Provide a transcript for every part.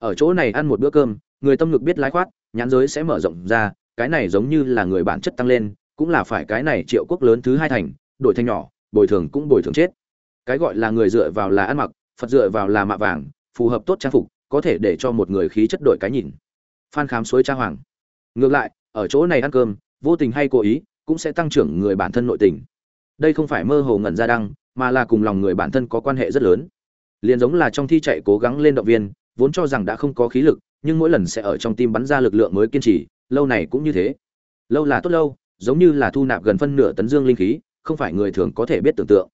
ở chỗ này ăn một bữa cơm, người tâm ngực biết lái khoát, nhãn giới sẽ mở rộng ra, cái này giống như là người bản chất tăng lên, cũng là phải cái này triệu quốc lớn thứ hai thành, đổi thành nhỏ, bồi thường cũng bồi thường chết. Cái gọi là người dựa vào là ăn mặc, phật dựa vào là mạ vàng, phù hợp tốt trang phục, có thể để cho một người khí chất đổi cái nhìn. Phan khám suối cha hoàng. Ngược lại, ở chỗ này ăn cơm, vô tình hay cố ý, cũng sẽ tăng trưởng người bản thân nội tình. Đây không phải mơ hồ ngẩn ra đăng, mà là cùng lòng người bản thân có quan hệ rất lớn. Liền giống là trong thi chạy cố gắng lên động viên vốn cho rằng đã không có khí lực, nhưng mỗi lần sẽ ở trong tim bắn ra lực lượng mới kiên trì, lâu này cũng như thế. Lâu là tốt lâu, giống như là thu nạp gần phân nửa tấn dương linh khí, không phải người thường có thể biết tưởng tượng.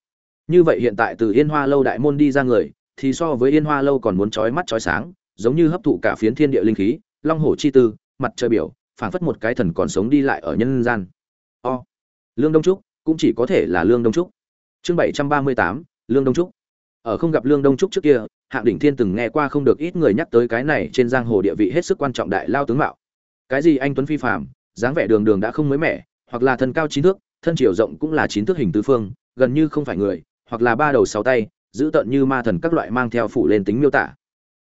Như vậy hiện tại từ yên hoa lâu đại môn đi ra người, thì so với yên hoa lâu còn muốn trói mắt trói sáng, giống như hấp thụ cả phiến thiên địa linh khí, long hổ chi tư, mặt trời biểu, phảng phất một cái thần còn sống đi lại ở nhân gian. O, lương đông trúc, cũng chỉ có thể là lương đông trúc. Chương bảy trăm ba mươi tám, lương đông trúc ở không gặp lương đông trúc trước kia hạng đỉnh thiên từng nghe qua không được ít người nhắc tới cái này trên giang hồ địa vị hết sức quan trọng đại lao tướng mạo. Cái gì anh tuấn phi phạm, dáng vẻ đường đường đã không mới mẻ hoặc là thân cao chín thước thân chiều rộng cũng là chín thước hình tứ phương gần như không phải người hoặc là ba đầu sáu tay giữ tợn như ma thần các loại mang theo phủ lên tính miêu tả.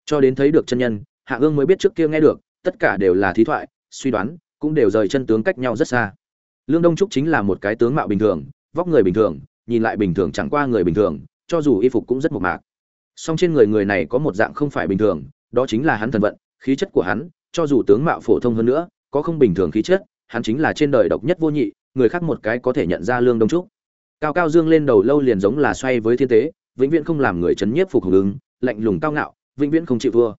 Cho đến thấy được chân nhân hạ ương mới biết trước kia nghe được tất cả đều là thí thoại suy đoán cũng đều rời chân tướng cách nhau rất xa. Lương đông trúc chính là một cái tướng mạo bình thường vóc người bình thường nhìn lại bình thường chẳng qua người bình thường cho dù y phục cũng rất mộc mạc. Song trên người người này có một dạng không phải bình thường, đó chính là hắn thần vận, khí chất của hắn, cho dù tướng mạo phổ thông hơn nữa, có không bình thường khí chất, hắn chính là trên đời độc nhất vô nhị, người khác một cái có thể nhận ra lương đông trúc. Cao cao dương lên đầu lâu liền giống là xoay với thiên tế, vĩnh viễn không làm người chấn nhiếp phục hưởng ứng lạnh lùng cao ngạo, vĩnh viễn không chịu thua.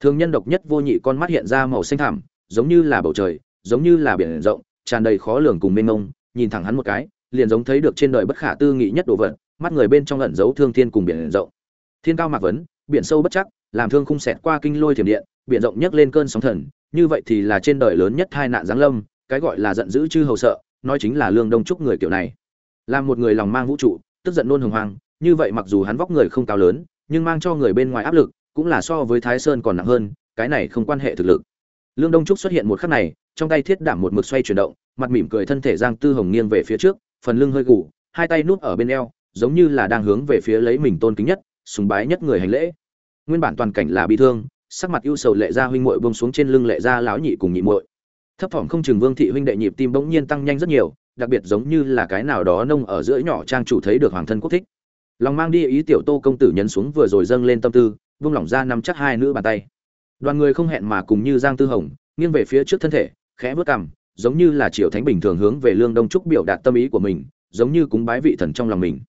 Thường nhân độc nhất vô nhị con mắt hiện ra màu xanh thẳm, giống như là bầu trời, giống như là biển rộng, tràn đầy khó lường cùng mênh mông, nhìn thẳng hắn một cái, liền giống thấy được trên đời bất khả tư nghị nhất đồ vật mắt người bên trong ẩn giấu thương thiên cùng biển rộng. Thiên cao mạc vấn, biển sâu bất chắc, làm thương khung xẹt qua kinh lôi thiểm điện, biển rộng nhấc lên cơn sóng thần, như vậy thì là trên đời lớn nhất hai nạn giáng lâm, cái gọi là giận dữ chư hầu sợ, nói chính là lương đông trúc người kiểu này. Làm một người lòng mang vũ trụ, tức giận nôn hồng hoang, như vậy mặc dù hắn vóc người không cao lớn, nhưng mang cho người bên ngoài áp lực, cũng là so với thái sơn còn nặng hơn, cái này không quan hệ thực lực. Lương đông trúc xuất hiện một khắc này, trong tay thiết đảm một mực xoay chuyển động, mặt mỉm cười thân thể giang tư hồng nghiêng về phía trước, phần lưng hơi gù, hai tay núp ở bên eo giống như là đang hướng về phía lấy mình tôn kính nhất, sùng bái nhất người hành lễ. Nguyên bản toàn cảnh là bị thương, sắc mặt ưu sầu lệ ra huynh muội buông xuống trên lưng lệ ra lão nhị cùng nhị muội. Thấp thỏm không chừng vương thị huynh đệ nhịp tim bỗng nhiên tăng nhanh rất nhiều, đặc biệt giống như là cái nào đó nông ở giữa nhỏ trang chủ thấy được hoàng thân quốc thích. Lòng mang đi ý tiểu tô công tử nhấn xuống vừa rồi dâng lên tâm tư, vung lỏng ra nắm chắc hai nữ bàn tay. Đoàn người không hẹn mà cùng như giang tư hồng, nghiêng về phía trước thân thể, khẽ vớt cằm, giống như là triều thánh bình thường hướng về lương đông trúc biểu đạt tâm ý của mình, giống như cúng bái vị thần trong lòng mình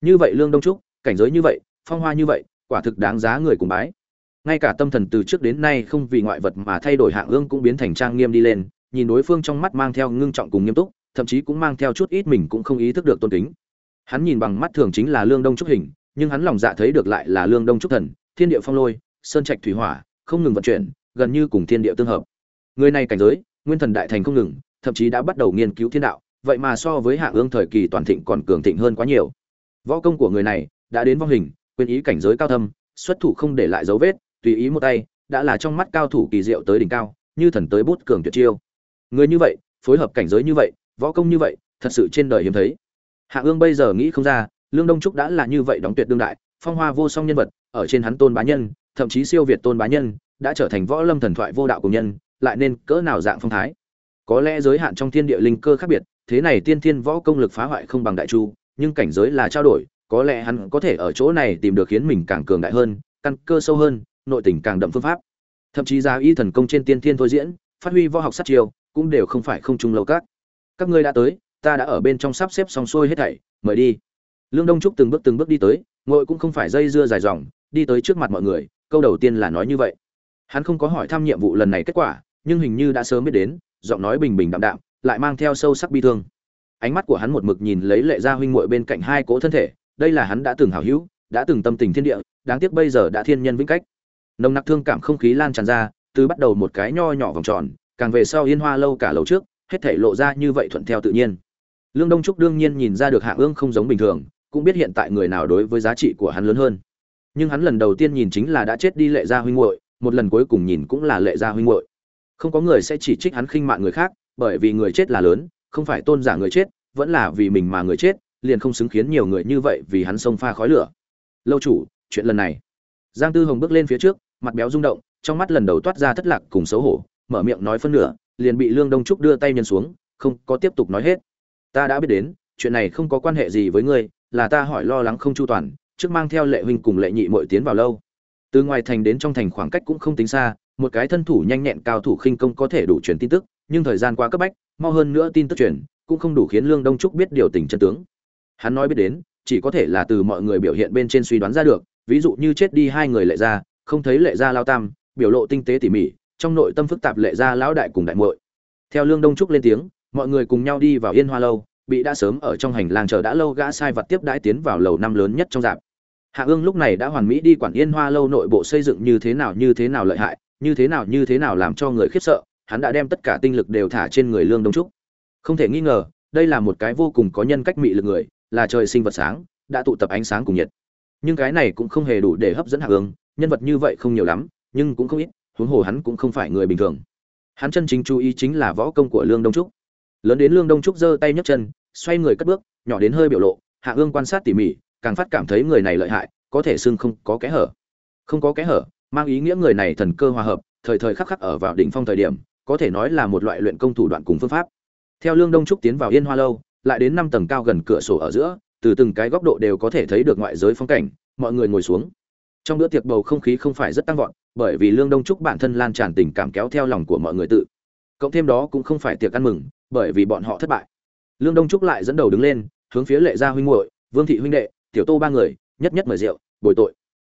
như vậy lương đông trúc, cảnh giới như vậy, phong hoa như vậy, quả thực đáng giá người cùng bái. Ngay cả tâm thần từ trước đến nay không vì ngoại vật mà thay đổi hạng ương cũng biến thành trang nghiêm đi lên, nhìn đối phương trong mắt mang theo ngưng trọng cùng nghiêm túc, thậm chí cũng mang theo chút ít mình cũng không ý thức được tôn kính. Hắn nhìn bằng mắt thường chính là lương đông trúc hình, nhưng hắn lòng dạ thấy được lại là lương đông trúc thần, thiên địa phong lôi, sơn trạch thủy hỏa, không ngừng vận chuyển, gần như cùng thiên địa tương hợp. Người này cảnh giới, nguyên thần đại thành không ngừng, thậm chí đã bắt đầu nghiên cứu thiên đạo, vậy mà so với hạ ương thời kỳ toàn thịnh còn cường thịnh hơn quá nhiều võ công của người này đã đến vong hình quên ý cảnh giới cao thâm, xuất thủ không để lại dấu vết, tùy ý một tay, đã là trong mắt cao thủ kỳ diệu tới đỉnh cao, như thần tới bút cường tuyệt chiêu. Người như vậy, phối hợp cảnh giới như vậy, võ công như vậy, thật sự trên đời hiếm thấy. Hạ ương bây giờ nghĩ không ra, lương đông trúc đã là như vậy đóng tuyệt đương đại, phong hoa vô song nhân vật, ở trên hắn tôn bá nhân, thậm chí siêu việt tôn bá nhân, đã trở thành võ lâm thần thoại vô đạo cùng nhân, lại nên cỡ nào dạng phong thái? Có lẽ giới hạn trong thiên địa linh cơ khác biệt, thế này tiên thiên võ công lực phá hoại không bằng đại chu nhưng cảnh giới là trao đổi, có lẽ hắn có thể ở chỗ này tìm được khiến mình càng cường đại hơn, căn cơ sâu hơn, nội tình càng đậm phương pháp. Thậm chí giá y thần công trên tiên thiên thôi diễn, phát huy võ học sát chiêu, cũng đều không phải không trung lâu các. Các ngươi đã tới, ta đã ở bên trong sắp xếp xong xuôi hết thảy, mời đi. Lương đông trúc từng bước từng bước đi tới, ngồi cũng không phải dây dưa dài dòng, đi tới trước mặt mọi người, câu đầu tiên là nói như vậy. Hắn không có hỏi thăm nhiệm vụ lần này kết quả, nhưng hình như đã sớm biết đến, giọng nói bình bình đạm đạm, lại mang theo sâu sắc bi thương ánh mắt của hắn một mực nhìn lấy lệ gia huynh muội bên cạnh hai cỗ thân thể, đây là hắn đã từng hảo hữu, đã từng tâm tình thiên địa, đáng tiếc bây giờ đã thiên nhân vĩnh cách. Nồng nặc thương cảm không khí lan tràn ra, từ bắt đầu một cái nho nhỏ vòng tròn, càng về sau yên hoa lâu cả lầu trước, hết thảy lộ ra như vậy thuận theo tự nhiên. Lương đông trúc đương nhiên nhìn ra được hạ ương không giống bình thường, cũng biết hiện tại người nào đối với giá trị của hắn lớn hơn. Nhưng hắn lần đầu tiên nhìn chính là đã chết đi lệ gia huynh muội, một lần cuối cùng nhìn cũng là lệ gia huynh muội. Không có người sẽ chỉ trích hắn khinh mạn người khác, bởi vì người chết là lớn không phải tôn giả người chết, vẫn là vì mình mà người chết, liền không xứng khiến nhiều người như vậy vì hắn xông pha khói lửa. Lâu chủ, chuyện lần này. Giang tư hồng bước lên phía trước, mặt béo rung động, trong mắt lần đầu toát ra thất lạc cùng xấu hổ, mở miệng nói phân nửa, liền bị lương đông trúc đưa tay nhân xuống, không có tiếp tục nói hết. Ta đã biết đến, chuyện này không có quan hệ gì với ngươi, là ta hỏi lo lắng không chu toàn, trước mang theo lệ huynh cùng lệ nhị mội tiến vào lâu. Từ ngoài thành đến trong thành khoảng cách cũng không tính xa, một cái thân thủ nhanh nhẹn cao thủ khinh công có thể đủ truyền tin tức nhưng thời gian quá cấp bách, mau hơn nữa tin tức truyền, cũng không đủ khiến lương đông trúc biết điều tình chân tướng. Hắn nói biết đến, chỉ có thể là từ mọi người biểu hiện bên trên suy đoán ra được, ví dụ như chết đi hai người lệ gia, không thấy lệ gia lao tam, biểu lộ tinh tế tỉ mỉ, trong nội tâm phức tạp lệ gia lão đại cùng đại muội. Theo lương đông trúc lên tiếng, mọi người cùng nhau đi vào yên hoa lâu, bị đã sớm ở trong hành lang chờ đã lâu gã sai vật tiếp đãi tiến vào lầu năm lớn nhất trong dạp. Hạ ương lúc này đã hoàn mỹ đi quản yên hoa lâu nội bộ xây dựng như thế nào, như thế nào lợi hại, như thế nào, như thế nào làm cho người khiếp sợ hắn đã đem tất cả tinh lực đều thả trên người lương đông trúc. Không thể nghi ngờ, đây là một cái vô cùng có nhân cách mị lực người, là trời sinh vật sáng, đã tụ tập ánh sáng cùng nhiệt. Nhưng cái này cũng không hề đủ để hấp dẫn hạ ương nhân vật như vậy không nhiều lắm, nhưng cũng không ít, huống hồ hắn cũng không phải người bình thường. Hắn chân chính chú ý chính là võ công của lương đông trúc. Lớn đến lương đông trúc giơ tay nhấc chân, xoay người cất bước, nhỏ đến hơi biểu lộ, hạ ương quan sát tỉ mỉ, càng phát cảm thấy người này lợi hại, có thể xưng không có kẽ hở. Không có kẽ hở, mang ý nghĩa người này thần cơ hòa hợp, thời thời khắc khắc ở vào đỉnh phong thời điểm có thể nói là một loại luyện công thủ đoạn cùng phương pháp. Theo lương đông trúc tiến vào yên hoa lâu, lại đến năm tầng cao gần cửa sổ ở giữa, từ từng cái góc độ đều có thể thấy được ngoại giới phong cảnh, mọi người ngồi xuống. Trong bữa tiệc bầu không khí không phải rất tăng vọt, bởi vì lương đông trúc bản thân lan tràn tình cảm kéo theo lòng của mọi người tự. Cộng thêm đó cũng không phải tiệc ăn mừng, bởi vì bọn họ thất bại. Lương đông trúc lại dẫn đầu đứng lên, hướng phía lệ gia huynh muội, vương thị huynh đệ, tiểu tô ba người, nhất nhất mời rượu, bồi tội.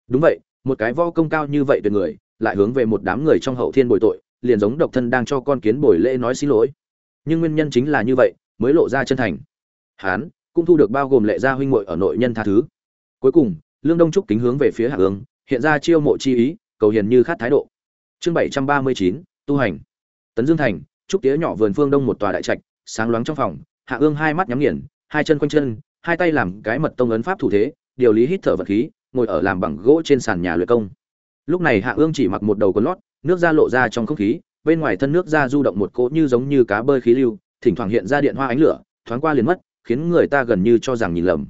Đúng vậy, một cái vo công cao như vậy tuyệt người, lại hướng về một đám người trong hậu thiên bồi tội liền giống độc thân đang cho con kiến bồi lễ nói xin lỗi. Nhưng nguyên nhân chính là như vậy, mới lộ ra chân thành. Hán, cũng thu được bao gồm lệ gia huynh muội ở nội nhân tha thứ. Cuối cùng, lương đông trúc kính hướng về phía hạ ương hiện ra chiêu mộ chi ý, cầu hiền như khát thái độ. Chương bảy trăm ba mươi chín, tu hành. Tấn dương thành, trúc tía nhỏ vườn phương đông một tòa đại trạch, sáng loáng trong phòng, hạ ương hai mắt nhắm nghiền, hai chân quanh chân, hai tay làm cái mật tông ấn pháp thủ thế, điều lý hít thở vật khí, ngồi ở làm bằng gỗ trên sàn nhà luyện công. Lúc này hạ ương chỉ mặc một đầu quần lót nước da lộ ra trong không khí, bên ngoài thân nước da du động một cỗ như giống như cá bơi khí lưu, thỉnh thoảng hiện ra điện hoa ánh lửa, thoáng qua liền mất, khiến người ta gần như cho rằng nhìn lầm.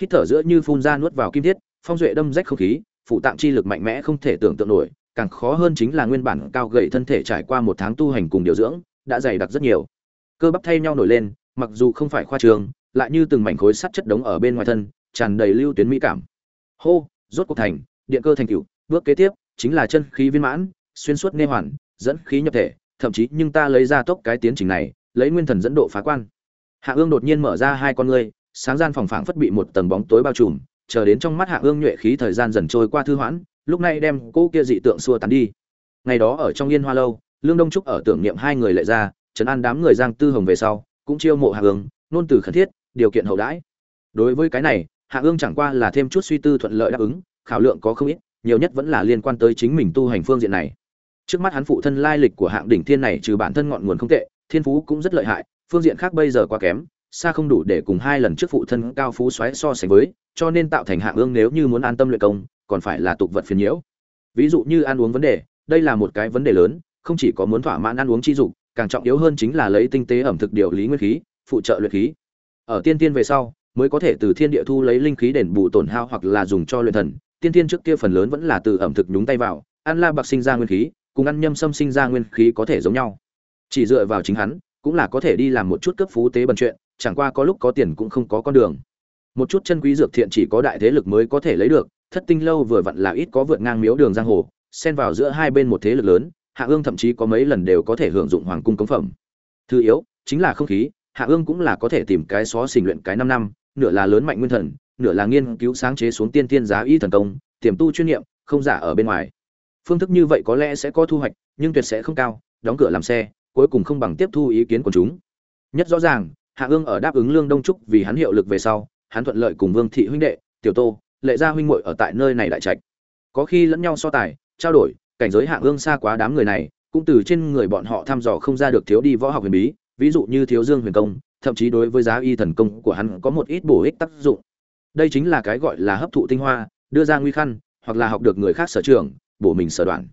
Hít thở giữa như phun ra nuốt vào kim thiết, phong duệ đâm rách không khí, phụ tạng chi lực mạnh mẽ không thể tưởng tượng nổi, càng khó hơn chính là nguyên bản cao gầy thân thể trải qua một tháng tu hành cùng điều dưỡng, đã dày đặc rất nhiều. Cơ bắp thay nhau nổi lên, mặc dù không phải khoa trường, lại như từng mảnh khối sắt chất đống ở bên ngoài thân, tràn đầy lưu tuyến mỹ cảm. Hô, rốt cuộc thành, điện cơ thành cựu bước kế tiếp, chính là chân khí viên mãn xuyên suốt nê hoàn, dẫn khí nhập thể, thậm chí nhưng ta lấy ra tốc cái tiến trình này, lấy nguyên thần dẫn độ phá quan. Hạ ương đột nhiên mở ra hai con ngươi, sáng gian phòng phảng phất bị một tầng bóng tối bao trùm, chờ đến trong mắt hạ ương nhuệ khí thời gian dần trôi qua thư hoãn, lúc này đem cô kia dị tượng xua tán đi. Ngày đó ở trong yên hoa lâu, lương đông trúc ở tưởng niệm hai người lệ ra, trấn an đám người giang tư hồng về sau, cũng chiêu mộ hạ ương, nôn từ khẩn thiết, điều kiện hậu đãi. Đối với cái này, hạ ương chẳng qua là thêm chút suy tư thuận lợi đáp ứng, khảo lượng có không ít, nhiều nhất vẫn là liên quan tới chính mình tu hành phương diện này trước mắt hắn phụ thân lai lịch của hạng đỉnh thiên này trừ bản thân ngọn nguồn không tệ, thiên phú cũng rất lợi hại, phương diện khác bây giờ quá kém, xa không đủ để cùng hai lần trước phụ thân cao phú xoáy so sánh với, cho nên tạo thành hạng ương nếu như muốn an tâm luyện công, còn phải là tục vật phiền nhiễu. Ví dụ như ăn uống vấn đề, đây là một cái vấn đề lớn, không chỉ có muốn thỏa mãn ăn uống chi dục, càng trọng yếu hơn chính là lấy tinh tế ẩm thực điều lý nguyên khí, phụ trợ luyện khí. Ở tiên tiên về sau, mới có thể từ thiên địa thu lấy linh khí đền bù tổn hao hoặc là dùng cho luyện thần, tiên tiên trước kia phần lớn vẫn là từ ẩm thực nhúng tay vào, ăn la bạc sinh ra nguyên khí cùng ăn nhâm xâm sinh ra nguyên khí có thể giống nhau. Chỉ dựa vào chính hắn, cũng là có thể đi làm một chút cấp phú tế bần chuyện, chẳng qua có lúc có tiền cũng không có con đường. Một chút chân quý dược thiện chỉ có đại thế lực mới có thể lấy được, thất tinh lâu vừa vặn là ít có vượt ngang miếu đường giang hồ, xen vào giữa hai bên một thế lực lớn, hạ ương thậm chí có mấy lần đều có thể hưởng dụng hoàng cung cống phẩm. Thứ yếu, chính là không khí, hạ ương cũng là có thể tìm cái xó xình luyện cái năm năm, nửa là lớn mạnh nguyên thần, nửa là nghiên cứu sáng chế xuống tiên tiên giá y thần công, tiềm tu chuyên nghiệm không giả ở bên ngoài phương thức như vậy có lẽ sẽ có thu hoạch, nhưng tuyệt sẽ không cao, đóng cửa làm xe, cuối cùng không bằng tiếp thu ý kiến của chúng. Nhất rõ ràng, hạ ương ở đáp ứng lương đông trúc vì hắn hiệu lực về sau, hắn thuận lợi cùng vương thị huynh đệ, tiểu tô, lệ gia huynh muội ở tại nơi này đại trạch. Có khi lẫn nhau so tài, trao đổi, cảnh giới hạ ương xa quá đám người này, cũng từ trên người bọn họ thăm dò không ra được thiếu đi võ học huyền bí, ví dụ như thiếu dương huyền công, thậm chí đối với giá y thần công của hắn có một ít bổ ích tác dụng. Đây chính là cái gọi là hấp thụ tinh hoa, đưa ra nguy khăn, hoặc là học được người khác sở trường bổ mình sở đoạn.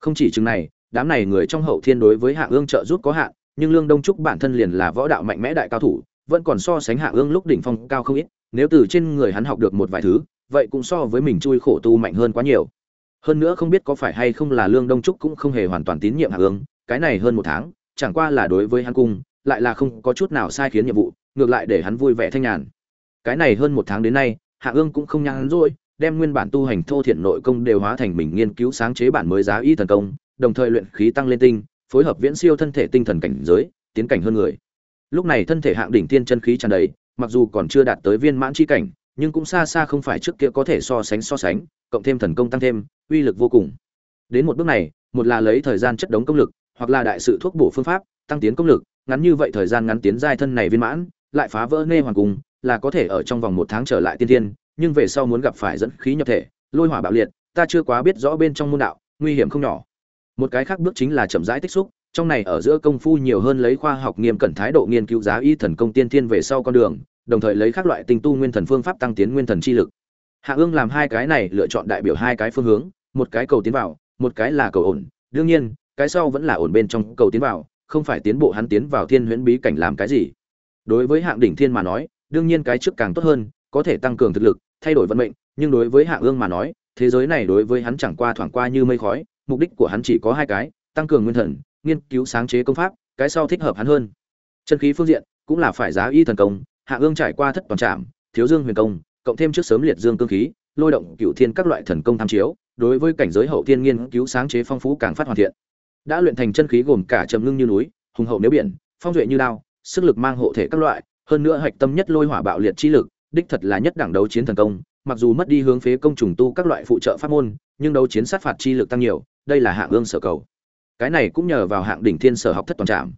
Không chỉ chừng này, đám này người trong hậu thiên đối với hạ ương trợ giúp có hạn, nhưng lương đông trúc bản thân liền là võ đạo mạnh mẽ đại cao thủ, vẫn còn so sánh hạ ương lúc đỉnh phong cao không ít, nếu từ trên người hắn học được một vài thứ, vậy cũng so với mình chui khổ tu mạnh hơn quá nhiều. Hơn nữa không biết có phải hay không là lương đông trúc cũng không hề hoàn toàn tín nhiệm hạ ương, cái này hơn một tháng, chẳng qua là đối với hắn cung, lại là không có chút nào sai khiến nhiệm vụ, ngược lại để hắn vui vẻ thanh nhàn. Cái này hơn một tháng đến nay hạ ương cũng không nhàn rỗi đem nguyên bản tu hành thô thiện nội công đều hóa thành mình nghiên cứu sáng chế bản mới giá y thần công, đồng thời luyện khí tăng lên tinh, phối hợp viễn siêu thân thể tinh thần cảnh giới, tiến cảnh hơn người. Lúc này thân thể hạng đỉnh tiên chân khí tràn đầy, mặc dù còn chưa đạt tới viên mãn chi cảnh, nhưng cũng xa xa không phải trước kia có thể so sánh so sánh, cộng thêm thần công tăng thêm, uy lực vô cùng. Đến một bước này, một là lấy thời gian chất đống công lực, hoặc là đại sự thuốc bổ phương pháp, tăng tiến công lực, ngắn như vậy thời gian ngắn tiến giai thân này viên mãn, lại phá vỡ nê hoàng cung là có thể ở trong vòng một tháng trở lại tiên tiên nhưng về sau muốn gặp phải dẫn khí nhập thể, lôi hỏa bạo liệt, ta chưa quá biết rõ bên trong môn đạo, nguy hiểm không nhỏ. Một cái khác bước chính là chậm rãi tích xúc, trong này ở giữa công phu nhiều hơn lấy khoa học nghiêm cẩn thái độ nghiên cứu giá y thần công tiên thiên về sau con đường, đồng thời lấy các loại tinh tu nguyên thần phương pháp tăng tiến nguyên thần chi lực. Hạ ương làm hai cái này lựa chọn đại biểu hai cái phương hướng, một cái cầu tiến vào, một cái là cầu ổn. Đương nhiên, cái sau vẫn là ổn bên trong cầu tiến vào, không phải tiến bộ hắn tiến vào thiên huyễn bí cảnh làm cái gì. Đối với hạng đỉnh thiên mà nói, đương nhiên cái trước càng tốt hơn, có thể tăng cường thực lực thay đổi vận mệnh, nhưng đối với Hạ ương mà nói, thế giới này đối với hắn chẳng qua thoảng qua như mây khói, mục đích của hắn chỉ có hai cái, tăng cường nguyên thần, nghiên cứu sáng chế công pháp, cái sau thích hợp hắn hơn. Chân khí phương diện, cũng là phải giá y thần công, hạ ương trải qua thất toàn trạm, thiếu dương huyền công, cộng thêm trước sớm liệt dương cương khí, lôi động cựu thiên các loại thần công tham chiếu, đối với cảnh giới hậu thiên nghiên cứu sáng chế phong phú càng phát hoàn thiện. Đã luyện thành chân khí gồm cả trầm ngưng như núi, hùng hậu nếu biển, phong duệ như đao, sức lực mang hộ thể các loại, hơn nữa hạch tâm nhất lôi hỏa bạo liệt chi lực đích thật là nhất đẳng đấu chiến thần công, mặc dù mất đi hướng phế công trùng tu các loại phụ trợ pháp môn, nhưng đấu chiến sát phạt chi lực tăng nhiều, đây là hạng ương sở cầu. Cái này cũng nhờ vào hạng đỉnh thiên sở học thất toàn trạm.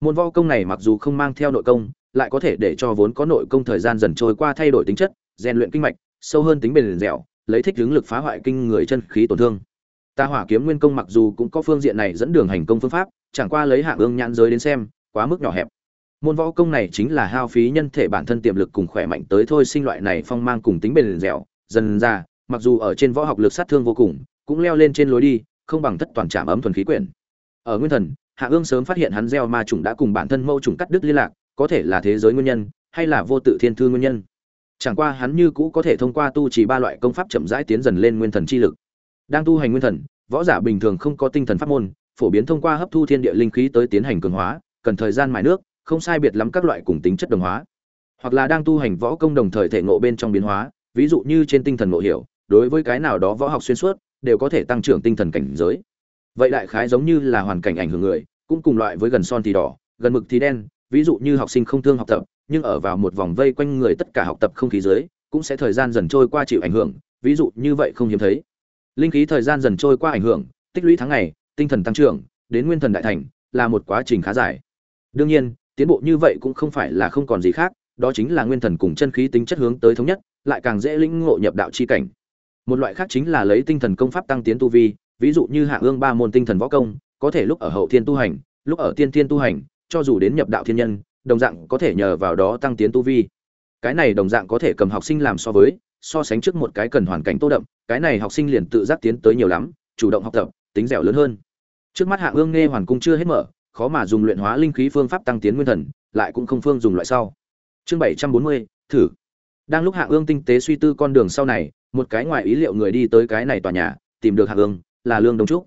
Môn võ công này mặc dù không mang theo nội công, lại có thể để cho vốn có nội công thời gian dần trôi qua thay đổi tính chất, rèn luyện kinh mạch, sâu hơn tính bền dẻo, lấy thích ứng lực phá hoại kinh người chân khí tổn thương. Ta hỏa kiếm nguyên công mặc dù cũng có phương diện này dẫn đường hành công phương pháp, chẳng qua lấy hạng ương nhãn giới đến xem, quá mức nhỏ hẹp môn võ công này chính là hao phí nhân thể bản thân tiềm lực cùng khỏe mạnh tới thôi sinh loại này phong mang cùng tính bền dẻo, dần ra, mặc dù ở trên võ học lực sát thương vô cùng, cũng leo lên trên lối đi, không bằng thất toàn trạm ấm thuần khí quyển. Ở nguyên thần, hạ ương sớm phát hiện hắn gieo ma trùng đã cùng bản thân mâu trùng cắt đứt liên lạc, có thể là thế giới nguyên nhân, hay là vô tự thiên thư nguyên nhân. Chẳng qua hắn như cũ có thể thông qua tu trì ba loại công pháp chậm rãi tiến dần lên nguyên thần chi lực. Đang tu hành nguyên thần, võ giả bình thường không có tinh thần pháp môn, phổ biến thông qua hấp thu thiên địa linh khí tới tiến hành cường hóa, cần thời gian mài nước không sai biệt lắm các loại cùng tính chất đồng hóa. Hoặc là đang tu hành võ công đồng thời thể ngộ bên trong biến hóa, ví dụ như trên tinh thần ngộ hiểu, đối với cái nào đó võ học xuyên suốt, đều có thể tăng trưởng tinh thần cảnh giới. Vậy đại khái giống như là hoàn cảnh ảnh hưởng người, cũng cùng loại với gần son thì đỏ, gần mực thì đen, ví dụ như học sinh không thương học tập, nhưng ở vào một vòng vây quanh người tất cả học tập không khí dưới, cũng sẽ thời gian dần trôi qua chịu ảnh hưởng, ví dụ như vậy không hiếm thấy. Linh khí thời gian dần trôi qua ảnh hưởng, tích lũy tháng ngày, tinh thần tăng trưởng, đến nguyên thần đại thành, là một quá trình khá dài. Đương nhiên tiến bộ như vậy cũng không phải là không còn gì khác, đó chính là nguyên thần cùng chân khí tính chất hướng tới thống nhất, lại càng dễ lĩnh ngộ nhập đạo chi cảnh. Một loại khác chính là lấy tinh thần công pháp tăng tiến tu vi, ví dụ như hạ ương ba môn tinh thần võ công, có thể lúc ở hậu thiên tu hành, lúc ở tiên thiên tu hành, cho dù đến nhập đạo thiên nhân, đồng dạng có thể nhờ vào đó tăng tiến tu vi. Cái này đồng dạng có thể cầm học sinh làm so với, so sánh trước một cái cần hoàn cảnh tô đậm, cái này học sinh liền tự giác tiến tới nhiều lắm, chủ động học tập, tính dẻo lớn hơn. Trước mắt hạ ương nghe hoàn cung chưa hết mở khó mà dùng luyện hóa linh khí phương pháp tăng tiến nguyên thần, lại cũng không phương dùng loại sau. Chương bảy trăm bốn mươi, thử. Đang lúc hạ ương tinh tế suy tư con đường sau này, một cái ngoài ý liệu người đi tới cái này tòa nhà, tìm được hạ ương, là lương đông trúc.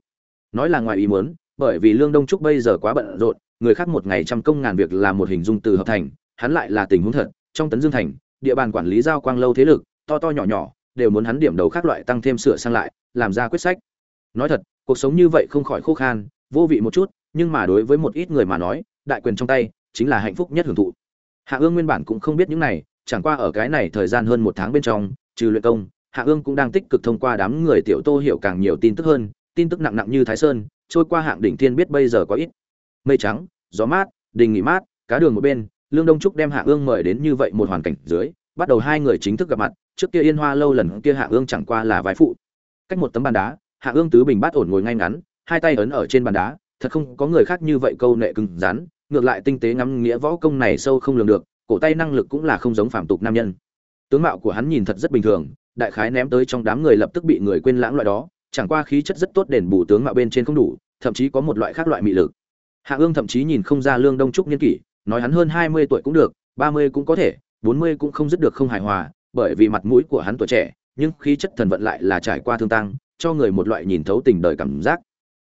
Nói là ngoài ý muốn, bởi vì lương đông trúc bây giờ quá bận rộn, người khác một ngày trăm công ngàn việc là một hình dung từ hợp thành, hắn lại là tình huống thật, trong tấn dương thành, địa bàn quản lý giao quang lâu thế lực, to to nhỏ nhỏ, đều muốn hắn điểm đầu khác loại tăng thêm sửa sang lại, làm ra quyết sách. Nói thật, cuộc sống như vậy không khỏi khô khan, vô vị một chút nhưng mà đối với một ít người mà nói, đại quyền trong tay chính là hạnh phúc nhất hưởng thụ. Hạ ương nguyên bản cũng không biết những này, chẳng qua ở cái này thời gian hơn một tháng bên trong, trừ luyện công, hạ ương cũng đang tích cực thông qua đám người tiểu tô hiểu càng nhiều tin tức hơn, tin tức nặng nặng như thái sơn, trôi qua hạng đỉnh thiên biết bây giờ có ít. Mây trắng, gió mát, đình nghỉ mát, cá đường một bên, lương đông trúc đem hạ ương mời đến như vậy một hoàn cảnh dưới, bắt đầu hai người chính thức gặp mặt, trước kia yên hoa lâu lần kia hạ ương chẳng qua là vài phụ. Cách một tấm bàn đá, hạ ương tứ bình bát ổn ngồi ngay ngắn, hai tay ấn ở trên bàn đá thật không có người khác như vậy câu nệ cứng rắn, ngược lại tinh tế ngắm nghĩa võ công này sâu không lường được, cổ tay năng lực cũng là không giống phạm tục nam nhân. Tướng mạo của hắn nhìn thật rất bình thường, đại khái ném tới trong đám người lập tức bị người quên lãng loại đó, chẳng qua khí chất rất tốt đền bù tướng mạo bên trên không đủ, thậm chí có một loại khác loại mị lực. Hạ ương thậm chí nhìn không ra lương đông trúc niên kỷ, nói hắn hơn hai mươi tuổi cũng được, ba mươi cũng có thể, bốn mươi cũng không dứt được không hài hòa, bởi vì mặt mũi của hắn tuổi trẻ, nhưng khí chất thần vận lại là trải qua thương tăng, cho người một loại nhìn thấu tình đời cảm giác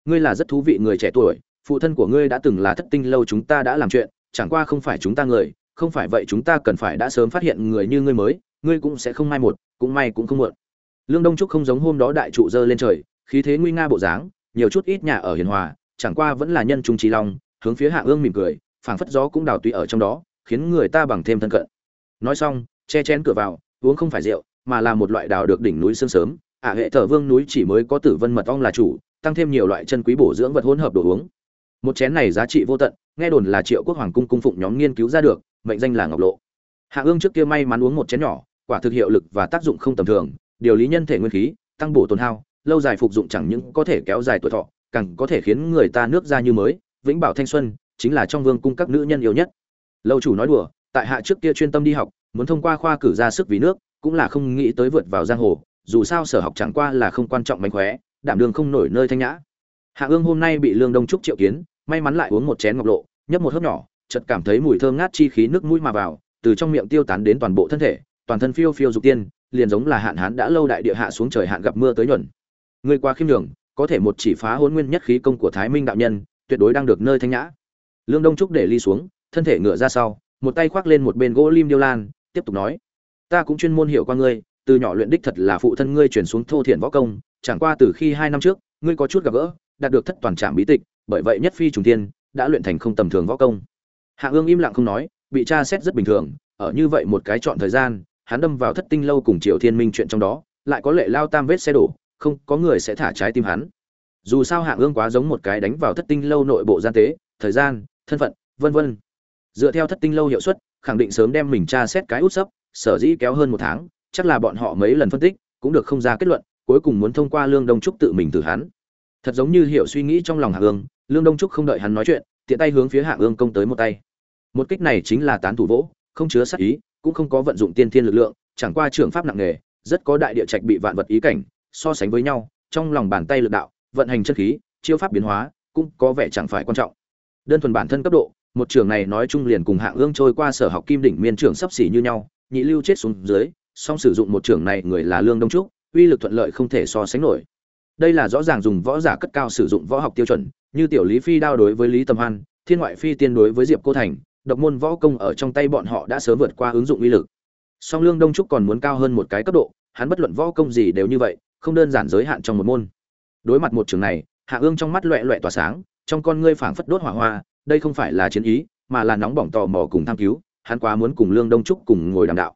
ngươi là rất thú vị người trẻ tuổi, phụ thân của ngươi đã từng là thất tinh lâu chúng ta đã làm chuyện, chẳng qua không phải chúng ta người, không phải vậy chúng ta cần phải đã sớm phát hiện người như ngươi mới, ngươi cũng sẽ không mai một, cũng may cũng không muộn. Lương đông trúc không giống hôm đó đại trụ dơ lên trời, khí thế nguy nga bộ dáng, nhiều chút ít nhà ở hiền hòa, chẳng qua vẫn là nhân trung trí long, hướng phía hạ ương mỉm cười, phảng phất gió cũng đào tùy ở trong đó, khiến người ta bằng thêm thân cận. Nói xong, che chén cửa vào, uống không phải rượu, mà là một loại đào được đỉnh núi sương sớm. Ả hệ thờ vương núi chỉ mới có tử vân mật ong là chủ tăng thêm nhiều loại chân quý bổ dưỡng vật hỗn hợp đồ uống. Một chén này giá trị vô tận, nghe đồn là triệu quốc hoàng cung cung phụng nhóm nghiên cứu ra được, mệnh danh là ngọc lộ. Hạ ương trước kia may mắn uống một chén nhỏ, quả thực hiệu lực và tác dụng không tầm thường, điều lý nhân thể nguyên khí, tăng bổ tồn hao, lâu dài phục dụng chẳng những có thể kéo dài tuổi thọ, càng có thể khiến người ta nước ra như mới. Vĩnh bảo thanh xuân chính là trong vương cung các nữ nhân yêu nhất. Lâu chủ nói đùa, tại hạ trước kia chuyên tâm đi học, muốn thông qua khoa cử ra sức vì nước, cũng là không nghĩ tới vượt vào giang hồ, dù sao sở học chẳng qua là không quan trọng mánh khóe đảm đường không nổi nơi thanh nhã. Hạ ương hôm nay bị lương đông trúc triệu kiến, may mắn lại uống một chén ngọc lộ, nhấp một hớp nhỏ, chợt cảm thấy mùi thơm ngát chi khí nước mũi mà vào, từ trong miệng tiêu tán đến toàn bộ thân thể, toàn thân phiêu phiêu dục tiên, liền giống là hạn hán đã lâu đại địa hạ xuống trời hạn gặp mưa tới nhuận. Người qua khiêm đường có thể một chỉ phá hôn nguyên nhất khí công của thái minh đạo nhân, tuyệt đối đang được nơi thanh nhã. Lương đông trúc để ly xuống, thân thể ngựa ra sau, một tay khoác lên một bên gỗ lim điêu lan, tiếp tục nói, ta cũng chuyên môn hiểu qua ngươi, từ nhỏ luyện đích thật là phụ thân ngươi chuyển xuống thô thiện võ công chẳng qua từ khi hai năm trước, ngươi có chút gặp gỡ, đạt được thất toàn trạm bí tịch, bởi vậy nhất phi trùng tiên đã luyện thành không tầm thường võ công. Hạ ương im lặng không nói, bị tra xét rất bình thường, ở như vậy một cái chọn thời gian, hắn đâm vào thất tinh lâu cùng triều thiên minh chuyện trong đó, lại có lệ lao tam vết xe đổ, không có người sẽ thả trái tim hắn. Dù sao hạ ương quá giống một cái đánh vào thất tinh lâu nội bộ gian tế, thời gian, thân phận, vân vân. Dựa theo thất tinh lâu hiệu suất, khẳng định sớm đem mình tra xét cái út sấp, sở dĩ kéo hơn một tháng, chắc là bọn họ mấy lần phân tích, cũng được không ra kết luận cuối cùng muốn thông qua lương đông trúc tự mình thử hắn. Thật giống như hiểu suy nghĩ trong lòng hạ ương lương đông trúc không đợi hắn nói chuyện tiện tay hướng phía hạ ương công tới một tay. Một kích này chính là tán thủ vỗ không chứa sát ý cũng không có vận dụng tiên thiên lực lượng chẳng qua trường pháp nặng nghề, rất có đại địa trạch bị vạn vật ý cảnh so sánh với nhau trong lòng bàn tay lực đạo vận hành chân khí chiêu pháp biến hóa cũng có vẻ chẳng phải quan trọng. Đơn thuần bản thân cấp độ một trường này nói chung liền cùng hạ ương trôi qua sở học kim đỉnh miên trưởng sắp xỉ như nhau nhị lưu chết xuống dưới song sử dụng một trường này người là lương đông trúc uy lực thuận lợi không thể so sánh nổi. Đây là rõ ràng dùng võ giả cất cao sử dụng võ học tiêu chuẩn, như tiểu lý phi đao đối với lý tâm hoan, thiên ngoại phi tiên đối với diệp cô thành, độc môn võ công ở trong tay bọn họ đã sớm vượt qua ứng dụng uy lực. Song lương đông trúc còn muốn cao hơn một cái cấp độ, hắn bất luận võ công gì đều như vậy, không đơn giản giới hạn trong một môn. Đối mặt một trường này, hạ ương trong mắt loẹ loẹ tỏa sáng, trong con ngươi phảng phất đốt hỏa hoa, đây không phải là chiến ý, mà là nóng bỏng tò mò cùng tham cứu, hắn quá muốn cùng lương đông trúc cùng ngồi đàm đạo.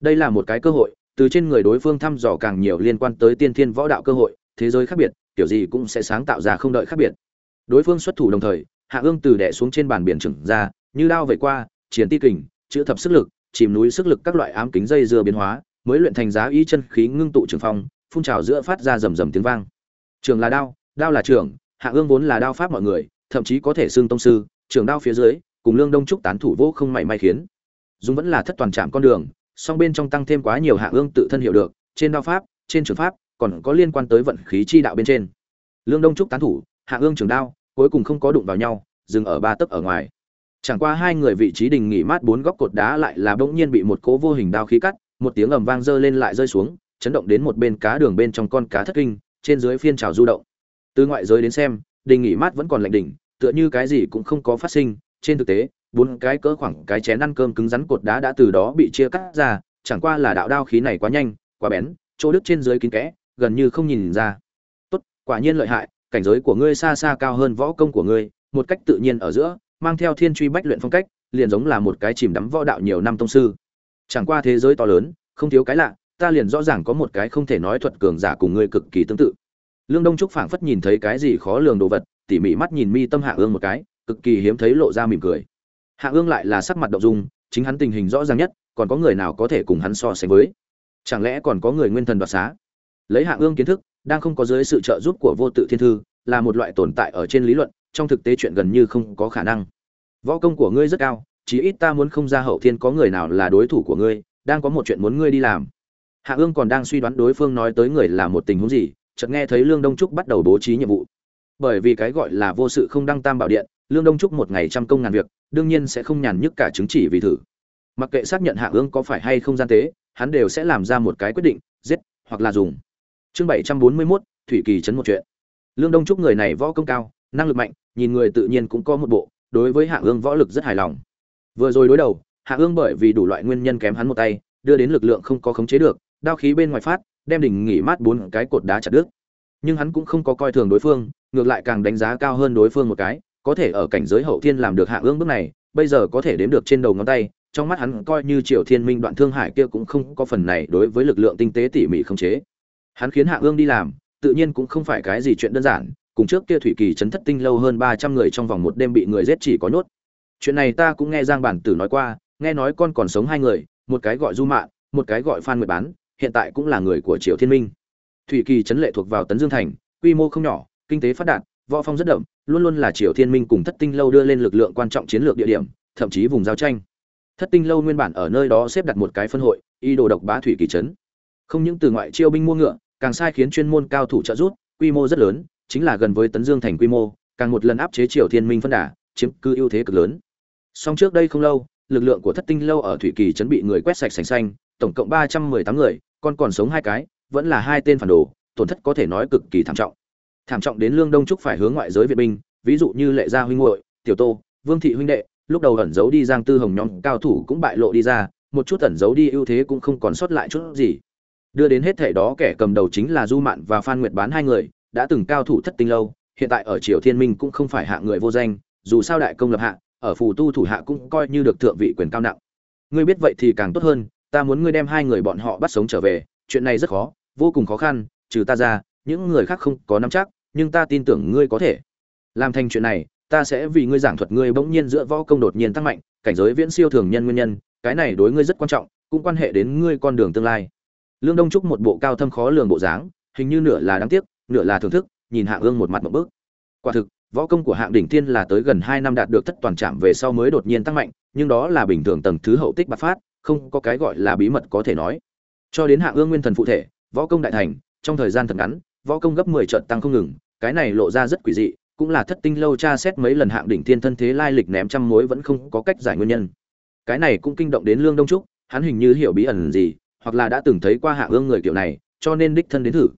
Đây là một cái cơ hội từ trên người đối phương thăm dò càng nhiều liên quan tới tiên thiên võ đạo cơ hội, thế giới khác biệt, kiểu gì cũng sẽ sáng tạo ra không đợi khác biệt. Đối phương xuất thủ đồng thời, hạ ương từ đẻ xuống trên bàn biển trừng ra, như đao về qua chiến ti kình chữ thập sức lực, chìm núi sức lực các loại ám kính dây dưa biến hóa, mới luyện thành giá ý chân khí ngưng tụ trường phong, phun trào giữa phát ra rầm rầm tiếng vang. Trường là đao đao là trường hạ ương vốn là đao pháp mọi người, thậm chí có thể xưng tông sư trường đao phía dưới, cùng lương đông trúc tán thủ vô không mảy may khiến. Dùng vẫn là thất toàn trạm con đường song bên trong tăng thêm quá nhiều hạ ương tự thân hiểu được, trên đao pháp, trên trường pháp, còn có liên quan tới vận khí chi đạo bên trên. Lương đông trúc tán thủ, hạ ương trường đao, cuối cùng không có đụng vào nhau, dừng ở ba tấc ở ngoài. Chẳng qua hai người vị trí đình nghỉ mát bốn góc cột đá lại là bỗng nhiên bị một cỗ vô hình đao khí cắt, một tiếng ầm vang dơ lên lại rơi xuống, chấn động đến một bên cá đường bên trong con cá thất kinh, trên dưới phiên trào du động. Từ ngoại giới đến xem, đình nghỉ mát vẫn còn lạnh đỉnh, tựa như cái gì cũng không có phát sinh, trên thực tế bốn cái cỡ khoảng cái chén ăn cơm cứng rắn cột đá đã từ đó bị chia cắt ra, chẳng qua là đạo đao khí này quá nhanh, quá bén, chỗ đứt trên dưới kín kẽ, gần như không nhìn ra. Tốt, quả nhiên lợi hại, cảnh giới của ngươi xa xa cao hơn võ công của ngươi, một cách tự nhiên ở giữa, mang theo thiên truy bách luyện phong cách, liền giống là một cái chìm đắm võ đạo nhiều năm tông sư. Chẳng qua thế giới to lớn, không thiếu cái lạ, ta liền rõ ràng có một cái không thể nói thuật cường giả cùng ngươi cực kỳ tương tự. Lương đông trúc phảng phất nhìn thấy cái gì khó lường đồ vật, tỉ mỉ mắt nhìn mi tâm hạ ương một cái, cực kỳ hiếm thấy lộ ra mỉm cười hạ ương lại là sắc mặt động dung, chính hắn tình hình rõ ràng nhất, còn có người nào có thể cùng hắn so sánh với? Chẳng lẽ còn có người nguyên thần đoạt xá? Lấy hạ ương kiến thức, đang không có dưới sự trợ giúp của vô tự thiên thư, là một loại tồn tại ở trên lý luận, trong thực tế chuyện gần như không có khả năng. Võ công của ngươi rất cao, chí ít ta muốn không ra hậu thiên có người nào là đối thủ của ngươi, đang có một chuyện muốn ngươi đi làm. Hạ ương còn đang suy đoán đối phương nói tới người là một tình huống gì, chợt nghe thấy lương đông trúc bắt đầu bố trí nhiệm vụ. Bởi vì cái gọi là vô sự không đăng tam bảo điện, lương đông trúc một ngày trăm công ngàn việc đương nhiên sẽ không nhàn nhức cả chứng chỉ vì thử. Mặc kệ xác nhận hạ ương có phải hay không gian tế hắn đều sẽ làm ra một cái quyết định giết hoặc là dùng. Chương bảy trăm bốn mươi 741, thủy kỳ chấn một chuyện. Lương đông trúc người này võ công cao năng lực mạnh nhìn người tự nhiên cũng có một bộ đối với hạ ương võ lực rất hài lòng. Vừa rồi đối đầu hạ ương bởi vì đủ loại nguyên nhân kém hắn một tay đưa đến lực lượng không có khống chế được đao khí bên ngoài phát đem đỉnh nghỉ mát bốn cái cột đá chặt đứt. Nhưng hắn cũng không có coi thường đối phương ngược lại càng đánh giá cao hơn đối phương một cái có thể ở cảnh giới hậu thiên làm được hạ ương bước này, bây giờ có thể đếm được trên đầu ngón tay, trong mắt hắn coi như triều thiên minh đoạn thương hải kia cũng không có phần này đối với lực lượng tinh tế tỉ mỉ không chế. Hắn khiến hạ ương đi làm, tự nhiên cũng không phải cái gì chuyện đơn giản, cùng trước kia thủy kỳ chấn thất tinh lâu hơn ba trăm người trong vòng một đêm bị người giết chỉ có nhốt. Chuyện này ta cũng nghe giang bản tử nói qua, nghe nói con còn sống hai người, một cái gọi du mạn, một cái gọi phan nguyệt bán, hiện tại cũng là người của triều thiên minh. Thủy kỳ chấn lệ thuộc vào tấn dương thành, quy mô không nhỏ, kinh tế phát đạt, võ phong rất đậm luôn luôn là triều thiên minh cùng thất tinh lâu đưa lên lực lượng quan trọng chiến lược địa điểm, thậm chí vùng giao tranh. Thất tinh lâu nguyên bản ở nơi đó xếp đặt một cái phân hội y đồ độc bá thủy kỳ trấn. Không những từ ngoại chiêu binh mua ngựa, càng sai khiến chuyên môn cao thủ trợ giúp, quy mô rất lớn, chính là gần với tấn dương thành quy mô, càng một lần áp chế triều thiên minh phân đà, chiếm cư ưu thế cực lớn. Song trước đây không lâu, lực lượng của thất tinh lâu ở thủy kỳ trấn bị người quét sạch sành xanh, tổng cộng ba trăm mười tám người còn còn sống hai cái, vẫn là hai tên phản đồ, tổn thất có thể nói cực kỳ thảm trọng thảm trọng đến lương đông trúc phải hướng ngoại giới viện binh, ví dụ như lệ gia huynh hội tiểu tô, vương thị huynh đệ, lúc đầu ẩn giấu đi giang tư hồng nhóm cao thủ cũng bại lộ đi ra, một chút ẩn giấu đi ưu thế cũng không còn sót lại chút gì. Đưa đến hết thể đó kẻ cầm đầu chính là du mạn và phan nguyệt bán hai người, đã từng cao thủ thất tinh lâu, hiện tại ở triều thiên minh cũng không phải hạ người vô danh, dù sao đại công lập hạ, ở phù tu thủ hạ cũng coi như được thượng vị quyền cao nặng. Ngươi biết vậy thì càng tốt hơn, ta muốn ngươi đem hai người bọn họ bắt sống trở về, chuyện này rất khó, vô cùng khó khăn, trừ ta ra, những người khác không có nắm chắc nhưng ta tin tưởng ngươi có thể. Làm thành chuyện này, ta sẽ vì ngươi giảng thuật ngươi bỗng nhiên giữa võ công đột nhiên tăng mạnh, cảnh giới viễn siêu thường nhân nguyên nhân, cái này đối ngươi rất quan trọng, cũng quan hệ đến ngươi con đường tương lai. Lương đông trúc một bộ cao thâm khó lường bộ dáng, hình như nửa là đáng tiếc, nửa là thưởng thức, nhìn hạng ương một mặt một bước. Quả thực, võ công của hạng đỉnh thiên là tới gần hai năm đạt được thất toàn trạm về sau mới đột nhiên tăng mạnh, nhưng đó là bình thường tầng thứ hậu tích bạc phát, không có cái gọi là bí mật có thể nói. Cho đến hạng ương nguyên thần phụ thể, võ công đại thành, trong thời gian thật ngắn võ công gấp mười trận tăng không ngừng, cái này lộ ra rất quỷ dị, cũng là thất tinh lâu tra xét mấy lần hạng đỉnh thiên thân thế lai lịch ném trăm mối vẫn không có cách giải nguyên nhân. Cái này cũng kinh động đến lương đông trúc, hắn hình như hiểu bí ẩn gì, hoặc là đã từng thấy qua hạ ương người kiểu này, cho nên đích thân đến thử.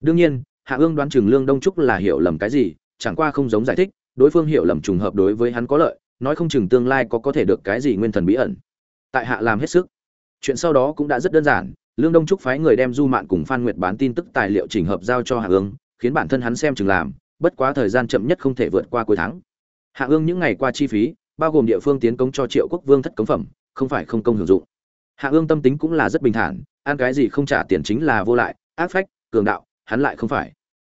Đương nhiên, hạ ương đoán chừng lương đông trúc là hiểu lầm cái gì, chẳng qua không giống giải thích, đối phương hiểu lầm trùng hợp đối với hắn có lợi, nói không chừng tương lai có có thể được cái gì nguyên thần bí ẩn. Tại hạ làm hết sức. Chuyện sau đó cũng đã rất đơn giản lương đông trúc phái người đem du mạn cùng phan nguyệt bán tin tức tài liệu chỉnh hợp giao cho hạ ương, khiến bản thân hắn xem chừng làm, bất quá thời gian chậm nhất không thể vượt qua cuối tháng. Hạ ương những ngày qua chi phí, bao gồm địa phương tiến công cho triệu quốc vương thất cống phẩm, không phải không công hưởng dụng. Hạ ương tâm tính cũng là rất bình thản, ăn cái gì không trả tiền chính là vô lại, ác phách, cường đạo, hắn lại không phải.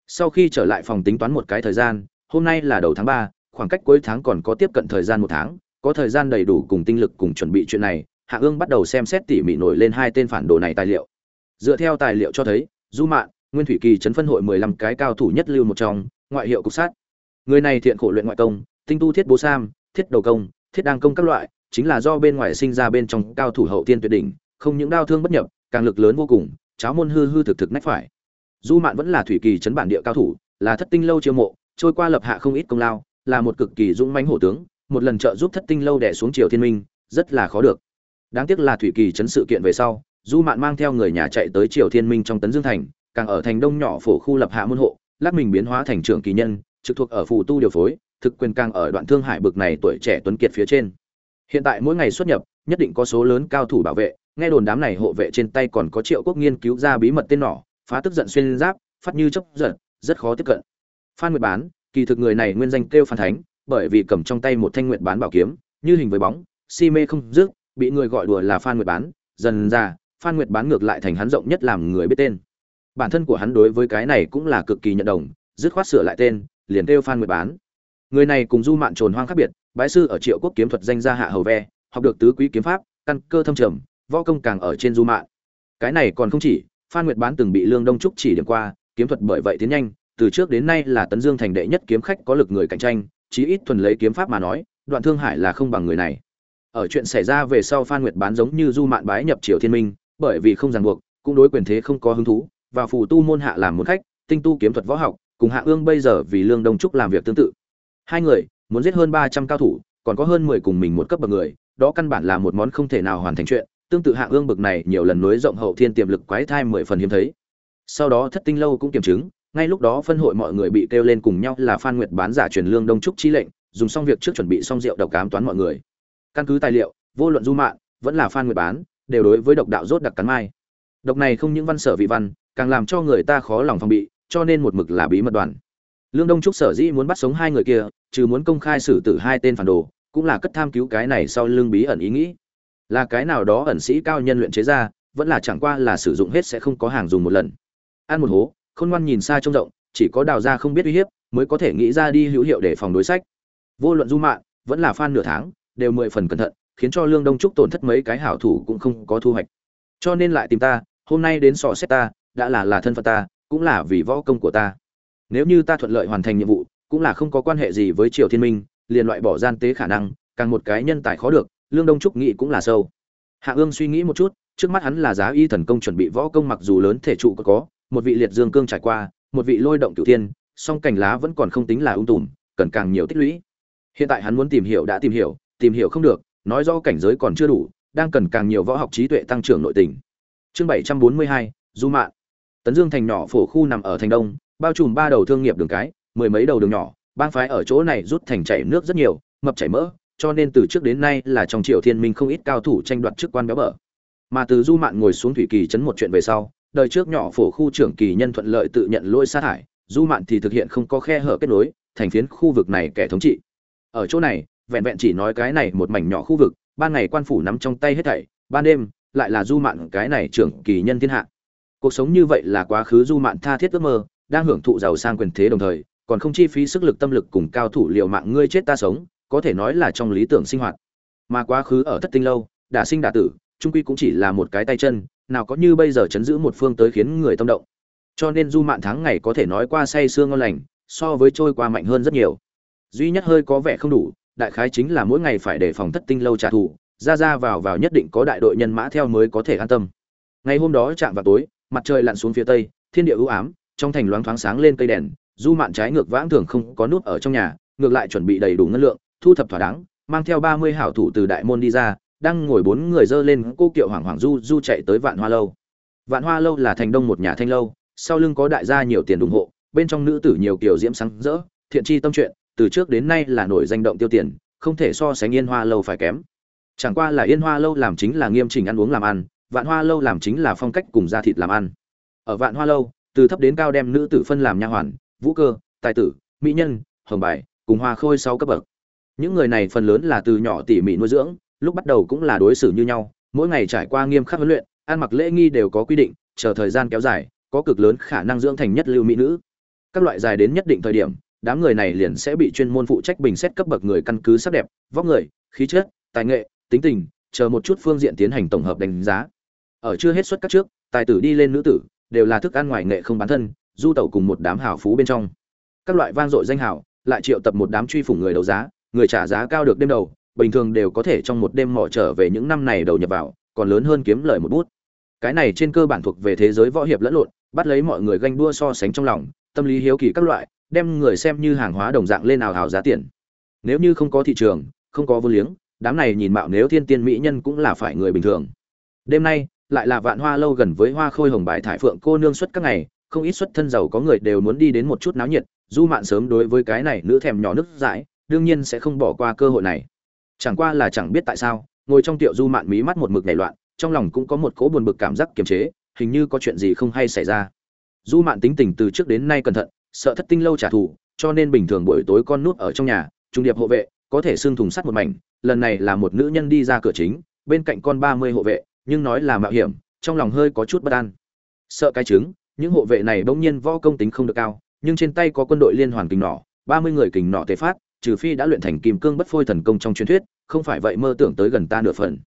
Sau khi trở lại phòng tính toán một cái thời gian, hôm nay là đầu tháng ba, khoảng cách cuối tháng còn có tiếp cận thời gian một tháng, có thời gian đầy đủ cùng tinh lực cùng chuẩn bị chuyện này hạ ương bắt đầu xem xét tỉ mỉ nổi lên hai tên phản đồ này tài liệu. Dựa theo tài liệu cho thấy, du mạn, nguyên thủy kỳ chấn phân hội mười lăm cái cao thủ nhất lưu một trong, ngoại hiệu cục sát. Người này thiện khổ luyện ngoại công, tinh tu thiết bố sam, thiết đầu công, thiết đăng công các loại, chính là do bên ngoài sinh ra bên trong cao thủ hậu tiên tuyệt đỉnh, không những đau thương bất nhập, càng lực lớn vô cùng, cháo môn hư hư thực thực nách phải. Du mạn vẫn là thủy kỳ chấn bản địa cao thủ, là thất tinh lâu chiêu mộ, trôi qua lập hạ không ít công lao, là một cực kỳ dũng mãnh hổ tướng, một lần trợ giúp thất tinh lâu đè xuống triều thiên minh, rất là khó được đáng tiếc là thủy kỳ chấn sự kiện về sau, du mạn mang theo người nhà chạy tới triều thiên minh trong tấn dương thành, càng ở thành đông nhỏ phổ khu lập hạ môn hộ lát mình biến hóa thành trưởng kỳ nhân, trực thuộc ở phù tu điều phối, thực quyền càng ở đoạn thương hải bực này tuổi trẻ tuấn kiệt phía trên. Hiện tại mỗi ngày xuất nhập, nhất định có số lớn cao thủ bảo vệ, nghe đồn đám này hộ vệ trên tay còn có triệu quốc nghiên cứu ra bí mật tên nỏ, phá tức giận xuyên giáp, phát như chấp giận, rất khó tiếp cận. Phan nguyệt bán, kỳ thực người này nguyên danh kêu phan thánh, bởi vì cầm trong tay một thanh nguyệt bán bảo kiếm, như hình với bóng, si mê không dứt bị người gọi đùa là phan nguyệt bán, dần ra, phan nguyệt bán ngược lại thành hắn rộng nhất làm người biết tên. Bản thân của hắn đối với cái này cũng là cực kỳ nhận đồng, dứt khoát sửa lại tên, liền kêu phan nguyệt bán. Người này cùng du mạn trồn hoang khác biệt, bái sư ở triệu quốc kiếm thuật danh gia hạ hầu ve, học được tứ quý kiếm pháp, căn cơ thâm trầm, võ công càng ở trên du mạn. Cái này còn không chỉ, phan nguyệt bán từng bị lương đông trúc chỉ điểm qua, kiếm thuật bởi vậy tiến nhanh, từ trước đến nay là tấn dương thành đệ nhất kiếm khách có lực người cạnh tranh, chí ít thuần lấy kiếm pháp mà nói, đoạn thương hải là không bằng người này ở chuyện xảy ra về sau phan nguyệt bán giống như du mạn bái nhập triều thiên minh, bởi vì không ràng buộc, cũng đối quyền thế không có hứng thú, và phù tu môn hạ làm một khách, tinh tu kiếm thuật võ học, cùng hạ ương bây giờ vì lương đông trúc làm việc tương tự. Hai người muốn giết hơn ba trăm cao thủ, còn có hơn mười cùng mình một cấp bậc người, đó căn bản là một món không thể nào hoàn thành chuyện, tương tự hạ ương bậc này nhiều lần nối rộng hậu thiên tiềm lực quái thai mười phần hiếm thấy. Sau đó thất tinh lâu cũng kiểm chứng, ngay lúc đó phân hội mọi người bị kêu lên cùng nhau là phan nguyệt bán giả truyền lương đông trúc chi lệnh, dùng xong việc trước chuẩn bị xong rượu độc cám toán mọi người căn cứ tài liệu, vô luận du mạng vẫn là phan người bán, đều đối với độc đạo rốt đặc cắn mai. Độc này không những văn sở vị văn, càng làm cho người ta khó lòng phòng bị, cho nên một mực là bí mật đoàn. Lương đông trúc sở dĩ muốn bắt sống hai người kia, trừ muốn công khai xử tử hai tên phản đồ, cũng là cất tham cứu cái này sau lương bí ẩn ý nghĩ. Là cái nào đó ẩn sĩ cao nhân luyện chế ra, vẫn là chẳng qua là sử dụng hết sẽ không có hàng dùng một lần. Ăn một hố, khôn ngoan nhìn xa trông rộng, chỉ có đào ra không biết uy hiếp, mới có thể nghĩ ra đi hữu hiệu để phòng đối sách. Vô luận du mạng vẫn là phan nửa tháng đều mười phần cẩn thận, khiến cho lương đông trúc tổn thất mấy cái hảo thủ cũng không có thu hoạch. Cho nên lại tìm ta, hôm nay đến sò xét ta, đã là là thân phận ta, cũng là vì võ công của ta. Nếu như ta thuận lợi hoàn thành nhiệm vụ, cũng là không có quan hệ gì với triều thiên minh, liền loại bỏ gian tế khả năng, càng một cái nhân tài khó được, lương đông trúc nghĩ cũng là sâu. Hạ ương suy nghĩ một chút, trước mắt hắn là giá y thần công chuẩn bị võ công mặc dù lớn thể trụ có có, một vị liệt dương cương trải qua, một vị lôi động cửu thiên, song cành lá vẫn còn không tính là ung tùm, cần càng nhiều tích lũy. Hiện tại hắn muốn tìm hiểu đã tìm hiểu tìm hiểu không được nói rõ cảnh giới còn chưa đủ đang cần càng nhiều võ học trí tuệ tăng trưởng nội tình. Chương bảy trăm bốn mươi hai du mạn. Tấn dương thành nhỏ phổ khu nằm ở thành đông bao trùm ba đầu thương nghiệp đường cái mười mấy đầu đường nhỏ bang phái ở chỗ này rút thành chảy nước rất nhiều mập chảy mỡ cho nên từ trước đến nay là trong triều thiên minh không ít cao thủ tranh đoạt chức quan béo bở. Mà từ du mạn ngồi xuống thủy kỳ chấn một chuyện về sau đời trước nhỏ phổ khu trưởng kỳ nhân thuận lợi tự nhận lỗi sát thải, du mạn thì thực hiện không có khe hở kết nối thành phiến khu vực này kẻ thống trị. Ở chỗ này vẹn vẹn chỉ nói cái này một mảnh nhỏ khu vực, ban ngày quan phủ nắm trong tay hết thảy, ban đêm lại là du mạn cái này trưởng kỳ nhân thiên hạ. Cuộc sống như vậy là quá khứ du mạn tha thiết ước mơ, đang hưởng thụ giàu sang quyền thế đồng thời, còn không chi phí sức lực tâm lực cùng cao thủ liệu mạng ngươi chết ta sống, có thể nói là trong lý tưởng sinh hoạt. Mà quá khứ ở thất tinh lâu, đả sinh đả tử, trung quy cũng chỉ là một cái tay chân, nào có như bây giờ chấn giữ một phương tới khiến người tâm động. Cho nên du mạn tháng ngày có thể nói qua say sương ngon lành, so với trôi qua mạnh hơn rất nhiều. Duy nhất hơi có vẻ không đủ đại khái chính là mỗi ngày phải đề phòng thất tinh lâu trả thù, ra ra vào vào nhất định có đại đội nhân mã theo mới có thể an tâm. Ngày hôm đó chạm vào tối, mặt trời lặn xuống phía tây, thiên địa ưu ám, trong thành loáng thoáng sáng lên cây đèn, du mạn trái ngược vãng thường không có nút ở trong nhà, ngược lại chuẩn bị đầy đủ ngân lượng, thu thập thỏa đáng, mang theo ba mươi hảo thủ từ đại môn đi ra, đang ngồi bốn người dơ lên cô kiệu hoàng hoàng du du chạy tới vạn hoa lâu. Vạn hoa lâu là thành đông một nhà thanh lâu, sau lưng có đại gia nhiều tiền ủng hộ, bên trong nữ tử nhiều kiểu diễm sáng rỡ, thiện chi tâm chuyện từ trước đến nay là nổi danh động tiêu tiền, không thể so sánh yên hoa lâu phải kém. Chẳng qua là yên hoa lâu làm chính là nghiêm chỉnh ăn uống làm ăn, vạn hoa lâu làm chính là phong cách cùng gia thịt làm ăn. Ở vạn hoa lâu, từ thấp đến cao đem nữ tử phân làm nha hoàn, vũ cơ, tài tử, mỹ nhân, hồng bài, cùng hoa khôi sau cấp bậc. Những người này phần lớn là từ nhỏ tỉ mỉ nuôi dưỡng, lúc bắt đầu cũng là đối xử như nhau, mỗi ngày trải qua nghiêm khắc huấn luyện, ăn mặc lễ nghi đều có quy định, chờ thời gian kéo dài, có cực lớn khả năng dưỡng thành nhất lưu mỹ nữ. Các loại dài đến nhất định thời điểm đám người này liền sẽ bị chuyên môn phụ trách bình xét cấp bậc người căn cứ sắc đẹp vóc người khí chất tài nghệ tính tình chờ một chút phương diện tiến hành tổng hợp đánh giá. Ở chưa hết suất các trước tài tử đi lên nữ tử đều là thức ăn ngoài nghệ không bán thân du tẩu cùng một đám hảo phú bên trong. Các loại vang dội danh hào, lại triệu tập một đám truy phủ người đấu giá người trả giá cao được đêm đầu bình thường đều có thể trong một đêm mỏ trở về những năm này đầu nhập vào còn lớn hơn kiếm lời một bút. Cái này trên cơ bản thuộc về thế giới võ hiệp lẫn lộn bắt lấy mọi người ganh đua so sánh trong lòng tâm lý hiếu kỳ các loại đem người xem như hàng hóa đồng dạng lên ảo hào giá tiền. Nếu như không có thị trường, không có vô liếng, đám này nhìn mạo nếu thiên tiên mỹ nhân cũng là phải người bình thường. Đêm nay, lại là vạn hoa lâu gần với hoa khôi hồng bài thải phượng cô nương xuất các ngày, không ít xuất thân giàu có người đều muốn đi đến một chút náo nhiệt, du mạn sớm đối với cái này nữ thèm nhỏ nước dãi, đương nhiên sẽ không bỏ qua cơ hội này. Chẳng qua là chẳng biết tại sao, ngồi trong tiệu du mạn mí mắt một mực nảy loạn, trong lòng cũng có một cỗ buồn bực cảm giác kiềm chế, hình như có chuyện gì không hay xảy ra. Du mạn tính tình từ trước đến nay cẩn thận sợ thất tinh lâu trả thù, cho nên bình thường buổi tối con nút ở trong nhà, trung điệp hộ vệ, có thể xương thùng sắt một mảnh. Lần này là một nữ nhân đi ra cửa chính, bên cạnh con ba mươi hộ vệ, nhưng nói là mạo hiểm, trong lòng hơi có chút bất an. Sợ cái trứng, những hộ vệ này bỗng nhiên võ công tính không được cao, nhưng trên tay có quân đội liên hoàn kình nỏ, ba mươi người kình nỏ tề phát, trừ phi đã luyện thành kim cương bất phôi thần công trong truyền thuyết, không phải vậy mơ tưởng tới gần ta nửa phần.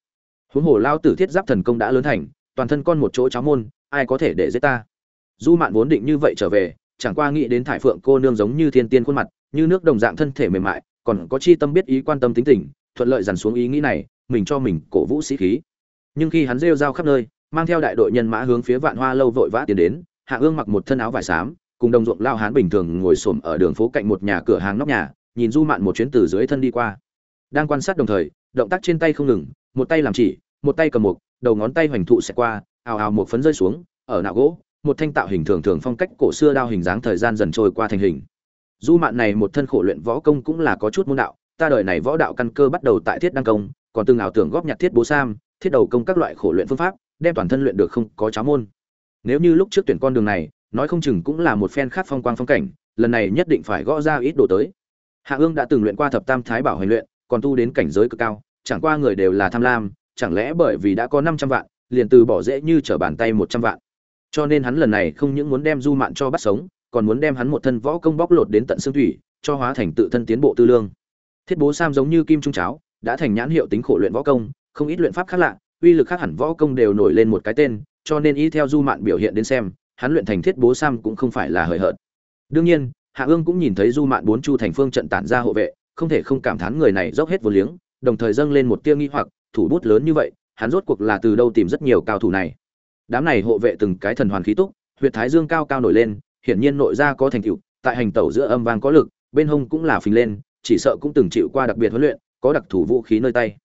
Huống hồ lao tử thiết giáp thần công đã lớn thành, toàn thân con một chỗ cháo môn, ai có thể để giết ta? Du mạn vốn định như vậy trở về chẳng qua nghĩ đến thải phượng cô nương giống như thiên tiên khuôn mặt, như nước đồng dạng thân thể mềm mại, còn có chi tâm biết ý quan tâm tính tình, thuận lợi dằn xuống ý nghĩ này, mình cho mình cổ vũ sĩ khí. Nhưng khi hắn rêu rao khắp nơi, mang theo đại đội nhân mã hướng phía vạn hoa lâu vội vã tiến đến, hạ ương mặc một thân áo vải xám, cùng đồng ruộng lao hán bình thường ngồi xổm ở đường phố cạnh một nhà cửa hàng nóc nhà, nhìn du mạn một chuyến từ dưới thân đi qua. Đang quan sát đồng thời, động tác trên tay không ngừng, một tay làm chỉ, một tay cầm một đầu ngón tay hoành thụ xẹt qua, ào ào một phấn rơi xuống, ở nạo gỗ một thanh tạo hình thường thường phong cách cổ xưa đao hình dáng thời gian dần trôi qua thành hình. Du mạn này một thân khổ luyện võ công cũng là có chút môn đạo, ta đời này võ đạo căn cơ bắt đầu tại thiết đăng công, còn từng ảo tưởng góp nhặt thiết bố sam, thiết đầu công các loại khổ luyện phương pháp, đem toàn thân luyện được không có cháo môn. Nếu như lúc trước tuyển con đường này, nói không chừng cũng là một phen khác phong quang phong cảnh, lần này nhất định phải gõ ra ít đồ tới. Hạ ương đã từng luyện qua thập tam thái bảo hành luyện, còn tu đến cảnh giới cực cao, chẳng qua người đều là tham lam, chẳng lẽ bởi vì đã có năm trăm vạn, liền từ bỏ dễ như trở bàn tay một trăm vạn cho nên hắn lần này không những muốn đem du mạn cho bắt sống, còn muốn đem hắn một thân võ công bóc lột đến tận xương thủy, cho hóa thành tự thân tiến bộ tư lương. Thiết bố sam giống như kim trung cháo, đã thành nhãn hiệu tính khổ luyện võ công, không ít luyện pháp khác lạ, uy lực khác hẳn võ công đều nổi lên một cái tên, cho nên y theo du mạn biểu hiện đến xem, hắn luyện thành thiết bố sam cũng không phải là hời hợt. Đương nhiên, hạ ương cũng nhìn thấy du mạn bốn chu thành phương trận tản ra hộ vệ, không thể không cảm thán người này dốc hết vô liếng, đồng thời dâng lên một tia nghi hoặc, thủ bút lớn như vậy, hắn rốt cuộc là từ đâu tìm rất nhiều cao thủ này? Đám này hộ vệ từng cái thần hoàn khí túc, huyệt thái dương cao cao nổi lên, hiển nhiên nội ra có thành tựu, tại hành tẩu giữa âm vang có lực, bên hông cũng là phình lên, chỉ sợ cũng từng chịu qua đặc biệt huấn luyện, có đặc thủ vũ khí nơi tay.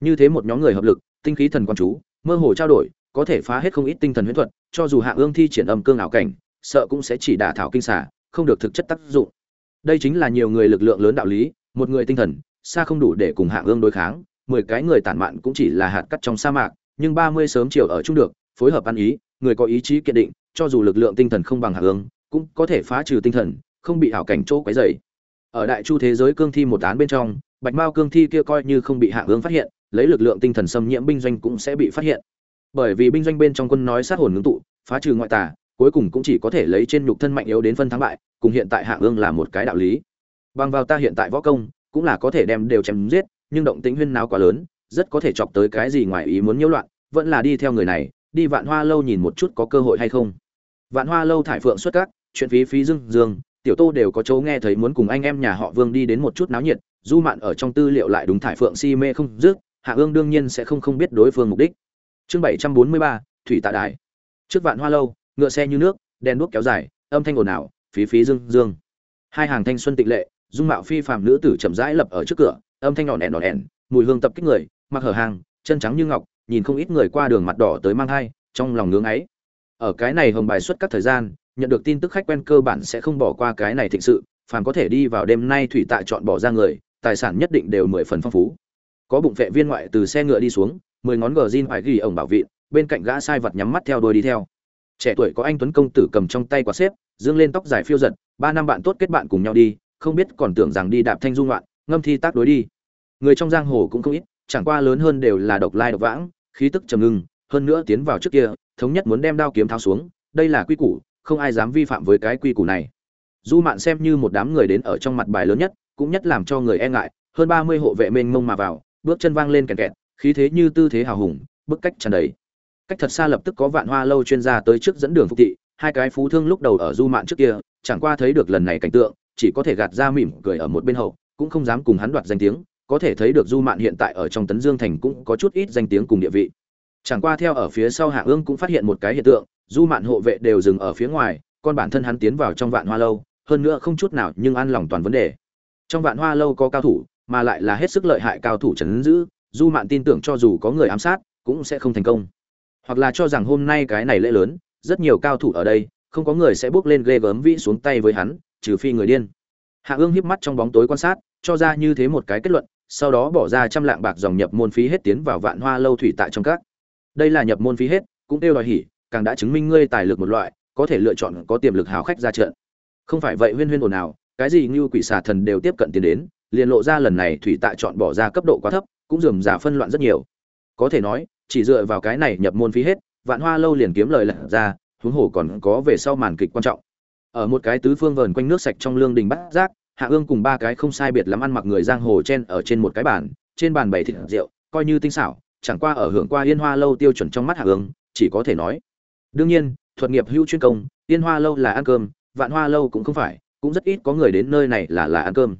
Như thế một nhóm người hợp lực, tinh khí thần quan chú, mơ hồ trao đổi, có thể phá hết không ít tinh thần huyễn thuật, cho dù hạ ương thi triển âm cương ảo cảnh, sợ cũng sẽ chỉ đả thảo kinh xả, không được thực chất tác dụng. Đây chính là nhiều người lực lượng lớn đạo lý, một người tinh thần, xa không đủ để cùng hạ ương đối kháng, mười cái người tản mạn cũng chỉ là hạt cắt trong sa mạc, nhưng ba mươi sớm chiều ở chung được phối hợp ăn ý, người có ý chí kiên định, cho dù lực lượng tinh thần không bằng hạ ương cũng có thể phá trừ tinh thần, không bị ảo cảnh chỗ quấy dày ở đại chu thế giới cương thi một án bên trong, bạch mao cương thi kia coi như không bị hạ ương phát hiện, lấy lực lượng tinh thần xâm nhiễm binh doanh cũng sẽ bị phát hiện. Bởi vì binh doanh bên trong quân nói sát hồn ngưng tụ, phá trừ ngoại tà, cuối cùng cũng chỉ có thể lấy trên nhục thân mạnh yếu đến phân thắng bại, cùng hiện tại hạ ương là một cái đạo lý. Bằng vào ta hiện tại võ công, cũng là có thể đem đều chém giết, nhưng động tĩnh huyên náo quá lớn, rất có thể chọc tới cái gì ngoài ý muốn nhiễu loạn, vẫn là đi theo người này đi vạn hoa lâu nhìn một chút có cơ hội hay không. Vạn hoa lâu thải phượng xuất các chuyện phí phí dương dương, tiểu tô đều có chỗ nghe thấy muốn cùng anh em nhà họ vương đi đến một chút náo nhiệt, du mạn ở trong tư liệu lại đúng thải phượng si mê không dứt, hạ ương đương nhiên sẽ không không biết đối phương mục đích. Chương bảy trăm bốn mươi ba, thủy tạ đài. Trước vạn hoa lâu, ngựa xe như nước, đèn đuốc kéo dài, âm thanh ồn ào, phí phí dương dương. Hai hàng thanh xuân tịnh lệ, dung mạo phi phàm nữ tử chậm rãi lập ở trước cửa, âm thanh nhỏ nẻn nhỏ nẻn, mùi hương tập kích người, mặc hở hàng, chân trắng như ngọc nhìn không ít người qua đường mặt đỏ tới mang hai trong lòng ngưỡng ấy. Ở cái này hồng bài xuất các thời gian, nhận được tin tức khách quen cơ bản sẽ không bỏ qua cái này thịnh sự, phàm có thể đi vào đêm nay thủy tạ chọn bỏ ra người, tài sản nhất định đều mười phần phong phú. Có bụng vệ viên ngoại từ xe ngựa đi xuống, mười ngón gờ zin phải ghi ổng bảo vị bên cạnh gã sai vật nhắm mắt theo đuôi đi theo. Trẻ tuổi có anh tuấn công tử cầm trong tay quả xếp, dương lên tóc dài phiêu giật, ba năm bạn tốt kết bạn cùng nhau đi, không biết còn tưởng rằng đi đạp thanh dung loạn ngâm thi tác đối đi. Người trong giang hồ cũng không ít chẳng qua lớn hơn đều là độc lai độc vãng, khí tức trầm ngưng, hơn nữa tiến vào trước kia, thống nhất muốn đem đao kiếm tháo xuống, đây là quy củ, không ai dám vi phạm với cái quy củ này. Du mạn xem như một đám người đến ở trong mặt bài lớn nhất, cũng nhất làm cho người e ngại, hơn ba mươi hộ vệ mênh mông mà vào, bước chân vang lên kẹt kẹt, khí thế như tư thế hào hùng, bức cách tràn đầy. Cách thật xa lập tức có vạn hoa lâu chuyên gia tới trước dẫn đường phục thị, hai cái phú thương lúc đầu ở du mạn trước kia, chẳng qua thấy được lần này cảnh tượng, chỉ có thể gạt ra mỉm cười ở một bên hậu, cũng không dám cùng hắn đoạt danh tiếng có thể thấy được du mạn hiện tại ở trong tấn dương thành cũng có chút ít danh tiếng cùng địa vị. Chẳng qua theo ở phía sau hạ ương cũng phát hiện một cái hiện tượng, du mạn hộ vệ đều dừng ở phía ngoài còn bản thân hắn tiến vào trong vạn hoa lâu, hơn nữa không chút nào nhưng an lòng toàn vấn đề. Trong vạn hoa lâu có cao thủ, mà lại là hết sức lợi hại cao thủ trấn giữ, du mạn tin tưởng cho dù có người ám sát, cũng sẽ không thành công. Hoặc là cho rằng hôm nay cái này lễ lớn, rất nhiều cao thủ ở đây, không có người sẽ bước lên ghê gớm vĩ xuống tay với hắn, trừ phi người điên. Hạ ương híp mắt trong bóng tối quan sát, cho ra như thế một cái kết luận sau đó bỏ ra trăm lạng bạc dòng nhập môn phí hết tiến vào vạn hoa lâu thủy tại trong các. Đây là nhập môn phí hết, cũng kêu đòi hỉ, càng đã chứng minh ngươi tài lực một loại, có thể lựa chọn, có tiềm lực hào khách ra trận. Không phải vậy huyên huyên ồn ào, cái gì như quỷ xà thần đều tiếp cận tiến đến, liền lộ ra lần này thủy tại chọn bỏ ra cấp độ quá thấp, cũng dườm giả phân loạn rất nhiều. Có thể nói, chỉ dựa vào cái này nhập môn phí hết, vạn hoa lâu liền kiếm lời lật ra, huống hồ còn có về sau màn kịch quan trọng. Ở một cái tứ phương vờn quanh nước sạch trong lương đình bát giác hạ ương cùng ba cái không sai biệt lắm ăn mặc người giang hồ chen ở trên một cái bàn, trên bàn bày thịt rượu, coi như tinh xảo, chẳng qua ở hưởng qua yên hoa lâu tiêu chuẩn trong mắt hạ ương, chỉ có thể nói. Đương nhiên, thuật nghiệp hữu chuyên công, yên hoa lâu là ăn cơm, vạn hoa lâu cũng không phải, cũng rất ít có người đến nơi này là là ăn cơm.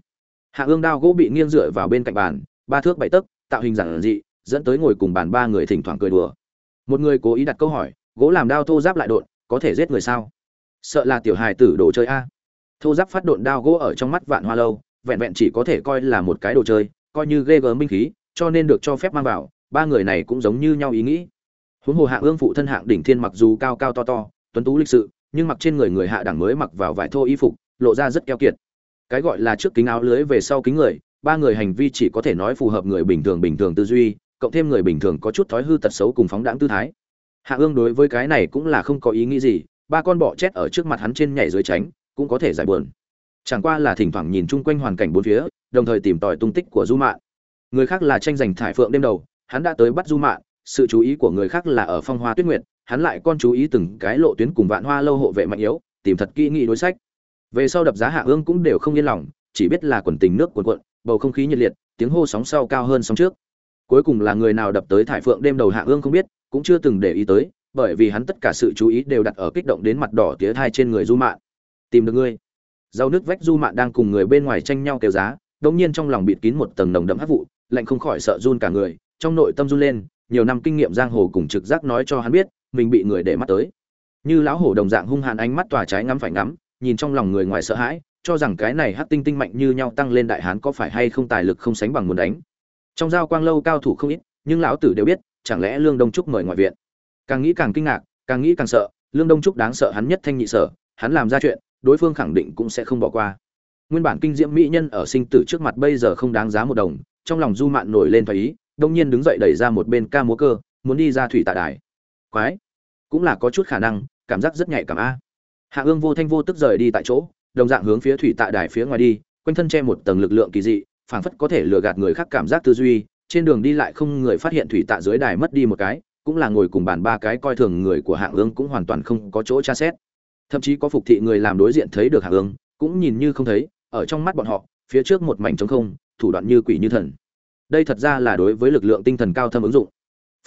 Hạ ương đao gỗ bị nghiêng dựa vào bên cạnh bàn, ba thước bảy tấc, tạo hình giản dị, dẫn tới ngồi cùng bàn ba người thỉnh thoảng cười đùa. Một người cố ý đặt câu hỏi, gỗ làm đao thô giáp lại đột, có thể giết người sao? Sợ là tiểu hài tử đồ chơi a thô giáp phát độn đao gỗ ở trong mắt vạn hoa lâu, vẹn vẹn chỉ có thể coi là một cái đồ chơi, coi như ghê gớm binh khí, cho nên được cho phép mang vào, ba người này cũng giống như nhau ý nghĩ. Huống hồ hạ ương phụ thân hạng đỉnh thiên mặc dù cao cao to to, tuấn tú lịch sự, nhưng mặc trên người người hạ đẳng mới mặc vào vải thô y phục, lộ ra rất keo kiệt. Cái gọi là trước kính áo lưới về sau kính người, ba người hành vi chỉ có thể nói phù hợp người bình thường bình thường tư duy, cộng thêm người bình thường có chút thói hư tật xấu cùng phóng đáng tư thái. Hạ ương đối với cái này cũng là không có ý nghĩ gì, ba con bọ chết ở trước mặt hắn trên nhảy dưới tránh cũng có thể giải buồn. Chẳng qua là thỉnh thoảng nhìn chung quanh hoàn cảnh bốn phía, đồng thời tìm tòi tung tích của du mạn. Người khác là tranh giành thải phượng đêm đầu, hắn đã tới bắt du mạn, sự chú ý của người khác là ở phong hoa tuyết nguyệt, hắn lại con chú ý từng cái lộ tuyến cùng vạn hoa lâu hộ vệ mạnh yếu, tìm thật kỹ nghị đối sách. Về sau đập giá hạ ương cũng đều không yên lòng, chỉ biết là quần tình nước cuộn cuộn, bầu không khí nhiệt liệt, tiếng hô sóng sau cao hơn sóng trước. Cuối cùng là người nào đập tới thải phượng đêm đầu hạ ương không biết, cũng chưa từng để ý tới, bởi vì hắn tất cả sự chú ý đều đặt ở kích động đến mặt đỏ tía thai trên người du mạn tìm được ngươi. Rau nước vách du mạn đang cùng người bên ngoài tranh nhau kêu giá đống nhiên trong lòng bịt kín một tầng nồng đậm hắc vụ, lạnh không khỏi sợ run cả người, trong nội tâm run lên, nhiều năm kinh nghiệm giang hồ cùng trực giác nói cho hắn biết, mình bị người để mắt tới. Như lão hổ đồng dạng hung hàn ánh mắt tỏa trái ngắm phải ngắm, nhìn trong lòng người ngoài sợ hãi, cho rằng cái này hắc tinh tinh mạnh như nhau tăng lên đại hán có phải hay không tài lực không sánh bằng muốn đánh. Trong giao quang lâu cao thủ không ít, nhưng lão tử đều biết, chẳng lẽ lương đông trúc mời ngoại viện? Càng nghĩ càng kinh ngạc, càng nghĩ càng sợ, lương đông trúc đáng sợ hắn nhất thanh nhị sở, hắn làm ra chuyện đối phương khẳng định cũng sẽ không bỏ qua. Nguyên bản kinh diễm mỹ nhân ở sinh tử trước mặt bây giờ không đáng giá một đồng, trong lòng du mạn nổi lên thoái ý, đông nhiên đứng dậy đẩy ra một bên ca múa cơ, muốn đi ra thủy tạ đài. Quái! Cũng là có chút khả năng, cảm giác rất nhạy cảm a. Hạ ương vô thanh vô tức rời đi tại chỗ, đồng dạng hướng phía thủy tạ đài phía ngoài đi, quanh thân che một tầng lực lượng kỳ dị, phảng phất có thể lừa gạt người khác cảm giác tư duy, trên đường đi lại không người phát hiện thủy tạ dưới đài mất đi một cái, cũng là ngồi cùng bàn ba cái coi thường người của hạng ương cũng hoàn toàn không có chỗ tra xét thậm chí có phục thị người làm đối diện thấy được hạ ương cũng nhìn như không thấy, ở trong mắt bọn họ, phía trước một mảnh trống không, thủ đoạn như quỷ như thần. Đây thật ra là đối với lực lượng tinh thần cao thâm ứng dụng.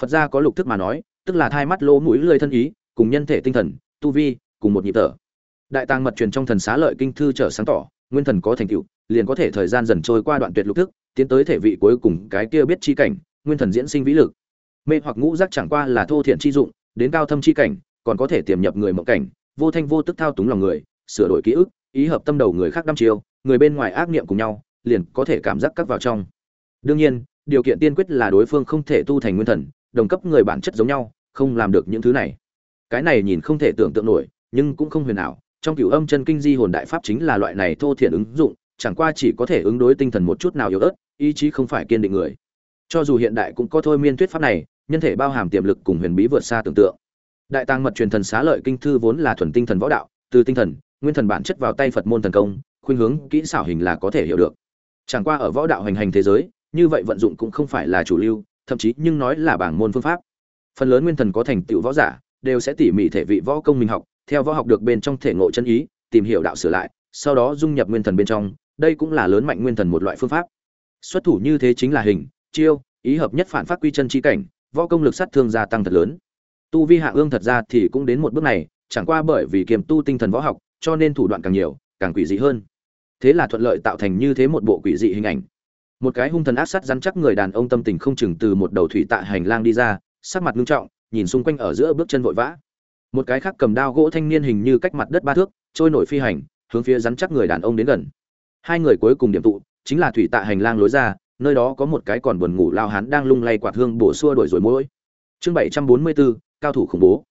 Phật gia có lục thức mà nói, tức là thai mắt lỗ mũi lưỡi thân ý, cùng nhân thể tinh thần, tu vi, cùng một nhịp thở. Đại tàng mật truyền trong thần xá lợi kinh thư trở sáng tỏ, nguyên thần có thành tựu, liền có thể thời gian dần trôi qua đoạn tuyệt lục thức, tiến tới thể vị cuối cùng cái kia biết chi cảnh, nguyên thần diễn sinh vĩ lực. Mê hoặc ngũ giác chẳng qua là thô thiện chi dụng, đến cao thâm chi cảnh, còn có thể tiềm nhập người mộng cảnh vô thanh vô tức thao túng lòng người, sửa đổi ký ức, ý hợp tâm đầu người khác đăm chiêu, người bên ngoài ác niệm cùng nhau, liền có thể cảm giác cắt vào trong. Đương nhiên, điều kiện tiên quyết là đối phương không thể tu thành nguyên thần, đồng cấp người bản chất giống nhau, không làm được những thứ này. Cái này nhìn không thể tưởng tượng nổi, nhưng cũng không huyền ảo. Trong cửu âm chân kinh di hồn đại pháp chính là loại này thô thiện ứng dụng, chẳng qua chỉ có thể ứng đối tinh thần một chút nào yếu ớt, ý chí không phải kiên định người. Cho dù hiện đại cũng có thôi miên thuyết pháp này, nhân thể bao hàm tiềm lực cùng huyền bí vượt xa tưởng tượng đại tàng mật truyền thần xá lợi kinh thư vốn là thuần tinh thần võ đạo, từ tinh thần, nguyên thần bản chất vào tay phật môn thần công, khuynh hướng kỹ xảo hình là có thể hiểu được. Chẳng qua ở võ đạo hành hành thế giới, như vậy vận dụng cũng không phải là chủ lưu, thậm chí nhưng nói là bảng môn phương pháp. Phần lớn nguyên thần có thành tựu võ giả, đều sẽ tỉ mỉ thể vị võ công mình học, theo võ học được bên trong thể ngộ chân ý, tìm hiểu đạo sửa lại, sau đó dung nhập nguyên thần bên trong, đây cũng là lớn mạnh nguyên thần một loại phương pháp. Xuất thủ như thế chính là hình, chiêu, ý hợp nhất phản phát quy chân chi cảnh, võ công lực sát thương gia tăng thật lớn tu vi hạ ương thật ra thì cũng đến một bước này, chẳng qua bởi vì kiềm tu tinh thần võ học, cho nên thủ đoạn càng nhiều, càng quỷ dị hơn. Thế là thuận lợi tạo thành như thế một bộ quỷ dị hình ảnh. Một cái hung thần áp sát rắn chắc người đàn ông tâm tình không chừng từ một đầu thủy tạ hành lang đi ra, sắc mặt nghiêm trọng, nhìn xung quanh ở giữa bước chân vội vã. Một cái khác cầm đao gỗ thanh niên hình như cách mặt đất ba thước, trôi nổi phi hành, hướng phía rắn chắc người đàn ông đến gần. Hai người cuối cùng điểm tụ, chính là thủy tạ hành lang lối ra, nơi đó có một cái còn buồn ngủ lao hán đang lung lay quạt hương bổ xua đổi rồi mỗi chương bảy trăm bốn mươi bốn cao thủ khủng bố.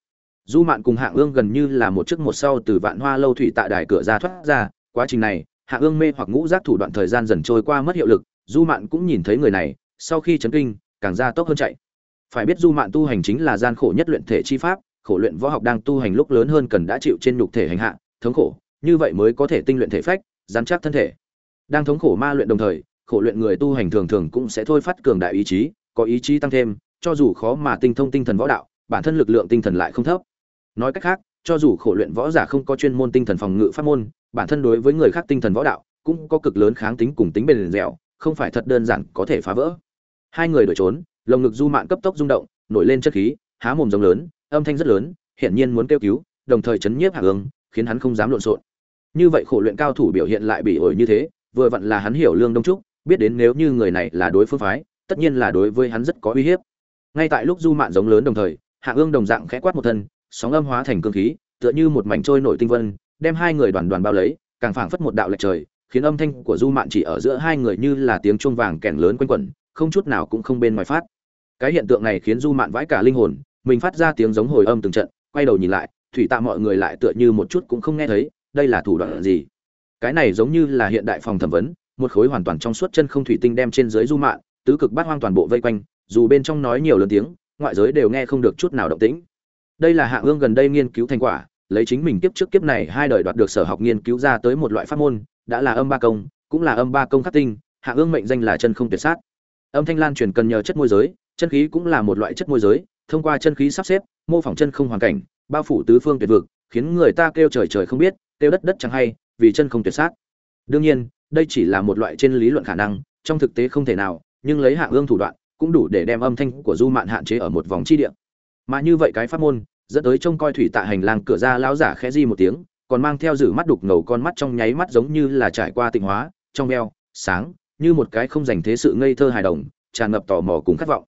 Du mạn cùng hạ ương gần như là một chiếc một sau từ vạn hoa lâu thủy tạ đài cửa ra thoát ra, quá trình này hạ ương mê hoặc ngũ giác thủ đoạn thời gian dần trôi qua mất hiệu lực du mạn cũng nhìn thấy người này, sau khi chấn kinh, càng ra tốc hơn chạy. Phải biết du mạn tu hành chính là gian khổ nhất luyện thể chi pháp, khổ luyện võ học đang tu hành lúc lớn hơn cần đã chịu trên nhục thể hành hạ, thống khổ, như vậy mới có thể tinh luyện thể phách dán chắc thân thể. Đang thống khổ ma luyện đồng thời, khổ luyện người tu hành thường thường cũng sẽ thôi phát cường đại ý chí, có ý chí tăng thêm, cho dù khó mà tinh thông tinh thần võ đạo bản thân lực lượng tinh thần lại không thấp. Nói cách khác, cho dù khổ luyện võ giả không có chuyên môn tinh thần phòng ngự pháp môn, bản thân đối với người khác tinh thần võ đạo cũng có cực lớn kháng tính cùng tính bền dẻo, không phải thật đơn giản có thể phá vỡ. Hai người đổi trốn, lồng ngực du mạn cấp tốc rung động, nổi lên chất khí, há mồm rồng lớn, âm thanh rất lớn, hiển nhiên muốn kêu cứu, đồng thời chấn nhiếp hạ hướng, khiến hắn không dám lộn xộn. Như vậy khổ luyện cao thủ biểu hiện lại bị ổi như thế, vừa vặn là hắn hiểu lương đông trúc, biết đến nếu như người này là đối phương phái, tất nhiên là đối với hắn rất có uy hiếp. Ngay tại lúc du mạn giống lớn đồng thời hạ ương đồng dạng khẽ quát một thân, sóng âm hóa thành cương khí, tựa như một mảnh trôi nổi tinh vân, đem hai người đoàn đoàn bao lấy, càng phảng phất một đạo lệch trời, khiến âm thanh của du mạn chỉ ở giữa hai người như là tiếng chuông vàng kèn lớn quanh quẩn, không chút nào cũng không bên ngoài phát. Cái hiện tượng này khiến du mạn vãi cả linh hồn, mình phát ra tiếng giống hồi âm từng trận, quay đầu nhìn lại, thủy tạ mọi người lại tựa như một chút cũng không nghe thấy, đây là thủ đoạn gì? Cái này giống như là hiện đại phòng thẩm vấn, một khối hoàn toàn trong suốt chân không thủy tinh đem trên dưới du mạn, tứ cực bát hoang toàn bộ vây quanh, dù bên trong nói nhiều lớn tiếng ngoại giới đều nghe không được chút nào động tĩnh. Đây là hạ ương gần đây nghiên cứu thành quả, lấy chính mình kiếp trước kiếp này hai đời đoạt được sở học nghiên cứu ra tới một loại pháp môn, đã là âm ba công, cũng là âm ba công khắc tinh hạ ương mệnh danh là chân không tuyệt sát. Âm thanh lan truyền cần nhờ chất môi giới, chân khí cũng là một loại chất môi giới, thông qua chân khí sắp xếp, mô phỏng chân không hoàn cảnh, bao phủ tứ phương tuyệt vực, khiến người ta kêu trời trời không biết, kêu đất đất chẳng hay, vì chân không tuyệt sát. Đương nhiên, đây chỉ là một loại trên lý luận khả năng, trong thực tế không thể nào, nhưng lấy hạ ương thủ đoạn cũng đủ để đem âm thanh của du mạn hạn chế ở một vòng chi địa. Mà như vậy cái pháp môn, dẫn tới trông coi thủy tạ hành lang cửa ra lão giả khẽ di một tiếng, còn mang theo giữ mắt đục ngầu con mắt trong nháy mắt giống như là trải qua tịnh hóa, trong veo, sáng, như một cái không dành thế sự ngây thơ hài đồng, tràn ngập tò mò cùng khát vọng.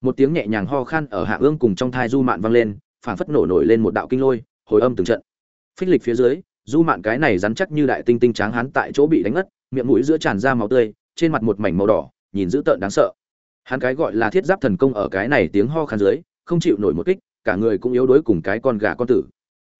Một tiếng nhẹ nhàng ho khan ở hạ ương cùng trong thai du mạn vang lên, phảng phất nổ nổi lên một đạo kinh lôi, hồi âm từng trận. Phích lịch phía dưới, du mạn cái này rắn chắc như đại tinh tinh tráng hán tại chỗ bị đánh ngất, miệng mũi giữa tràn ra máu tươi, trên mặt một mảnh màu đỏ, nhìn dữ tợn đáng sợ hắn cái gọi là thiết giáp thần công ở cái này tiếng ho khan dưới, không chịu nổi một kích, cả người cũng yếu đuối cùng cái con gà con tử.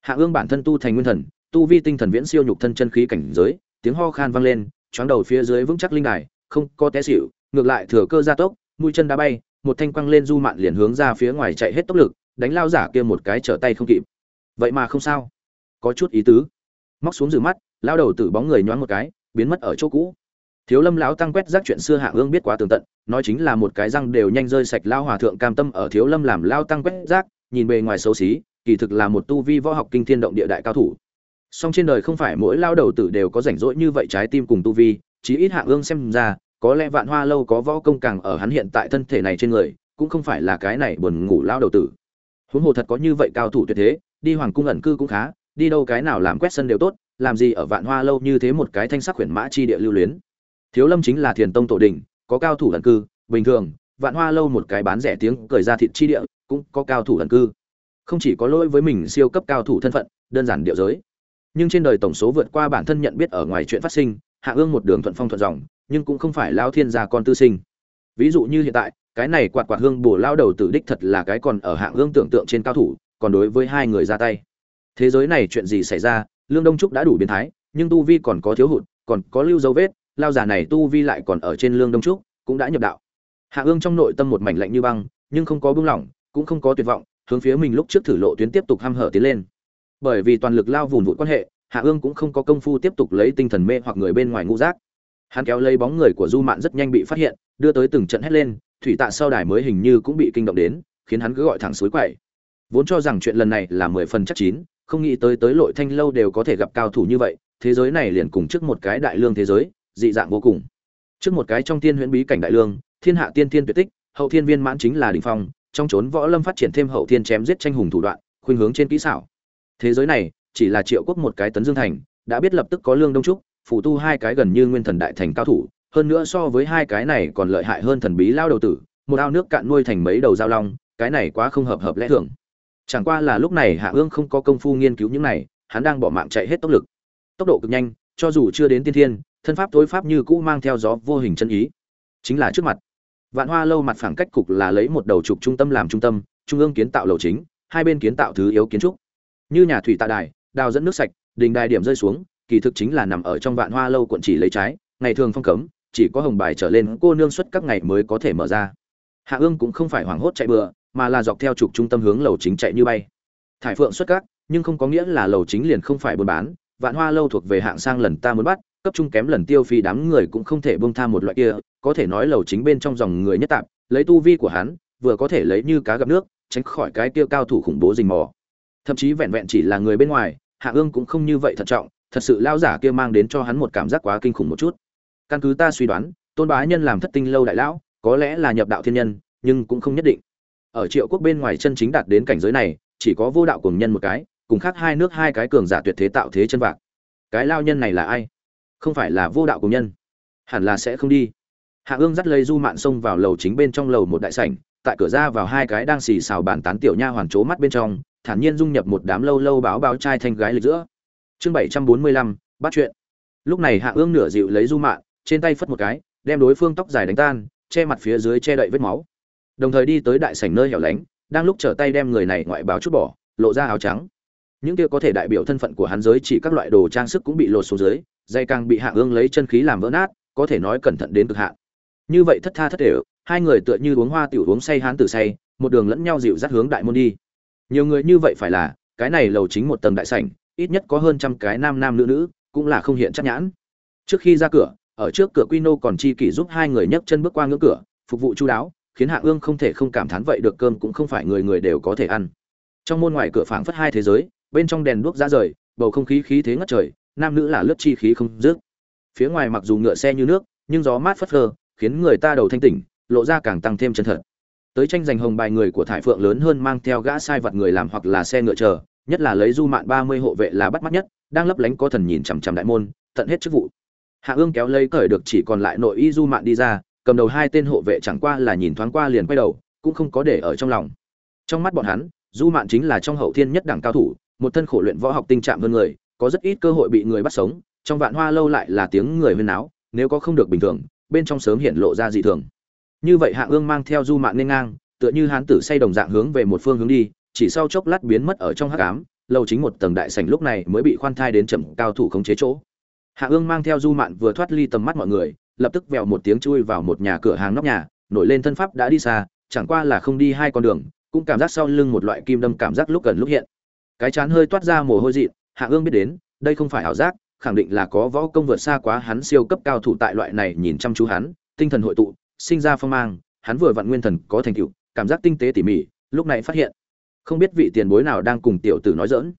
Hạ ương bản thân tu thành nguyên thần, tu vi tinh thần viễn siêu nhục thân chân khí cảnh giới, tiếng ho khan vang lên, choáng đầu phía dưới vững chắc linh đài, không có té xỉu, ngược lại thừa cơ gia tốc, mũi chân đá bay, một thanh quăng lên du mạn liền hướng ra phía ngoài chạy hết tốc lực, đánh lao giả kia một cái trở tay không kịp. Vậy mà không sao. Có chút ý tứ. Móc xuống rửa mắt, lao đầu tử bóng người nhoáng một cái, biến mất ở chỗ cũ thiếu lâm lão tăng quét rác chuyện xưa hạ ương biết quá tường tận, nói chính là một cái răng đều nhanh rơi sạch lao hòa thượng cam tâm ở thiếu lâm làm lao tăng quét rác, nhìn bề ngoài xấu xí, kỳ thực là một tu vi võ học kinh thiên động địa đại cao thủ. Song trên đời không phải mỗi lao đầu tử đều có rảnh rỗi như vậy trái tim cùng tu vi, chí ít hạ ương xem ra, có lẽ vạn hoa lâu có võ công càng ở hắn hiện tại thân thể này trên người, cũng không phải là cái này buồn ngủ lao đầu tử. Huống hồ thật có như vậy cao thủ tuyệt thế, đi hoàng cung ẩn cư cũng khá, đi đâu cái nào làm quét sân đều tốt, làm gì ở vạn hoa lâu như thế một cái thanh sắc khuyển mã chi địa lưu luyến thiếu lâm chính là thiền tông tổ đình, có cao thủ lần cư, bình thường, vạn hoa lâu một cái bán rẻ tiếng cười ra thịt chi địa, cũng có cao thủ lần cư. Không chỉ có lỗi với mình siêu cấp cao thủ thân phận, đơn giản điệu giới. Nhưng trên đời tổng số vượt qua bản thân nhận biết ở ngoài chuyện phát sinh, hạ ương một đường thuận phong thuận dòng, nhưng cũng không phải lao thiên gia con tư sinh. Ví dụ như hiện tại, cái này quạt quạt hương bổ lao đầu tử đích thật là cái còn ở hạng ương tưởng tượng trên cao thủ, còn đối với hai người ra tay. Thế giới này chuyện gì xảy ra, lương đông trúc đã đủ biến thái, nhưng tu vi còn có thiếu hụt, còn có lưu dấu vết lao giả này tu vi lại còn ở trên lương đông trúc, cũng đã nhập đạo. Hạ ương trong nội tâm một mảnh lạnh như băng, nhưng không có buông lỏng, cũng không có tuyệt vọng, hướng phía mình lúc trước thử lộ tuyến tiếp tục ham hở tiến lên. Bởi vì toàn lực lao vùn vụn quan hệ, hạ ương cũng không có công phu tiếp tục lấy tinh thần mê hoặc người bên ngoài ngũ giác hắn kéo lấy bóng người của du mạn rất nhanh bị phát hiện, đưa tới từng trận hét lên, thủy tạ sau đài mới hình như cũng bị kinh động đến, khiến hắn cứ gọi thẳng suối quậy. Vốn cho rằng chuyện lần này là mười phần chắc chín, không nghĩ tới tới lội thanh lâu đều có thể gặp cao thủ như vậy, thế giới này liền cùng trước một cái đại lương thế giới dị dạng vô cùng. Trước một cái trong thiên huyễn bí cảnh đại lương, thiên hạ tiên thiên tuyệt tích, hậu thiên viên mãn chính là đỉnh phong, trong chốn võ lâm phát triển thêm hậu thiên chém giết tranh hùng thủ đoạn, khuynh hướng trên kỹ xảo. Thế giới này, chỉ là triệu quốc một cái tấn dương thành, đã biết lập tức có lương đông trúc, phụ tu hai cái gần như nguyên thần đại thành cao thủ, hơn nữa so với hai cái này còn lợi hại hơn thần bí lao đầu tử, một ao nước cạn nuôi thành mấy đầu giao long, cái này quá không hợp hợp lẽ thường. Chẳng qua là lúc này hạ ương không có công phu nghiên cứu những này, hắn đang bỏ mạng chạy hết tốc lực. Tốc độ cực nhanh, cho dù chưa đến tiên thiên thân pháp tối pháp như cũ mang theo gió vô hình chân ý. Chính là trước mặt. Vạn hoa lâu mặt phẳng cách cục là lấy một đầu trục trung tâm làm trung tâm, trung ương kiến tạo lầu chính, hai bên kiến tạo thứ yếu kiến trúc. Như nhà thủy tạ đài, đào dẫn nước sạch, đình đài điểm rơi xuống, kỳ thực chính là nằm ở trong vạn hoa lâu quận chỉ lấy trái, ngày thường phong cấm, chỉ có hồng bài trở lên cô nương xuất các ngày mới có thể mở ra. Hạ ương cũng không phải hoảng hốt chạy bừa, mà là dọc theo trục trung tâm hướng lầu chính chạy như bay. Thải phượng xuất các, nhưng không có nghĩa là lầu chính liền không phải buôn bán, vạn hoa lâu thuộc về hạng sang lần ta muốn bắt cấp trung kém lần tiêu phi đám người cũng không thể bông tha một loại kia, có thể nói lầu chính bên trong dòng người nhất tạp, lấy tu vi của hắn, vừa có thể lấy như cá gặp nước, tránh khỏi cái kia cao thủ khủng bố rình mò. Thậm chí vẹn vẹn chỉ là người bên ngoài, hạ ương cũng không như vậy thận trọng, thật sự lao giả kia mang đến cho hắn một cảm giác quá kinh khủng một chút. Căn cứ ta suy đoán, tôn bá nhân làm thất tinh lâu đại lão, có lẽ là nhập đạo thiên nhân, nhưng cũng không nhất định. Ở triệu quốc bên ngoài chân chính đạt đến cảnh giới này, chỉ có vô đạo cùng nhân một cái, cùng khác hai nước hai cái cường giả tuyệt thế tạo thế chân vạc. Cái lao nhân này là ai? Không phải là vô đạo cùng nhân. Hẳn là sẽ không đi. Hạ ương dắt lấy du mạn xông vào lầu chính bên trong lầu một đại sảnh, tại cửa ra vào hai cái đang xì xào bàn tán tiểu nha hoàn trố mắt bên trong, thản nhiên dung nhập một đám lâu lâu báo báo trai thanh gái lịch giữa. Chương bảy trăm bốn mươi lăm, bắt chuyện. Lúc này hạ ương nửa dịu lấy du mạn, trên tay phất một cái, đem đối phương tóc dài đánh tan, che mặt phía dưới che đậy vết máu. Đồng thời đi tới đại sảnh nơi hẻo lánh, đang lúc trở tay đem người này ngoại báo chút bỏ, lộ ra áo trắng. Những kia có thể đại biểu thân phận của hắn giới chỉ các loại đồ trang sức cũng bị lột xuống dưới dây càng bị hạ ương lấy chân khí làm vỡ nát, có thể nói cẩn thận đến cực hạn. Như vậy thất tha thất đều hai người tựa như uống hoa tiểu uống say hán tử say, một đường lẫn nhau dịu dắt hướng đại môn đi. Nhiều người như vậy phải là, cái này lầu chính một tầng đại sảnh, ít nhất có hơn trăm cái nam nam nữ nữ, cũng là không hiện chắc nhãn. Trước khi ra cửa, ở trước cửa quy nô còn chi kỷ giúp hai người nhấc chân bước qua ngưỡng cửa, phục vụ chú đáo, khiến hạ ương không thể không cảm thán vậy được cơm cũng không phải người người đều có thể ăn. Trong môn ngoài cửa phảng phất hai thế giới, bên trong đèn đuốc ra rời, bầu không khí khí thế ngất trời nam nữ là lớp chi khí không dứt. Phía ngoài mặc dù ngựa xe như nước, nhưng gió mát phất phơ, khiến người ta đầu thanh tỉnh, lộ ra càng tăng thêm chân thật. Tới tranh giành hồng bài người của thải phượng lớn hơn mang theo gã sai vật người làm hoặc là xe ngựa chờ, nhất là lấy du mạn ba mươi hộ vệ là bắt mắt nhất, đang lấp lánh có thần nhìn chằm chằm đại môn, tận hết chức vụ. Hạ ương kéo lấy cởi được chỉ còn lại nội y du mạn đi ra, cầm đầu hai tên hộ vệ chẳng qua là nhìn thoáng qua liền quay đầu, cũng không có để ở trong lòng. Trong mắt bọn hắn, du mạn chính là trong hậu thiên nhất đẳng cao thủ, một thân khổ luyện võ học tinh trạng hơn người có rất ít cơ hội bị người bắt sống, trong vạn hoa lâu lại là tiếng người huyên náo, nếu có không được bình thường, bên trong sớm hiện lộ ra dị thường. Như vậy hạ ương mang theo du mạn nên ngang, tựa như hán tử say đồng dạng hướng về một phương hướng đi, chỉ sau chốc lát biến mất ở trong hắc ám, lâu chính một tầng đại sảnh lúc này mới bị khoan thai đến chậm cao thủ khống chế chỗ. Hạ ương mang theo du mạn vừa thoát ly tầm mắt mọi người, lập tức vèo một tiếng chui vào một nhà cửa hàng nóc nhà, nổi lên thân pháp đã đi xa, chẳng qua là không đi hai con đường, cũng cảm giác sau lưng một loại kim đâm cảm giác lúc gần lúc hiện. Cái chán hơi toát ra mồ hôi dị hạ ương biết đến, đây không phải ảo giác, khẳng định là có võ công vượt xa quá hắn siêu cấp cao thủ tại loại này nhìn chăm chú hắn, tinh thần hội tụ, sinh ra phong mang, hắn vừa vặn nguyên thần có thành tựu, cảm giác tinh tế tỉ mỉ, lúc này phát hiện, không biết vị tiền bối nào đang cùng tiểu tử nói dỡn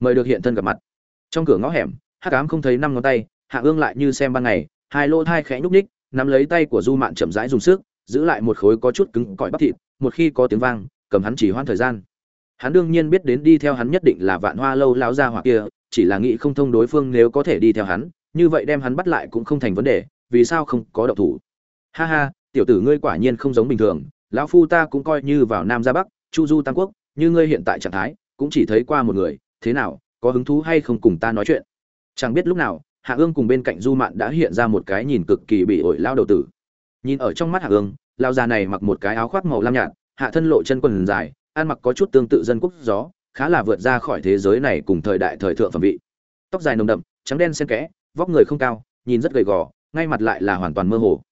mời được hiện thân gặp mặt. Trong cửa ngõ hẻm, hắc ám không thấy năm ngón tay, hạ ương lại như xem ban ngày, hai lỗ thai khẽ nhúc ních nắm lấy tay của du mạn chậm rãi dùng sức, giữ lại một khối có chút cứng cỏi bắp thịt, một khi có tiếng vang, cầm hắn chỉ hoãn thời gian hắn đương nhiên biết đến đi theo hắn nhất định là vạn hoa lâu lão gia hỏa kia, chỉ là nghĩ không thông đối phương nếu có thể đi theo hắn, như vậy đem hắn bắt lại cũng không thành vấn đề, vì sao không có động thủ? Ha ha, tiểu tử ngươi quả nhiên không giống bình thường, lão phu ta cũng coi như vào nam ra bắc, chu du tam quốc, như ngươi hiện tại trạng thái, cũng chỉ thấy qua một người, thế nào, có hứng thú hay không cùng ta nói chuyện? Chẳng biết lúc nào, hạ ương cùng bên cạnh du mạn đã hiện ra một cái nhìn cực kỳ bị ổi lao đầu tử. Nhìn ở trong mắt hạ ương lao già này mặc một cái áo khoác màu lam nhạt, hạ thân lộ chân quần dài ăn mặc có chút tương tự dân quốc gió, khá là vượt ra khỏi thế giới này cùng thời đại thời thượng phẩm vị. Tóc dài nồng đậm, trắng đen xen kẽ, vóc người không cao, nhìn rất gầy gò, ngay mặt lại là hoàn toàn mơ hồ.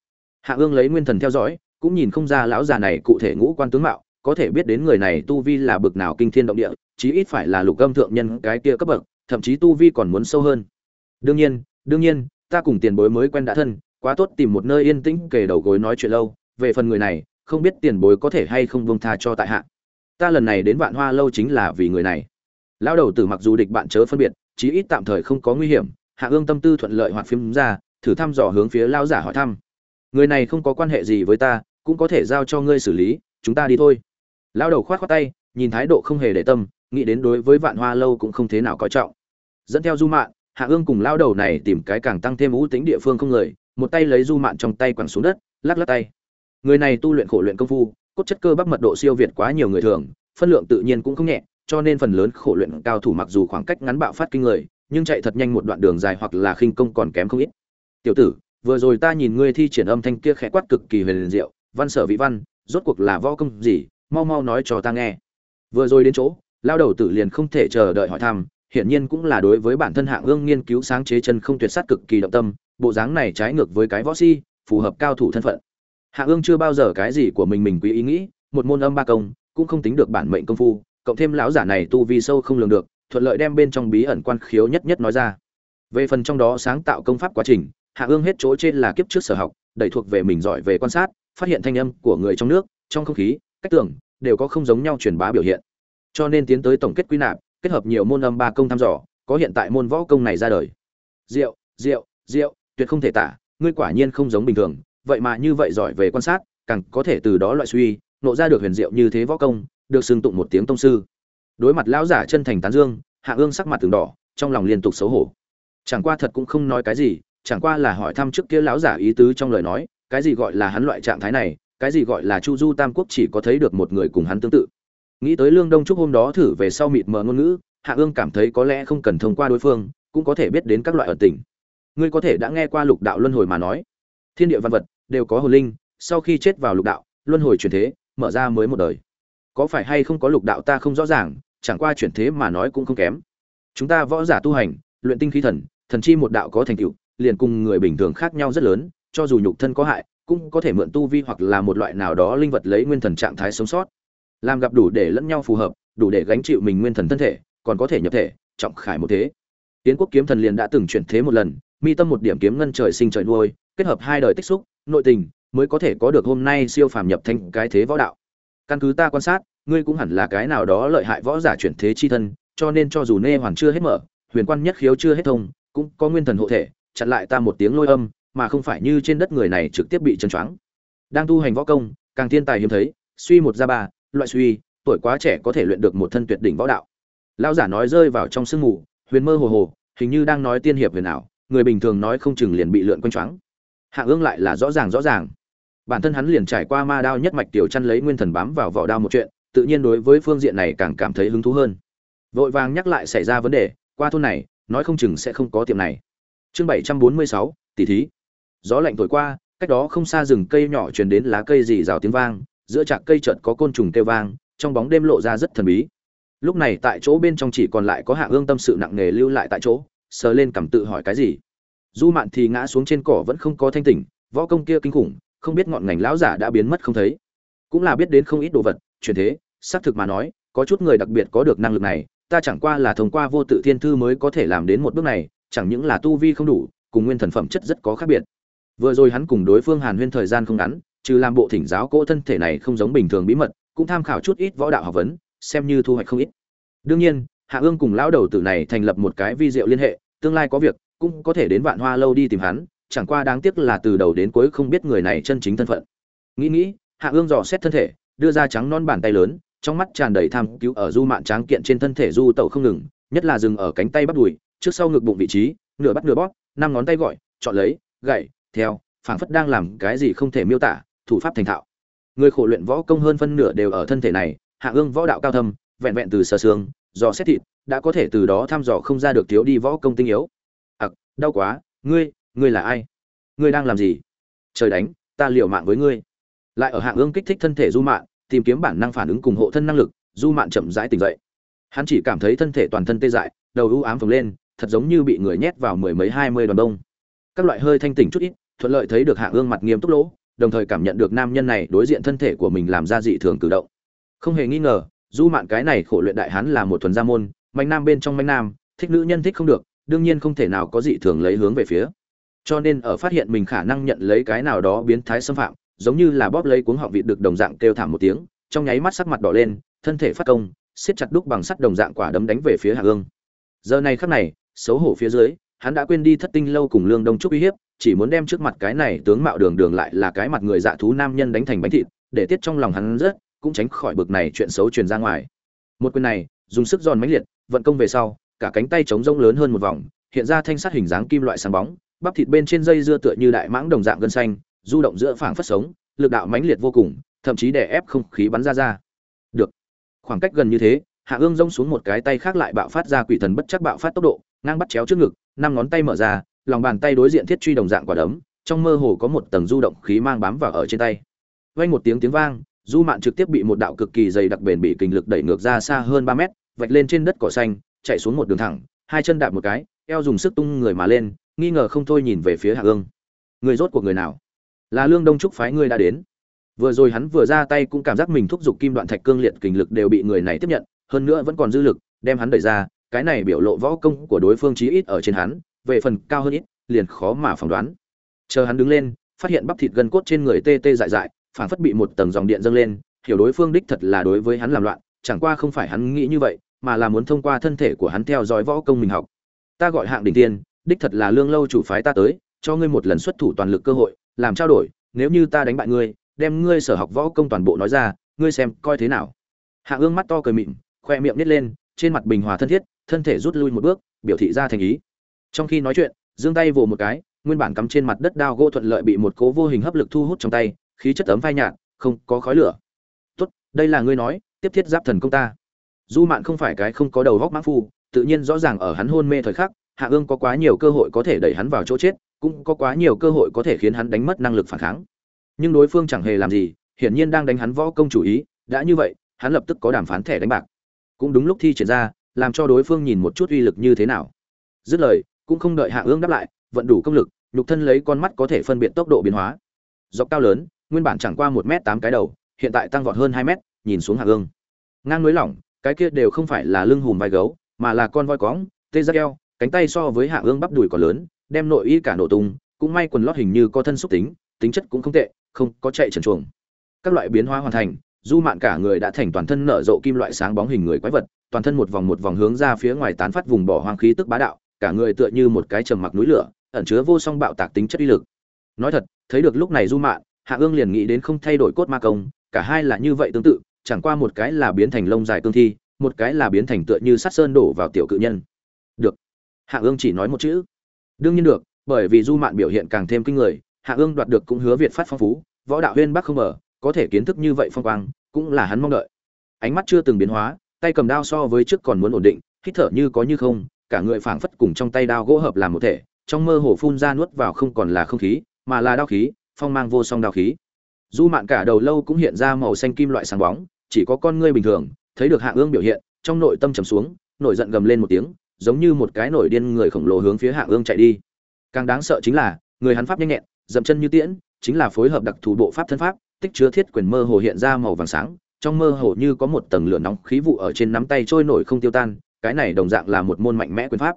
Hạ ương lấy nguyên thần theo dõi, cũng nhìn không ra lão già này cụ thể ngũ quan tướng mạo, có thể biết đến người này tu vi là bực nào kinh thiên động địa, chí ít phải là lục âm thượng nhân cái kia cấp bậc, thậm chí tu vi còn muốn sâu hơn. Đương nhiên đương nhiên, ta cùng tiền bối mới quen đã thân, quá tốt tìm một nơi yên tĩnh kề đầu gối nói chuyện lâu, về phần người này, không biết tiền bối có thể hay không buông tha cho tại hạ ta lần này đến vạn hoa lâu chính là vì người này. Lão đầu tử mặc dù địch bạn chớ phân biệt, chí ít tạm thời không có nguy hiểm, hạ ương tâm tư thuận lợi hoạt phim ra, thử thăm dò hướng phía lao giả hỏi thăm. Người này không có quan hệ gì với ta, cũng có thể giao cho ngươi xử lý, chúng ta đi thôi. Lao đầu khoát khoát tay, nhìn thái độ không hề để tâm, nghĩ đến đối với vạn hoa lâu cũng không thế nào coi trọng. Dẫn theo du mạn, hạ ương cùng lao đầu này tìm cái càng tăng thêm ưu tính địa phương không người, một tay lấy du mạn trong tay quẳng xuống đất, lắc lắc tay. Người này tu luyện khổ luyện công phu cốt chất cơ bắp mật độ siêu việt quá nhiều người thường, phân lượng tự nhiên cũng không nhẹ, cho nên phần lớn khổ luyện cao thủ mặc dù khoảng cách ngắn bạo phát kinh người, nhưng chạy thật nhanh một đoạn đường dài hoặc là khinh công còn kém không ít. Tiểu tử, vừa rồi ta nhìn ngươi thi triển âm thanh kia khẽ quát cực kỳ huyền diệu, văn sở vị văn, rốt cuộc là võ công gì, mau mau nói cho ta nghe. Vừa rồi đến chỗ, lao đầu tử liền không thể chờ đợi hỏi thăm, hiển nhiên cũng là đối với bản thân hạng ương nghiên cứu sáng chế chân không tuyệt sát cực kỳ động tâm, bộ dáng này trái ngược với cái võ si, phù hợp cao thủ thân phận. Hạ ương chưa bao giờ cái gì của mình mình quý ý nghĩ, một môn âm ba công, cũng không tính được bản mệnh công phu, cộng thêm lão giả này tu vi sâu không lường được, thuận lợi đem bên trong bí ẩn quan khiếu nhất nhất nói ra. Về phần trong đó sáng tạo công pháp quá trình, hạ ương hết chỗ trên là kiếp trước sở học đẩy thuộc về mình giỏi về quan sát, phát hiện thanh âm của người trong nước, trong không khí, cách tưởng, đều có không giống nhau truyền bá biểu hiện. Cho nên tiến tới tổng kết quy nạp, kết hợp nhiều môn âm ba công thăm dò, có hiện tại môn võ công này ra đời. Diệu diệu diệu, tuyệt không thể tả, ngươi quả nhiên không giống bình thường vậy mà như vậy giỏi về quan sát, càng có thể từ đó loại suy, nộ ra được huyền diệu như thế võ công, được xưng tụng một tiếng tông sư. Đối mặt lão giả chân thành tán dương, hạ ương sắc mặt từng đỏ, trong lòng liên tục xấu hổ. Chẳng qua thật cũng không nói cái gì, chẳng qua là hỏi thăm trước kia lão giả ý tứ trong lời nói, cái gì gọi là hắn loại trạng thái này, cái gì gọi là chu du tam quốc chỉ có thấy được một người cùng hắn tương tự. Nghĩ tới lương đông trúc hôm đó thử về sau mịt mờ ngôn ngữ, hạ ương cảm thấy có lẽ không cần thông qua đối phương, cũng có thể biết đến các loại ẩn tình. Ngươi có thể đã nghe qua lục đạo luân hồi mà nói. Thiên địa văn vật đều có hồn linh, sau khi chết vào lục đạo, luân hồi chuyển thế, mở ra mới một đời. Có phải hay không có lục đạo ta không rõ ràng, chẳng qua chuyển thế mà nói cũng không kém. Chúng ta võ giả tu hành, luyện tinh khí thần thần chi một đạo có thành tựu, liền cùng người bình thường khác nhau rất lớn, cho dù nhục thân có hại, cũng có thể mượn tu vi hoặc là một loại nào đó linh vật lấy nguyên thần trạng thái sống sót. Làm gặp đủ để lẫn nhau phù hợp, đủ để gánh chịu mình nguyên thần thân thể, còn có thể nhập thể, trọng khải một thế. Tiến quốc kiếm thần liền đã từng chuyển thế một lần, mi tâm một điểm kiếm ngân trời sinh trời nuôi, kết hợp hai đời tích xúc nội tình, mới có thể có được hôm nay siêu phàm nhập thành cái thế võ đạo. Căn cứ ta quan sát, ngươi cũng hẳn là cái nào đó lợi hại võ giả chuyển thế chi thân, cho nên cho dù nê hoàn chưa hết mở, huyền quan nhất khiếu chưa hết thông, cũng có nguyên thần hộ thể, chặn lại ta một tiếng lôi âm, mà không phải như trên đất người này trực tiếp bị chân choáng. Đang tu hành võ công, càng thiên tài hiếm thấy, suy một ra ba, loại suy, tuổi quá trẻ có thể luyện được một thân tuyệt đỉnh võ đạo. Lão giả nói rơi vào trong sương mù, huyền mơ hồ hồ, hình như đang nói tiên hiệp huyền ảo, người bình thường nói không chừng liền bị lượn quanh choáng hạ ương lại là rõ ràng rõ ràng. Bản thân hắn liền trải qua ma đao nhất mạch tiểu chăn lấy nguyên thần bám vào vỏ đao một chuyện, tự nhiên đối với phương diện này càng cảm thấy hứng thú hơn. Vội vàng nhắc lại xảy ra vấn đề, qua thôn này, nói không chừng sẽ không có tiệm này. Chương bảy trăm bốn mươi sáu tỷ thí. Gió lạnh thổi qua, cách đó không xa rừng cây nhỏ truyền đến lá cây rì rào tiếng vang, giữa trạc cây chợt có côn trùng kêu vang, trong bóng đêm lộ ra rất thần bí. Lúc này tại chỗ bên trong chỉ còn lại có hạ ương tâm sự nặng nề lưu lại tại chỗ, sờ lên cảm tự hỏi cái gì? Du mạn thì ngã xuống trên cỏ vẫn không có thanh tỉnh, võ công kia kinh khủng, không biết ngọn ngành lão giả đã biến mất không thấy. Cũng là biết đến không ít đồ vật, chuyển thế, xác thực mà nói, có chút người đặc biệt có được năng lực này, ta chẳng qua là thông qua vô tự thiên thư mới có thể làm đến một bước này, chẳng những là tu vi không đủ, cùng nguyên thần phẩm chất rất có khác biệt. Vừa rồi hắn cùng đối phương hàn huyên thời gian không ngắn, trừ làm bộ thỉnh giáo cỗ thân thể này không giống bình thường bí mật, cũng tham khảo chút ít võ đạo học vấn, xem như thu hoạch không ít. Đương nhiên, hạ ương cùng lão đầu tử này thành lập một cái vi diệu liên hệ, tương lai có việc cũng có thể đến vạn hoa lâu đi tìm hắn, chẳng qua đáng tiếc là từ đầu đến cuối không biết người này chân chính thân phận. Nghĩ nghĩ, hạ ương dò xét thân thể, đưa ra trắng non bàn tay lớn, trong mắt tràn đầy tham cứu ở du mạn tráng kiện trên thân thể du tẩu không ngừng, nhất là dừng ở cánh tay bắt đùi, trước sau ngực bụng vị trí, nửa bắt nửa bóp, năm ngón tay gọi, chọn lấy, gậy, theo, phảng phất đang làm cái gì không thể miêu tả, thủ pháp thành thạo. Người khổ luyện võ công hơn phân nửa đều ở thân thể này, hạ ương võ đạo cao thâm, vẹn vẹn từ sơ xương, dò xét thịt, đã có thể từ đó thăm dò không ra được thiếu đi võ công tinh yếu đau quá, ngươi ngươi là ai? Ngươi đang làm gì? Trời đánh, ta liều mạng với ngươi. Lại ở hạng ương kích thích thân thể du mạn, tìm kiếm bản năng phản ứng cùng hộ thân năng lực, du mạn chậm rãi tỉnh dậy. Hắn chỉ cảm thấy thân thể toàn thân tê dại, đầu ưu ám phồng lên, thật giống như bị người nhét vào mười mấy hai mươi đoàn đông. Các loại hơi thanh tỉnh chút ít, thuận lợi thấy được hạng ương mặt nghiêm túc lỗ, đồng thời cảm nhận được nam nhân này đối diện thân thể của mình làm ra dị thường cử động. Không hề nghi ngờ, du mạn cái này khổ luyện đại hán là một thuần gia môn manh nam bên trong manh nam, thích nữ nhân thích không được đương nhiên không thể nào có dị thường lấy hướng về phía. Cho nên ở phát hiện mình khả năng nhận lấy cái nào đó biến thái xâm phạm, giống như là bóp lấy cuống họng vịt được đồng dạng kêu thảm một tiếng, trong nháy mắt sắc mặt đỏ lên, thân thể phát công, siết chặt đúc bằng sắt đồng dạng quả đấm đánh về phía hạ ương giờ này khắc này, xấu hổ phía dưới, hắn đã quên đi thất tinh lâu cùng lương đông trúc uy hiếp, chỉ muốn đem trước mặt cái này tướng mạo đường đường lại là cái mặt người dạ thú nam nhân đánh thành bánh thịt, để tiết trong lòng hắn rất, cũng tránh khỏi bực này chuyện xấu truyền ra ngoài. Một quyền này, dùng sức giòn mãnh liệt, vận công về sau cả cánh tay trống rông lớn hơn một vòng, hiện ra thanh sắt hình dáng kim loại sáng bóng, bắp thịt bên trên dây dưa tựa như đại mãng đồng dạng gân xanh, du động giữa phảng phất sống, lực đạo mãnh liệt vô cùng, thậm chí đè ép không khí bắn ra ra. Được. Khoảng cách gần như thế, hạ ương rông xuống một cái tay khác lại bạo phát ra quỷ thần bất chắc bạo phát tốc độ, ngang bắt chéo trước ngực, năm ngón tay mở ra, lòng bàn tay đối diện thiết truy đồng dạng quả đấm, trong mơ hồ có một tầng du động khí mang bám vào ở trên tay. Vang một tiếng tiếng vang, du mạn trực tiếp bị một đạo cực kỳ dày đặc bền bị kình lực đẩy ngược ra xa hơn ba mét, vạch lên trên đất cỏ xanh chạy xuống một đường thẳng, hai chân đạp một cái, eo dùng sức tung người mà lên, nghi ngờ không thôi nhìn về phía hạ ương người rốt của người nào? Là lương đông trúc phái ngươi đã đến. Vừa rồi hắn vừa ra tay cũng cảm giác mình thúc giục kim đoạn thạch cương liệt kình lực đều bị người này tiếp nhận, hơn nữa vẫn còn dư lực, đem hắn đẩy ra, cái này biểu lộ võ công của đối phương chí ít ở trên hắn, về phần cao hơn ít, liền khó mà phỏng đoán. Chờ hắn đứng lên, phát hiện bắp thịt gân cốt trên người tê tê dại dại phản phất bị một tầng dòng điện dâng lên, hiểu đối phương đích thật là đối với hắn làm loạn, chẳng qua không phải hắn nghĩ như vậy mà là muốn thông qua thân thể của hắn theo dõi võ công mình học. Ta gọi hạng đỉnh tiên, đích thật là lương lâu chủ phái ta tới, cho ngươi một lần xuất thủ toàn lực cơ hội, làm trao đổi, nếu như ta đánh bại ngươi, đem ngươi sở học võ công toàn bộ nói ra, ngươi xem coi thế nào. Hạ ương mắt to cười mịn, khoe miệng nít lên, trên mặt bình hòa thân thiết, thân thể rút lui một bước, biểu thị ra thành ý. Trong khi nói chuyện, giương tay vồ một cái, nguyên bản cắm trên mặt đất đao gỗ thuận lợi bị một cố vô hình hấp lực thu hút trong tay, khí chất ấm phai nhạt, không có khói lửa. Tốt, đây là ngươi nói, tiếp thiết giáp thần công ta du mạn không phải cái không có đầu góc mã phu, tự nhiên rõ ràng ở hắn hôn mê thời khắc, hạ ương có quá nhiều cơ hội có thể đẩy hắn vào chỗ chết, cũng có quá nhiều cơ hội có thể khiến hắn đánh mất năng lực phản kháng. Nhưng đối phương chẳng hề làm gì, hiển nhiên đang đánh hắn võ công chủ ý, đã như vậy, hắn lập tức có đàm phán thẻ đánh bạc. Cũng đúng lúc thi triển ra, làm cho đối phương nhìn một chút uy lực như thế nào. Dứt lời, cũng không đợi hạ ương đáp lại, vận đủ công lực, nhục thân lấy con mắt có thể phân biệt tốc độ biến hóa. Dọc cao lớn, nguyên bản chẳng qua một m tám cái đầu, hiện tại tăng vọt hơn hai m nhìn xuống hạ ương. Ngang núi lỏng cái kia đều không phải là lưng hùm vai gấu, mà là con voi cóng, tê giác eo, cánh tay so với hạ ương bắp đùi còn lớn, đem nội y cả nổ tung, cũng may quần lót hình như có thân xúc tính tính chất cũng không tệ, không có chạy trần chuồng. Các loại biến hóa hoàn thành, du mạn cả người đã thành toàn thân nở rộ kim loại sáng bóng hình người quái vật, toàn thân một vòng một vòng hướng ra phía ngoài tán phát vùng bỏ hoang khí tức bá đạo, cả người tựa như một cái trầm mặc núi lửa, ẩn chứa vô song bạo tạc tính chất uy lực. Nói thật, thấy được lúc này du mạn hạ ương liền nghĩ đến không thay đổi cốt ma công, cả hai là như vậy tương tự chẳng qua một cái là biến thành lông dài cương thi, một cái là biến thành tựa như sát sơn đổ vào tiểu cự nhân. Được. Hạ ương chỉ nói một chữ. Đương nhiên được, bởi vì du mạn biểu hiện càng thêm kinh người, hạ ương đoạt được cũng hứa việt phát phong phú, võ đạo huyên bắc không mở, có thể kiến thức như vậy phong quang, cũng là hắn mong đợi. Ánh mắt chưa từng biến hóa, tay cầm đao so với trước còn muốn ổn định, hít thở như có như không, cả người phảng phất cùng trong tay đao gỗ hợp làm một thể, trong mơ hồ phun ra nuốt vào không còn là không khí, mà là đao khí, phong mang vô song đao khí du mạn cả đầu lâu cũng hiện ra màu xanh kim loại sáng bóng, chỉ có con ngươi bình thường, thấy được hạ ương biểu hiện, trong nội tâm trầm xuống, nổi giận gầm lên một tiếng, giống như một cái nổi điên người khổng lồ hướng phía hạ ương chạy đi. Càng đáng sợ chính là, người hắn pháp nhanh nhẹn, dậm chân như tiễn, chính là phối hợp đặc thù bộ pháp thân pháp, tích chứa thiết quyền mơ hồ hiện ra màu vàng sáng, trong mơ hồ như có một tầng lửa nóng khí vụ ở trên nắm tay trôi nổi không tiêu tan, cái này đồng dạng là một môn mạnh mẽ quyền pháp.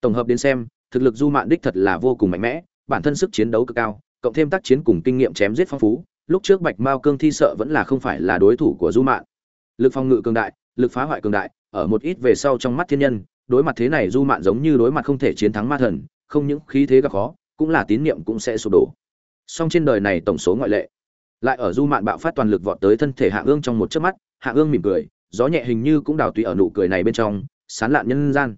Tổng hợp đến xem, thực lực du mạn đích thật là vô cùng mạnh mẽ, bản thân sức chiến đấu cực cao, cộng thêm tác chiến cùng kinh nghiệm chém giết phong phú lúc trước bạch mao cương thi sợ vẫn là không phải là đối thủ của du mạn. Lực phòng ngự cường đại, lực phá hoại cường đại, ở một ít về sau trong mắt thiên nhân, đối mặt thế này du mạn giống như đối mặt không thể chiến thắng ma thần, không những khí thế gặp khó, cũng là tín niệm cũng sẽ sụp đổ. Song trên đời này tổng số ngoại lệ, lại ở du mạn bạo phát toàn lực vọt tới thân thể hạ ương trong một chớp mắt hạ ương mỉm cười, gió nhẹ hình như cũng đào tùy ở nụ cười này bên trong, sán lạn nhân gian.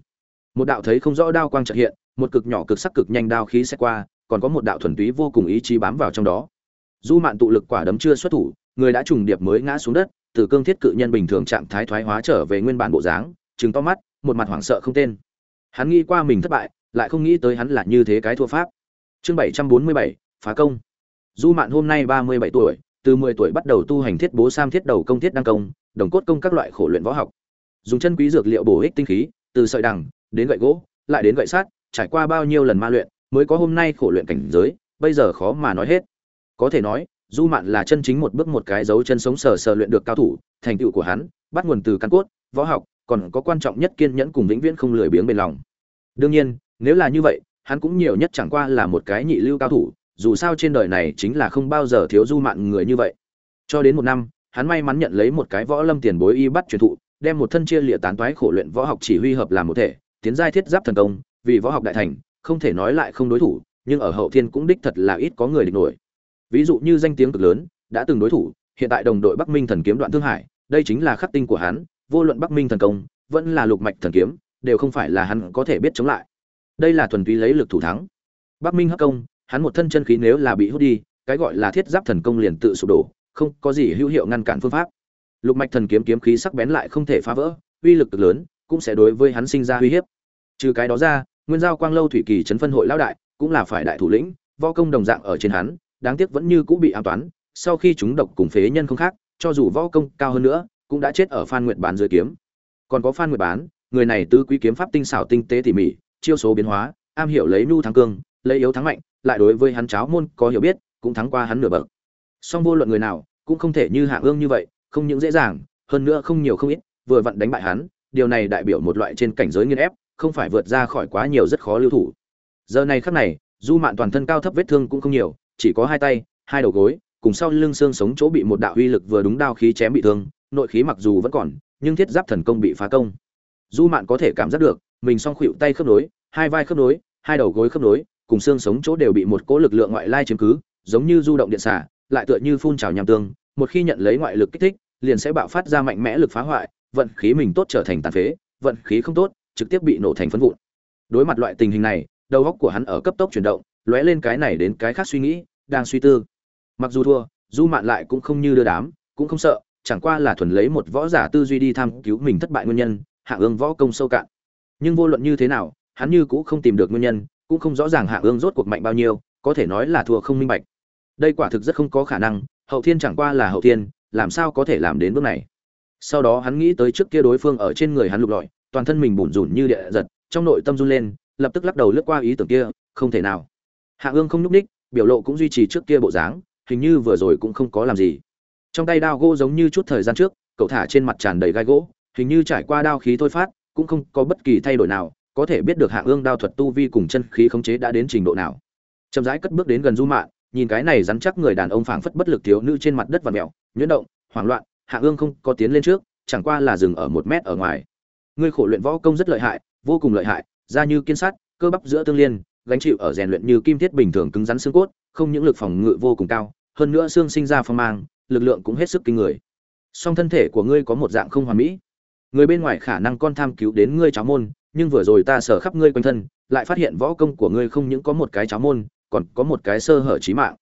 Một đạo thấy không rõ đao quang trợ hiện, một cực nhỏ cực sắc cực nhanh đao khí sẽ qua, còn có một đạo thuần túy vô cùng ý chí bám vào trong đó du mạn tụ lực quả đấm chưa xuất thủ, người đã trùng điệp mới ngã xuống đất, từ cương thiết cự nhân bình thường trạng thái thoái hóa trở về nguyên bản bộ dáng chứng to mắt, một mặt hoảng sợ không tên. Hắn nghĩ qua mình thất bại, lại không nghĩ tới hắn là như thế cái thua pháp. Chương bảy trăm bốn mươi bảy, phá công. Du mạn hôm nay ba mươi bảy tuổi, từ mười tuổi bắt đầu tu hành thiết bố sam thiết đầu công thiết đăng công, đồng cốt công các loại khổ luyện võ học. Dùng chân quý dược liệu bổ ích tinh khí, từ sợi đằng, đến gậy gỗ, lại đến gậy sát trải qua bao nhiêu lần ma luyện, mới có hôm nay khổ luyện cảnh giới, bây giờ khó mà nói hết có thể nói, du mạn là chân chính một bước một cái dấu chân sống sờ sờ luyện được cao thủ, thành tựu của hắn, bắt nguồn từ căn cốt, võ học, còn có quan trọng nhất kiên nhẫn cùng vĩnh viễn không lười biếng bền lòng. Đương nhiên, nếu là như vậy, hắn cũng nhiều nhất chẳng qua là một cái nhị lưu cao thủ, dù sao trên đời này chính là không bao giờ thiếu du mạn người như vậy. Cho đến một năm, hắn may mắn nhận lấy một cái võ lâm tiền bối y bắt truyền thụ, đem một thân chia lịa tán toái khổ luyện võ học chỉ huy hợp làm một thể, tiến giai thiết giáp thần công, vì võ học đại thành, không thể nói lại không đối thủ, nhưng ở hậu thiên cũng đích thật là ít có người địch nổi ví dụ như danh tiếng cực lớn, đã từng đối thủ, hiện tại đồng đội bắc minh thần kiếm đoạn thương hải, đây chính là khắc tinh của hắn, vô luận bắc minh thần công, vẫn là lục mạch thần kiếm, đều không phải là hắn có thể biết chống lại. Đây là thuần túy lấy lực thủ thắng. Bắc minh hấp công, hắn một thân chân khí nếu là bị hút đi, cái gọi là thiết giáp thần công liền tự sụp đổ, không có gì hữu hiệu ngăn cản phương pháp. Lục mạch thần kiếm kiếm khí sắc bén lại không thể phá vỡ, uy lực cực lớn, cũng sẽ đối với hắn sinh ra uy hiếp. Trừ cái đó ra, nguyên giao quang lâu thủy kỳ trấn phân hội lão đại cũng là phải đại thủ lĩnh, võ công đồng dạng ở trên hắn đáng tiếc vẫn như cũ bị an toán, sau khi chúng độc cùng phế nhân không khác, cho dù võ công cao hơn nữa, cũng đã chết ở phan nguyệt bán dưới kiếm. Còn có phan nguyệt bán, người này tứ quý kiếm pháp tinh xảo tinh tế tỉ mỉ, chiêu số biến hóa, am hiểu lấy nhu thắng cương, lấy yếu thắng mạnh, lại đối với hắn cháo môn có hiểu biết, cũng thắng qua hắn nửa bậc. Song vô luận người nào, cũng không thể như hạng ương như vậy, không những dễ dàng, hơn nữa không nhiều không ít, vừa vặn đánh bại hắn, điều này đại biểu một loại trên cảnh giới nghiên ép, không phải vượt ra khỏi quá nhiều rất khó lưu thủ. Giờ này khắc này, du mạn toàn thân cao thấp vết thương cũng không nhiều chỉ có hai tay, hai đầu gối, cùng sau lưng xương sống chỗ bị một đạo uy lực vừa đúng đao khí chém bị thương, nội khí mặc dù vẫn còn, nhưng thiết giáp thần công bị phá công. Du mạn có thể cảm giác được, mình song khuỵu tay khớp nối, hai vai khớp nối, hai đầu gối khớp nối, cùng xương sống chỗ đều bị một cỗ lực lượng ngoại lai chiếm cứ, giống như du động điện xả, lại tựa như phun trào nham tương, một khi nhận lấy ngoại lực kích thích, liền sẽ bạo phát ra mạnh mẽ lực phá hoại, vận khí mình tốt trở thành tàn phế, vận khí không tốt, trực tiếp bị nổ thành phấn vụn. Đối mặt loại tình hình này, đầu óc của hắn ở cấp tốc chuyển động lóe lên cái này đến cái khác suy nghĩ, đang suy tư. Mặc dù thua, du mạn lại cũng không như đưa đám, cũng không sợ, chẳng qua là thuần lấy một võ giả tư duy đi tham cứu mình thất bại nguyên nhân hạ ương võ công sâu cạn. Nhưng vô luận như thế nào, hắn như cũng không tìm được nguyên nhân, cũng không rõ ràng hạ ương rốt cuộc mạnh bao nhiêu, có thể nói là thua không minh bạch. Đây quả thực rất không có khả năng, hậu thiên chẳng qua là hậu thiên, làm sao có thể làm đến bước này? Sau đó hắn nghĩ tới trước kia đối phương ở trên người hắn lục lọi, toàn thân mình bủn rủn như địa giật, trong nội tâm run lên, lập tức lắc đầu lướt qua ý tưởng kia, không thể nào hạ ương không nhúc ních, biểu lộ cũng duy trì trước kia bộ dáng, hình như vừa rồi cũng không có làm gì. Trong tay đao gỗ giống như chút thời gian trước, cậu thả trên mặt tràn đầy gai gỗ, hình như trải qua đao khí thôi phát, cũng không có bất kỳ thay đổi nào, có thể biết được hạ ương đao thuật tu vi cùng chân khí khống chế đã đến trình độ nào. Chậm rãi cất bước đến gần du mạ nhìn cái này rắn chắc người đàn ông phảng phất bất lực thiếu nữ trên mặt đất và mẹo nhuyễn động, hoảng loạn, hạ ương không có tiến lên trước, chẳng qua là dừng ở một mét ở ngoài. Ngươi khổ luyện võ công rất lợi hại, vô cùng lợi hại, da như kiên sắt cơ bắp giữa tương liên gánh chịu ở rèn luyện như kim thiết bình thường cứng rắn xương cốt, không những lực phòng ngự vô cùng cao, hơn nữa xương sinh ra phong mang, lực lượng cũng hết sức kinh người. Song thân thể của ngươi có một dạng không hoàn mỹ. Người bên ngoài khả năng con tham cứu đến ngươi cháu môn, nhưng vừa rồi ta sở khắp ngươi quanh thân, lại phát hiện võ công của ngươi không những có một cái cháu môn, còn có một cái sơ hở trí mạng.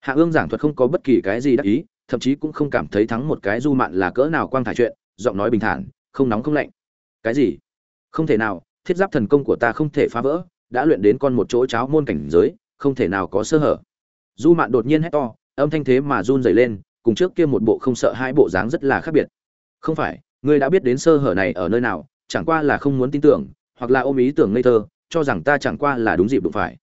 Hạ ương giảng thuật không có bất kỳ cái gì đắc ý, thậm chí cũng không cảm thấy thắng một cái du mạn là cỡ nào quang thải chuyện, giọng nói bình thản, không nóng không lạnh. Cái gì? Không thể nào, thiết giáp thần công của ta không thể phá vỡ đã luyện đến con một chỗ cháo môn cảnh giới, không thể nào có sơ hở. Du mạn đột nhiên hét to, âm thanh thế mà run dày lên, cùng trước kia một bộ không sợ hai bộ dáng rất là khác biệt. Không phải, ngươi đã biết đến sơ hở này ở nơi nào, chẳng qua là không muốn tin tưởng, hoặc là ôm ý tưởng ngây thơ, cho rằng ta chẳng qua là đúng dịp đụng phải.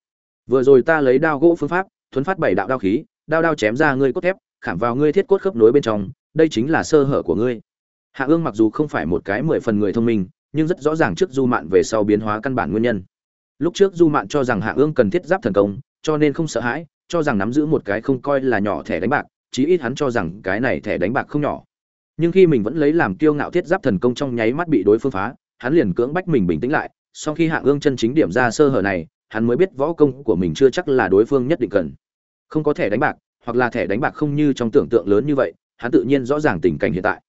Vừa rồi ta lấy đao gỗ phương pháp, thuấn phát bảy đạo đao khí, đao đao chém ra ngươi cốt thép, khảm vào ngươi thiết cốt khớp nối bên trong, đây chính là sơ hở của ngươi. Hạ ương mặc dù không phải một cái mười phần người thông minh, nhưng rất rõ ràng trước du mạn về sau biến hóa căn bản nguyên nhân lúc trước du mạn cho rằng hạ ương cần thiết giáp thần công, cho nên không sợ hãi, cho rằng nắm giữ một cái không coi là nhỏ thẻ đánh bạc, chí ít hắn cho rằng cái này thẻ đánh bạc không nhỏ. Nhưng khi mình vẫn lấy làm kiêu ngạo thiết giáp thần công trong nháy mắt bị đối phương phá, hắn liền cưỡng bách mình bình tĩnh lại, sau khi hạ ương chân chính điểm ra sơ hở này, hắn mới biết võ công của mình chưa chắc là đối phương nhất định cần. Không có thẻ đánh bạc, hoặc là thẻ đánh bạc không như trong tưởng tượng lớn như vậy, hắn tự nhiên rõ ràng tình cảnh hiện tại.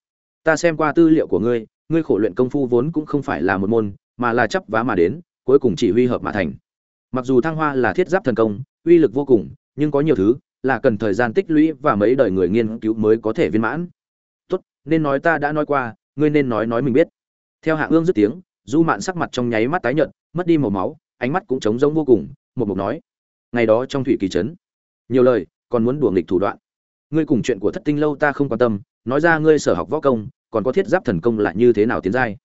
Ta xem qua tư liệu của ngươi ngươi khổ luyện công phu vốn cũng không phải là một môn, mà là chấp vá mà đến cuối cùng chỉ huy hợp mà thành. Mặc dù thăng hoa là thiết giáp thần công, uy lực vô cùng, nhưng có nhiều thứ là cần thời gian tích lũy và mấy đời người nghiên cứu mới có thể viên mãn. Tốt, nên nói ta đã nói qua, ngươi nên nói nói mình biết. Theo hạ ương dứt tiếng, du mạn sắc mặt trong nháy mắt tái nhợt, mất đi màu máu, ánh mắt cũng trống rỗng vô cùng, một mục nói. Ngày đó trong thủy kỳ trấn, nhiều lời, còn muốn đùa nghịch thủ đoạn. Ngươi cùng chuyện của thất tinh lâu ta không quan tâm, nói ra ngươi sở học võ công, còn có thiết giáp thần công lại như thế nào tiến giai?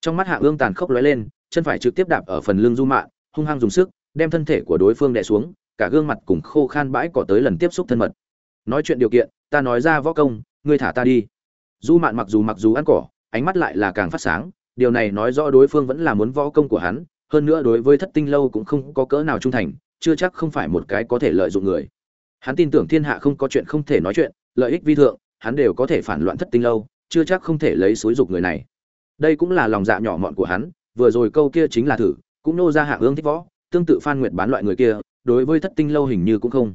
Trong mắt hạ ương tàn khốc lóe lên chân phải trực tiếp đạp ở phần lưng du mạn, hung hăng dùng sức, đem thân thể của đối phương đè xuống, cả gương mặt cùng khô khan bãi cỏ tới lần tiếp xúc thân mật. Nói chuyện điều kiện, ta nói ra võ công, ngươi thả ta đi. Du mạn mặc dù mặc dù ăn cỏ, ánh mắt lại là càng phát sáng, điều này nói rõ đối phương vẫn là muốn võ công của hắn, hơn nữa đối với thất tinh lâu cũng không có cỡ nào trung thành, chưa chắc không phải một cái có thể lợi dụng người. Hắn tin tưởng thiên hạ không có chuyện không thể nói chuyện, lợi ích vi thượng, hắn đều có thể phản loạn thất tinh lâu, chưa chắc không thể lấy xúi dục người này. Đây cũng là lòng dạ nhỏ mọn của hắn vừa rồi câu kia chính là thử, cũng nô ra hạ ương thích võ, tương tự phan nguyệt bán loại người kia, đối với thất tinh lâu hình như cũng không.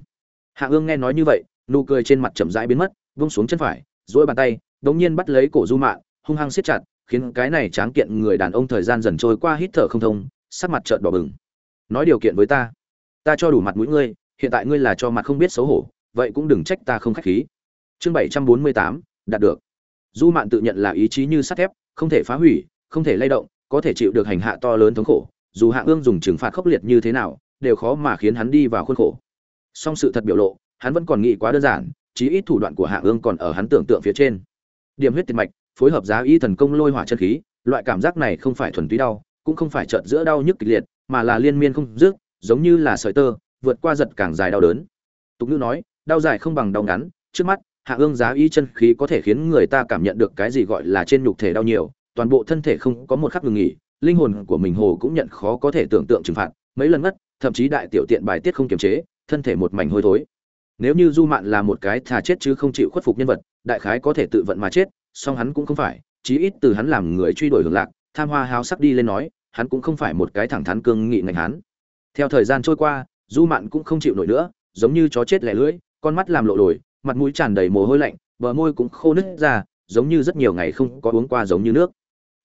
Hạ ương nghe nói như vậy, nụ cười trên mặt chậm rãi biến mất vung xuống chân phải, duỗi bàn tay, đống nhiên bắt lấy cổ du mạn hung hăng siết chặt, khiến cái này tráng kiện người đàn ông thời gian dần trôi qua hít thở không thông, sắc mặt trợn đỏ bừng. Nói điều kiện với ta. Ta cho đủ mặt mũi ngươi, hiện tại ngươi là cho mặt không biết xấu hổ, vậy cũng đừng trách ta không khách khí. Chương bảy trăm bốn mươi tám, đạt được. Du mạn tự nhận là ý chí như sắt thép, không thể phá hủy, không thể lay động có thể chịu được hành hạ to lớn thống khổ, dù hạ ương dùng trừng phạt khốc liệt như thế nào, đều khó mà khiến hắn đi vào khuôn khổ. Song sự thật biểu lộ, hắn vẫn còn nghĩ quá đơn giản, chí ít thủ đoạn của hạ ương còn ở hắn tưởng tượng phía trên. Điểm huyết tiệt mạch, phối hợp giá y thần công lôi hỏa chân khí, loại cảm giác này không phải thuần túy đau, cũng không phải chợt giữa đau nhức kịch liệt, mà là liên miên không dứt, giống như là sợi tơ, vượt qua giật càng dài đau đớn. Tục ngữ nói, đau dài không bằng đau ngắn, trước mắt, hạ ương giá y chân khí có thể khiến người ta cảm nhận được cái gì gọi là trên nhục thể đau nhiều toàn bộ thân thể không có một khắc ngừng nghỉ linh hồn của mình hồ cũng nhận khó có thể tưởng tượng trừng phạt mấy lần mất thậm chí đại tiểu tiện bài tiết không kiềm chế thân thể một mảnh hôi thối. Nếu như du mạn là một cái thà chết chứ không chịu khuất phục nhân vật đại khái có thể tự vận mà chết song hắn cũng không phải chí ít từ hắn làm người truy đuổi hưởng lạc tham hoa háo sắc đi lên nói hắn cũng không phải một cái thẳng thắn cương nghị ngành hắn. Theo thời gian trôi qua du mạn cũng không chịu nổi nữa giống như chó chết lẻ lưỡi con mắt làm lộ đồi, mặt mũi tràn đầy mồ hôi lạnh bờ môi cũng khô nứt ra giống như rất nhiều ngày không có uống qua giống như nước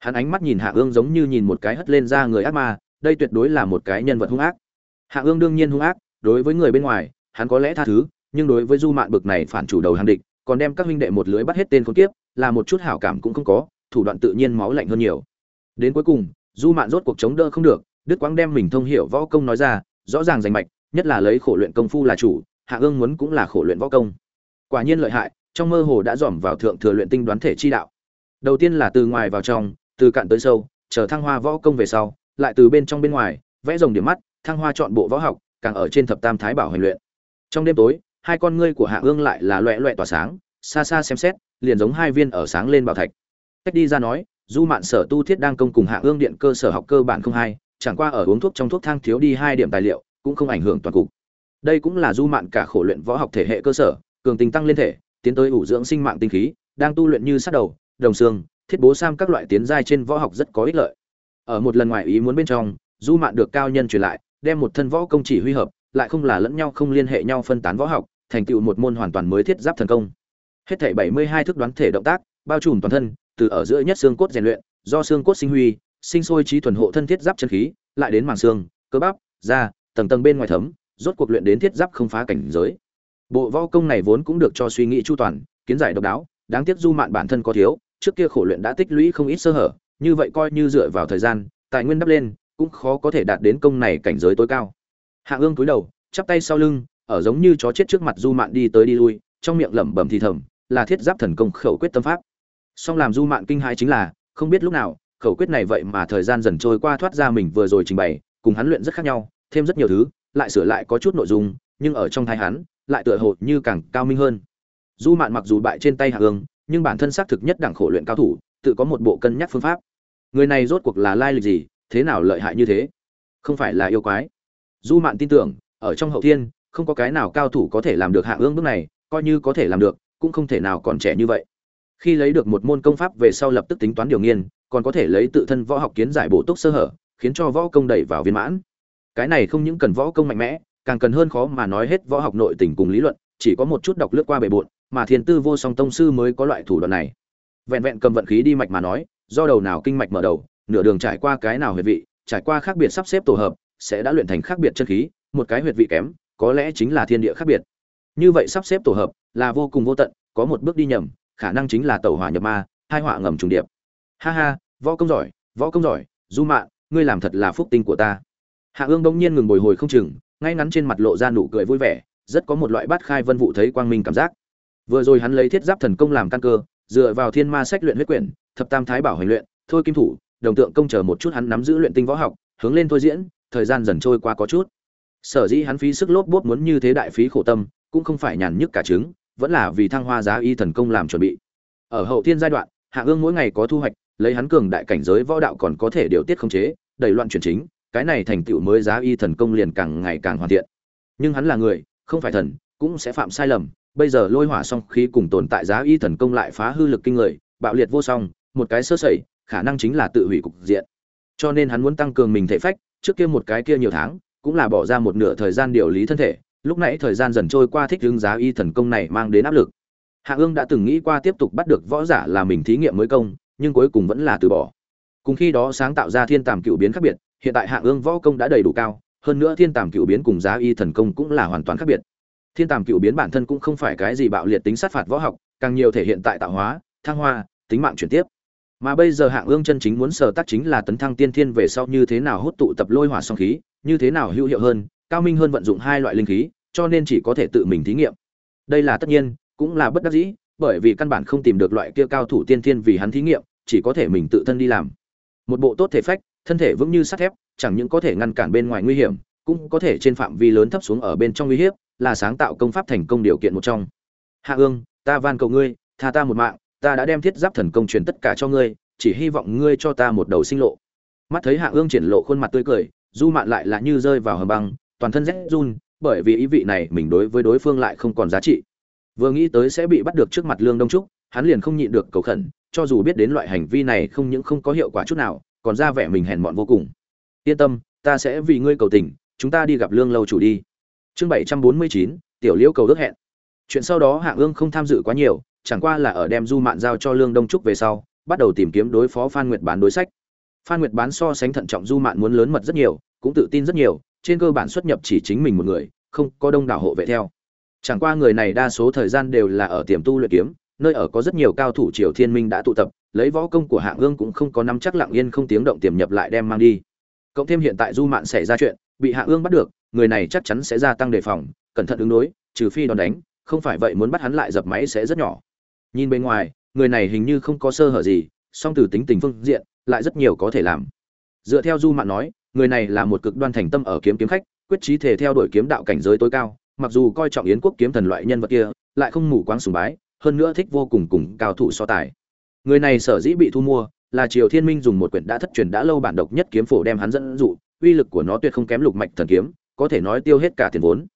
hắn ánh mắt nhìn hạ ương giống như nhìn một cái hất lên ra người ác ma, đây tuyệt đối là một cái nhân vật hung ác. Hạ ương đương nhiên hung ác, đối với người bên ngoài, hắn có lẽ tha thứ, nhưng đối với du mạn bực này phản chủ đầu hàng địch, còn đem các huynh đệ một lưới bắt hết tên khốn kiếp, là một chút hảo cảm cũng không có, thủ đoạn tự nhiên máu lạnh hơn nhiều. Đến cuối cùng, du mạn rốt cuộc chống đỡ không được đức quang đem mình thông hiểu võ công nói ra, rõ ràng rành mạch, nhất là lấy khổ luyện công phu là chủ, hạ ương muốn cũng là khổ luyện võ công. Quả nhiên lợi hại, trong mơ hồ đã dòm vào thượng thừa luyện tinh đoán thể chi đạo. Đầu tiên là từ ngoài vào trong từ cạn tới sâu, chờ thăng hoa võ công về sau, lại từ bên trong bên ngoài, vẽ rồng điểm mắt, thăng hoa chọn bộ võ học, càng ở trên thập tam thái bảo hành luyện. Trong đêm tối, hai con ngươi của hạ ương lại là loẹ loẹ tỏa sáng, xa xa xem xét, liền giống hai viên ở sáng lên bảo thạch. Cách đi ra nói, du mạn sở tu thiết đang công cùng hạ ương điện cơ sở học cơ bản không hai, chẳng qua ở uống thuốc trong thuốc thang thiếu đi hai điểm tài liệu, cũng không ảnh hưởng toàn cục. Đây cũng là du mạn cả khổ luyện võ học thể hệ cơ sở, cường tình tăng lên thể, tiến tới ủ dưỡng sinh mạng tinh khí, đang tu luyện như sát đầu, đồng xương thiết bố sam các loại tiến giai trên võ học rất có ích lợi. Ở một lần ngoài ý muốn bên trong, du mạn được cao nhân truyền lại, đem một thân võ công chỉ huy hợp, lại không là lẫn nhau không liên hệ nhau phân tán võ học, thành tựu một môn hoàn toàn mới thiết giáp thần công. Hết thảy 72 thức đoán thể động tác, bao trùm toàn thân, từ ở giữa nhất xương cốt rèn luyện, do xương cốt sinh huy, sinh sôi trí thuần hộ thân thiết giáp chân khí, lại đến màng xương, cơ bắp, da, tầng tầng bên ngoài thấm, rốt cuộc luyện đến thiết giáp không phá cảnh giới. Bộ võ công này vốn cũng được cho suy nghĩ chu toàn, kiến giải độc đáo, đáng tiếc du mạn bản thân có thiếu trước kia khổ luyện đã tích lũy không ít sơ hở, như vậy coi như dựa vào thời gian, tài nguyên đắp lên, cũng khó có thể đạt đến công này cảnh giới tối cao. Hạ ương cúi đầu, chắp tay sau lưng, ở giống như chó chết trước mặt du mạn đi tới đi lui, trong miệng lẩm bẩm thì thầm, là thiết giáp thần công khẩu quyết tâm pháp. Song làm du mạn kinh hãi chính là, không biết lúc nào, khẩu quyết này vậy mà thời gian dần trôi qua thoát ra mình vừa rồi trình bày, cùng hắn luyện rất khác nhau, thêm rất nhiều thứ, lại sửa lại có chút nội dung, nhưng ở trong thai hắn, lại tựa hồ như càng cao minh hơn. Du mạn mặc dù bại trên tay hạ ương nhưng bản thân xác thực nhất đẳng khổ luyện cao thủ, tự có một bộ cân nhắc phương pháp. Người này rốt cuộc là lai lịch gì, thế nào lợi hại như thế? Không phải là yêu quái. Du mạn tin tưởng, ở trong hậu thiên, không có cái nào cao thủ có thể làm được hạ ương bước này, coi như có thể làm được, cũng không thể nào còn trẻ như vậy. Khi lấy được một môn công pháp về sau lập tức tính toán điều nghiên, còn có thể lấy tự thân võ học kiến giải bổ túc sơ hở, khiến cho võ công đẩy vào viên mãn. Cái này không những cần võ công mạnh mẽ, càng cần hơn khó mà nói hết võ học nội tình cùng lý luận, chỉ có một chút đọc lướt qua bề bộn mà thiên tư vô song tông sư mới có loại thủ đoạn này. Vẹn vẹn cầm vận khí đi mạch mà nói, do đầu nào kinh mạch mở đầu, nửa đường trải qua cái nào huyệt vị, trải qua khác biệt sắp xếp tổ hợp, sẽ đã luyện thành khác biệt chân khí, một cái huyệt vị kém, có lẽ chính là thiên địa khác biệt. Như vậy sắp xếp tổ hợp là vô cùng vô tận, có một bước đi nhầm, khả năng chính là tẩu hỏa nhập ma, hai họa ngầm trùng điệp. Ha ha, võ công giỏi, võ công giỏi, du mạn, ngươi làm thật là phúc tinh của ta. Hạ ương bỗng nhiên ngừng bồi hồi không chừng, ngay ngắn trên mặt lộ ra nụ cười vui vẻ, rất có một loại bát khai vân vụ thấy quang minh cảm giác vừa rồi hắn lấy thiết giáp thần công làm căn cơ, dựa vào thiên ma sách luyện huyết quyển, thập tam thái bảo hành luyện, thôi kim thủ, đồng tượng công chờ một chút hắn nắm giữ luyện tinh võ học, hướng lên thôi diễn, thời gian dần trôi qua có chút. Sở dĩ hắn phí sức lốp bốp muốn như thế đại phí khổ tâm, cũng không phải nhàn nhức cả trứng, vẫn là vì thăng hoa giá y thần công làm chuẩn bị. Ở hậu thiên giai đoạn, hạ ương mỗi ngày có thu hoạch, lấy hắn cường đại cảnh giới võ đạo còn có thể điều tiết khống chế, đẩy loạn chuyển chính, cái này thành tựu mới giá y thần công liền càng ngày càng hoàn thiện. Nhưng hắn là người, không phải thần, cũng sẽ phạm sai lầm bây giờ lôi hỏa song khí cùng tồn tại giá y thần công lại phá hư lực kinh người, bạo liệt vô song, một cái sơ sẩy, khả năng chính là tự hủy cục diện. Cho nên hắn muốn tăng cường mình thể phách, trước kia một cái kia nhiều tháng, cũng là bỏ ra một nửa thời gian điều lý thân thể, lúc nãy thời gian dần trôi qua thích hướng giá y thần công này mang đến áp lực. Hạ ương đã từng nghĩ qua tiếp tục bắt được võ giả là mình thí nghiệm mới công, nhưng cuối cùng vẫn là từ bỏ. Cùng khi đó sáng tạo ra thiên tàm cựu biến khác biệt, hiện tại hạ ương võ công đã đầy đủ cao, hơn nữa thiên tàm cựu biến cùng giá y thần công cũng là hoàn toàn khác biệt thiên tàm cựu biến bản thân cũng không phải cái gì bạo liệt tính sát phạt võ học, càng nhiều thể hiện tại tạo hóa, thăng hoa, tính mạng chuyển tiếp. Mà bây giờ hạng ương chân chính muốn sở tác chính là tấn thăng tiên thiên về sau như thế nào hút tụ tập lôi hỏa song khí, như thế nào hữu hiệu hơn, cao minh hơn vận dụng hai loại linh khí, cho nên chỉ có thể tự mình thí nghiệm. Đây là tất nhiên, cũng là bất đắc dĩ, bởi vì căn bản không tìm được loại kia cao thủ tiên thiên vì hắn thí nghiệm, chỉ có thể mình tự thân đi làm. Một bộ tốt thể phách, thân thể vững như sắt thép, chẳng những có thể ngăn cản bên ngoài nguy hiểm, cũng có thể trên phạm vi lớn thấp xuống ở bên trong uy hiếp là sáng tạo công pháp thành công điều kiện một trong. Hạ ương ta van cầu ngươi, tha ta một mạng, ta đã đem thiết giáp thần công truyền tất cả cho ngươi, chỉ hy vọng ngươi cho ta một đầu sinh lộ. Mắt thấy hạ ương triển lộ khuôn mặt tươi cười, du mạn lại là như rơi vào hầm băng, toàn thân rét run, bởi vì ý vị này mình đối với đối phương lại không còn giá trị. Vừa nghĩ tới sẽ bị bắt được trước mặt lương đông trúc, hắn liền không nhịn được cầu khẩn, cho dù biết đến loại hành vi này không những không có hiệu quả chút nào, còn ra vẻ mình hèn mọn vô cùng. Yên tâm, ta sẽ vì ngươi cầu tình, chúng ta đi gặp lương lâu chủ đi chương bảy trăm bốn mươi chín, tiểu liễu cầu ước hẹn. Chuyện sau đó hạng ương không tham dự quá nhiều, chẳng qua là ở đem du mạn giao cho lương đông trúc về sau, bắt đầu tìm kiếm đối phó phan nguyệt bán đối sách. Phan nguyệt bán so sánh thận trọng du mạn muốn lớn mật rất nhiều, cũng tự tin rất nhiều, trên cơ bản xuất nhập chỉ chính mình một người, không có đông đảo hộ vệ theo. Chẳng qua người này đa số thời gian đều là ở tiềm tu luyện kiếm, nơi ở có rất nhiều cao thủ triều thiên minh đã tụ tập, lấy võ công của hạng ương cũng không có nắm chắc lặng yên không tiếng động tiềm nhập lại đem mang đi. Cộng thêm hiện tại du mạn xảy ra chuyện, bị hạng ương bắt được người này chắc chắn sẽ gia tăng đề phòng, cẩn thận ứng đối, trừ phi đòn đánh, không phải vậy muốn bắt hắn lại dập máy sẽ rất nhỏ. Nhìn bên ngoài, người này hình như không có sơ hở gì, song từ tính tình phương diện, lại rất nhiều có thể làm. Dựa theo du mạn nói, người này là một cực đoan thành tâm ở kiếm kiếm khách, quyết trí thể theo đuổi kiếm đạo cảnh giới tối cao, mặc dù coi trọng yến quốc kiếm thần loại nhân vật kia, lại không mù quáng sùng bái, hơn nữa thích vô cùng cùng cao thủ so tài. Người này sở dĩ bị thu mua, là triều thiên minh dùng một quyển đã thất truyền đã lâu bản độc nhất kiếm phổ đem hắn dẫn dụ, uy lực của nó tuyệt không kém lục mạch thần kiếm có thể nói tiêu hết cả tiền vốn.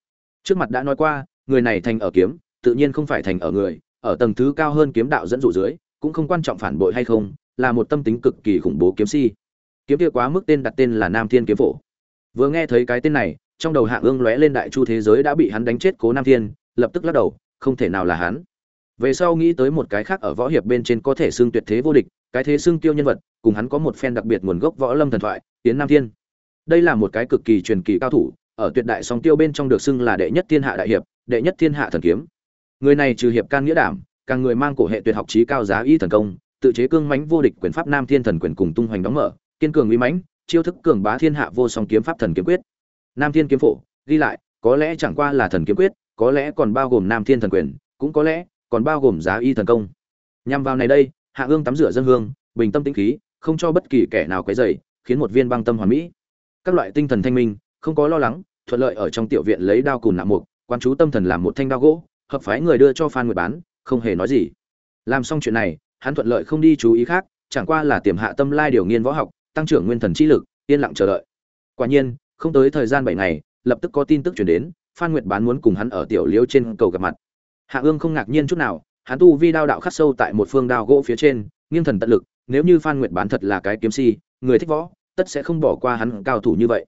Trước mặt đã nói qua, người này thành ở kiếm, tự nhiên không phải thành ở người, ở tầng thứ cao hơn kiếm đạo dẫn dụ dưới, cũng không quan trọng phản bội hay không, là một tâm tính cực kỳ khủng bố kiếm si. Kiếm kia quá mức tên đặt tên là nam thiên kiếm phổ. Vừa nghe thấy cái tên này, trong đầu hạ ương lóe lên đại chu thế giới đã bị hắn đánh chết cố nam thiên, lập tức lắc đầu, không thể nào là hắn. Về sau nghĩ tới một cái khác ở võ hiệp bên trên có thể xưng tuyệt thế vô địch, cái thế xưng tiêu nhân vật, cùng hắn có một phen đặc biệt nguồn gốc võ lâm thần thoại tiến nam thiên. Đây là một cái cực kỳ truyền kỳ cao thủ ở tuyệt đại song tiêu bên trong được xưng là đệ nhất thiên hạ đại hiệp, đệ nhất thiên hạ thần kiếm. Người này trừ hiệp can nghĩa đảm, càng người mang cổ hệ tuyệt học trí cao giá y thần công, tự chế cương mãnh vô địch quyền pháp nam thiên thần quyền cùng tung hoành đóng mở, kiên cường uy mãnh, chiêu thức cường bá thiên hạ vô song kiếm pháp thần kiếm quyết. Nam thiên kiếm phổ, ghi lại, có lẽ chẳng qua là thần kiếm quyết, có lẽ còn bao gồm nam thiên thần quyền, cũng có lẽ còn bao gồm giá y thần công. Nhằm vào này đây, hạ ương tắm rửa dân hương, bình tâm tĩnh khí, không cho bất kỳ kẻ nào quấy rầy, khiến một viên băng tâm hoàn mỹ. Các loại tinh thần thanh minh không có lo lắng, thuận lợi ở trong tiểu viện lấy đao cùn nạm mục quan chú tâm thần làm một thanh đao gỗ, hợp phái người đưa cho phan nguyệt bán, không hề nói gì. Làm xong chuyện này, hắn thuận lợi không đi chú ý khác, chẳng qua là tiềm hạ tâm lai điều nghiên võ học, tăng trưởng nguyên thần trí lực, yên lặng chờ đợi. Quả nhiên, không tới thời gian bảy ngày, lập tức có tin tức chuyển đến, phan nguyệt bán muốn cùng hắn ở tiểu liêu trên cầu gặp mặt. Hạ ương không ngạc nhiên chút nào, hắn tu vi đao đạo khắc sâu tại một phương đao gỗ phía trên, nghiêng thần tận lực, nếu như phan nguyệt bán thật là cái kiếm si, người thích võ, tất sẽ không bỏ qua hắn cao thủ như vậy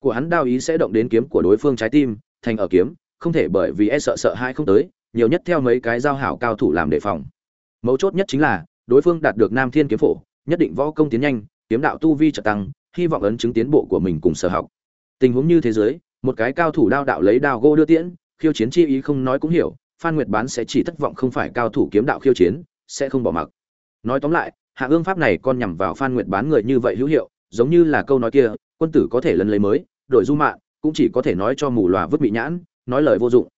của hắn đao ý sẽ động đến kiếm của đối phương trái tim, thành ở kiếm, không thể bởi vì e sợ sợ hai không tới, nhiều nhất theo mấy cái giao hảo cao thủ làm đề phòng. Mấu chốt nhất chính là, đối phương đạt được nam thiên kiếm phổ, nhất định võ công tiến nhanh, kiếm đạo tu vi trợ tăng, hy vọng ấn chứng tiến bộ của mình cùng sở học. Tình huống như thế giới, một cái cao thủ đao đạo lấy đao gỗ đưa tiễn, khiêu chiến chi ý không nói cũng hiểu, phan nguyệt bán sẽ chỉ thất vọng không phải cao thủ kiếm đạo khiêu chiến, sẽ không bỏ mặc. Nói tóm lại, hạ ương pháp này con nhằm vào phan nguyệt bán người như vậy hữu hiệu, giống như là câu nói kia quân tử có thể lần lấy mới đội du mạng cũng chỉ có thể nói cho mù lòa vứt bị nhãn, nói lời vô dụng.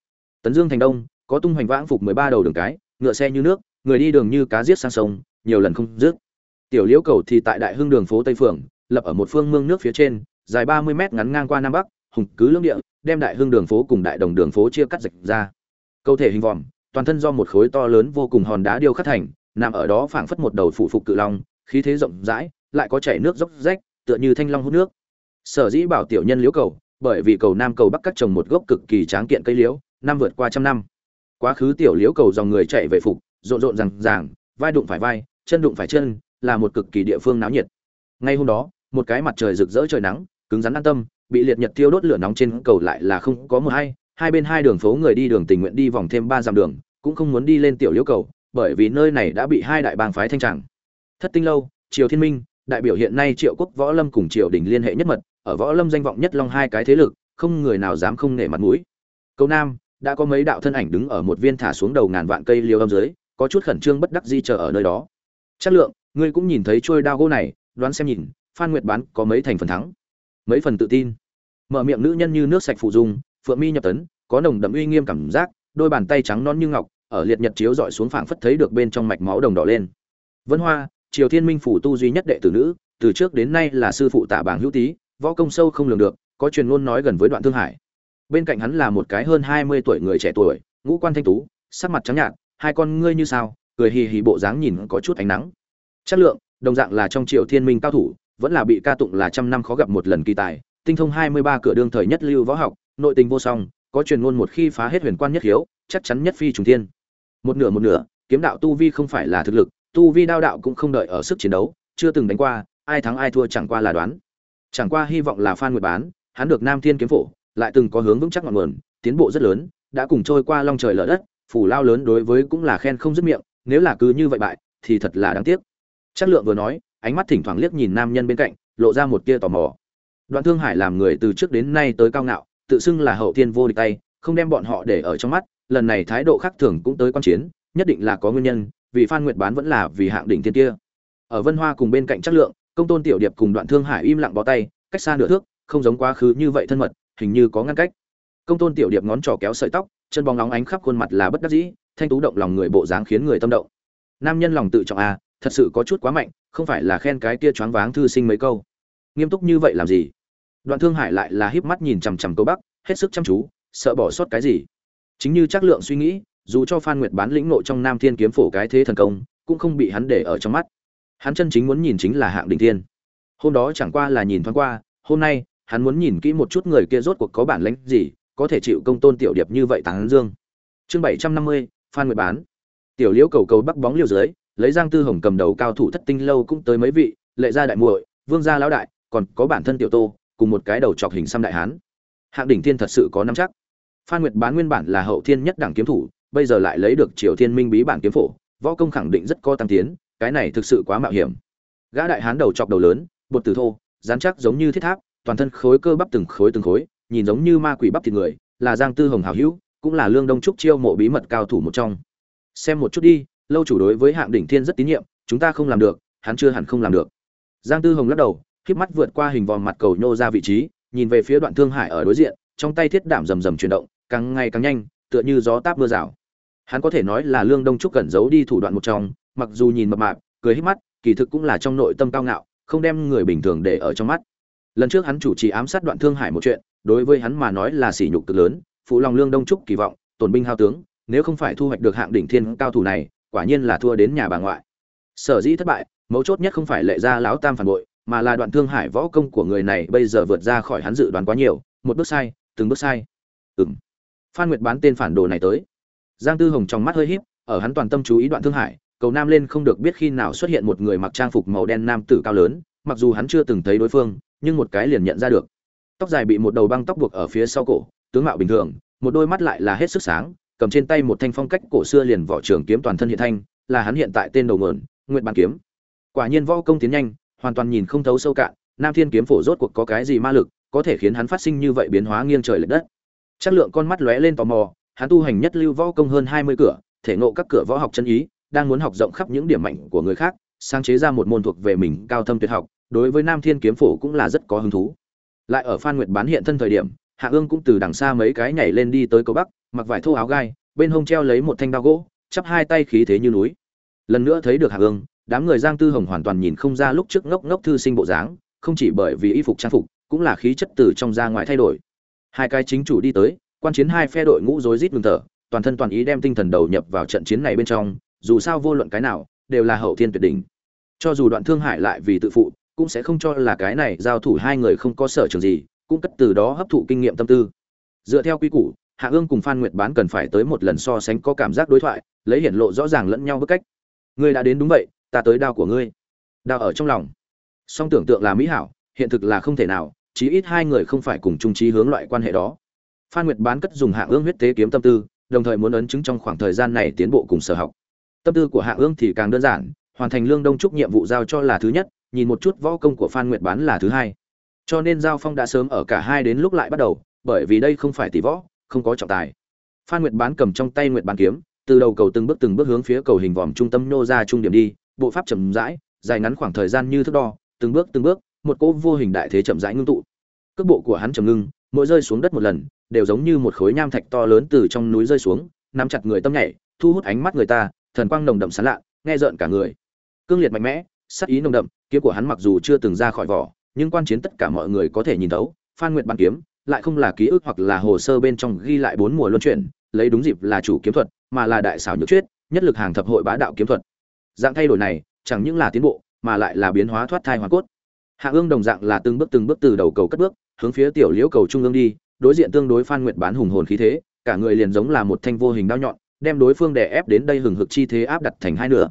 Tấn dương thành đông, có tung hoành vãng phục mười ba đầu đường cái, ngựa xe như nước, người đi đường như cá giết sang sông, nhiều lần không dứt. Tiểu liễu cầu thì tại đại hưng đường phố tây phường lập ở một phương mương nước phía trên, dài ba mươi mét ngắn ngang qua nam bắc, hùng cứ lưỡng địa, đem đại hưng đường phố cùng đại đồng đường phố chia cắt rạch ra. Câu thể hình vòm, toàn thân do một khối to lớn vô cùng hòn đá điêu khắc thành, nằm ở đó phảng phất một đầu phụ phục cự long, khí thế rộng rãi, lại có chảy nước dốc rách, tựa như thanh long hút nước sở dĩ bảo tiểu nhân liễu cầu, bởi vì cầu nam cầu bắc cắt trồng một gốc cực kỳ tráng kiện cây liễu, năm vượt qua trăm năm. Quá khứ tiểu liễu cầu dòng người chạy về phục, rộn rộn rằng ràng, vai đụng phải vai, chân đụng phải chân, là một cực kỳ địa phương náo nhiệt. Ngay hôm đó, một cái mặt trời rực rỡ trời nắng, cứng rắn an tâm, bị liệt nhật thiêu đốt lửa nóng trên cầu lại là không có mưa hay. Hai bên hai đường phố người đi đường tình nguyện đi vòng thêm ba dặm đường, cũng không muốn đi lên tiểu liễu cầu, bởi vì nơi này đã bị hai đại bang phái thanh tràng. Thất tinh lâu, triều thiên minh đại biểu hiện nay triệu quốc võ lâm cùng triều đình liên hệ nhất mật, ở võ lâm danh vọng nhất long hai cái thế lực, không người nào dám không nể mặt mũi. Câu nam, đã có mấy đạo thân ảnh đứng ở một viên thả xuống đầu ngàn vạn cây liêu âm dưới, có chút khẩn trương bất đắc di chờ ở nơi đó. Chất lượng, ngươi cũng nhìn thấy trôi đao gỗ này, đoán xem nhìn, phan nguyệt bán có mấy thành phần thắng? Mấy phần tự tin. Mở miệng nữ nhân như nước sạch phụ dung, phượng mi nhập tấn, có nồng đậm uy nghiêm cảm giác, đôi bàn tay trắng non như ngọc, ở liệt nhật chiếu dọi xuống phảng phất thấy được bên trong mạch máu đồng đỏ lên. Vân hoa triều thiên minh phủ tu duy nhất đệ tử nữ, từ trước đến nay là sư phụ tạ bảng hữu tý, võ công sâu không lường được, có truyền ngôn nói gần với đoạn thương hải. Bên cạnh hắn là một cái hơn hai mươi tuổi người trẻ tuổi, ngũ quan thanh tú, sắc mặt trắng nhạt, hai con ngươi như sao? Cười hì hì bộ dáng nhìn có chút ánh nắng. Chất lượng, đồng dạng là trong triều thiên minh cao thủ, vẫn là bị ca tụng là trăm năm khó gặp một lần kỳ tài, tinh thông hai mươi ba cửa đương thời nhất lưu võ học, nội tình vô song, có truyền ngôn một khi phá hết huyền quan nhất hiếu, chắc chắn nhất phi trùng thiên. Một nửa một nửa, kiếm đạo tu vi không phải là thực lực tu vi đao đạo cũng không đợi ở sức chiến đấu, chưa từng đánh qua, ai thắng ai thua chẳng qua là đoán. Chẳng qua hy vọng là phan nguyệt bán, hắn được nam thiên kiếm phổ, lại từng có hướng vững chắc ngọn nguồn, tiến bộ rất lớn, đã cùng trôi qua long trời lở đất phủ lao lớn đối với cũng là khen không dứt miệng, nếu là cứ như vậy bại, thì thật là đáng tiếc. Chất lượng vừa nói, ánh mắt thỉnh thoảng liếc nhìn nam nhân bên cạnh, lộ ra một tia tò mò. Đoạn thương hải làm người từ trước đến nay tới cao ngạo, tự xưng là hậu thiên vô địch tay, không đem bọn họ để ở trong mắt, lần này thái độ khác thường cũng tới quan chiến, nhất định là có nguyên nhân vì phan nguyệt bán vẫn là vì hạng đỉnh thiên kia. Ở vân hoa cùng bên cạnh chất lượng, công tôn tiểu điệp cùng đoạn thương hải im lặng bó tay, cách xa nửa thước, không giống quá khứ như vậy thân mật, hình như có ngăn cách. Công tôn tiểu điệp ngón trỏ kéo sợi tóc, chân bóng nóng ánh khắp khuôn mặt là bất đắc dĩ, thanh tú động lòng người bộ dáng khiến người tâm động. Nam nhân lòng tự trọng à thật sự có chút quá mạnh, không phải là khen cái kia choáng váng thư sinh mấy câu. Nghiêm túc như vậy làm gì? Đoạn thương hải lại là híp mắt nhìn chằm chằm câu bắc hết sức chăm chú, sợ bỏ sót cái gì? Chính như chắc lượng suy nghĩ dù cho phan nguyệt bán lĩnh nội trong nam thiên kiếm phổ cái thế thần công, cũng không bị hắn để ở trong mắt. Hắn chân chính muốn nhìn chính là hạng đình thiên. Hôm đó chẳng qua là nhìn thoáng qua, hôm nay, hắn muốn nhìn kỹ một chút người kia rốt cuộc có bản lĩnh gì, có thể chịu công tôn tiểu điệp như vậy tán dương. Chương bảy trăm năm mươi, phan nguyệt bán. Tiểu liễu cầu cầu bắc bóng liêu dưới, lấy giang tư hồng cầm đầu cao thủ thất tinh lâu cũng tới mấy vị, lệ gia đại muội, vương gia lão đại, còn có bản thân tiểu tô, cùng một cái đầu chọc hình xăm đại hán. Hạng đỉnh thiên thật sự có năm chắc. Phan nguyệt bán nguyên bản là hậu thiên nhất đẳng kiếm thủ bây giờ lại lấy được triều thiên minh bí bản kiếm phổ, võ công khẳng định rất có tăng tiến, cái này thực sự quá mạo hiểm. Gã đại hán đầu chọc đầu lớn, bột tử thô dán chắc giống như thiết tháp, toàn thân khối cơ bắp từng khối từng khối, nhìn giống như ma quỷ bắp thịt người, là giang tư hồng hào hữu, cũng là lương đông trúc chiêu mộ bí mật cao thủ một trong. Xem một chút đi, lâu chủ đối với hạng đỉnh thiên rất tín nhiệm, chúng ta không làm được, hắn chưa hẳn không làm được. Giang tư hồng lắc đầu, khiếp mắt vượt qua hình vòm mặt cầu nhô ra vị trí, nhìn về phía đoạn thương hải ở đối diện, trong tay thiết đảm rầm rầm chuyển động, càng ngày càng nhanh, tựa như gió táp mưa rào hắn có thể nói là lương đông trúc cẩn giấu đi thủ đoạn một trong, mặc dù nhìn mập mạp, cười hít mắt, kỳ thực cũng là trong nội tâm cao ngạo, không đem người bình thường để ở trong mắt. Lần trước hắn chủ trì ám sát đoạn thương hải một chuyện, đối với hắn mà nói là sỉ nhục cực lớn, phụ lòng lương đông trúc kỳ vọng, tổn binh hao tướng, nếu không phải thu hoạch được hạng đỉnh thiên cao thủ này, quả nhiên là thua đến nhà bà ngoại. Sở dĩ thất bại, mấu chốt nhất không phải lệ ra lão tam phản bội, mà là đoạn thương hải võ công của người này bây giờ vượt ra khỏi hắn dự đoán quá nhiều, một bước sai, từng bước sai. Ừng phan nguyệt bán tên phản đồ này tới giang tư hồng trong mắt hơi híp, ở hắn toàn tâm chú ý đoạn thương hải, cầu nam lên không được biết khi nào xuất hiện một người mặc trang phục màu đen nam tử cao lớn, mặc dù hắn chưa từng thấy đối phương, nhưng một cái liền nhận ra được. Tóc dài bị một đầu băng tóc buộc ở phía sau cổ, tướng mạo bình thường, một đôi mắt lại là hết sức sáng, cầm trên tay một thanh phong cách cổ xưa liền vỏ trường kiếm toàn thân hiện thanh, là hắn hiện tại tên đầu mượn nguyện bàn kiếm. Quả nhiên võ công tiến nhanh, hoàn toàn nhìn không thấu sâu cạn, nam thiên kiếm phổ rốt cuộc có cái gì ma lực, có thể khiến hắn phát sinh như vậy biến hóa nghiêng trời lệch đất. Chất lượng con mắt lóe lên tò mò hắn tu hành nhất lưu võ công hơn hai mươi cửa, thể ngộ các cửa võ học chân ý, đang muốn học rộng khắp những điểm mạnh của người khác, sáng chế ra một môn thuộc về mình cao thâm tuyệt học, đối với nam thiên kiếm phổ cũng là rất có hứng thú. Lại ở phan nguyệt bán hiện thân thời điểm, hạ ương cũng từ đằng xa mấy cái nhảy lên đi tới cầu bắc, mặc vải thô áo gai, bên hông treo lấy một thanh đao gỗ, chắp hai tay khí thế như núi. Lần nữa thấy được hạ ương, đám người giang tư hồng hoàn toàn nhìn không ra lúc trước ngốc ngốc thư sinh bộ dáng, không chỉ bởi vì y phục trang phục, cũng là khí chất từ trong ra ngoài thay đổi. Hai cái chính chủ đi tới quan chiến hai phe đội ngũ rối rít ngừng thở, toàn thân toàn ý đem tinh thần đầu nhập vào trận chiến này bên trong, dù sao vô luận cái nào, đều là hậu thiên tuyệt đỉnh. Cho dù đoạn thương hại lại vì tự phụ, cũng sẽ không cho là cái này giao thủ hai người không có sở trường gì, cũng cất từ đó hấp thụ kinh nghiệm tâm tư. Dựa theo quy củ, hạ ương cùng phan nguyệt bán cần phải tới một lần so sánh có cảm giác đối thoại, lấy hiển lộ rõ ràng lẫn nhau bức cách. Ngươi đã đến đúng vậy, ta tới đao của ngươi. Đao ở trong lòng. Song tưởng tượng là mỹ hảo, hiện thực là không thể nào, chí ít hai người không phải cùng chung trí hướng loại quan hệ đó phan nguyệt bán cất dùng hạ ương huyết tế kiếm tâm tư, đồng thời muốn ấn chứng trong khoảng thời gian này tiến bộ cùng sở học. Tâm tư của hạ ương thì càng đơn giản, hoàn thành lương đông trúc nhiệm vụ giao cho là thứ nhất, nhìn một chút võ công của phan nguyệt bán là thứ hai. Cho nên giao phong đã sớm ở cả hai đến lúc lại bắt đầu, bởi vì đây không phải tỷ võ, không có trọng tài. Phan nguyệt bán cầm trong tay nguyệt bán kiếm, từ đầu cầu từng bước từng bước hướng phía cầu hình vòm trung tâm nô ra trung điểm đi, bộ pháp chậm rãi, dài ngắn khoảng thời gian như thước đo, từng bước từng bước, một cỗ vô hình đại thế chậm rãi ngưng tụ. Cước bộ của hắn trầm ngưng mỗi rơi xuống đất một lần, đều giống như một khối nham thạch to lớn từ trong núi rơi xuống, nắm chặt người tâm nhảy, thu hút ánh mắt người ta, thần quang nồng đậm sán lạ, nghe rợn cả người. Cương liệt mạnh mẽ sắc ý nồng đậm, kiếm của hắn mặc dù chưa từng ra khỏi vỏ, nhưng quan chiến tất cả mọi người có thể nhìn thấu, phan nguyệt bàn kiếm, lại không là ký ức hoặc là hồ sơ bên trong ghi lại bốn mùa luân chuyển, lấy đúng dịp là chủ kiếm thuật, mà là đại xảo nhược chuyết nhất lực hàng thập hội bá đạo kiếm thuật. Dạng thay đổi này, chẳng những là tiến bộ, mà lại là biến hóa thoát thai hoàn cốt. Hạ ương đồng dạng là từng bước từng bước từ đầu cầu cất bước hướng phía tiểu liễu cầu trung ương đi, đối diện tương đối phan nguyệt bán hùng hồn khí thế, cả người liền giống là một thanh vô hình đao nhọn, đem đối phương đè ép đến đây hừng hực chi thế áp đặt thành hai nửa.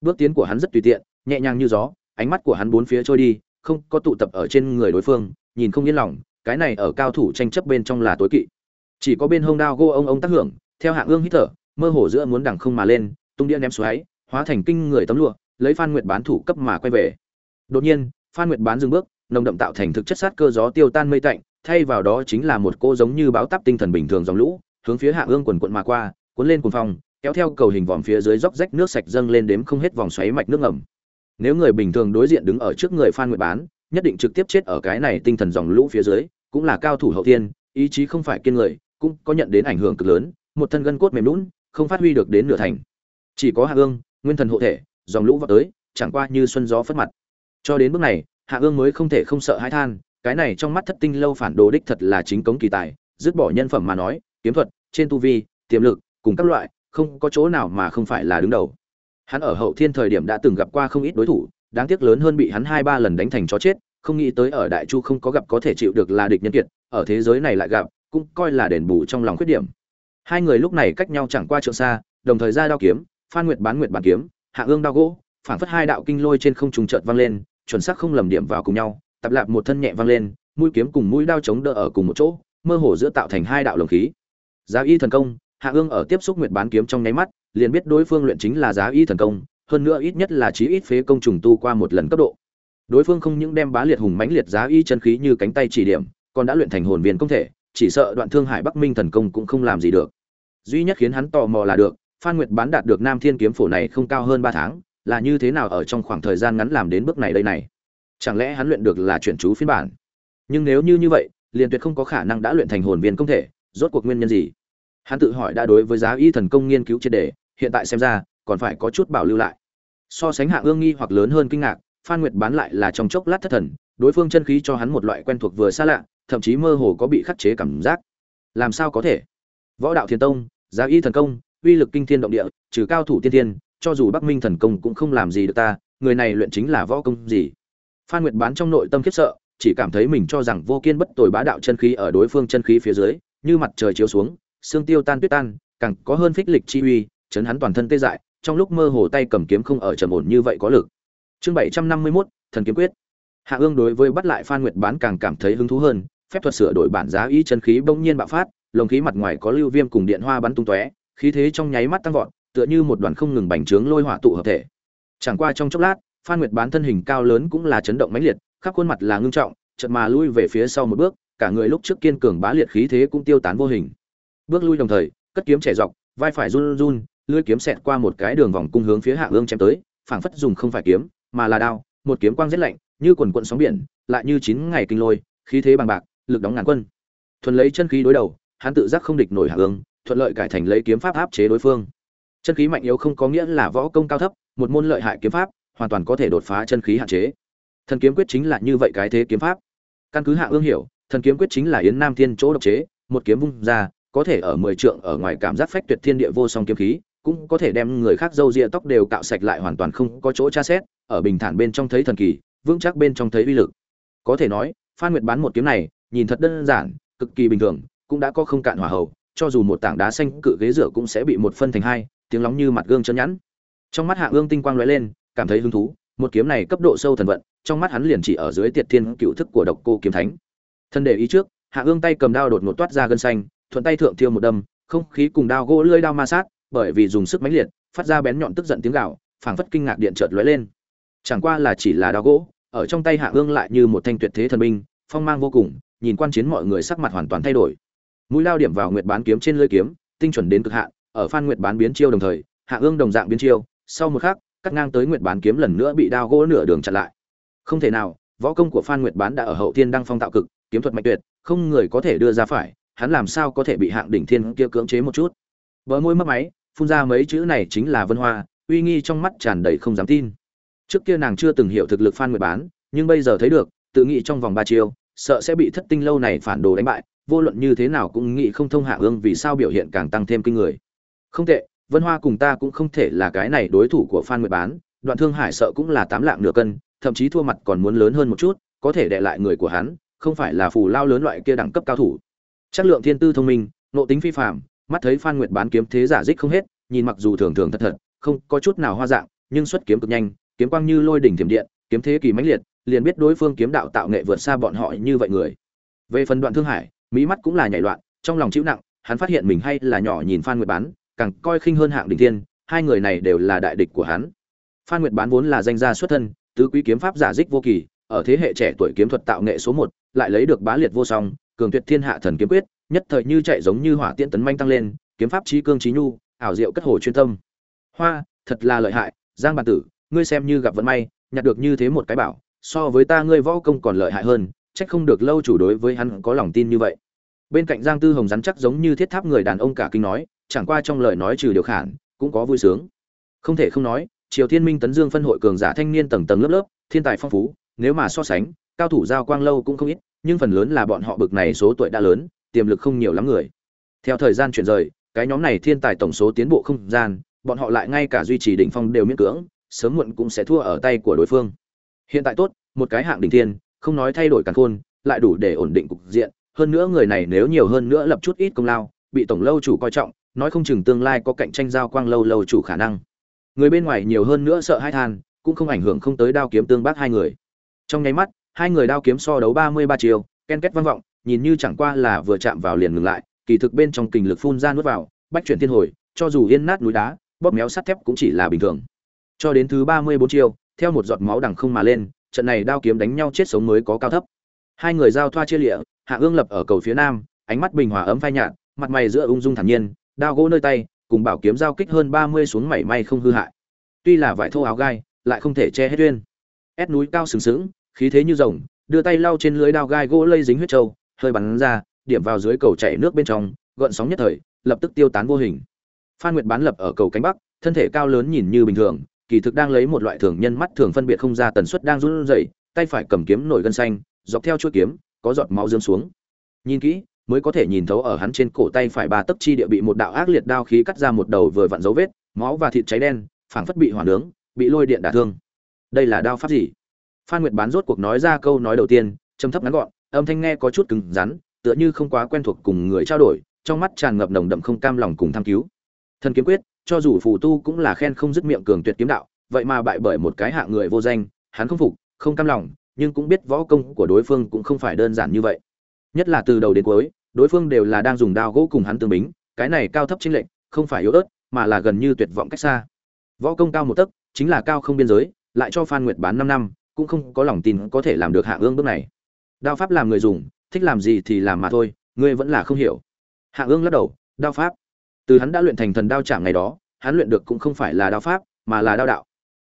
Bước tiến của hắn rất tùy tiện, nhẹ nhàng như gió, ánh mắt của hắn bốn phía trôi đi, không có tụ tập ở trên người đối phương, nhìn không yên lòng, cái này ở cao thủ tranh chấp bên trong là tối kỵ. Chỉ có bên hông đao gô ông ông tác hưởng, theo hạng ương hít thở, mơ hồ giữa muốn đằng không mà lên, tung điện ném xoáy, hóa thành kinh người tấm lụa, lấy phan nguyệt bán thủ cấp mà quay về. Đột nhiên, phan nguyệt bán dừng bước nồng đậm tạo thành thực chất sát cơ gió tiêu tan mây tạnh thay vào đó chính là một cô giống như báo táp tinh thần bình thường dòng lũ hướng phía hạ ương quần quận mà qua cuốn lên cuồng phong kéo theo cầu hình vòm phía dưới róc rách nước sạch dâng lên đếm không hết vòng xoáy mạch nước ngầm. Nếu người bình thường đối diện đứng ở trước người phan nguyệt bán nhất định trực tiếp chết ở cái này tinh thần dòng lũ phía dưới cũng là cao thủ hậu thiên, ý chí không phải kiên người cũng có nhận đến ảnh hưởng cực lớn một thân gân cốt mềm lún không phát huy được đến nửa thành. Chỉ có hạ ương nguyên thần hộ thể dòng lũ vọt tới chẳng qua như xuân gió phất mặt. Cho đến bước này hạ ương mới không thể không sợ hãi than, cái này trong mắt thất tinh lâu phản đồ đích thật là chính cống kỳ tài, dứt bỏ nhân phẩm mà nói, kiếm thuật, trên tu vi, tiềm lực, cùng các loại, không có chỗ nào mà không phải là đứng đầu. Hắn ở hậu thiên thời điểm đã từng gặp qua không ít đối thủ, đáng tiếc lớn hơn bị hắn hai ba lần đánh thành chó chết, không nghĩ tới ở đại chu không có gặp có thể chịu được là địch nhân kiệt, ở thế giới này lại gặp, cũng coi là đền bù trong lòng khuyết điểm. Hai người lúc này cách nhau chẳng qua trượng xa, đồng thời ra đao kiếm, phan nguyệt bán nguyệt bàn kiếm, hạ ương đao gỗ phản phất hai đạo kinh lôi trên không trùng trợt vang lên chuẩn xác không lầm điểm vào cùng nhau, tập lạp một thân nhẹ vang lên, mũi kiếm cùng mũi đao chống đỡ ở cùng một chỗ, mơ hồ giữa tạo thành hai đạo lồng khí. Giá y thần công, hạ ương ở tiếp xúc nguyệt bán kiếm trong nháy mắt, liền biết đối phương luyện chính là giá y thần công, hơn nữa ít nhất là chí ít phế công trùng tu qua một lần cấp độ. Đối phương không những đem bá liệt hùng mãnh liệt giá y chân khí như cánh tay chỉ điểm, còn đã luyện thành hồn viên công thể, chỉ sợ đoạn thương hải bắc minh thần công cũng không làm gì được. Duy nhất khiến hắn tò mò là được, phan nguyệt bán đạt được nam thiên kiếm phổ này không cao hơn ba tháng là như thế nào ở trong khoảng thời gian ngắn làm đến bước này đây này? Chẳng lẽ hắn luyện được là chuyển chú phiên bản? Nhưng nếu như như vậy, liền tuyệt không có khả năng đã luyện thành hồn viên công thể, rốt cuộc nguyên nhân gì? Hắn tự hỏi đã đối với giá y thần công nghiên cứu triệt đề, hiện tại xem ra, còn phải có chút bảo lưu lại. So sánh hạ ương nghi hoặc lớn hơn kinh ngạc, phan nguyệt bán lại là trong chốc lát thất thần, đối phương chân khí cho hắn một loại quen thuộc vừa xa lạ, thậm chí mơ hồ có bị khắc chế cảm giác. Làm sao có thể? Võ đạo thiên tông, giá y thần công, uy lực kinh thiên động địa, trừ cao thủ tiên tiên cho dù bắc minh thần công cũng không làm gì được ta người này luyện chính là võ công gì? Phan nguyệt bán trong nội tâm khiếp sợ chỉ cảm thấy mình cho rằng vô kiên bất tồi bá đạo chân khí ở đối phương chân khí phía dưới như mặt trời chiếu xuống xương tiêu tan tuyết tan càng có hơn phích lịch chi uy chấn hắn toàn thân tê dại trong lúc mơ hồ tay cầm kiếm không ở trầm ổn như vậy có lực. Chương bảy trăm năm mươi 751, thần kiếm quyết. Hạ ương đối với bắt lại phan nguyệt bán càng cảm thấy hứng thú hơn phép thuật sửa đổi bản giá ý chân khí bỗng nhiên bạo phát lồng khí mặt ngoài có lưu viêm cùng điện hoa bắn tung tóe khí thế trong nháy mắt tăng vọt tựa như một đoàn không ngừng bành trướng lôi hỏa tụ hợp thể. Chẳng qua trong chốc lát, phan nguyệt bán thân hình cao lớn cũng là chấn động mãnh liệt, khắp khuôn mặt là ngưng trọng, chợt mà lui về phía sau một bước, cả người lúc trước kiên cường bá liệt khí thế cũng tiêu tán vô hình. Bước lui đồng thời, cất kiếm trẻ dọc, vai phải run run, lưỡi kiếm xẹt qua một cái đường vòng cung hướng phía hạ ương chém tới, phảng phất dùng không phải kiếm, mà là đao, một kiếm quang rất lạnh, như quần quận sóng biển, lại như chín ngày kinh lôi, khí thế bằng bạc, lực đóng ngàn quân. Thuần lấy chân khí đối đầu, hắn tự giác không địch nổi hạ ương thuận lợi cải thành lấy kiếm pháp áp chế đối phương chân khí mạnh yếu không có nghĩa là võ công cao thấp, một môn lợi hại kiếm pháp, hoàn toàn có thể đột phá chân khí hạn chế. Thần kiếm quyết chính là như vậy cái thế kiếm pháp. Căn cứ hạ ương hiểu, thần kiếm quyết chính là yến nam thiên chỗ độc chế, một kiếm vung ra, có thể ở mười trượng ở ngoài cảm giác phách tuyệt thiên địa vô song kiếm khí, cũng có thể đem người khác râu ria tóc đều cạo sạch lại hoàn toàn không có chỗ tra xét, ở bình thản bên trong thấy thần kỳ, vững chắc bên trong thấy uy lực. Có thể nói, phan nguyệt bán một kiếm này, nhìn thật đơn giản, cực kỳ bình thường, cũng đã có không cạn hỏa hầu, cho dù một tảng đá xanh cự ghế rửa cũng sẽ bị một phân thành hai tiếng lóng như mặt gương chân nhẵn. Trong mắt hạ ương tinh quang lóe lên, cảm thấy hứng thú, một kiếm này cấp độ sâu thần vận, trong mắt hắn liền chỉ ở dưới tiệt thiên cựu thức của độc cô kiếm thánh. Thân để ý trước, hạ ương tay cầm đao đột ngột toát ra gân xanh, thuận tay thượng thiêu một đâm, không khí cùng đao gỗ lưỡi đao ma sát, bởi vì dùng sức mãnh liệt, phát ra bén nhọn tức giận tiếng gào, phảng phất kinh ngạc điện chợt lóe lên. Chẳng qua là chỉ là đao gỗ, ở trong tay hạ ương lại như một thanh tuyệt thế thần binh, phong mang vô cùng, nhìn quan chiến mọi người sắc mặt hoàn toàn thay đổi. Mũi lao điểm vào nguyệt bán kiếm trên lưỡi kiếm, tinh chuẩn đến cực hạn ở phan nguyệt bán biến chiêu đồng thời, hạ ương đồng dạng biến chiêu, sau một khắc, cắt ngang tới nguyệt bán kiếm lần nữa bị đao gỗ nửa đường chặn lại. Không thể nào, võ công của phan nguyệt bán đã ở hậu thiên đăng phong tạo cực, kiếm thuật mạnh tuyệt, không người có thể đưa ra phải, hắn làm sao có thể bị hạng đỉnh thiên kia cưỡng chế một chút? Bờ môi mất máy, phun ra mấy chữ này chính là vân hoa, uy nghi trong mắt tràn đầy không dám tin. Trước kia nàng chưa từng hiểu thực lực phan nguyệt bán, nhưng bây giờ thấy được, tự nghĩ trong vòng ba chiêu, sợ sẽ bị thất tinh lâu này phản đồ đánh bại, vô luận như thế nào cũng nghĩ không thông hạ ương vì sao biểu hiện càng tăng thêm kinh người không tệ, vân hoa cùng ta cũng không thể là cái này đối thủ của phan nguyệt bán, đoạn thương hải sợ cũng là tám lạng nửa cân, thậm chí thua mặt còn muốn lớn hơn một chút, có thể đệ lại người của hắn, không phải là phù lao lớn loại kia đẳng cấp cao thủ. Chất lượng thiên tư thông minh nộ tính phi phạm mắt thấy phan nguyệt bán kiếm thế giả dích không hết, nhìn mặc dù thường thường thật thật, không có chút nào hoa dạng, nhưng xuất kiếm cực nhanh, kiếm quang như lôi đỉnh thiểm điện, kiếm thế kỳ mãnh liệt, liền biết đối phương kiếm đạo tạo nghệ vượt xa bọn họ như vậy người. Về phần đoạn thương hải, mỹ mắt cũng là nhảy loạn, trong lòng chịu nặng, hắn phát hiện mình hay là nhỏ nhìn phan nguyệt bán càng coi khinh hơn hạng đình thiên, hai người này đều là đại địch của hắn. Phan nguyệt bán vốn là danh gia xuất thân, tứ quý kiếm pháp giả dích vô kỳ, ở thế hệ trẻ tuổi kiếm thuật tạo nghệ số một, lại lấy được bá liệt vô song, cường tuyệt thiên hạ thần kiếm quyết, nhất thời như chạy giống như hỏa tiễn tấn manh tăng lên, kiếm pháp trí cương trí nhu, ảo diệu cất hồ chuyên tâm. Hoa, thật là lợi hại, giang bản tử, ngươi xem như gặp vận may, nhặt được như thế một cái bảo, so với ta ngươi võ công còn lợi hại hơn trách không được lâu chủ đối với hắn có lòng tin như vậy. Bên cạnh giang tư hồng rắn chắc giống như thiết tháp người đàn ông cả kinh nói chẳng qua trong lời nói trừ điều khản, cũng có vui sướng. Không thể không nói, triều thiên minh tấn dương phân hội cường giả thanh niên tầng tầng lớp lớp, thiên tài phong phú, nếu mà so sánh, cao thủ giao quang lâu cũng không ít, nhưng phần lớn là bọn họ bực này số tuổi đã lớn, tiềm lực không nhiều lắm người. Theo thời gian chuyển rời, cái nhóm này thiên tài tổng số tiến bộ không gian, bọn họ lại ngay cả duy trì đỉnh phong đều miễn cưỡng, sớm muộn cũng sẽ thua ở tay của đối phương. Hiện tại tốt, một cái hạng đỉnh thiên, không nói thay đổi càn khôn, lại đủ để ổn định cục diện, hơn nữa người này nếu nhiều hơn nữa lập chút ít công lao, bị tổng lâu chủ coi trọng nói không chừng tương lai có cạnh tranh giao quang lâu lâu chủ khả năng. Người bên ngoài nhiều hơn nữa sợ hai than, cũng không ảnh hưởng không tới đao kiếm tương bác hai người. Trong nháy mắt, hai người đao kiếm so đấu ba mươi ba chiều, ken két vang vọng, nhìn như chẳng qua là vừa chạm vào liền ngừng lại, kỳ thực bên trong kình lực phun ra nuốt vào, bách chuyển thiên hồi, cho dù yên nát núi đá, bóp méo sắt thép cũng chỉ là bình thường. Cho đến thứ ba mươi bốn chiêu theo một giọt máu đằng không mà lên, trận này đao kiếm đánh nhau chết sống mới có cao thấp. Hai người giao thoa chia lịa, hạ ương lập ở cầu phía nam, ánh mắt bình hòa ấm phai nhạt, mặt mày giữa ung dung thản nhiên đao gỗ nơi tay, cùng bảo kiếm giao kích hơn ba mươi xuống mảy may không hư hại. Tuy là vải thô áo gai, lại không thể che hết uyên ép núi cao sừng sững, khí thế như rồng, đưa tay lau trên lưới đao gai gỗ lây dính huyết trâu, hơi bắn ra, điểm vào dưới cầu chảy nước bên trong gợn sóng nhất thời, lập tức tiêu tán vô hình. Phan nguyệt bán lập ở cầu cánh bắc, thân thể cao lớn nhìn như bình thường, kỳ thực đang lấy một loại thường nhân mắt thường phân biệt không ra tần suất đang run rẩy, tay phải cầm kiếm nổi gân xanh, dọc theo chuôi kiếm, có giọt máu dương xuống. Nhìn kỹ mới có thể nhìn thấu ở hắn trên cổ tay phải ba tấc chi địa bị một đạo ác liệt đao khí cắt ra một đầu vừa vặn dấu vết, máu và thịt cháy đen, phảng phất bị hỏa nướng, bị lôi điện đả thương. Đây là đao pháp gì? Phan nguyệt bán rốt cuộc nói ra câu nói đầu tiên, trầm thấp ngắn gọn, âm thanh nghe có chút cứng rắn, tựa như không quá quen thuộc cùng người trao đổi, trong mắt tràn ngập nồng đậm không cam lòng cùng tham cứu. Thần kiếm quyết, cho dù phù tu cũng là khen không dứt miệng cường tuyệt kiếm đạo, vậy mà bại bởi một cái hạ người vô danh, hắn không phục, không cam lòng, nhưng cũng biết võ công của đối phương cũng không phải đơn giản như vậy nhất là từ đầu đến cuối, đối phương đều là đang dùng đao gỗ cùng hắn tương bính, cái này cao thấp chính lệnh không phải yếu ớt, mà là gần như tuyệt vọng cách xa. Võ công cao một tấc, chính là cao không biên giới, lại cho phan nguyệt bán năm năm, cũng không có lòng tin có thể làm được hạ ương bước này. Đao pháp làm người dùng, thích làm gì thì làm mà thôi, ngươi vẫn là không hiểu. Hạ ương lắc đầu, đao pháp. Từ hắn đã luyện thành thần đao chạm ngày đó, hắn luyện được cũng không phải là đao pháp, mà là đao đạo.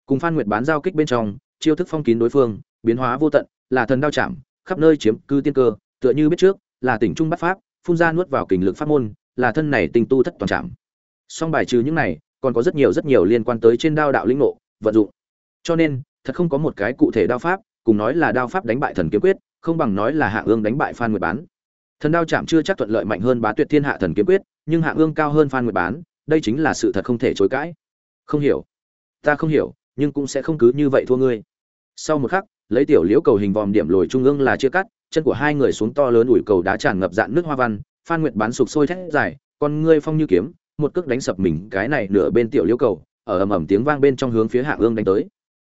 Cùng phan nguyệt bán giao kích bên trong, chiêu thức phong kín đối phương, biến hóa vô tận, là thần đao chạm, khắp nơi chiếm cư tiên cơ tựa như biết trước, là tỉnh trung bắt pháp, phun ra nuốt vào kình lực pháp môn, là thân này tình tu thất toàn trạm song bài trừ những này, còn có rất nhiều rất nhiều liên quan tới trên đao đạo linh ngộ, vận dụng. Cho nên, thật không có một cái cụ thể đao pháp, cùng nói là đao pháp đánh bại thần kiếm quyết, không bằng nói là hạ ương đánh bại phan nguyệt bán. Thần đao chạm chưa chắc thuận lợi mạnh hơn bá tuyệt thiên hạ thần kiếm quyết, nhưng hạ ương cao hơn phan nguyệt bán, đây chính là sự thật không thể chối cãi. Không hiểu. Ta không hiểu, nhưng cũng sẽ không cứ như vậy thua ngươi. Sau một khắc, lấy tiểu liễu cầu hình vòm điểm lồi trung ương là chia cắt chân của hai người xuống to lớn ủi cầu đá tràn ngập dạn nước hoa văn, phan nguyệt bán sụp sôi thét dài, con ngươi phong như kiếm, một cước đánh sập mình, cái này nửa bên tiểu liêu cầu. Ở ầm ầm tiếng vang bên trong hướng phía hạ ương đánh tới.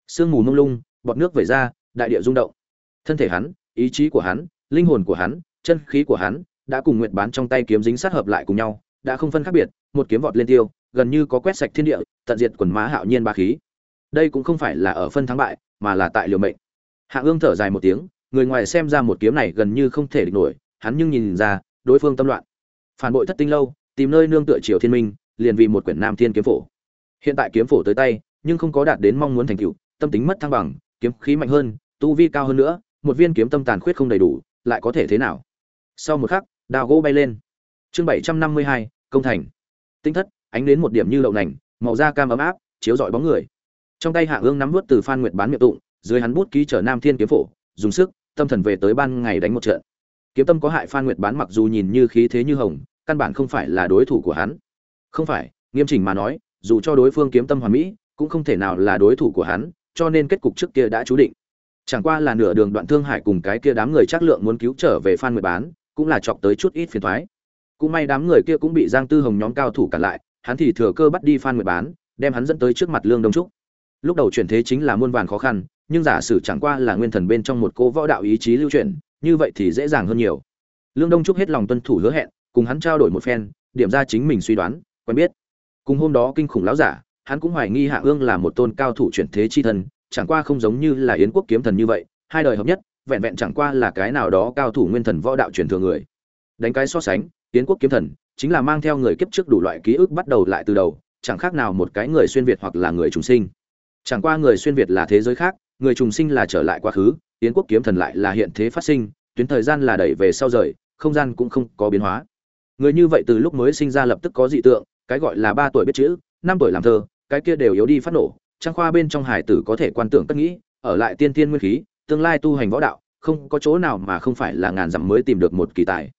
Sương mù mông lung, bọt nước vẩy ra, đại địa rung động. Thân thể hắn, ý chí của hắn, linh hồn của hắn, chân khí của hắn đã cùng nguyệt bán trong tay kiếm dính sát hợp lại cùng nhau, đã không phân khác biệt, một kiếm vọt lên tiêu, gần như có quét sạch thiên địa, tận diệt quần má hạo nhiên ba khí. Đây cũng không phải là ở phân thắng bại, mà là tại liều mệnh. Hạ ương thở dài một tiếng người ngoài xem ra một kiếm này gần như không thể địch nổi, hắn nhưng nhìn ra, đối phương tâm loạn. Phản bội thất tinh lâu, tìm nơi nương tựa triều thiên minh, liền vì một quyển nam thiên kiếm phổ. Hiện tại kiếm phổ tới tay, nhưng không có đạt đến mong muốn thành tựu, tâm tính mất thăng bằng, kiếm khí mạnh hơn, tu vi cao hơn nữa, một viên kiếm tâm tàn khuyết không đầy đủ, lại có thể thế nào? Sau một khắc, đào gỗ bay lên. Chương bảy trăm năm mươi hai, công thành. Tinh thất, ánh đến một điểm như lậu nành, màu da cam ấm áp, chiếu rọi bóng người. Trong tay hạ ương nắm vút từ phan nguyệt bán miệng tụng, dưới hắn bút ký trở nam thiên kiếm phổ, dùng sức tâm thần về tới ban ngày đánh một trận. Kiếm tâm có hại phan nguyệt bán mặc dù nhìn như khí thế như hồng, căn bản không phải là đối thủ của hắn. Không phải, nghiêm chỉnh mà nói, dù cho đối phương kiếm tâm hoàn mỹ, cũng không thể nào là đối thủ của hắn, cho nên kết cục trước kia đã chú định. Chẳng qua là nửa đường đoạn thương hải cùng cái kia đám người chắc lượng muốn cứu trở về phan nguyệt bán, cũng là chọc tới chút ít phiền thoái cũng may đám người kia cũng bị giang tư hồng nhóm cao thủ cản lại, hắn thì thừa cơ bắt đi phan nguyệt bán, đem hắn dẫn tới trước mặt lương đông trúc. Lúc đầu chuyển thế chính là muôn vàn khó khăn nhưng giả sử chẳng qua là nguyên thần bên trong một cô võ đạo ý chí lưu truyền, như vậy thì dễ dàng hơn nhiều. Lương đông trúc hết lòng tuân thủ hứa hẹn, cùng hắn trao đổi một phen, điểm ra chính mình suy đoán, quen biết. Cùng hôm đó kinh khủng láo giả, hắn cũng hoài nghi hạ ương là một tôn cao thủ chuyển thế chi thần, chẳng qua không giống như là yến quốc kiếm thần như vậy, hai đời hợp nhất, vẹn vẹn chẳng qua là cái nào đó cao thủ nguyên thần võ đạo truyền thừa người. Đánh cái so sánh, yến quốc kiếm thần chính là mang theo người kiếp trước đủ loại ký ức bắt đầu lại từ đầu, chẳng khác nào một cái người xuyên việt hoặc là người trùng sinh. Chẳng qua người xuyên việt là thế giới khác người trùng sinh là trở lại quá khứ, yến quốc kiếm thần lại là hiện thế phát sinh, tuyến thời gian là đẩy về sau rời, không gian cũng không có biến hóa. Người như vậy từ lúc mới sinh ra lập tức có dị tượng, cái gọi là ba tuổi biết chữ, năm tuổi làm thơ, cái kia đều yếu đi phát nổ, trang khoa bên trong hải tử có thể quan tưởng tất nghĩ, ở lại tiên tiên nguyên khí, tương lai tu hành võ đạo, không có chỗ nào mà không phải là ngàn dặm mới tìm được một kỳ tài.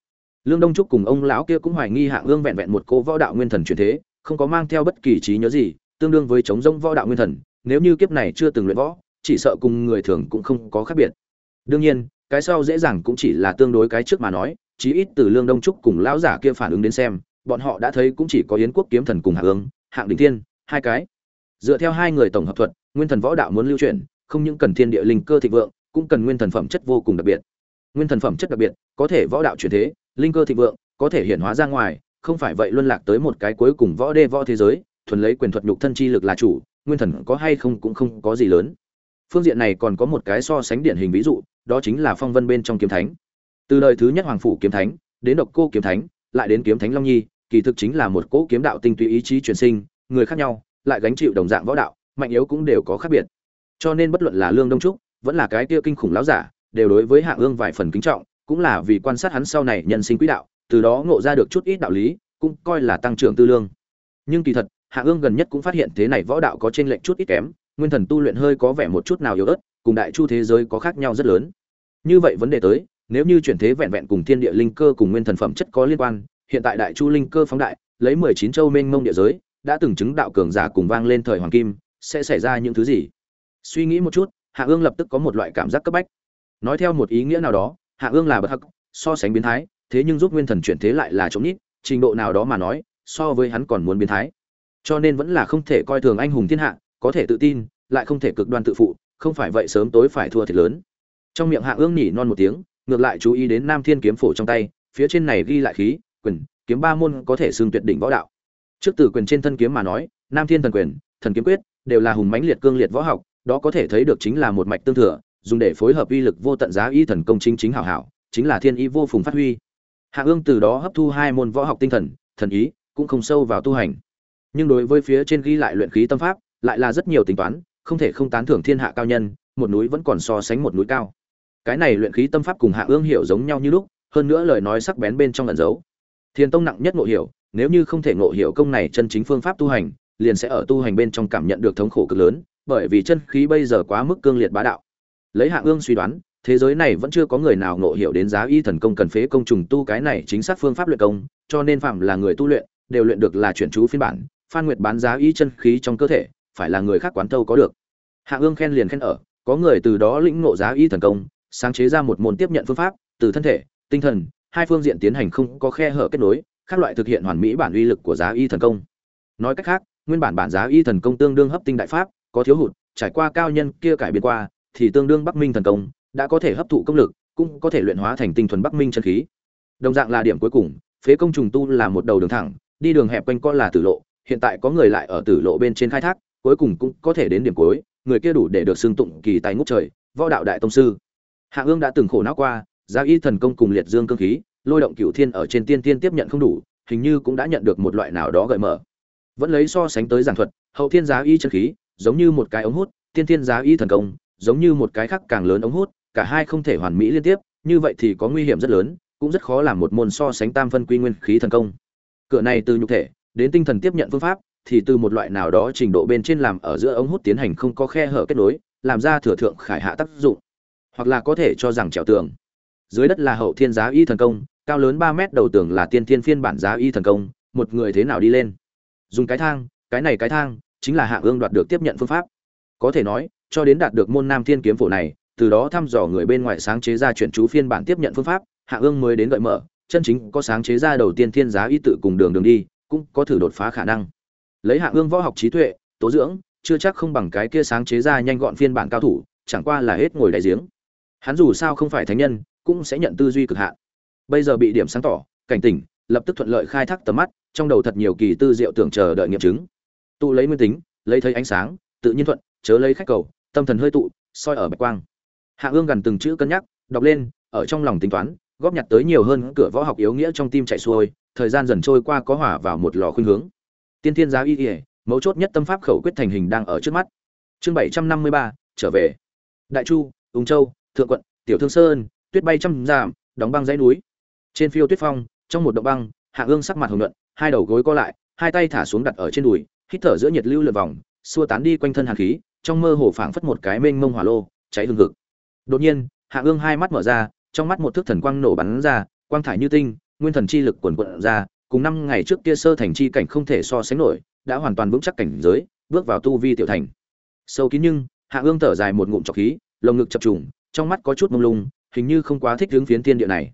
Lương đông trúc cùng ông lão kia cũng hoài nghi hạng ương vẹn vẹn một cô võ đạo nguyên thần truyền thế, không có mang theo bất kỳ trí nhớ gì, tương đương với chống rông võ đạo nguyên thần, nếu như kiếp này chưa từng luyện võ chỉ sợ cùng người thường cũng không có khác biệt. Đương nhiên, cái sau dễ dàng cũng chỉ là tương đối cái trước mà nói, chí ít từ lương đông trúc cùng lão giả kia phản ứng đến xem, bọn họ đã thấy cũng chỉ có yến quốc kiếm thần cùng hạng ương hạng đình thiên, hai cái. Dựa theo hai người tổng hợp thuật, nguyên thần võ đạo muốn lưu truyền, không những cần thiên địa linh cơ thịnh vượng, cũng cần nguyên thần phẩm chất vô cùng đặc biệt. Nguyên thần phẩm chất đặc biệt, có thể võ đạo chuyển thế, linh cơ thịnh vượng, có thể hiện hóa ra ngoài, không phải vậy luân lạc tới một cái cuối cùng võ đê võ thế giới, thuần lấy quyền thuật nhục thân chi lực là chủ, nguyên thần có hay không cũng không có gì lớn phương diện này còn có một cái so sánh điển hình ví dụ, đó chính là phong vân bên trong kiếm thánh. Từ đời thứ nhất hoàng phủ kiếm thánh, đến độc cô kiếm thánh, lại đến kiếm thánh long nhi, kỳ thực chính là một cỗ kiếm đạo tinh túy ý chí truyền sinh, người khác nhau, lại gánh chịu đồng dạng võ đạo, mạnh yếu cũng đều có khác biệt. Cho nên bất luận là lương đông trúc, vẫn là cái kia kinh khủng láo giả, đều đối với hạ ương vài phần kính trọng, cũng là vì quan sát hắn sau này nhân sinh quỹ đạo, từ đó ngộ ra được chút ít đạo lý, cũng coi là tăng trưởng tư lương. Nhưng kỳ thật hạ ương gần nhất cũng phát hiện thế này võ đạo có trên lệnh chút ít kém nguyên thần tu luyện hơi có vẻ một chút nào yếu ớt, cùng đại chu thế giới có khác nhau rất lớn. Như vậy vấn đề tới, nếu như chuyển thế vẹn vẹn cùng thiên địa linh cơ cùng nguyên thần phẩm chất có liên quan, hiện tại đại chu linh cơ phóng đại, lấy mười chín châu mênh mông địa giới, đã từng chứng đạo cường giả cùng vang lên thời hoàng kim, sẽ xảy ra những thứ gì? Suy nghĩ một chút, hạ ương lập tức có một loại cảm giác cấp bách. Nói theo một ý nghĩa nào đó, hạ ương là bậc hắc, so sánh biến thái, thế nhưng giúp nguyên thần chuyển thế lại là chống nít trình độ nào đó mà nói, so với hắn còn muốn biến thái. Cho nên vẫn là không thể coi thường anh hùng thiên hạ có thể tự tin, lại không thể cực đoan tự phụ, không phải vậy sớm tối phải thua thiệt lớn. Trong miệng hạ ương nhỉ non một tiếng, ngược lại chú ý đến nam thiên kiếm phổ trong tay, phía trên này ghi lại khí, quyền, kiếm ba môn có thể xưng tuyệt đỉnh võ đạo. Trước từ quyền trên thân kiếm mà nói, nam thiên thần quyền, thần kiếm quyết, đều là hùng mãnh liệt cương liệt võ học, đó có thể thấy được chính là một mạch tương thừa, dùng để phối hợp uy lực vô tận giá y thần công chính chính hảo hảo, chính là thiên ý vô phùng phát huy. Hạ ương từ đó hấp thu hai môn võ học tinh thần thần ý cũng không sâu vào tu hành. Nhưng đối với phía trên ghi lại luyện khí tâm pháp lại là rất nhiều tính toán, không thể không tán thưởng thiên hạ cao nhân, một núi vẫn còn so sánh một núi cao. Cái này luyện khí tâm pháp cùng hạ ương hiểu giống nhau như lúc, hơn nữa lời nói sắc bén bên trong ẩn giấu. Thiên tông nặng nhất ngộ hiểu, nếu như không thể ngộ hiểu công này chân chính phương pháp tu hành, liền sẽ ở tu hành bên trong cảm nhận được thống khổ cực lớn, bởi vì chân khí bây giờ quá mức cương liệt bá đạo. Lấy hạ ương suy đoán, thế giới này vẫn chưa có người nào ngộ hiểu đến giá y thần công cần phế công trùng tu cái này chính xác phương pháp luyện công, cho nên phạm là người tu luyện, đều luyện được là chuyển chú phiên bản, phan nguyệt bán giá y chân khí trong cơ thể phải là người khác quán thâu có được. Hạ ương khen liền khen ở, có người từ đó lĩnh ngộ giá y thần công, sáng chế ra một môn tiếp nhận phương pháp, từ thân thể, tinh thần, hai phương diện tiến hành không có khe hở kết nối các loại thực hiện hoàn mỹ bản uy lực của giá y thần công. Nói cách khác, nguyên bản bản giá y thần công tương đương hấp tinh đại pháp, có thiếu hụt, trải qua cao nhân kia cải biến qua, thì tương đương bắc minh thần công, đã có thể hấp thụ công lực, cũng có thể luyện hóa thành tinh thuần bắc minh chân khí. Đồng dạng là điểm cuối cùng, phế công trùng tu là một đầu đường thẳng, đi đường hẹp quanh co là tử lộ, hiện tại có người lại ở tử lộ bên trên khai thác cuối cùng cũng có thể đến điểm cuối, người kia đủ để được xưng tụng kỳ tài ngút trời, võ đạo đại tông sư. Hạ ương đã từng khổ não qua giá y thần công cùng liệt dương cương khí, lôi động cửu thiên ở trên tiên tiên tiếp nhận không đủ, hình như cũng đã nhận được một loại nào đó gợi mở. Vẫn lấy so sánh tới giảng thuật, hậu thiên giá y chân khí, giống như một cái ống hút, tiên thiên giá y thần công, giống như một cái khác càng lớn ống hút, cả hai không thể hoàn mỹ liên tiếp, như vậy thì có nguy hiểm rất lớn, cũng rất khó làm một môn so sánh tam phân quy nguyên khí thần công. Cửa này từ nhục thể, đến tinh thần tiếp nhận phương pháp thì từ một loại nào đó trình độ bên trên làm ở giữa ống hút tiến hành không có khe hở kết nối, làm ra thừa thượng khải hạ tác dụng. Hoặc là có thể cho rằng trèo tường. Dưới đất là hậu thiên giá y thần công, cao lớn ba mét đầu tường là tiên thiên phiên bản giá y thần công, một người thế nào đi lên? Dùng cái thang, cái này cái thang, chính là hạ ương đoạt được tiếp nhận phương pháp. Có thể nói, cho đến đạt được môn nam thiên kiếm phổ này, từ đó thăm dò người bên ngoài sáng chế ra chuyển chú phiên bản tiếp nhận phương pháp hạ ương mới đến gợi mở, chân chính có sáng chế ra đầu tiên thiên giá y tự cùng đường đường đi, cũng có thử đột phá khả năng lấy hạ ương võ học trí tuệ, tố dưỡng, chưa chắc không bằng cái kia sáng chế ra nhanh gọn phiên bản cao thủ, chẳng qua là hết ngồi đại giếng. Hắn dù sao không phải thánh nhân, cũng sẽ nhận tư duy cực hạn. Bây giờ bị điểm sáng tỏ, cảnh tỉnh, lập tức thuận lợi khai thác tầm mắt, trong đầu thật nhiều kỳ tư diệu tưởng chờ đợi nghiệm chứng. Tụ lấy nguyên tính, lấy thấy ánh sáng, tự nhiên thuận, chớ lấy khách cầu, tâm thần hơi tụ, soi ở bạch quang. Hạ ương gần từng chữ cân nhắc, đọc lên, ở trong lòng tính toán, góp nhặt tới nhiều hơn cửa võ học yếu nghĩa trong tim chạy xuôi, thời gian dần trôi qua có hỏa vào một lò khuynh hướng tiên thiên giáo y ỉa mấu chốt nhất tâm pháp khẩu quyết thành hình đang ở trước mắt. Chương bảy trăm năm mươi ba trở về. Đại chu ung châu thượng quận tiểu thương sơn tuyết bay trăm giảm đóng băng dãy núi. Trên phiêu tuyết phong trong một động băng hạ ương sắc mặt hồng luận, hai đầu gối co lại hai tay thả xuống đặt ở trên đùi hít thở giữa nhiệt lưu lượn vòng xua tán đi quanh thân hàn khí trong mơ hồ phảng phất một cái mênh mông hỏa lô cháy hừng hực. Đột nhiên hạ ương hai mắt mở ra trong mắt một thước thần quang nổ bắn ra quang thải như tinh nguyên thần chi lực quần quận ra cùng năm ngày trước kia sơ thành chi cảnh không thể so sánh nổi, đã hoàn toàn vững chắc cảnh giới, bước vào tu vi tiểu thành. Sâu kín nhưng, hạ ương thở dài một ngụm trọc khí, lồng ngực chập trùng, trong mắt có chút mông lung, hình như không quá thích hướng phiến thiên địa này.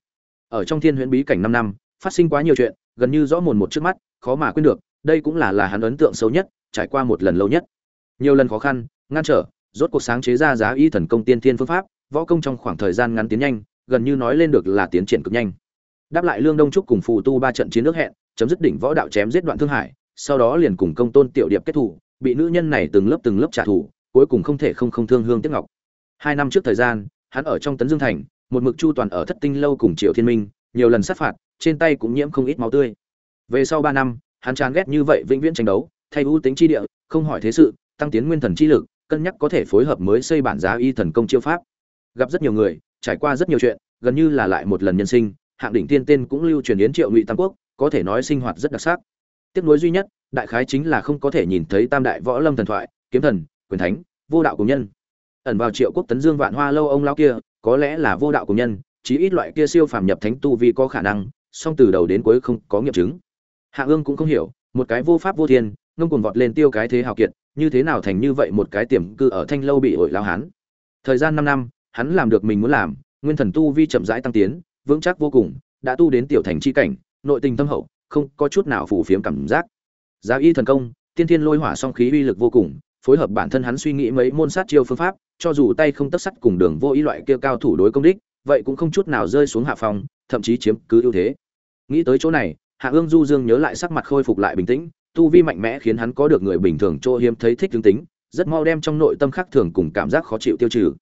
Ở trong thiên huyễn bí cảnh năm năm, phát sinh quá nhiều chuyện, gần như rõ mồn một trước mắt, khó mà quên được, đây cũng là là hắn ấn tượng sâu nhất, trải qua một lần lâu nhất. Nhiều lần khó khăn, ngăn trở, rốt cuộc sáng chế ra giá y thần công tiên thiên phương pháp, võ công trong khoảng thời gian ngắn tiến nhanh, gần như nói lên được là tiến triển cực nhanh đáp lại lương đông trúc cùng phù tu ba trận chiến nước hẹn, chấm dứt đỉnh võ đạo chém giết đoạn thương hải, sau đó liền cùng công tôn tiểu điệp kết thủ bị nữ nhân này từng lớp từng lớp trả thù, cuối cùng không thể không không thương hương tiếc ngọc. Hai năm trước thời gian, hắn ở trong tấn dương thành, một mực chu toàn ở thất tinh lâu cùng triệu thiên minh, nhiều lần sát phạt, trên tay cũng nhiễm không ít máu tươi. Về sau ba năm, hắn chán ghét như vậy vĩnh viễn tranh đấu, thay ưu tính chi địa, không hỏi thế sự, tăng tiến nguyên thần chi lực, cân nhắc có thể phối hợp mới xây bản giá y thần công chiêu pháp. Gặp rất nhiều người, trải qua rất nhiều chuyện, gần như là lại một lần nhân sinh hạng đỉnh tiên tên cũng lưu truyền yến triệu ngụy tam quốc, có thể nói sinh hoạt rất đặc sắc. Tiếc nuối duy nhất, đại khái chính là không có thể nhìn thấy tam đại võ lâm thần thoại, kiếm thần, quyền thánh, vô đạo cùng nhân. Ẩn vào triệu quốc tấn dương vạn hoa lâu ông lao kia, có lẽ là vô đạo cùng nhân, chí ít loại kia siêu phàm nhập thánh tu vi có khả năng, song từ đầu đến cuối không có nghiệm chứng. Hạ ương cũng không hiểu, một cái vô pháp vô thiên, ngông cuồng vọt lên tiêu cái thế hào kiệt, như thế nào thành như vậy một cái tiềm cư ở thanh lâu bị ổi lao hán. Thời gian năm năm, hắn làm được mình muốn làm, nguyên thần tu vi chậm rãi tăng tiến vững chắc vô cùng, đã tu đến tiểu thành chi cảnh, nội tình tâm hậu, không có chút nào phủ phiếm cảm giác. Giá y thần công, tiên thiên lôi hỏa song khí uy lực vô cùng, phối hợp bản thân hắn suy nghĩ mấy môn sát chiêu phương pháp, cho dù tay không tất sắt cùng đường vô ý loại kia cao thủ đối công đích, vậy cũng không chút nào rơi xuống hạ phòng, thậm chí chiếm cứ ưu thế. Nghĩ tới chỗ này, hạ ương du dương nhớ lại sắc mặt khôi phục lại bình tĩnh, tu vi mạnh mẽ khiến hắn có được người bình thường chỗ hiếm thấy thích tướng tính, rất mau đem trong nội tâm khác thường cùng cảm giác khó chịu tiêu trừ.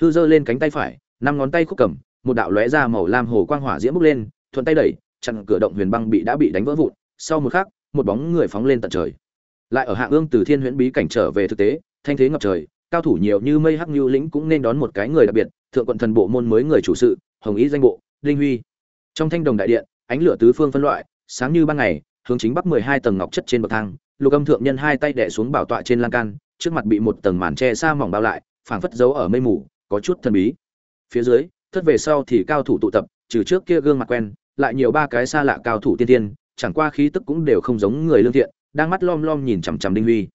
Hư giơ lên cánh tay phải, năm ngón tay khúc cầm một đạo lóe ra màu lam hồ quang hỏa diễm bốc lên, thuận tay đẩy, chặn cửa động huyền băng bị đã bị đánh vỡ vụn, sau một khắc, một bóng người phóng lên tận trời. Lại ở hạ ương từ thiên huyễn bí cảnh trở về thực tế, thanh thế ngập trời, cao thủ nhiều như mây hắc lưu lĩnh cũng nên đón một cái người đặc biệt, thượng quận thần bộ môn mới người chủ sự, hồng ý danh bộ, đinh huy. Trong thanh đồng đại điện, ánh lửa tứ phương phân loại, sáng như ban ngày, hướng chính bắc mười hai tầng ngọc chất trên bậc thang, lục âm thượng nhân hai tay đè xuống bảo tọa trên lan can, trước mặt bị một tầng màn che xa mỏng bao lại, phảng phất giấu ở mây mù, có chút thần bí. Phía dưới thất về sau thì cao thủ tụ tập, trừ trước kia gương mặt quen, lại nhiều ba cái xa lạ cao thủ tiên tiên, chẳng qua khí tức cũng đều không giống người lương thiện, đang mắt lom lom nhìn chằm chằm đinh huy.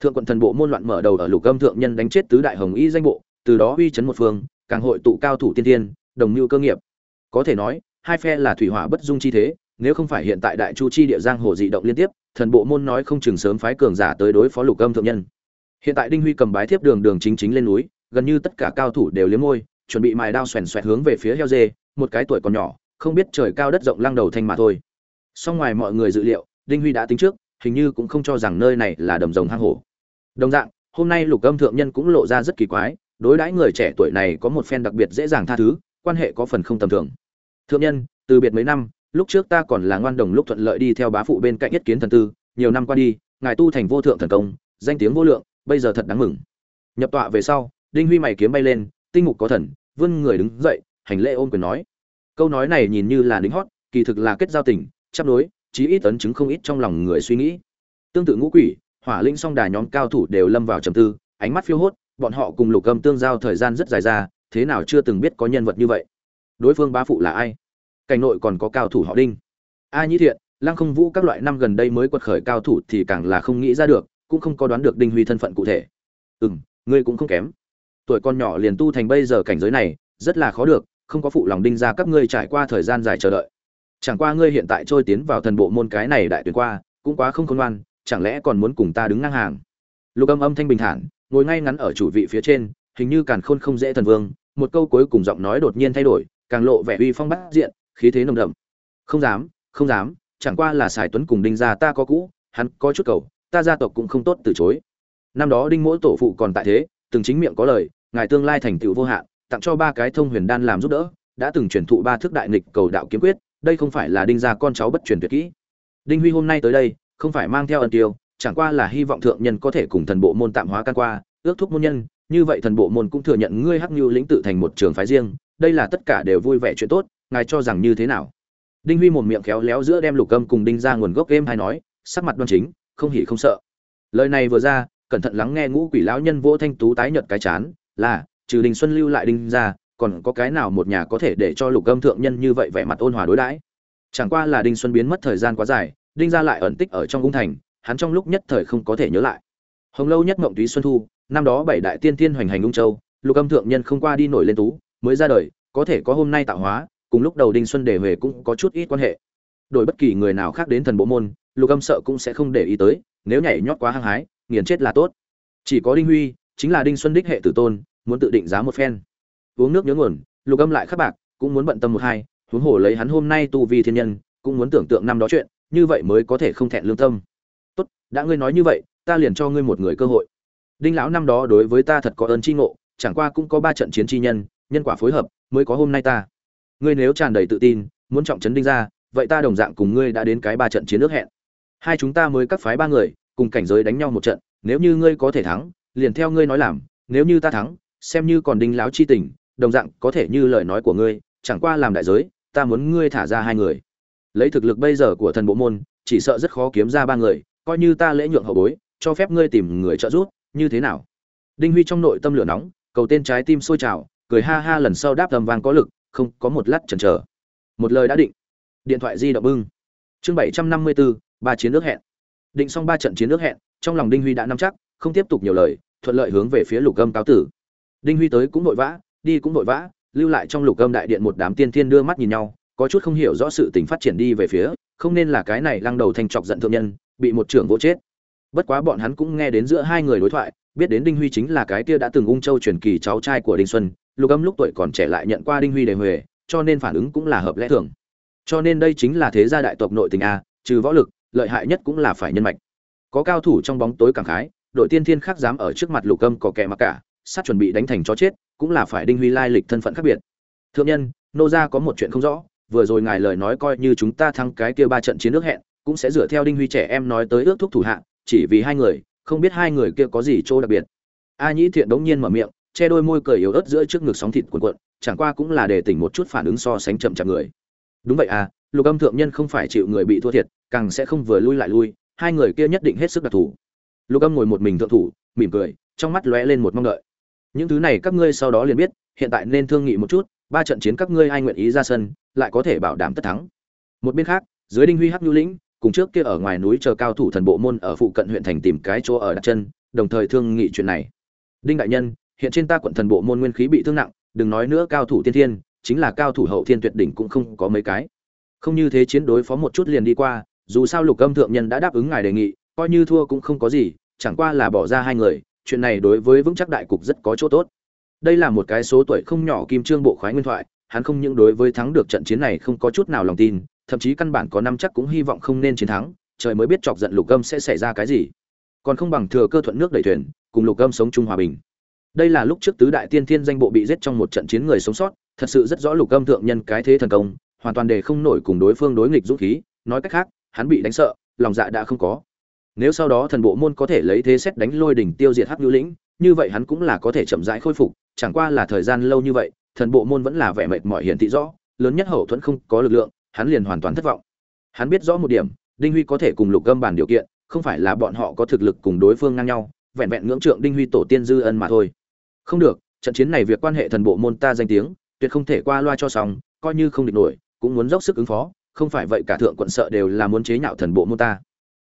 Thượng quận thần bộ môn loạn mở đầu ở lục âm thượng nhân đánh chết tứ đại hồng y danh bộ, từ đó uy chấn một phương, càng hội tụ cao thủ tiên tiên, đồng mưu cơ nghiệp. Có thể nói, hai phe là thủy hỏa bất dung chi thế, nếu không phải hiện tại đại chu chi địa giang hồ dị động liên tiếp, thần bộ môn nói không chừng sớm phái cường giả tới đối phó lục âm thượng nhân. Hiện tại đinh huy cầm bái thiếp đường đường chính chính lên núi, gần như tất cả cao thủ đều liếm môi chuẩn bị mài đao xoèn xoẹt hướng về phía heo dê, một cái tuổi còn nhỏ, không biết trời cao đất rộng lăng đầu thanh mà thôi. Song ngoài mọi người dự liệu, đinh huy đã tính trước, hình như cũng không cho rằng nơi này là đầm rồng hang hổ. Đồng dạng, hôm nay lục âm thượng nhân cũng lộ ra rất kỳ quái, đối đãi người trẻ tuổi này có một phen đặc biệt dễ dàng tha thứ, quan hệ có phần không tầm thường. Thượng nhân, từ biệt mấy năm, lúc trước ta còn là ngoan đồng lúc thuận lợi đi theo bá phụ bên cạnh nhất kiến thần tư, nhiều năm qua đi, ngài tu thành vô thượng thần công, danh tiếng vô lượng, bây giờ thật đáng mừng. Nhập tọa về sau, đinh huy mày kiếm bay lên tinh mục có thần, vươn người đứng dậy, hành lễ ôm quyền nói. Câu nói này nhìn như là đính hót, kỳ thực là kết giao tình, chấp đối chí ít tấn chứng không ít trong lòng người suy nghĩ. Tương tự ngũ quỷ, hỏa linh song đà nhóm cao thủ đều lâm vào trầm tư, ánh mắt phiêu hốt, bọn họ cùng lục âm tương giao thời gian rất dài ra, thế nào chưa từng biết có nhân vật như vậy. Đối phương bá phụ là ai? Cảnh nội còn có cao thủ họ đinh. A nhĩ thiện, lăng không vũ các loại năm gần đây mới quật khởi cao thủ thì càng là không nghĩ ra được, cũng không có đoán được đinh huy thân phận cụ thể. Ừ m ngươi cũng không kém tuổi con nhỏ liền tu thành bây giờ cảnh giới này, rất là khó được, không có phụ lòng đinh ra các ngươi trải qua thời gian dài chờ đợi. Chẳng qua ngươi hiện tại trôi tiến vào thần bộ môn cái này đại tuyển qua, cũng quá không khôn ngoan, chẳng lẽ còn muốn cùng ta đứng ngang hàng? Lục âm âm thanh bình thản, ngồi ngay ngắn ở chủ vị phía trên, hình như càn khôn không dễ thần vương, một câu cuối cùng giọng nói đột nhiên thay đổi, càng lộ vẻ uy phong bát diện, khí thế nồng đậm. Không dám không dám, chẳng qua là sài tuấn cùng đinh gia ta có cũ, hắn có chút cầu, ta gia tộc cũng không tốt từ chối. Năm đó đinh mỗi tổ phụ còn tại thế từng chính miệng có lời, ngài tương lai thành tựu vô hạn, tặng cho ba cái thông huyền đan làm giúp đỡ, đã từng truyền thụ ba thước đại nghịch cầu đạo kiếm quyết, đây không phải là đinh gia con cháu bất truyền tuyệt kỹ. Đinh huy hôm nay tới đây, không phải mang theo ân tiêu chẳng qua là hy vọng thượng nhân có thể cùng thần bộ môn tạm hóa can qua, ước thúc môn nhân, như vậy thần bộ môn cũng thừa nhận ngươi hắc Nưu lĩnh tự thành một trường phái riêng, đây là tất cả đều vui vẻ chuyện tốt, ngài cho rằng như thế nào? Đinh huy một miệng khéo léo giữa đem lục âm cùng đinh ra nguồn gốc game hay nói, sắc mặt đoan chính, không hỉ không sợ. Lời này vừa ra cẩn thận lắng nghe ngũ quỷ lão nhân vô thanh tú tái nhợt cái chán, là, trừ đình xuân lưu lại đinh ra, còn có cái nào một nhà có thể để cho lục âm thượng nhân như vậy vẻ mặt ôn hòa đối đãi? Chẳng qua là đinh xuân biến mất thời gian quá dài, đinh ra lại ẩn tích ở trong cung thành, hắn trong lúc nhất thời không có thể nhớ lại. Hồng lâu nhất mộng túy xuân thu, năm đó bảy đại tiên tiên hoành hành ung châu, lục âm thượng nhân không qua đi nổi lên tú, mới ra đời, có thể có hôm nay tạo hóa, cùng lúc đầu đinh xuân đề về cũng có chút ít quan hệ. Đổi bất kỳ người nào khác đến thần bộ môn, lục âm sợ cũng sẽ không để ý tới, nếu nhảy nhót quá hăng hái nghiền chết là tốt. Chỉ có đinh huy, chính là đinh xuân đích hệ tử tôn, muốn tự định giá một phen. Uống nước nhớ nguồn, lục âm lại khắc bạc, cũng muốn bận tâm một hai, huống hồ lấy hắn hôm nay tu vi thiên nhân, cũng muốn tưởng tượng năm đó chuyện, như vậy mới có thể không thẹn lương tâm. Tốt, đã ngươi nói như vậy, ta liền cho ngươi một người cơ hội. Đinh lão năm đó đối với ta thật có ơn tri ngộ, chẳng qua cũng có ba trận chiến tri nhân nhân quả phối hợp, mới có hôm nay ta. Ngươi nếu tràn đầy tự tin, muốn trọng trấn đinh ra, vậy ta đồng dạng cùng ngươi đã đến cái ba trận chiến nước hẹn. Hai chúng ta mới cắt phái ba người cùng cảnh giới đánh nhau một trận, nếu như ngươi có thể thắng, liền theo ngươi nói làm, nếu như ta thắng, xem như còn đinh láo chi tình, đồng dạng có thể như lời nói của ngươi, chẳng qua làm đại giới, ta muốn ngươi thả ra hai người. Lấy thực lực bây giờ của thần bộ môn, chỉ sợ rất khó kiếm ra ba người, coi như ta lễ nhượng hậu bối, cho phép ngươi tìm người trợ giúp, như thế nào? Đinh huy trong nội tâm lửa nóng, cầu tên trái tim sôi trào, cười ha ha lần sau đáp tầm vang có lực, không có một lát chần chờ. Một lời đã định. Điện thoại di động bưng. Chương bảy trăm năm mươi bốn, ba chiến nước hẹn định xong ba trận chiến nước hẹn, trong lòng đinh huy đã nắm chắc, không tiếp tục nhiều lời, thuận lợi hướng về phía lục âm cáo tử. Đinh huy tới cũng vội vã, đi cũng vội vã, lưu lại trong lục âm đại điện một đám tiên thiên đưa mắt nhìn nhau, có chút không hiểu rõ sự tình phát triển đi về phía, không nên là cái này lăng đầu thành trọc giận thượng nhân, bị một trưởng vỗ chết. Bất quá bọn hắn cũng nghe đến giữa hai người đối thoại, biết đến đinh huy chính là cái kia đã từng ung châu truyền kỳ cháu trai của đinh xuân, lục âm lúc tuổi còn trẻ lại nhận qua đinh huy đề huề, cho nên phản ứng cũng là hợp lẽ thường. Cho nên đây chính là thế gia đại tộc nội tình a, trừ võ lực lợi hại nhất cũng là phải nhân mạch. Có cao thủ trong bóng tối cảm khái, đội tiên thiên khác dám ở trước mặt lục âm có kẻ mặc cả, sát chuẩn bị đánh thành chó chết, cũng là phải đinh huy lai lịch thân phận khác biệt. Thượng nhân, nô gia có một chuyện không rõ, vừa rồi ngài lời nói coi như chúng ta thắng cái kia ba trận chiến nước hẹn, cũng sẽ dựa theo đinh huy trẻ em nói tới ước thúc thủ hạ, chỉ vì hai người, không biết hai người kia có gì chỗ đặc biệt. A nhĩ thiện đống nhiên mở miệng, che đôi môi cười yếu ớt giữa trước ngực sóng thịt cuộn cuộn, chẳng qua cũng là để tỉnh một chút phản ứng so sánh chậm chạp người. Đúng vậy à lục âm thượng nhân không phải chịu người bị thua thiệt càng sẽ không vừa lui lại lui, hai người kia nhất định hết sức đặc thù. Lục âm ngồi một mình thượng thủ, mỉm cười, trong mắt lóe lên một mong đợi. Những thứ này các ngươi sau đó liền biết, hiện tại nên thương nghị một chút, ba trận chiến các ngươi ai nguyện ý ra sân, lại có thể bảo đảm tất thắng. Một bên khác, dưới đinh huy hắc nhu lĩnh, cùng trước kia ở ngoài núi chờ cao thủ thần bộ môn ở phụ cận huyện thành tìm cái chỗ ở đặt chân, đồng thời thương nghị chuyện này. Đinh đại nhân, hiện trên ta quận thần bộ môn nguyên khí bị thương nặng, đừng nói nữa cao thủ tiên thiên, chính là cao thủ hậu thiên tuyệt đỉnh cũng không có mấy cái. Không như thế chiến đối phó một chút liền đi qua dù sao lục âm thượng nhân đã đáp ứng ngài đề nghị, coi như thua cũng không có gì, chẳng qua là bỏ ra hai người, chuyện này đối với vững chắc đại cục rất có chỗ tốt. Đây là một cái số tuổi không nhỏ kim trương bộ khoái nguyên thoại, hắn không những đối với thắng được trận chiến này không có chút nào lòng tin, thậm chí căn bản có năm chắc cũng hy vọng không nên chiến thắng, trời mới biết chọc giận lục âm sẽ xảy ra cái gì. Còn không bằng thừa cơ thuận nước đẩy thuyền, cùng lục âm sống chung hòa bình. Đây là lúc trước tứ đại tiên thiên danh bộ bị giết trong một trận chiến người sống sót, thật sự rất rõ lục âm thượng nhân cái thế thần công, hoàn toàn để không nổi cùng đối phương đối nghịch dũng khí, nói cách khác hắn bị đánh sợ, lòng dạ đã không có. Nếu sau đó thần bộ môn có thể lấy thế xét đánh lôi đỉnh tiêu diệt hắc nhu lĩnh, như vậy hắn cũng là có thể chậm rãi khôi phục, chẳng qua là thời gian lâu như vậy, thần bộ môn vẫn là vẻ mệt mỏi hiển thị rõ, lớn nhất hậu thuẫn không có lực lượng, hắn liền hoàn toàn thất vọng. Hắn biết rõ một điểm, đinh huy có thể cùng lục Gâm bàn điều kiện, không phải là bọn họ có thực lực cùng đối phương ngang nhau, vẹn vẹn ngưỡng trượng đinh huy tổ tiên dư ân mà thôi. Không được, trận chiến này việc quan hệ thần bộ môn ta danh tiếng, tuyệt không thể qua loa cho xong, coi như không địch nổi, cũng muốn dốc sức ứng phó không phải vậy cả thượng quận sợ đều là muốn chế nhạo thần bộ môn ta.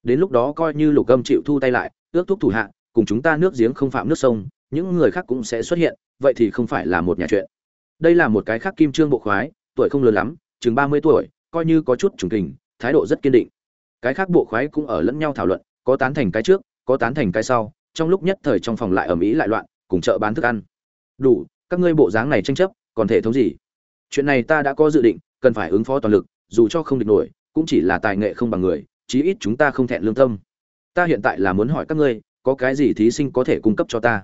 Đến lúc đó coi như lục âm chịu thu tay lại, ước thúc thủ hạ, cùng chúng ta nước giếng không phạm nước sông, những người khác cũng sẽ xuất hiện, vậy thì không phải là một nhà chuyện. Đây là một cái khác kim trương bộ khoái, tuổi không lớn lắm, chừng ba mươi tuổi, coi như có chút trùng kình, thái độ rất kiên định. Cái khác bộ khoái cũng ở lẫn nhau thảo luận, có tán thành cái trước, có tán thành cái sau, trong lúc nhất thời trong phòng lại ở mỹ lại loạn, cùng chợ bán thức ăn. Đủ, các ngươi bộ dáng này tranh chấp, còn thể thống gì? Chuyện này ta đã có dự định, cần phải ứng phó toàn lực dù cho không địch nổi, cũng chỉ là tài nghệ không bằng người, chí ít chúng ta không thẹn lương tâm. Ta hiện tại là muốn hỏi các ngươi, có cái gì thí sinh có thể cung cấp cho ta?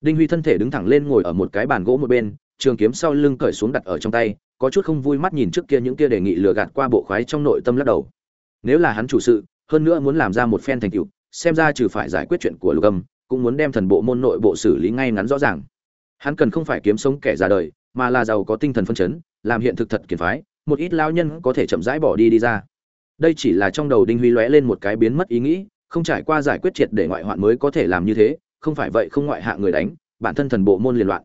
Đinh huy thân thể đứng thẳng lên ngồi ở một cái bàn gỗ một bên, trường kiếm sau lưng cởi xuống đặt ở trong tay, có chút không vui mắt nhìn trước kia những kia đề nghị lừa gạt qua bộ khoái trong nội tâm lắc đầu. Nếu là hắn chủ sự, hơn nữa muốn làm ra một phen thành tựu, xem ra trừ phải giải quyết chuyện của lục âm, cũng muốn đem thần bộ môn nội bộ xử lý ngay ngắn rõ ràng. Hắn cần không phải kiếm sống kẻ già đời, mà là giàu có tinh thần phân chấn, làm hiện thực thật kiệt phái một ít lao nhân có thể chậm rãi bỏ đi đi ra. Đây chỉ là trong đầu đinh huy lóe lên một cái biến mất ý nghĩ, không trải qua giải quyết triệt để ngoại hoạn mới có thể làm như thế, không phải vậy không ngoại hạ người đánh, bản thân thần bộ môn liên loạn.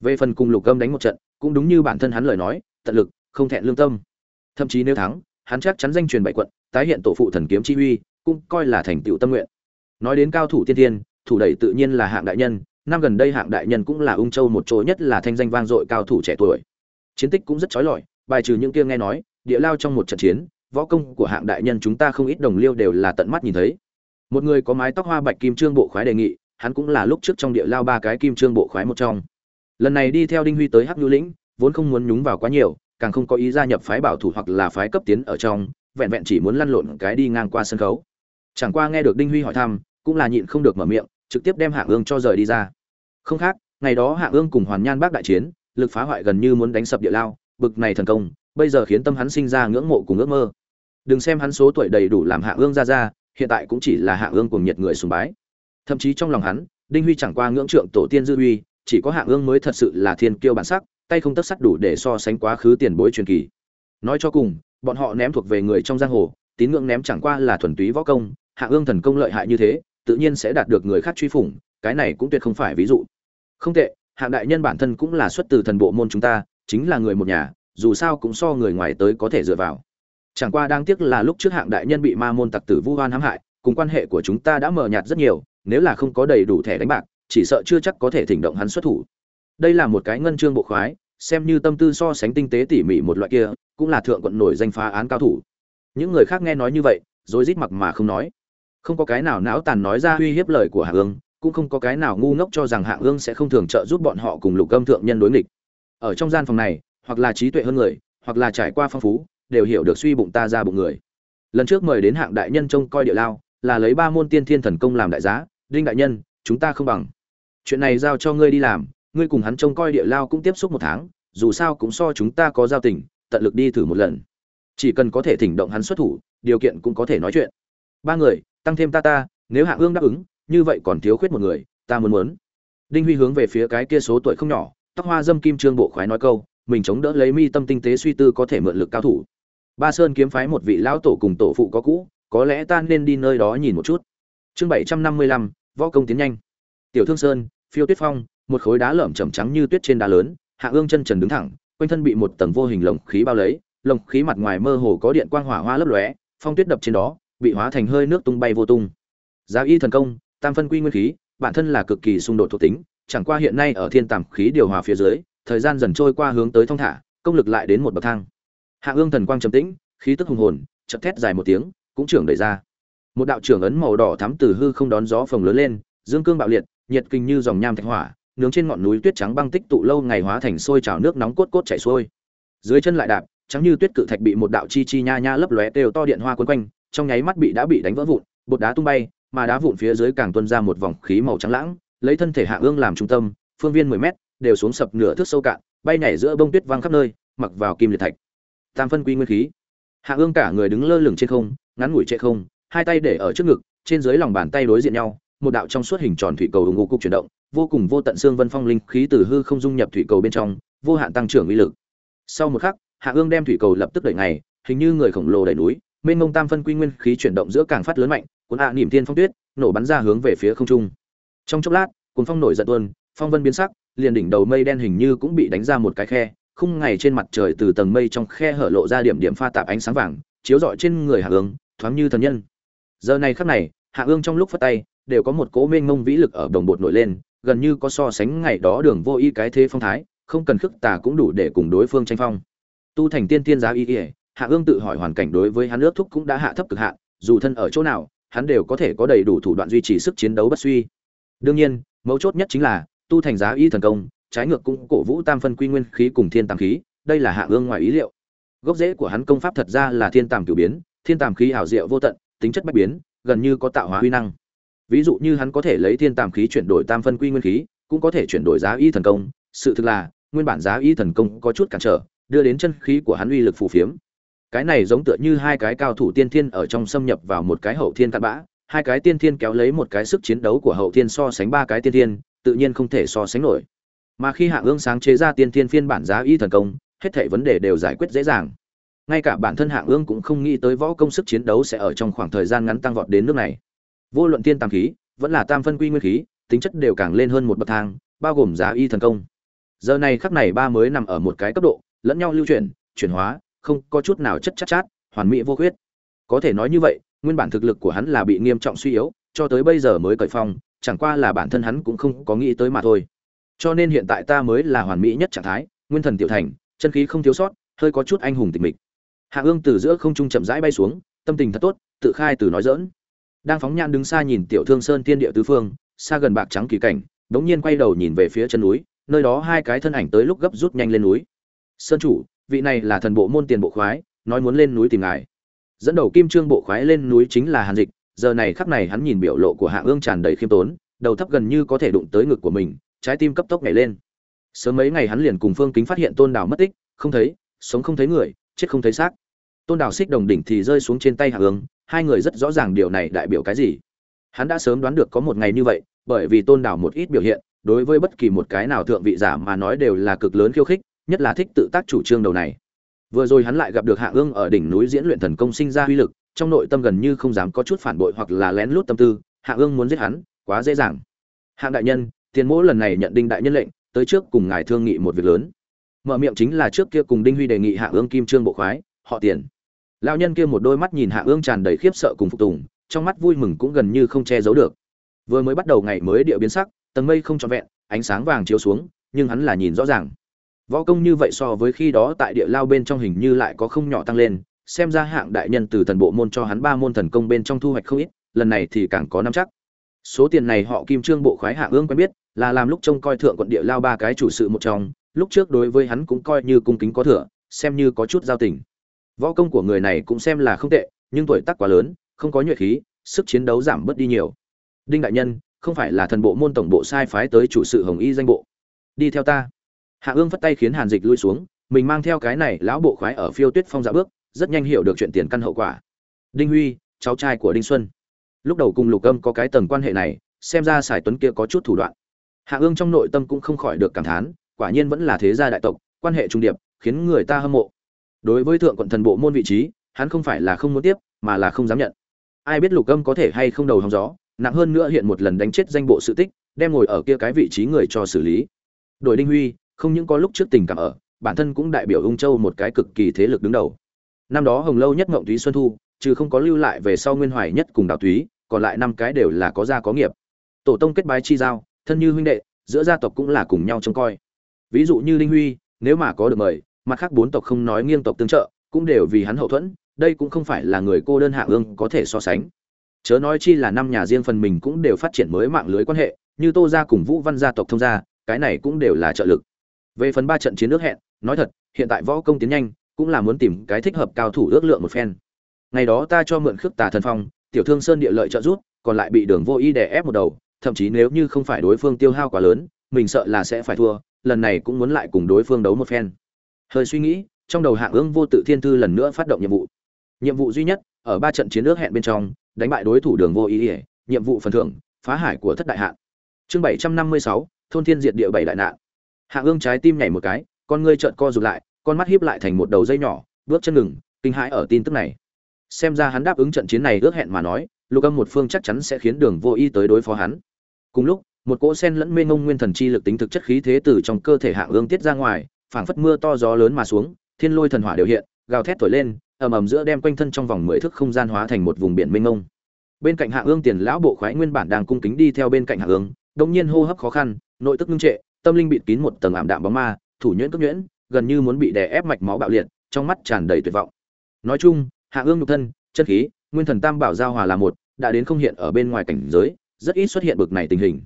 Về phần cùng lục gâm đánh một trận, cũng đúng như bản thân hắn lời nói, tận lực, không thẹn lương tâm. Thậm chí nếu thắng, hắn chắc chắn danh truyền bảy quận, tái hiện tổ phụ thần kiếm chi uy, cũng coi là thành tựu tâm nguyện. Nói đến cao thủ tiên tiên thủ đẩy tự nhiên là hạng đại nhân, năm gần đây hạng đại nhân cũng là ung châu một chỗ nhất là thanh danh vang dội cao thủ trẻ tuổi. Chiến tích cũng rất trói lọi bài trừ những kia nghe nói, địa lao trong một trận chiến, võ công của hạng đại nhân chúng ta không ít đồng liêu đều là tận mắt nhìn thấy. Một người có mái tóc hoa bạch kim trương bộ khoái đề nghị, hắn cũng là lúc trước trong địa lao ba cái kim trương bộ khoái một trong. Lần này đi theo đinh huy tới hắc nhu lĩnh, vốn không muốn nhúng vào quá nhiều, càng không có ý gia nhập phái bảo thủ hoặc là phái cấp tiến ở trong, vẹn vẹn chỉ muốn lăn lộn cái đi ngang qua sân khấu. Chẳng qua nghe được đinh huy hỏi thăm, cũng là nhịn không được mở miệng, trực tiếp đem hạng ương cho rời đi ra. Không khác, ngày đó hạng ương cùng hoàn nhan bác đại chiến, lực phá hoại gần như muốn đánh sập địa lao bực này thần công, bây giờ khiến tâm hắn sinh ra ngưỡng mộ cùng ước mơ. Đừng xem hắn số tuổi đầy đủ làm hạ ương ra ra hiện tại cũng chỉ là hạ ương cùng nhiệt người sùng bái. Thậm chí trong lòng hắn, đinh huy chẳng qua ngưỡng trượng tổ tiên dư uy, chỉ có hạ ương mới thật sự là thiên kiêu bản sắc, tay không tất sắt đủ để so sánh quá khứ tiền bối truyền kỳ. Nói cho cùng, bọn họ ném thuộc về người trong giang hồ, tín ngưỡng ném chẳng qua là thuần túy võ công, hạ ương thần công lợi hại như thế, tự nhiên sẽ đạt được người khác truy phủng, cái này cũng tuyệt không phải ví dụ. Không tệ, hạng đại nhân bản thân cũng là xuất từ thần bộ môn chúng ta chính là người một nhà, dù sao cũng so người ngoài tới có thể dựa vào. Chẳng qua đáng tiếc là lúc trước hạng đại nhân bị ma môn tặc tử vu hoan hãm hại, cùng quan hệ của chúng ta đã mờ nhạt rất nhiều, nếu là không có đầy đủ thẻ đánh bạc, chỉ sợ chưa chắc có thể thỉnh động hắn xuất thủ. Đây là một cái ngân chương bộ khoái, xem như tâm tư so sánh tinh tế tỉ mỉ một loại kia, cũng là thượng quận nổi danh phá án cao thủ. Những người khác nghe nói như vậy rồi rít mặc mà không nói. Không có cái nào não tàn nói ra uy hiếp lời của hạng ương, cũng không có cái nào ngu ngốc cho rằng hạng ương sẽ không thường trợ giúp bọn họ cùng lục âm thượng nhân đối nghịch ở trong gian phòng này, hoặc là trí tuệ hơn người, hoặc là trải qua phong phú, đều hiểu được suy bụng ta ra bụng người. Lần trước mời đến hạng đại nhân trông coi địa lao, là lấy ba môn tiên thiên thần công làm đại giá, đinh đại nhân, chúng ta không bằng. Chuyện này giao cho ngươi đi làm, ngươi cùng hắn trông coi địa lao cũng tiếp xúc một tháng, dù sao cũng so chúng ta có giao tình, tận lực đi thử một lần. Chỉ cần có thể thỉnh động hắn xuất thủ, điều kiện cũng có thể nói chuyện. Ba người, tăng thêm ta ta, nếu hạng ương đáp ứng, như vậy còn thiếu khuyết một người, ta muốn muốn. Đinh huy hướng về phía cái kia số tuổi không nhỏ tóc hoa dâm kim trương bộ khoái nói câu, mình chống đỡ lấy mi tâm tinh tế suy tư có thể mượn lực cao thủ. Ba sơn kiếm phái một vị lão tổ cùng tổ phụ có cũ, có lẽ ta nên đi nơi đó nhìn một chút. Chương bảy trăm năm mươi lăm, võ công tiến nhanh. Tiểu thương sơn, phiêu tuyết phong, một khối đá lởm chầm trắng như tuyết trên đá lớn, hạ ương chân trần đứng thẳng, quanh thân bị một tầng vô hình lồng khí bao lấy, lồng khí mặt ngoài mơ hồ có điện quang hỏa hoa lấp lóe, phong tuyết đập trên đó, bị hóa thành hơi nước tung bay vô tung. Giá y thần công, tam phân quy nguyên khí, bản thân là cực kỳ xung đột thuộc tính chẳng qua hiện nay ở thiên tàm khí điều hòa phía dưới, thời gian dần trôi qua hướng tới thông thả, công lực lại đến một bậc thang. Hạ ương thần quang trầm tĩnh, khí tức hùng hồn, chợt thét dài một tiếng, cũng trưởng đẩy ra. Một đạo trưởng ấn màu đỏ thắm từ hư không đón gió phồng lớn lên, dương cương bạo liệt, nhiệt kinh như dòng nham thạch hỏa, nướng trên ngọn núi tuyết trắng băng tích tụ lâu ngày hóa thành sôi trào nước nóng cốt cốt chảy xuôi. Dưới chân lại đạp, trắng như tuyết cự thạch bị một đạo chi chi nha nha lấp lóe đều to điện hoa quấn quanh, trong nháy mắt bị đã bị đánh vỡ vụn, bột đá tung bay, mà đá vụn phía dưới càng tuôn ra một vòng khí màu trắng lãng lấy thân thể hạ ương làm trung tâm, phương viên mười mét, đều xuống sập nửa thước sâu cạn, bay nhảy giữa bông tuyết văng khắp nơi, mặc vào kim liệt thạch. Tam phân quy nguyên khí. Hạ ương cả người đứng lơ lửng trên không, ngắn ngủi trệ không, hai tay để ở trước ngực, trên dưới lòng bàn tay đối diện nhau, một đạo trong suốt hình tròn thủy cầu ngũ cục chuyển động, vô cùng vô tận xương vân phong linh khí từ hư không dung nhập thủy cầu bên trong, vô hạn tăng trưởng uy lực. Sau một khắc, hạ ương đem thủy cầu lập tức đẩy ngày hình như người khổng lồ đẩy núi, mênh mông tam phân quy nguyên khí chuyển động giữa càng phát lớn mạnh, cuốn hạ niềm thiên phong tuyết, nổ bắn ra hướng về phía không trung trong chốc lát cuốn phong nổi giận tuôn, phong vân biến sắc, liền đỉnh đầu mây đen hình như cũng bị đánh ra một cái khe, khung ngày trên mặt trời từ tầng mây trong khe hở lộ ra điểm điểm pha tạp ánh sáng vàng, chiếu rọi trên người hạ ương, thoáng như thần nhân. Giờ này khắc này, hạ ương trong lúc phát tay, đều có một cỗ mênh mông vĩ lực ở đồng bột nổi lên, gần như có so sánh ngày đó đường vô y cái thế phong thái, không cần khước tà cũng đủ để cùng đối phương tranh phong. Tu thành tiên tiên giá y ỉa hạ ương tự hỏi hoàn cảnh đối với hắn ước thúc cũng đã hạ thấp cực hạn, dù thân ở chỗ nào, hắn đều có thể có đầy đủ thủ đoạn duy trì sức chiến đấu bất suy đương nhiên, mấu chốt nhất chính là, tu thành giá y thần công, trái ngược cũng cổ vũ tam phân quy nguyên khí cùng thiên Tàng khí, đây là hạ ương ngoài ý liệu. Gốc rễ của hắn công pháp thật ra là thiên tàm cửu biến, thiên tàm khí ảo diệu vô tận, tính chất bách biến, gần như có tạo hóa huy năng. Ví dụ như hắn có thể lấy thiên tàm khí chuyển đổi tam phân quy nguyên khí, cũng có thể chuyển đổi giá y thần công. Sự thực là, nguyên bản giá y thần công có chút cản trở, đưa đến chân khí của hắn uy lực phù phiếm. Cái này giống tựa như hai cái cao thủ tiên thiên ở trong xâm nhập vào một cái hậu thiên cặn bã hai cái tiên thiên kéo lấy một cái sức chiến đấu của hậu thiên so sánh ba cái tiên thiên, tự nhiên không thể so sánh nổi. Mà khi hạ ương sáng chế ra tiên thiên phiên bản giá y thần công, hết thảy vấn đề đều giải quyết dễ dàng. Ngay cả bản thân hạ ương cũng không nghĩ tới võ công sức chiến đấu sẽ ở trong khoảng thời gian ngắn tăng vọt đến nước này. Vô luận tiên tam khí, vẫn là tam phân quy nguyên khí, tính chất đều càng lên hơn một bậc thang, bao gồm giá y thần công. Giờ này khắc này ba mới nằm ở một cái cấp độ, lẫn nhau lưu chuyển chuyển hóa, không có chút nào chất chát chát, hoàn mỹ vô khuyết. Có thể nói như vậy nguyên bản thực lực của hắn là bị nghiêm trọng suy yếu, cho tới bây giờ mới cởi phong, chẳng qua là bản thân hắn cũng không có nghĩ tới mà thôi. Cho nên hiện tại ta mới là hoàn mỹ nhất trạng thái, nguyên thần tiểu thành, chân khí không thiếu sót, hơi có chút anh hùng tịch mịch. Hạ ương từ giữa không trung chậm rãi bay xuống, tâm tình thật tốt, tự khai từ nói dỡn đang phóng nhan đứng xa nhìn tiểu thương sơn thiên địa tứ phương, xa gần bạc trắng kỳ cảnh, đống nhiên quay đầu nhìn về phía chân núi, nơi đó hai cái thân ảnh tới lúc gấp rút nhanh lên núi. Sơn chủ, vị này là thần bộ môn tiền bộ khoái, nói muốn lên núi tìm ngài dẫn đầu kim trương bộ khoái lên núi chính là hàn dịch, giờ này khắc này hắn nhìn biểu lộ của hạ ương tràn đầy khiêm tốn, đầu thấp gần như có thể đụng tới ngực của mình, trái tim cấp tốc nhảy lên. Sớm mấy ngày hắn liền cùng phương kính phát hiện tôn đảo mất tích, không thấy, sống không thấy người, chết không thấy xác. Tôn đảo xích đồng đỉnh thì rơi xuống trên tay hạ ương, hai người rất rõ ràng điều này đại biểu cái gì. Hắn đã sớm đoán được có một ngày như vậy, bởi vì tôn đảo một ít biểu hiện, đối với bất kỳ một cái nào thượng vị giả mà nói đều là cực lớn khiêu khích, nhất là thích tự tác chủ trương đầu này vừa rồi hắn lại gặp được hạ ương ở đỉnh núi diễn luyện thần công sinh ra uy lực, trong nội tâm gần như không dám có chút phản bội hoặc là lén lút tâm tư, hạ ương muốn giết hắn, quá dễ dàng. Hạng đại nhân, tiền mỗ lần này nhận đinh đại nhân lệnh, tới trước cùng ngài thương nghị một việc lớn. Mở miệng chính là trước kia cùng đinh huy đề nghị hạ ương kim trương bộ khoái, họ tiền. Lão nhân kia một đôi mắt nhìn hạ ương tràn đầy khiếp sợ cùng phục tùng, trong mắt vui mừng cũng gần như không che giấu được. Vừa mới bắt đầu ngày mới địa biến sắc, tầng mây không trọn vẹn, ánh sáng vàng chiếu xuống, nhưng hắn là nhìn rõ ràng võ công như vậy so với khi đó tại địa lao bên trong hình như lại có không nhỏ tăng lên, xem ra hạng đại nhân từ thần bộ môn cho hắn ba môn thần công bên trong thu hoạch không ít, lần này thì càng có năm chắc. Số tiền này họ kim trương bộ khoái hạ ương quen biết, là làm lúc trông coi thượng quận địa lao ba cái chủ sự một trong, lúc trước đối với hắn cũng coi như cung kính có thừa, xem như có chút giao tình. Võ công của người này cũng xem là không tệ, nhưng tuổi tác quá lớn, không có nhuệ khí, sức chiến đấu giảm bớt đi nhiều. Đinh đại nhân, không phải là thần bộ môn tổng bộ sai phái tới chủ sự hồng y danh bộ. Đi theo ta hạ ương phất tay khiến hàn dịch lui xuống, mình mang theo cái này lão bộ khoái ở phiêu tuyết phong dạ bước, rất nhanh hiểu được chuyện tiền căn hậu quả. Đinh huy, cháu trai của đinh xuân. Lúc đầu cùng lục âm có cái tầng quan hệ này, xem ra sài tuấn kia có chút thủ đoạn. Hạ ương trong nội tâm cũng không khỏi được cảm thán, quả nhiên vẫn là thế gia đại tộc, quan hệ trung điệp, khiến người ta hâm mộ. Đối với thượng quận thần bộ môn vị trí, hắn không phải là không muốn tiếp, mà là không dám nhận. Ai biết lục âm có thể hay không đầu hóng gió, nặng hơn nữa hiện một lần đánh chết danh bộ sự tích, đem ngồi ở kia cái vị trí người cho xử lý. Đội đinh huy không những có lúc trước tình cảm ở, bản thân cũng đại biểu ung châu một cái cực kỳ thế lực đứng đầu. Năm đó hồng lâu nhất ngộng túy xuân thu trừ không có lưu lại về sau nguyên hoài nhất cùng đào túy còn lại năm cái đều là có gia có nghiệp. Tổ tông kết bái chi giao, thân như huynh đệ, giữa gia tộc cũng là cùng nhau trông coi. Ví dụ như linh huy, nếu mà có được mời, mặt khác bốn tộc không nói nghiêng tộc tương trợ, cũng đều vì hắn hậu thuẫn, đây cũng không phải là người cô đơn hạ ương có thể so sánh. Chớ nói chi là năm nhà riêng phần mình cũng đều phát triển mới mạng lưới quan hệ, như tô gia cùng vũ văn gia tộc thông gia, cái này cũng đều là trợ lực về phần ba trận chiến nước hẹn, nói thật, hiện tại võ công tiến nhanh, cũng là muốn tìm cái thích hợp cao thủ ước lượng một phen. Ngày đó ta cho mượn khước tà thần phong, tiểu thương sơn địa lợi trợ rút còn lại bị đường vô ý đè ép một đầu, thậm chí nếu như không phải đối phương tiêu hao quá lớn, mình sợ là sẽ phải thua, lần này cũng muốn lại cùng đối phương đấu một phen. Hơi suy nghĩ, trong đầu hạng ương vô tự thiên thư lần nữa phát động nhiệm vụ. Nhiệm vụ duy nhất, ở ba trận chiến nước hẹn bên trong, đánh bại đối thủ đường vô ý ỉa nhiệm vụ phần thưởng, phá hải của thất đại hạn. Chương bảy trăm năm mươi sáu, thôn thiên diệt địa bảy đại nạn hạng ương trái tim nhảy một cái, con ngươi trợn co rụt lại, con mắt hiếp lại thành một đầu dây nhỏ, bước chân ngừng, kinh hãi ở tin tức này. Xem ra hắn đáp ứng trận chiến này ước hẹn mà nói, lục âm một phương chắc chắn sẽ khiến đường vô y tới đối phó hắn. Cùng lúc, một cỗ sen lẫn mê ngông nguyên thần chi lực tính thực chất khí thế từ trong cơ thể hạng ương tiết ra ngoài, phảng phất mưa to gió lớn mà xuống, thiên lôi thần hỏa đều hiện, gào thét thổi lên, ầm ầm giữa đem quanh thân trong vòng mười thước không gian hóa thành một vùng biển mênh mông. Bên cạnh hạng ương tiền lão bộ khoái nguyên bản đang cung kính đi theo bên cạnh hạng ương, đột nhiên hô hấp khó khăn, nội tức ngưng trệ tâm linh bịt kín một tầng ảm đạm bóng ma, thủ nhuyễn cấp nhuyễn, gần như muốn bị đè ép mạch máu bạo liệt, trong mắt tràn đầy tuyệt vọng. Nói chung, hạ ương nhục thân chất khí, nguyên thần tam bảo giao hòa là một, đã đến không hiện ở bên ngoài cảnh giới, rất ít xuất hiện bực này tình hình.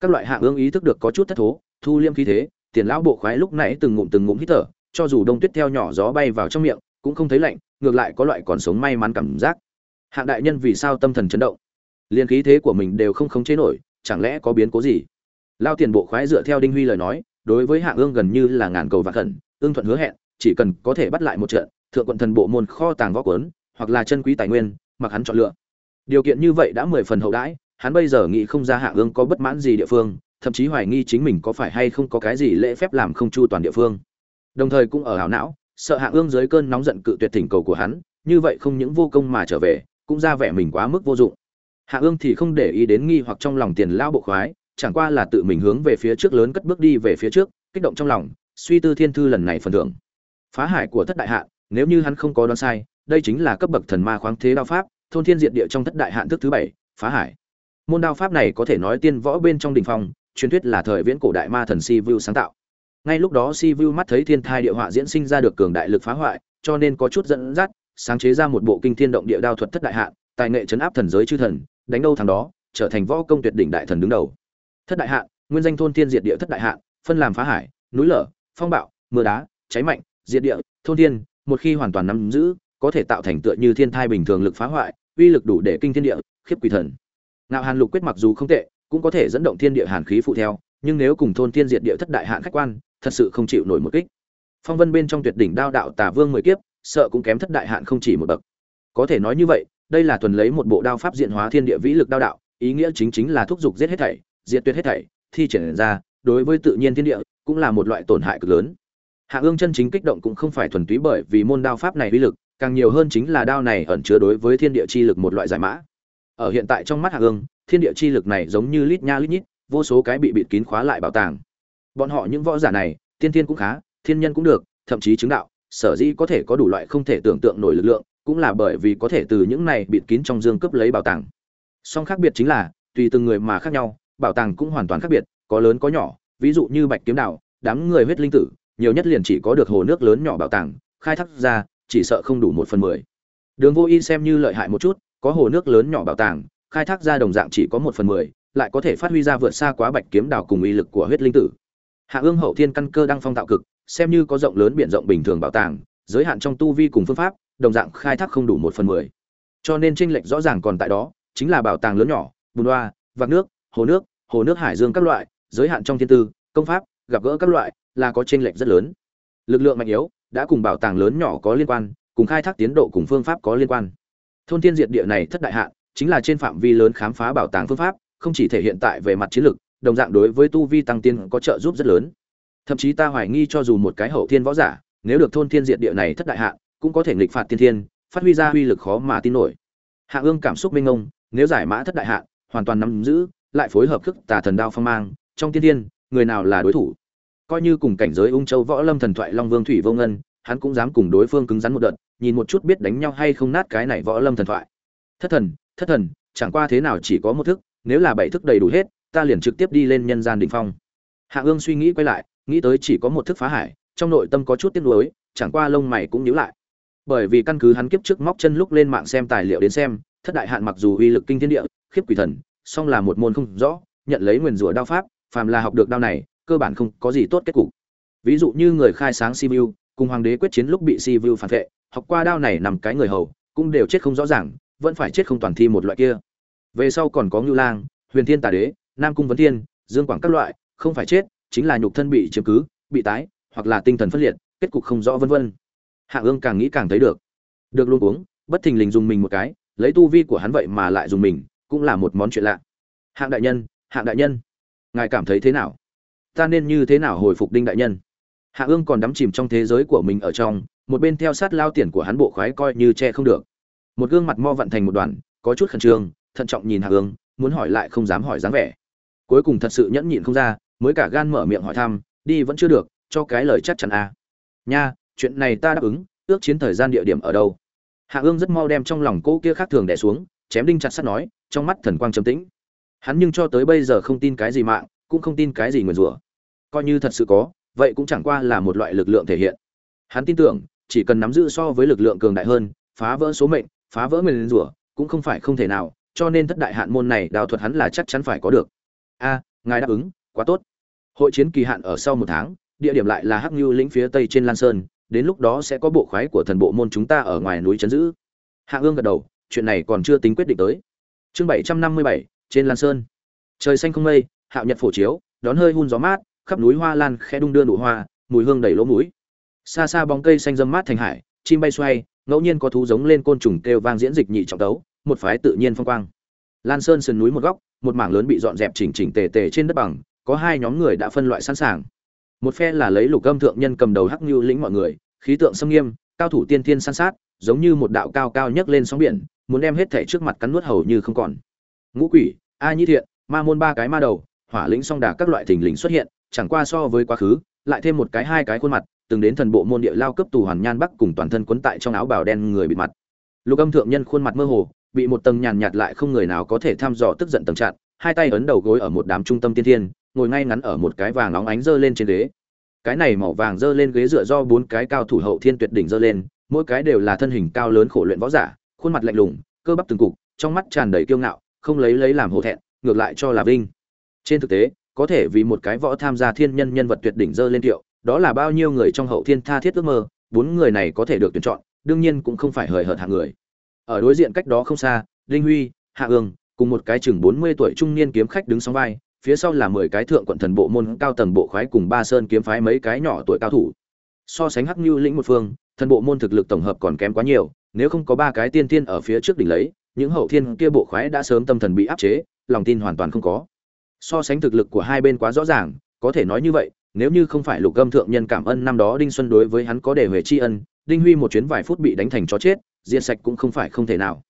Các loại hạ ương ý thức được có chút thất thố, thu liêm khí thế, tiền lão bộ khoái lúc nãy từng ngụm từng ngụm hít thở, cho dù đông tuyết theo nhỏ gió bay vào trong miệng, cũng không thấy lạnh, ngược lại có loại còn sống may mắn cảm giác. Hạng đại nhân vì sao tâm thần chấn động? Liên khí thế của mình đều không khống chế nổi, chẳng lẽ có biến cố gì? Lao tiền bộ khoái dựa theo đinh huy lời nói, đối với hạ ương gần như là ngàn cầu và khẩn, ương thuận hứa hẹn, chỉ cần có thể bắt lại một trận, thượng quận thần bộ môn kho tàng võ quấn, hoặc là chân quý tài nguyên, mặc hắn chọn lựa. Điều kiện như vậy đã mười phần hậu đãi, hắn bây giờ nghĩ không ra hạ ương có bất mãn gì địa phương, thậm chí hoài nghi chính mình có phải hay không có cái gì lễ phép làm không chu toàn địa phương. Đồng thời cũng ở hảo não, sợ hạ ương dưới cơn nóng giận cự tuyệt thỉnh cầu của hắn, như vậy không những vô công mà trở về, cũng ra vẻ mình quá mức vô dụng. Hạ ương thì không để ý đến nghi hoặc trong lòng tiền lao bộ khoái chẳng qua là tự mình hướng về phía trước lớn cất bước đi về phía trước, kích động trong lòng, suy tư thiên thư lần này phần thưởng. Phá hải của thất đại hạ nếu như hắn không có đoán sai, đây chính là cấp bậc thần ma khoáng thế đao pháp, thôn thiên diệt địa trong thất đại hạn thức thứ bảy, phá hải. Môn đao pháp này có thể nói tiên võ bên trong đình phong, truyền thuyết là thời viễn cổ đại ma thần si vu sáng tạo. Ngay lúc đó si vu mắt thấy thiên thai địa họa diễn sinh ra được cường đại lực phá hoại, cho nên có chút dẫn dắt, sáng chế ra một bộ kinh thiên động địa đao thuật thất đại hạn, tài nghệ chấn áp thần giới chư thần, đánh đâu thằng đó, trở thành võ công tuyệt đỉnh đại thần đứng đầu thất đại hạn, nguyên danh thôn thiên diệt địa thất đại hạn, phân làm phá hải, núi lở, phong bạo, mưa đá, cháy mạnh, diệt địa, thôn thiên, một khi hoàn toàn nắm giữ, có thể tạo thành tựa như thiên thai bình thường lực phá hoại, uy lực đủ để kinh thiên địa, khiếp quỷ thần. Ngạo hàn lục quyết mặc dù không tệ, cũng có thể dẫn động thiên địa hàn khí phụ theo, nhưng nếu cùng thôn thiên diệt địa thất đại hạn khách quan, thật sự không chịu nổi một kích. Phong vân bên trong tuyệt đỉnh đao đạo tà vương mười kiếp, sợ cũng kém thất đại hạn không chỉ một bậc. Có thể nói như vậy, đây là thuần lấy một bộ đao pháp diện hóa thiên địa vĩ lực đao đạo, ý nghĩa chính chính là thúc giục giết hết thảy diệt tuyệt hết thảy, thi triển ra, đối với tự nhiên thiên địa, cũng là một loại tổn hại cực lớn. Hạ ương chân chính kích động cũng không phải thuần túy bởi vì môn đao pháp này uy lực, càng nhiều hơn chính là đao này ẩn chứa đối với thiên địa chi lực một loại giải mã. Ở hiện tại trong mắt hạ ương, thiên địa chi lực này giống như lít nha lít nhít, vô số cái bị bịt kín khóa lại bảo tàng. Bọn họ những võ giả này, tiên thiên cũng khá, thiên nhân cũng được, thậm chí chứng đạo, sở dĩ có thể có đủ loại không thể tưởng tượng nổi lực lượng, cũng là bởi vì có thể từ những này bịt kín trong dương cấp lấy bảo tàng. Song khác biệt chính là, tùy từng người mà khác nhau bảo tàng cũng hoàn toàn khác biệt có lớn có nhỏ ví dụ như bạch kiếm đạo đám người huyết linh tử nhiều nhất liền chỉ có được hồ nước lớn nhỏ bảo tàng khai thác ra chỉ sợ không đủ một phần mười. Đường vô y xem như lợi hại một chút có hồ nước lớn nhỏ bảo tàng khai thác ra đồng dạng chỉ có một phần mười lại có thể phát huy ra vượt xa quá bạch kiếm đạo cùng uy lực của huyết linh tử. Hạ ương hậu thiên căn cơ đang phong tạo cực xem như có rộng lớn biển rộng bình thường bảo tàng giới hạn trong tu vi cùng phương pháp đồng dạng khai thác không đủ một phần mười. Cho nên chênh lệch rõ ràng còn tại đó chính là bảo tàng lớn nhỏ bùn loa, vạc nước hồ nước hồ nước hải dương các loại, giới hạn trong thiên tư, công pháp, gặp gỡ các loại là có tranh lệch rất lớn. Lực lượng mạnh yếu đã cùng bảo tàng lớn nhỏ có liên quan, cùng khai thác tiến độ cùng phương pháp có liên quan. Thôn thiên diệt địa này thất đại hạn, chính là trên phạm vi lớn khám phá bảo tàng phương pháp, không chỉ thể hiện tại về mặt chiến lược đồng dạng đối với tu vi tăng tiên có trợ giúp rất lớn. Thậm chí ta hoài nghi cho dù một cái hậu thiên võ giả, nếu được thôn thiên diệt địa này thất đại hạn, cũng có thể nghịch phạt tiên thiên, phát huy ra uy lực khó mà tin nổi. Hạ ương cảm xúc minh ông nếu giải mã thất đại hạn, hoàn toàn nắm giữ lại phối hợp khức tà thần đao phong mang, trong tiên thiên, người nào là đối thủ? Coi như cùng cảnh giới ung châu võ lâm thần thoại long vương thủy vô ngân, hắn cũng dám cùng đối phương cứng rắn một đợt, nhìn một chút biết đánh nhau hay không nát cái này võ lâm thần thoại. Thất thần thất thần, chẳng qua thế nào chỉ có một thức, nếu là bảy thức đầy đủ hết, ta liền trực tiếp đi lên nhân gian đỉnh phong. Hạ ương suy nghĩ quay lại, nghĩ tới chỉ có một thức phá hải, trong nội tâm có chút tiếc nuối, chẳng qua lông mày cũng nhíu lại. Bởi vì căn cứ hắn kiếp trước móc chân lúc lên mạng xem tài liệu đến xem, thất đại hạn mặc dù uy lực kinh thiên địa, khiếp quỷ thần song là một môn không rõ, nhận lấy nguyên rủa đao pháp, phàm là học được đao này, cơ bản không có gì tốt kết cục. Ví dụ như người khai sáng sivu cùng hoàng đế quyết chiến lúc bị sivu phản vệ, học qua đao này nằm cái người hầu, cũng đều chết không rõ ràng, vẫn phải chết không toàn thi một loại kia. Về sau còn có Nưu lang, huyền thiên tà đế, nam cung vấn thiên, dương quảng các loại, không phải chết, chính là nhục thân bị chiếm cứ, bị tái, hoặc là tinh thần phân liệt, kết cục không rõ vân vân. Hạ ương càng nghĩ càng thấy được. Được luôn uống, bất thình lình dùng mình một cái, lấy tu vi của hắn vậy mà lại dùng mình cũng là một món chuyện lạ. Hạng đại nhân, hạng đại nhân. Ngài cảm thấy thế nào? Ta nên như thế nào hồi phục đinh đại nhân? Hạ ương còn đắm chìm trong thế giới của mình ở trong, một bên theo sát lao tiền của hắn bộ khoái coi như che không được. Một gương mặt mo vặn thành một đoàn, có chút khẩn trương, thận trọng nhìn hạ ương, muốn hỏi lại không dám hỏi dáng vẻ. Cuối cùng thật sự nhẫn nhịn không ra, mới cả gan mở miệng hỏi thăm, đi vẫn chưa được, cho cái lời chắc chắn à. nha, chuyện này ta đáp ứng, ước chiến thời gian địa điểm ở đâu? Hạ ương rất mau đem trong lòng cô kia khác thường đẻ xuống, chém đinh chặt sắt nói trong mắt thần quang trầm tĩnh. Hắn nhưng cho tới bây giờ không tin cái gì mạng, cũng không tin cái gì nguyền rủa. Coi như thật sự có, vậy cũng chẳng qua là một loại lực lượng thể hiện. Hắn tin tưởng, chỉ cần nắm giữ so với lực lượng cường đại hơn, phá vỡ số mệnh, phá vỡ nguyền rủa, cũng không phải không thể nào, cho nên thất đại hạn môn này đào thuật hắn là chắc chắn phải có được. A, ngài đáp ứng, quá tốt. Hội chiến kỳ hạn ở sau một tháng, địa điểm lại là hắc như lĩnh phía tây trên lan sơn, đến lúc đó sẽ có bộ khoái của thần bộ môn chúng ta ở ngoài núi trấn giữ. Hạ ương gật đầu, chuyện này còn chưa tính quyết định tới chương bảy trăm năm mươi bảy, trên lan sơn. Trời xanh không mây, hạo nhật phổ chiếu, đón hơi hun gió mát, khắp núi hoa lan khẽ đung đưa nụ hoa, mùi hương đầy lỗ mũi. Xa xa bóng cây xanh dâm mát thành hải, chim bay xoay, ngẫu nhiên có thú giống lên côn trùng kêu vang diễn dịch nhị trọng tấu, một phái tự nhiên phong quang. Lan sơn sườn núi một góc, một mảng lớn bị dọn dẹp chỉnh chỉnh tề tề trên đất bằng, có hai nhóm người đã phân loại sẵn sàng. Một phe là lấy lục âm thượng nhân cầm đầu hắc như lĩnh mọi người, khí tượng xâm nghiêm, cao thủ tiên thiên san sát giống như một đạo cao cao nhấc lên sóng biển, muốn đem hết thể trước mặt cắn nuốt hầu như không còn. Ngũ quỷ, a nhĩ thiện, ma môn ba cái ma đầu, hỏa lĩnh song đà các loại thình lình xuất hiện, chẳng qua so với quá khứ, lại thêm một cái hai cái khuôn mặt, từng đến thần bộ môn địa lao cấp tù hoàn nhan bắc cùng toàn thân quấn tại trong áo bào đen người bị mặt. Lục âm thượng nhân khuôn mặt mơ hồ, bị một tầng nhàn nhạt lại không người nào có thể thăm dò tức giận tầng trạng hai tay ấn đầu gối ở một đám trung tâm tiên thiên, ngồi ngay ngắn ở một cái vàng óng ánh dơ lên trên ghế. Cái này màu vàng dơ lên ghế dựa do bốn cái cao thủ hậu thiên tuyệt đỉnh dơ lên mỗi cái đều là thân hình cao lớn khổ luyện võ giả, khuôn mặt lạnh lùng, cơ bắp từng cục, trong mắt tràn đầy kiêu ngạo, không lấy lấy làm hổ thẹn, ngược lại cho là vinh. Trên thực tế, có thể vì một cái võ tham gia thiên nhân nhân vật tuyệt đỉnh dơ lên tiệu đó là bao nhiêu người trong hậu thiên tha thiết ước mơ, bốn người này có thể được tuyển chọn, đương nhiên cũng không phải hời hợt hạng người. Ở đối diện cách đó không xa linh huy, hạ ương, cùng một cái chừng bốn mươi tuổi trung niên kiếm khách đứng sóng vai, phía sau là mười cái thượng quận thần bộ môn cao tầng bộ khoái cùng ba sơn kiếm phái mấy cái nhỏ tuổi cao thủ. So sánh hắc như lĩnh một phương thần bộ môn thực lực tổng hợp còn kém quá nhiều, nếu không có ba cái tiên tiên ở phía trước đỉnh lấy, những hậu thiên kia bộ khoái đã sớm tâm thần bị áp chế, lòng tin hoàn toàn không có. So sánh thực lực của hai bên quá rõ ràng, có thể nói như vậy, nếu như không phải lục gâm thượng nhân cảm ơn năm đó đinh xuân đối với hắn có đề huệ tri ân, đinh huy một chuyến vài phút bị đánh thành chó chết, diệt sạch cũng không phải không thể nào.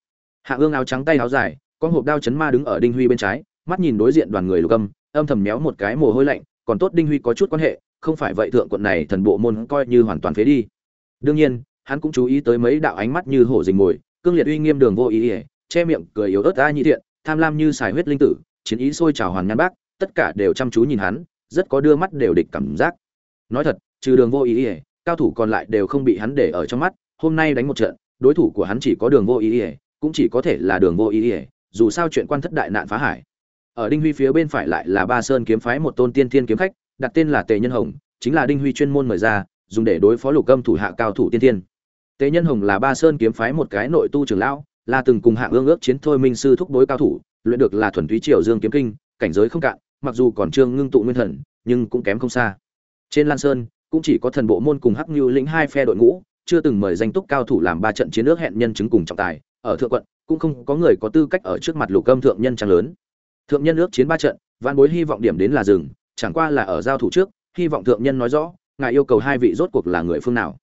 Hạ ương áo trắng tay áo dài, con hộp đao chấn ma đứng ở đinh huy bên trái, mắt nhìn đối diện đoàn người lục âm âm thầm méo một cái mồ hôi lạnh, còn tốt đinh huy có chút quan hệ, không phải vậy thượng quận này thần bộ môn coi như hoàn toàn phế đi đương nhiên, hắn cũng chú ý tới mấy đạo ánh mắt như hổ dình mồi, cương liệt uy nghiêm đường vô ý ỉa che miệng, cười yếu ớt ta nhị thiện, tham lam như xài huyết linh tử, chiến ý sôi trào hoàn nhan bác, tất cả đều chăm chú nhìn hắn, rất có đưa mắt đều địch cảm giác. Nói thật, trừ đường vô ý ỉa cao thủ còn lại đều không bị hắn để ở trong mắt, hôm nay đánh một trận, đối thủ của hắn chỉ có đường vô ý ỉa cũng chỉ có thể là đường vô ý ỉa dù sao chuyện quan thất đại nạn phá hải. Ở đinh huy phía bên phải lại là ba sơn kiếm phái một tôn tiên thiên kiếm khách, đặt tên là tề nhân hồng, chính là đinh huy chuyên môn mời ra dùng để đối phó lục âm thủ hạ cao thủ tiên thiên. Tề nhân hồng là ba sơn kiếm phái một cái nội tu trưởng lão, là từng cùng hạ ương ước chiến thôi minh sư thúc đối cao thủ, luyện được là thuần túy triều dương kiếm kinh, cảnh giới không cạn, mặc dù còn trương ngưng tụ nguyên thần, nhưng cũng kém không xa. Trên lan sơn, cũng chỉ có thần bộ môn cùng hắc như lĩnh hai phe đội ngũ, chưa từng mời danh túc cao thủ làm ba trận chiến nước hẹn nhân chứng cùng trọng tài, ở thượng quận, cũng không có người có tư cách ở trước mặt lục âm thượng nhân trang lớn. Thượng nhân ước chiến ba trận văn bối hy vọng điểm đến là rừng chẳng qua là ở giao thủ trước, hy vọng thượng nhân nói rõ ngài yêu cầu hai vị rốt cuộc là người phương nào?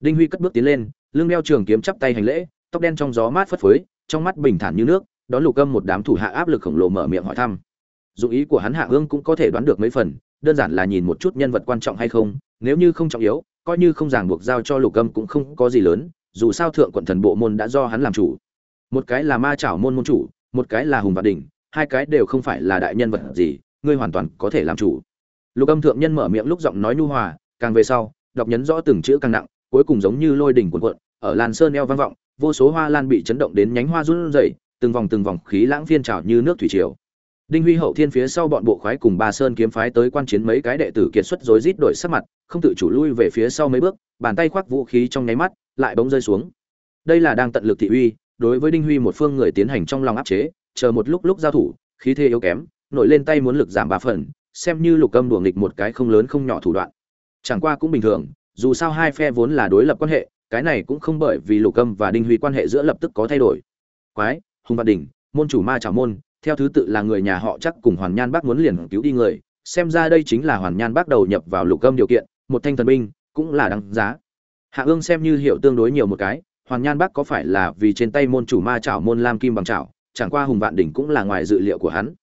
Đinh huy cất bước tiến lên, lưng đeo trường kiếm chắp tay hành lễ, tóc đen trong gió mát phất phới, trong mắt bình thản như nước đón lục âm một đám thủ hạ áp lực khổng lồ mở miệng hỏi thăm. Dù ý của hắn hạ ương cũng có thể đoán được mấy phần, đơn giản là nhìn một chút nhân vật quan trọng hay không, nếu như không trọng yếu, coi như không ràng buộc giao cho lục âm cũng không có gì lớn, dù sao thượng quận thần bộ môn đã do hắn làm chủ. Một cái là ma chảo môn môn chủ, một cái là hùng vạn đình hai cái đều không phải là đại nhân vật gì, ngươi hoàn toàn có thể làm chủ. Lục âm thượng nhân mở miệng lúc giọng nói nhu hòa càng về sau, đọc nhấn rõ từng chữ càng nặng, cuối cùng giống như lôi đỉnh cuộn cuộn, ở làn sơn eo vang vọng, vô số hoa lan bị chấn động đến nhánh hoa run rẩy, từng vòng từng vòng khí lãng phiên trào như nước thủy triều. Đinh huy hậu thiên phía sau bọn bộ khoái cùng ba sơn kiếm phái tới quan chiến mấy cái đệ tử kiệt xuất rối rít đổi sắc mặt, không tự chủ lui về phía sau mấy bước, bàn tay khoác vũ khí trong nháy mắt, lại bỗng rơi xuống. Đây là đang tận lực thị uy, đối với đinh huy một phương người tiến hành trong lòng áp chế, chờ một lúc lúc giao thủ, khí thế yếu kém, nổi lên tay muốn lực giảm ba phần, xem như lục âm đùa nghịch một cái không lớn không nhỏ thủ đoạn chẳng qua cũng bình thường, dù sao hai phe vốn là đối lập quan hệ, cái này cũng không bởi vì lục âm và đinh huy quan hệ giữa lập tức có thay đổi. Quái, hùng văn đình môn chủ ma trào môn, theo thứ tự là người nhà họ chắc cùng hoàn nhan bác muốn liền cứu đi người, xem ra đây chính là hoàn nhan bác đầu nhập vào lục âm điều kiện, một thanh thần binh, cũng là đáng giá. Hạ ương xem như hiệu tương đối nhiều một cái, hoàn nhan bác có phải là vì trên tay môn chủ ma chảo môn lam kim bằng chảo, chẳng qua hùng vạn đỉnh cũng là ngoài dự liệu của hắn.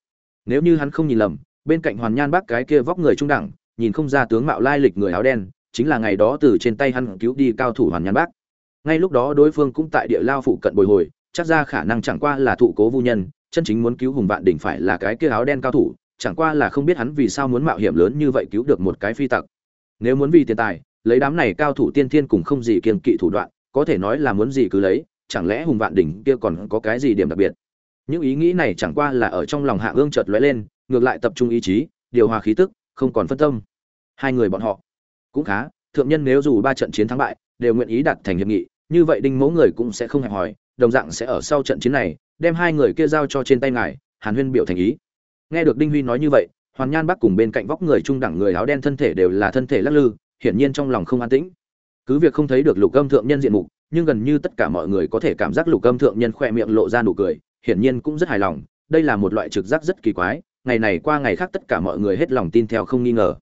Nếu như hắn không nhìn lầm, bên cạnh hoàn nhan bác cái kia vóc người trung đẳng nhìn không ra tướng mạo lai lịch người áo đen, chính là ngày đó từ trên tay hắn cứu đi cao thủ hoàn nhan bác. Ngay lúc đó đối phương cũng tại địa lao phụ cận bồi hồi, chắc ra khả năng chẳng qua là thụ cố vô nhân, chân chính muốn cứu hùng vạn đỉnh phải là cái kia áo đen cao thủ, chẳng qua là không biết hắn vì sao muốn mạo hiểm lớn như vậy cứu được một cái phi tặc. Nếu muốn vì tiền tài, lấy đám này cao thủ tiên thiên cùng không gì kiên kỵ thủ đoạn, có thể nói là muốn gì cứ lấy, chẳng lẽ hùng vạn đỉnh kia còn có cái gì điểm đặc biệt? Những ý nghĩ này chẳng qua là ở trong lòng hạ ương chợt lóe lên, ngược lại tập trung ý chí, điều hòa khí tức không còn phân tâm. Hai người bọn họ cũng khá, thượng nhân nếu dù ba trận chiến thắng bại, đều nguyện ý đặt thành hiệp nghị, như vậy đinh mẫu người cũng sẽ không hẹp hòi, đồng dạng sẽ ở sau trận chiến này, đem hai người kia giao cho trên tay ngài, hàn huyên biểu thành ý. Nghe được đinh huy nói như vậy, hoàn nhan bắc cùng bên cạnh vóc người trung đẳng người áo đen thân thể đều là thân thể lắc lư, hiển nhiên trong lòng không an tĩnh. Cứ việc không thấy được lục âm thượng nhân diện mục, nhưng gần như tất cả mọi người có thể cảm giác lục âm thượng nhân khoe miệng lộ ra nụ cười, hiển nhiên cũng rất hài lòng, đây là một loại trực giác rất kỳ quái ngày này qua ngày khác tất cả mọi người hết lòng tin theo không nghi ngờ.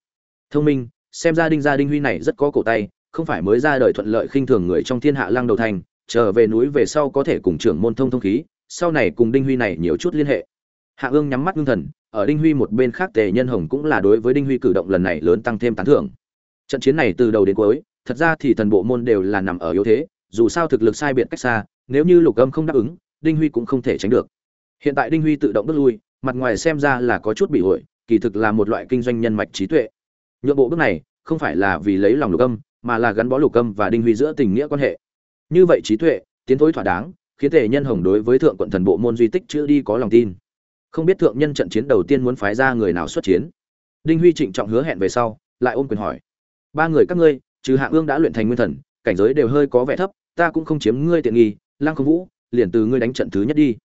Thông minh, xem ra đinh gia đinh huy này rất có cổ tay, không phải mới ra đời thuận lợi khinh thường người trong thiên hạ lăng đầu thành, trở về núi về sau có thể cùng trưởng môn thông thông khí, sau này cùng đinh huy này nhiều chút liên hệ. Hạ ương nhắm mắt ngưng thần, ở đinh huy một bên khác tề nhân hồng cũng là đối với đinh huy cử động lần này lớn tăng thêm tán thưởng. Trận chiến này từ đầu đến cuối, thật ra thì thần bộ môn đều là nằm ở yếu thế, dù sao thực lực sai biệt cách xa, nếu như lục âm không đáp ứng, đinh huy cũng không thể tránh được. Hiện tại đinh huy tự động bước lui mặt ngoài xem ra là có chút bị hội kỳ thực là một loại kinh doanh nhân mạch trí tuệ. Nhượng bộ bước này, không phải là vì lấy lòng lục âm, mà là gắn bó lục âm và đinh huy giữa tình nghĩa quan hệ. Như vậy trí tuệ, tiến thối thỏa đáng, khiến tề nhân hồng đối với thượng quận thần bộ môn duy tích chưa đi có lòng tin. Không biết thượng nhân trận chiến đầu tiên muốn phái ra người nào xuất chiến. Đinh huy trịnh trọng hứa hẹn về sau, lại ôm quyền hỏi. Ba người các ngươi, trừ hạ ương đã luyện thành nguyên thần, cảnh giới đều hơi có vẻ thấp, ta cũng không chiếm ngươi tiện nghi, lăng không vũ, liền từ ngươi đánh trận thứ nhất đi.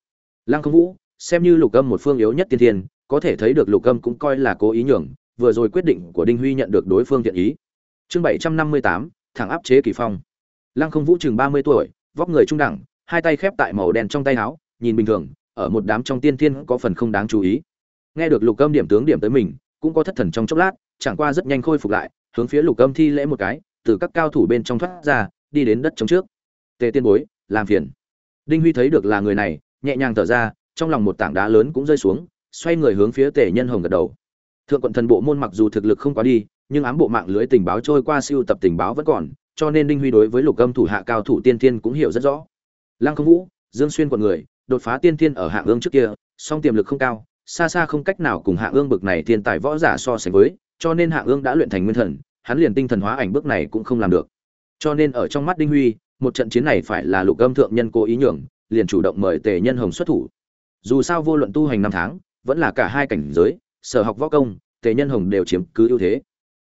Lăng không vũ xem như lục âm một phương yếu nhất tiên thiên, có thể thấy được lục âm cũng coi là cố ý nhường, vừa rồi quyết định của đinh huy nhận được đối phương thiện ý. Chương bảy trăm năm mươi tám, thẳng áp chế kỳ phong. Lăng không vũ chừng ba mươi tuổi, vóc người trung đẳng, hai tay khép tại màu đen trong tay áo, nhìn bình thường, ở một đám trong tiên thiên có phần không đáng chú ý. Nghe được lục âm điểm tướng điểm tới mình, cũng có thất thần trong chốc lát, chẳng qua rất nhanh khôi phục lại, hướng phía lục âm thi lễ một cái, từ các cao thủ bên trong thoát ra, đi đến đất chống trước. Tề tiên bối, làm phiền. Đinh huy thấy được là người này, nhẹ nhàng thở ra trong lòng một tảng đá lớn cũng rơi xuống, xoay người hướng phía tề nhân hồng gật đầu. Thượng quận thần bộ môn mặc dù thực lực không quá đi, nhưng ám bộ mạng lưới tình báo trôi qua siêu tập tình báo vẫn còn, cho nên đinh huy đối với lục âm thủ hạ cao thủ tiên thiên cũng hiểu rất rõ. Lăng không vũ, dương xuyên quận người, đột phá tiên thiên ở hạng ương trước kia, song tiềm lực không cao, xa xa không cách nào cùng hạng ương bực này thiên tài võ giả so sánh với, cho nên hạng ương đã luyện thành nguyên thần, hắn liền tinh thần hóa ảnh bước này cũng không làm được. Cho nên ở trong mắt đinh huy, một trận chiến này phải là lục âm thượng nhân cố ý nhường, liền chủ động mời tề nhân hồng xuất thủ dù sao vô luận tu hành năm tháng, vẫn là cả hai cảnh giới, sở học võ công, tề nhân hồng đều chiếm cứ ưu thế.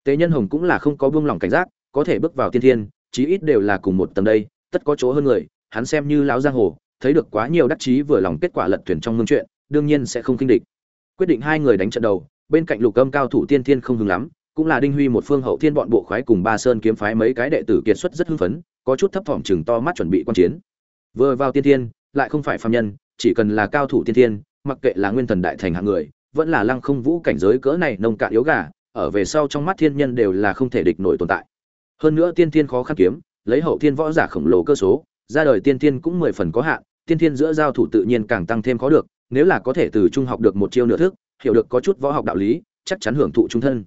Tề nhân hồng cũng là không có buông lỏng cảnh giác, có thể bước vào tiên thiên, chí ít đều là cùng một tầng đây, tất có chỗ hơn người, hắn xem như lão giang hồ, thấy được quá nhiều đắc chí vừa lòng kết quả lật thuyền trong mương chuyện, đương nhiên sẽ không kinh địch. Quyết định hai người đánh trận đầu, bên cạnh lục âm cao thủ tiên thiên không hứng lắm, cũng là đinh huy một phương hậu thiên bọn bộ khoái cùng ba sơn kiếm phái mấy cái đệ tử kiệt xuất rất hưng phấn, có chút thấp thỏm chừng to mắt chuẩn bị quan chiến. Vừa vào tiên thiên, lại không phải phàm nhân chỉ cần là cao thủ tiên thiên mặc kệ là nguyên thần đại thành hạng người vẫn là lăng không vũ cảnh giới cỡ này nông cạn yếu gà ở về sau trong mắt thiên nhân đều là không thể địch nổi tồn tại. Hơn nữa tiên thiên khó khăn kiếm lấy hậu thiên võ giả khổng lồ cơ số ra đời tiên thiên cũng mười phần có hạn tiên thiên giữa giao thủ tự nhiên càng tăng thêm khó được nếu là có thể từ trung học được một chiêu nửa thức hiểu được có chút võ học đạo lý chắc chắn hưởng thụ trung thân.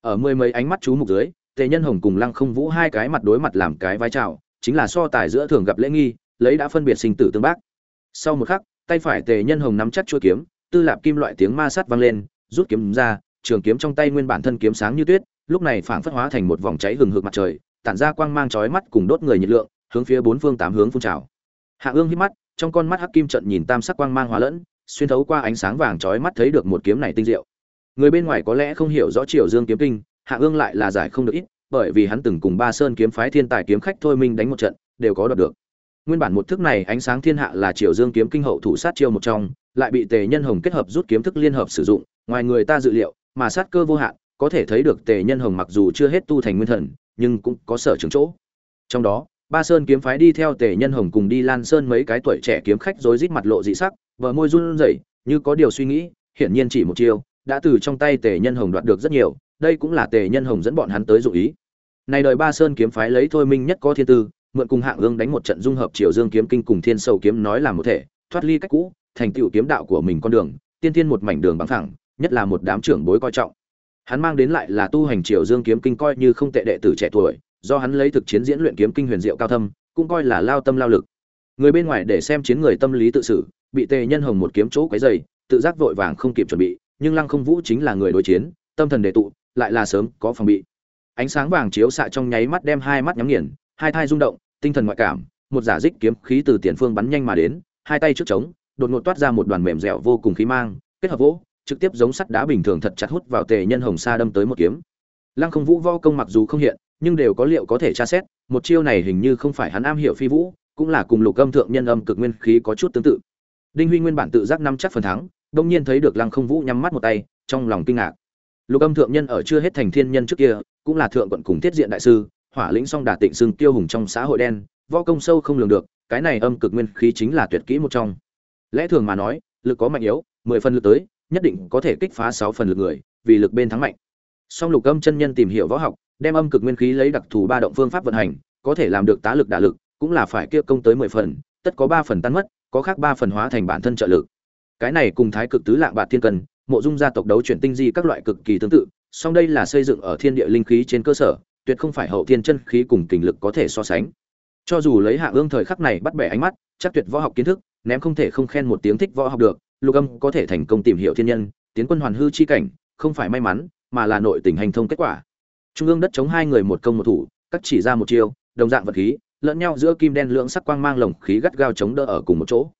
Ở mười mấy ánh mắt chú mục dưới tề nhân hồng cùng lăng không vũ hai cái mặt đối mặt làm cái vai chào, chính là so tài giữa thường gặp lễ nghi lấy đã phân biệt sinh tử tương bác. Sau một khắc tay phải tề nhân hồng nắm chắc chuôi kiếm, tư lạp kim loại tiếng ma sát vang lên, rút kiếm ra, trường kiếm trong tay nguyên bản thân kiếm sáng như tuyết, lúc này phảng phất hóa thành một vòng cháy hừng hực mặt trời, tản ra quang mang chói mắt cùng đốt người nhiệt lượng, hướng phía bốn phương tám hướng phun trào. Hạ ương hít mắt, trong con mắt hắc kim trận nhìn tam sắc quang mang hóa lẫn, xuyên thấu qua ánh sáng vàng chói mắt thấy được một kiếm này tinh diệu. Người bên ngoài có lẽ không hiểu rõ triều dương kiếm kinh, hạ ương lại là giải không được ít, bởi vì hắn từng cùng ba sơn kiếm phái thiên tài kiếm khách thôi minh đánh một trận, đều có đoạt được nguyên bản một thức này ánh sáng thiên hạ là triều dương kiếm kinh hậu thủ sát chiêu một trong, lại bị tề nhân hồng kết hợp rút kiếm thức liên hợp sử dụng, ngoài người ta dự liệu, mà sát cơ vô hạn, có thể thấy được tề nhân hồng mặc dù chưa hết tu thành nguyên thần, nhưng cũng có sở trường chỗ. Trong đó, ba sơn kiếm phái đi theo tề nhân hồng cùng đi lan sơn mấy cái tuổi trẻ kiếm khách rối rít mặt lộ dị sắc vờ môi run rẩy, như có điều suy nghĩ, hiển nhiên chỉ một chiêu, đã từ trong tay tề nhân hồng đoạt được rất nhiều, đây cũng là tề nhân hồng dẫn bọn hắn tới dụ ý. Này đời ba sơn kiếm phái lấy thôi minh nhất có thiên tư mượn cùng hạng ương đánh một trận dung hợp triều dương kiếm kinh cùng thiên sầu kiếm nói làm một thể, thoát ly cách cũ, thành tựu kiếm đạo của mình con đường, tiên tiên một mảnh đường bằng thẳng nhất là một đám trưởng bối coi trọng. Hắn mang đến lại là tu hành triều dương kiếm kinh coi như không tệ đệ tử trẻ tuổi, do hắn lấy thực chiến diễn luyện kiếm kinh huyền diệu cao thâm, cũng coi là lao tâm lao lực. Người bên ngoài để xem chiến người tâm lý tự xử, bị tề nhân hồng một kiếm chỗ quấy dày tự giác vội vàng không kịp chuẩn bị, nhưng lăng không vũ chính là người đối chiến, tâm thần đề tụ, lại là sớm có phòng bị. Ánh sáng vàng chiếu xạ trong nháy mắt đem hai mắt nhắm nghiền hai thai rung động, tinh thần ngoại cảm, một giả dích kiếm khí từ tiền phương bắn nhanh mà đến, hai tay trước trống, đột ngột toát ra một đoàn mềm dẻo vô cùng khí mang, kết hợp vỗ, trực tiếp giống sắt đá bình thường thật chặt hút vào tề nhân hồng sa đâm tới một kiếm. Lăng không vũ vo công mặc dù không hiện, nhưng đều có liệu có thể tra xét, một chiêu này hình như không phải hắn am hiểu phi vũ, cũng là cùng lục âm thượng nhân âm cực nguyên khí có chút tương tự. Đinh huy nguyên bản tự giác năm chắc phần thắng, đông nhiên thấy được lăng không vũ nhắm mắt một tay, trong lòng kinh ngạc. Lục âm thượng nhân ở chưa hết thành thiên nhân trước kia, cũng là thượng quận cùng tiết diện đại sư hỏa lĩnh song đà tịnh xưng tiêu hùng trong xã hội đen, võ công sâu không lường được, cái này âm cực nguyên khí chính là tuyệt kỹ một trong. Lẽ thường mà nói, lực có mạnh yếu, mười phần lực tới, nhất định có thể kích phá sáu phần lực người, vì lực bên thắng mạnh. Song lục âm chân nhân tìm hiểu võ học, đem âm cực nguyên khí lấy đặc thù ba động phương pháp vận hành, có thể làm được tá lực đả lực, cũng là phải kia công tới mười phần, tất có ba phần tan mất, có khác ba phần hóa thành bản thân trợ lực. Cái này cùng thái cực tứ lạng bạt thiên cần, mộ dung gia tộc đấu chuyển tinh di các loại cực kỳ tương tự, song đây là xây dựng ở thiên địa linh khí trên cơ sở tuyệt không phải hậu thiên chân khí cùng kình lực có thể so sánh. Cho dù lấy hạ ương thời khắc này bắt bẻ ánh mắt, chắc tuyệt võ học kiến thức, ném không thể không khen một tiếng thích võ học được, lục âm có thể thành công tìm hiểu thiên nhân, tiến quân hoàn hư chi cảnh, không phải may mắn, mà là nội tình hành thông kết quả. Trung ương đất chống hai người một công một thủ, cắt chỉ ra một chiêu, đồng dạng vật khí, lẫn nhau giữa kim đen lượng sắc quang mang lồng khí gắt gao chống đỡ ở cùng một chỗ.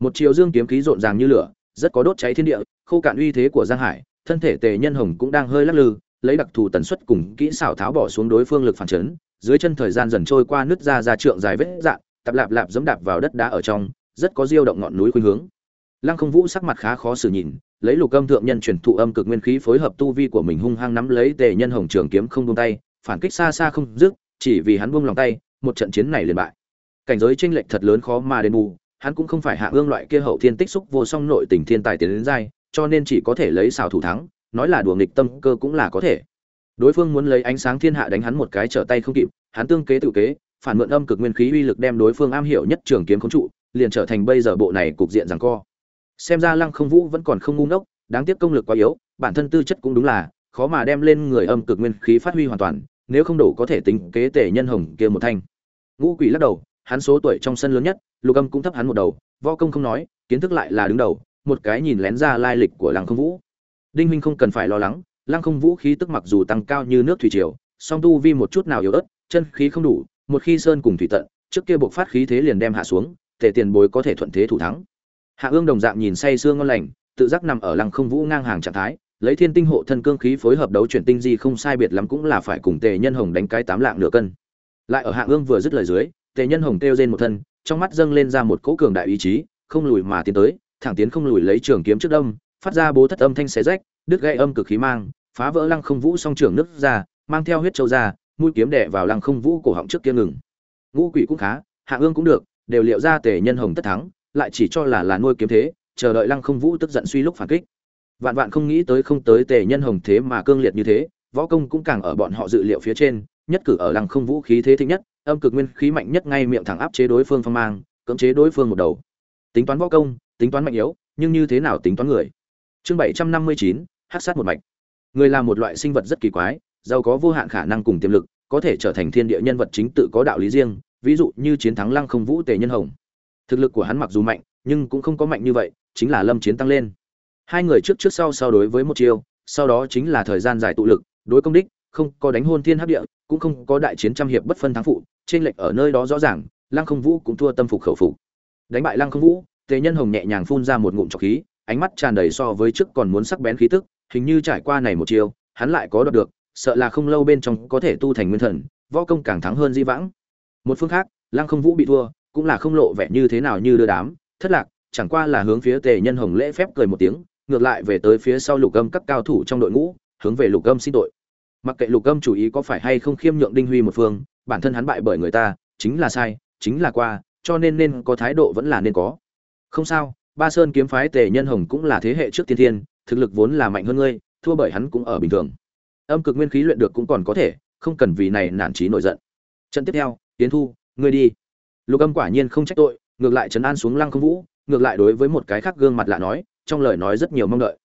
Một chiều dương kiếm khí rộn ràng như lửa, rất có đốt cháy thiên địa, khô cạn uy thế của giang hải, thân thể tề nhân hồng cũng đang hơi lắc lư lấy đặc thù tần suất cùng kỹ xảo tháo bỏ xuống đối phương lực phản chấn, dưới chân thời gian dần trôi qua nứt ra ra trượng dài vết dạn tập lạp lạp giẫm đạp vào đất đá ở trong, rất có diêu động ngọn núi khuynh hướng. Lăng không vũ sắc mặt khá khó xử nhìn, lấy lục âm thượng nhân truyền thụ âm cực nguyên khí phối hợp tu vi của mình hung hăng nắm lấy tề nhân hồng trường kiếm không buông tay, phản kích xa xa không dứt, chỉ vì hắn buông lòng tay, một trận chiến này liền bại. Cảnh giới chênh lệch thật lớn khó mà đền bù, hắn cũng không phải hạ ương loại kia hậu thiên tích xúc vô song nội tình thiên tài tiến đến giai, cho nên chỉ có thể lấy xào thủ thắng nói là đùa nghịch tâm cơ cũng là có thể. Đối phương muốn lấy ánh sáng thiên hạ đánh hắn một cái trở tay không kịp, hắn tương kế tự kế, phản mượn âm cực nguyên khí uy lực đem đối phương am hiểu nhất trường kiếm khống trụ, liền trở thành bây giờ bộ này cục diện rằng co. Xem ra lăng không vũ vẫn còn không ngu ngốc, đáng tiếc công lực quá yếu, bản thân tư chất cũng đúng là, khó mà đem lên người âm cực nguyên khí phát huy hoàn toàn, nếu không đủ có thể tính kế tể nhân hồng kia một thanh. Ngũ quỷ lắc đầu, hắn số tuổi trong sân lớn nhất, lục âm cũng thấp hắn một đầu, võ công không nói, kiến thức lại là đứng đầu, một cái nhìn lén ra lai lịch của lăng không vũ đinh huynh không cần phải lo lắng, lăng không vũ khí tức mặc dù tăng cao như nước thủy triều, song tu vi một chút nào yếu ớt, chân khí không đủ, một khi sơn cùng thủy tận, trước kia buộc phát khí thế liền đem hạ xuống, tề tiền bối có thể thuận thế thủ thắng. Hạ ương đồng dạng nhìn say sương ngon lành, tự giác nằm ở lăng không vũ ngang hàng trạng thái, lấy thiên tinh hộ thân cương khí phối hợp đấu chuyển tinh di không sai biệt lắm cũng là phải cùng tề nhân hồng đánh cái tám lạng nửa cân. Lại ở hạ ương vừa dứt lời dưới, tề nhân hồng kêu trên một thân, trong mắt dâng lên ra một cỗ cường đại ý chí, không lùi mà tiến tới, thẳng tiến không lùi lấy trường kiếm trước đông phát ra bố thất âm thanh xé rách, đứt gãy âm cực khí mang, phá vỡ lăng không vũ song trưởng nước ra, mang theo huyết châu ra, mũi kiếm đè vào lăng không vũ cổ họng trước kia ngừng. Ngũ quỷ cũng khá, hạ ương cũng được, đều liệu ra tề nhân hồng tất thắng, lại chỉ cho là là nuôi kiếm thế, chờ đợi lăng không vũ tức giận suy lúc phản kích. Vạn vạn không nghĩ tới không tới tề nhân hồng thế mà cương liệt như thế, võ công cũng càng ở bọn họ dự liệu phía trên, nhất cử ở lăng không vũ khí thế thịnh nhất, âm cực nguyên khí mạnh nhất ngay miệng thẳng áp chế đối phương phong mang, cưỡng chế đối phương một đầu. Tính toán võ công, tính toán mạnh yếu, nhưng như thế nào tính toán người? Chương bảy trăm năm mươi chín hát sát một mạch. Người là một loại sinh vật rất kỳ quái, giàu có vô hạn khả năng cùng tiềm lực, có thể trở thành thiên địa nhân vật chính tự có đạo lý riêng, ví dụ như chiến thắng lăng không vũ tề nhân hồng. Thực lực của hắn mặc dù mạnh, nhưng cũng không có mạnh như vậy, chính là lâm chiến tăng lên. Hai người trước trước sau sau đối với một chiêu, sau đó chính là thời gian dài tụ lực, đối công đích, không có đánh hôn thiên hấp địa, cũng không có đại chiến trăm hiệp bất phân thắng phụ trên lệch ở nơi đó rõ ràng, lăng không vũ cũng thua tâm phục khẩu phục. Đánh bại lăng không vũ, tề nhân hồng nhẹ nhàng phun ra một ngụm trọc khí ánh mắt tràn đầy so với trước còn muốn sắc bén khí tức, hình như trải qua này một chiêu, hắn lại có đoạt được, sợ là không lâu bên trong có thể tu thành nguyên thần, võ công càng thắng hơn di vãng. Một phương khác, lăng không vũ bị thua, cũng là không lộ vẻ như thế nào như đưa đám, thất lạc, chẳng qua là hướng phía tề nhân hồng lễ phép cười một tiếng, ngược lại về tới phía sau lục âm các cao thủ trong đội ngũ, hướng về lục âm xin tội. Mặc kệ lục âm chủ ý có phải hay không khiêm nhượng đinh huy một phương, bản thân hắn bại bởi người ta, chính là sai, chính là qua, cho nên nên có thái độ vẫn là nên có. Không sao ba sơn kiếm phái tề nhân hồng cũng là thế hệ trước tiên thiên, thực lực vốn là mạnh hơn ngươi, thua bởi hắn cũng ở bình thường. Âm cực nguyên khí luyện được cũng còn có thể, không cần vì này nản trí nổi giận. Trận tiếp theo tiến thu, ngươi đi. Lục âm quả nhiên không trách tội, ngược lại trấn an xuống lăng không vũ, ngược lại đối với một cái khác gương mặt lạ nói, trong lời nói rất nhiều mong đợi.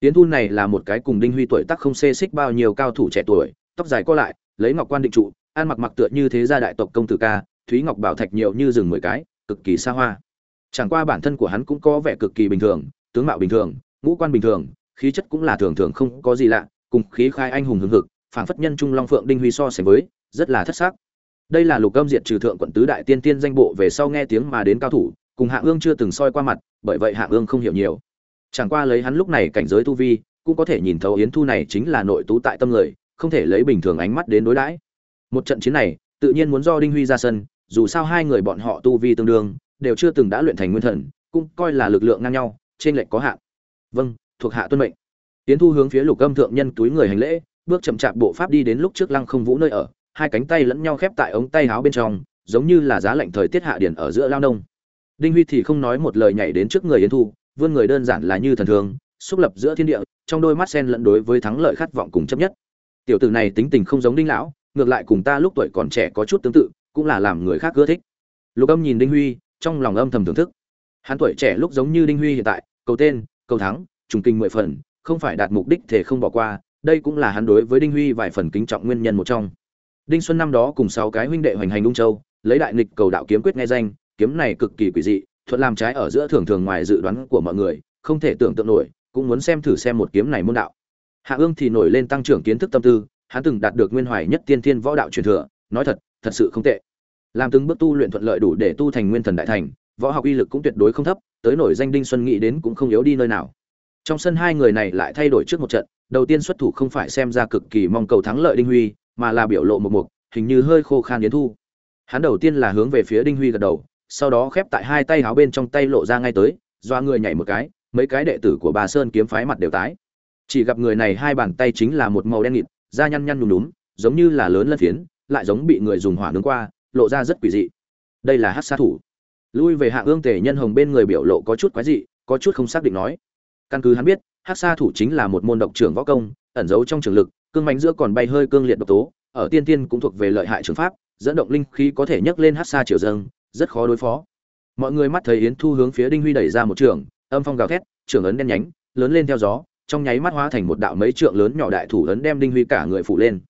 Tiến thu này là một cái cùng đinh huy tuổi tác không xê xích bao nhiêu cao thủ trẻ tuổi, tóc dài co lại, lấy ngọc quan định trụ, ăn mặc mặc tựa như thế gia đại tộc công tử ca, thúy ngọc bảo thạch nhiều như rừng mười cái, cực kỳ xa hoa chẳng qua bản thân của hắn cũng có vẻ cực kỳ bình thường, tướng mạo bình thường, ngũ quan bình thường, khí chất cũng là thường thường không có gì lạ, cùng khí khai anh hùng hưng hực, phảng phất nhân trung long phượng đinh huy so sánh với, rất là thất sắc. Đây là lục âm diệt trừ thượng quận tứ đại tiên tiên danh bộ về sau nghe tiếng mà đến cao thủ, cùng hạ ương chưa từng soi qua mặt, bởi vậy hạ ương không hiểu nhiều. Chẳng qua lấy hắn lúc này cảnh giới tu vi, cũng có thể nhìn thấu yến thu này chính là nội tú tại tâm người, không thể lấy bình thường ánh mắt đến đối đãi. Một trận chiến này, tự nhiên muốn do đinh huy ra sân, dù sao hai người bọn họ tu vi tương đương đều chưa từng đã luyện thành nguyên thần, cũng coi là lực lượng ngang nhau, trên lệnh có hạn. Vâng thuộc hạ tuân mệnh. Yến thu hướng phía lục âm thượng nhân túi người hành lễ, bước chậm chạp bộ pháp đi đến lúc trước lăng không vũ nơi ở, hai cánh tay lẫn nhau khép tại ống tay áo bên trong, giống như là giá lạnh thời tiết hạ điển ở giữa lao nông. Đinh huy thì không nói một lời nhảy đến trước người yến thu, vươn người đơn giản là như thần thường, xúc lập giữa thiên địa, trong đôi mắt sen lẫn đối với thắng lợi khát vọng cùng chấp nhất. Tiểu tử này tính tình không giống đinh lão, ngược lại cùng ta lúc tuổi còn trẻ có chút tương tự, cũng là làm người khác ưa thích. Lục âm nhìn đinh huy trong lòng âm thầm thưởng thức. Hắn tuổi trẻ lúc giống như đinh huy hiện tại, cầu tên, cầu thắng, trùng kinh mười phần, không phải đạt mục đích thể không bỏ qua, đây cũng là hắn đối với đinh huy vài phần kính trọng nguyên nhân một trong. Đinh xuân năm đó cùng sáu cái huynh đệ hoành hành ung châu, lấy đại nghịch cầu đạo kiếm quyết nghe danh, kiếm này cực kỳ quỷ dị, thuận làm trái ở giữa thường thường ngoài dự đoán của mọi người, không thể tưởng tượng nổi, cũng muốn xem thử xem một kiếm này môn đạo. Hạ ương thì nổi lên tăng trưởng kiến thức tâm tư, hắn từng đạt được nguyên hoài nhất tiên thiên võ đạo truyền thừa, nói thật thật sự không tệ làm từng bước tu luyện thuận lợi đủ để tu thành nguyên thần đại thành, võ học uy lực cũng tuyệt đối không thấp, tới nổi danh đinh xuân nghĩ đến cũng không yếu đi nơi nào. Trong sân hai người này lại thay đổi trước một trận, đầu tiên xuất thủ không phải xem ra cực kỳ mong cầu thắng lợi đinh huy, mà là biểu lộ một mục, hình như hơi khô khan yến thu. Hắn đầu tiên là hướng về phía đinh huy gật đầu, sau đó khép tại hai tay háo bên trong tay lộ ra ngay tới, doa người nhảy một cái, mấy cái đệ tử của bà sơn kiếm phái mặt đều tái. Chỉ gặp người này hai bàn tay chính là một màu đen nghịt, da nhăn nhăn nhùm nhúm, giống như là lớn lân phiến, lại giống bị người dùng hỏa nướng qua lộ ra rất quỷ dị. Đây là hát sát thủ. Lui về hạ ương tề nhân hồng bên người biểu lộ có chút quái dị, có chút không xác định nói. Căn cứ hắn biết, hát xa thủ chính là một môn độc trưởng võ công, ẩn giấu trong trường lực, cương mãnh giữa còn bay hơi cương liệt độc tố, ở tiên tiên cũng thuộc về lợi hại trường pháp, dẫn động linh khí có thể nhấc lên hát xa triều dâng, rất khó đối phó. Mọi người mắt thấy yến thu hướng phía đinh huy đẩy ra một trường, âm phong gào thét, trường ấn đen nhánh, lớn lên theo gió, trong nháy mắt hóa thành một đạo mấy trượng lớn nhỏ đại thủ ấn đem đinh huy cả người phủ lên.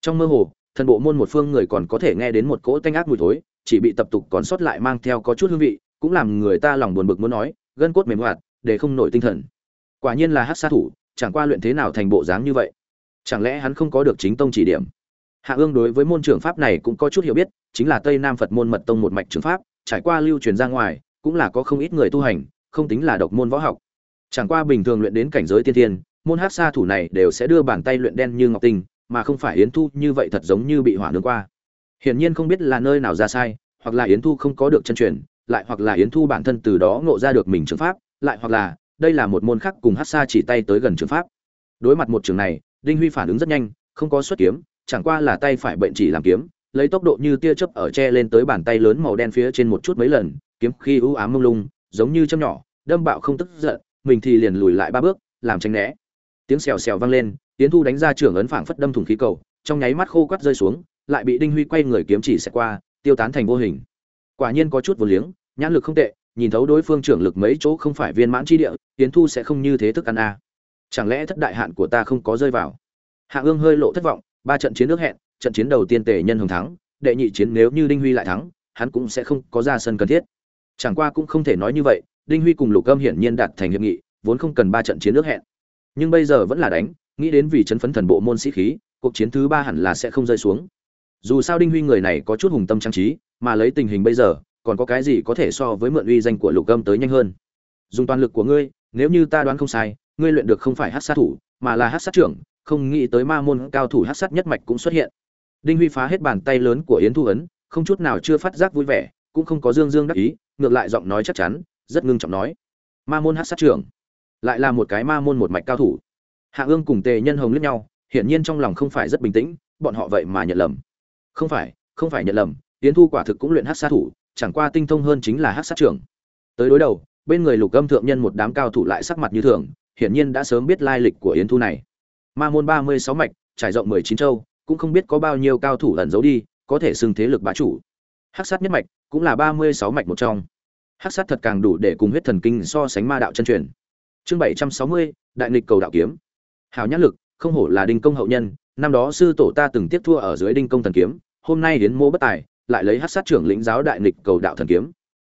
Trong mơ hồ thần bộ môn một phương người còn có thể nghe đến một cỗ tanh ác mùi thối, chỉ bị tập tục còn sót lại mang theo có chút hương vị, cũng làm người ta lòng buồn bực muốn nói, gân cốt mềm hoạt, để không nổi tinh thần. Quả nhiên là hát sát thủ, chẳng qua luyện thế nào thành bộ dáng như vậy? Chẳng lẽ hắn không có được chính tông chỉ điểm? Hạ ương đối với môn trường pháp này cũng có chút hiểu biết, chính là tây nam phật môn mật tông một mạch trường pháp, trải qua lưu truyền ra ngoài, cũng là có không ít người tu hành, không tính là độc môn võ học. Chẳng qua bình thường luyện đến cảnh giới tiên thiên, môn hát xa thủ này đều sẽ đưa bàn tay luyện đen như ngọc tinh mà không phải yến thu như vậy thật giống như bị hỏa nướng qua. Hiển nhiên không biết là nơi nào ra sai, hoặc là yến thu không có được chân truyền, lại hoặc là yến thu bản thân từ đó ngộ ra được mình trường pháp, lại hoặc là đây là một môn khác cùng hát xa chỉ tay tới gần trường pháp. Đối mặt một trường này, đinh huy phản ứng rất nhanh, không có xuất kiếm, chẳng qua là tay phải bệnh chỉ làm kiếm, lấy tốc độ như tia chớp ở che lên tới bàn tay lớn màu đen phía trên một chút mấy lần, kiếm khi ưu ám mông lung, giống như châm nhỏ, đâm bạo không tức giận, mình thì liền lùi lại ba bước, làm tránh né. Tiếng xèo xèo vang lên tiến thu đánh ra trưởng ấn phảng phất đâm thủng khí cầu, trong nháy mắt khô quắt rơi xuống, lại bị đinh huy quay người kiếm chỉ xẹt qua, tiêu tán thành vô hình. Quả nhiên có chút vô liếng, nhãn lực không tệ, nhìn thấu đối phương trưởng lực mấy chỗ không phải viên mãn chi địa tiến thu sẽ không như thế thức ăn a. Chẳng lẽ thất đại hạn của ta không có rơi vào? Hạ ương hơi lộ thất vọng, ba trận chiến nước hẹn, trận chiến đầu tiên tề nhân hồng thắng, đệ nhị chiến nếu như đinh huy lại thắng, hắn cũng sẽ không có ra sân cần thiết. Chẳng qua cũng không thể nói như vậy, đinh huy cùng lục âm hiển nhiên đạt thành hiệp nghị, vốn không cần ba trận chiến nước hẹn. Nhưng bây giờ vẫn là đánh nghĩ đến vì chấn phấn thần bộ môn sĩ khí, cuộc chiến thứ ba hẳn là sẽ không rơi xuống. Dù sao đinh huy người này có chút hùng tâm trang trí, mà lấy tình hình bây giờ, còn có cái gì có thể so với mượn uy danh của lục âm tới nhanh hơn? Dùng toàn lực của ngươi, nếu như ta đoán không sai, ngươi luyện được không phải hát sát thủ, mà là hát sát trưởng, không nghĩ tới ma môn cao thủ hát sát nhất mạch cũng xuất hiện. Đinh huy phá hết bàn tay lớn của yến thu ấn, không chút nào chưa phát giác vui vẻ, cũng không có dương dương đắc ý, ngược lại giọng nói chắc chắn, rất ngưng trọng nói. Ma môn hát sát trưởng, lại là một cái ma môn một mạch cao thủ hạ ương cùng tề nhân hồng liếc nhau, hiển nhiên trong lòng không phải rất bình tĩnh, bọn họ vậy mà nhận lầm. Không phải không phải nhận lầm, yến thu quả thực cũng luyện hát sát thủ, chẳng qua tinh thông hơn chính là hát sát trưởng. Tới đối đầu, bên người lục âm thượng nhân một đám cao thủ lại sắc mặt như thường, hiển nhiên đã sớm biết lai lịch của yến thu này. Ma môn ba mươi sáu mạch, trải rộng mười chín châu, cũng không biết có bao nhiêu cao thủ ẩn giấu đi, có thể xưng thế lực bá chủ. Hắc sát nhất mạch cũng là ba mươi sáu mạch một trong. Hắc sát thật càng đủ để cùng huyết thần kinh so sánh ma đạo chân truyền. Chương bảy trăm sáu mươi, đại nghịch cầu đạo kiếm hào nhã lực, không hổ là đinh công hậu nhân, năm đó sư tổ ta từng tiếp thua ở dưới đinh công thần kiếm, hôm nay đến mô bất tài, lại lấy hát sát trưởng lĩnh giáo đại nghịch cầu đạo thần kiếm.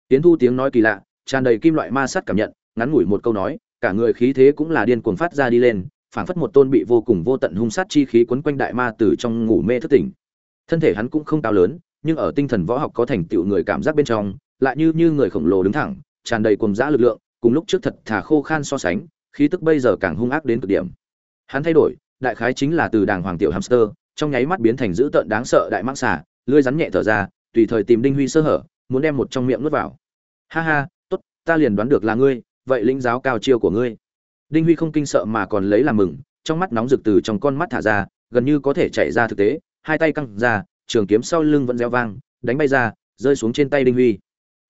Tiến thu tiếng nói kỳ lạ, tràn đầy kim loại ma sát cảm nhận, ngắn ngủi một câu nói, cả người khí thế cũng là điên cuồng phát ra đi lên, phảng phất một tôn bị vô cùng vô tận hung sát chi khí quấn quanh đại ma từ trong ngủ mê thức tỉnh. Thân thể hắn cũng không cao lớn, nhưng ở tinh thần võ học có thành tựu người cảm giác bên trong, lại như như người khổng lồ đứng thẳng, tràn đầy cuồng dã lực lượng, cùng lúc trước thật thà khô khan so sánh, khí tức bây giờ càng hung ác đến cực điểm hắn thay đổi, đại khái chính là từ đàng hoàng tiểu hamster, trong nháy mắt biến thành dữ tợn đáng sợ đại mãng xà, lưỡi rắn nhẹ thở ra, tùy thời tìm đinh huy sơ hở, muốn đem một trong miệng nuốt vào. Ha ha, tốt, ta liền đoán được là ngươi, vậy linh giáo cao chiêu của ngươi. Đinh huy không kinh sợ mà còn lấy làm mừng, trong mắt nóng rực từ trong con mắt thả ra, gần như có thể chạy ra thực tế, hai tay căng ra, trường kiếm sau lưng vẫn reo vang, đánh bay ra, rơi xuống trên tay đinh huy.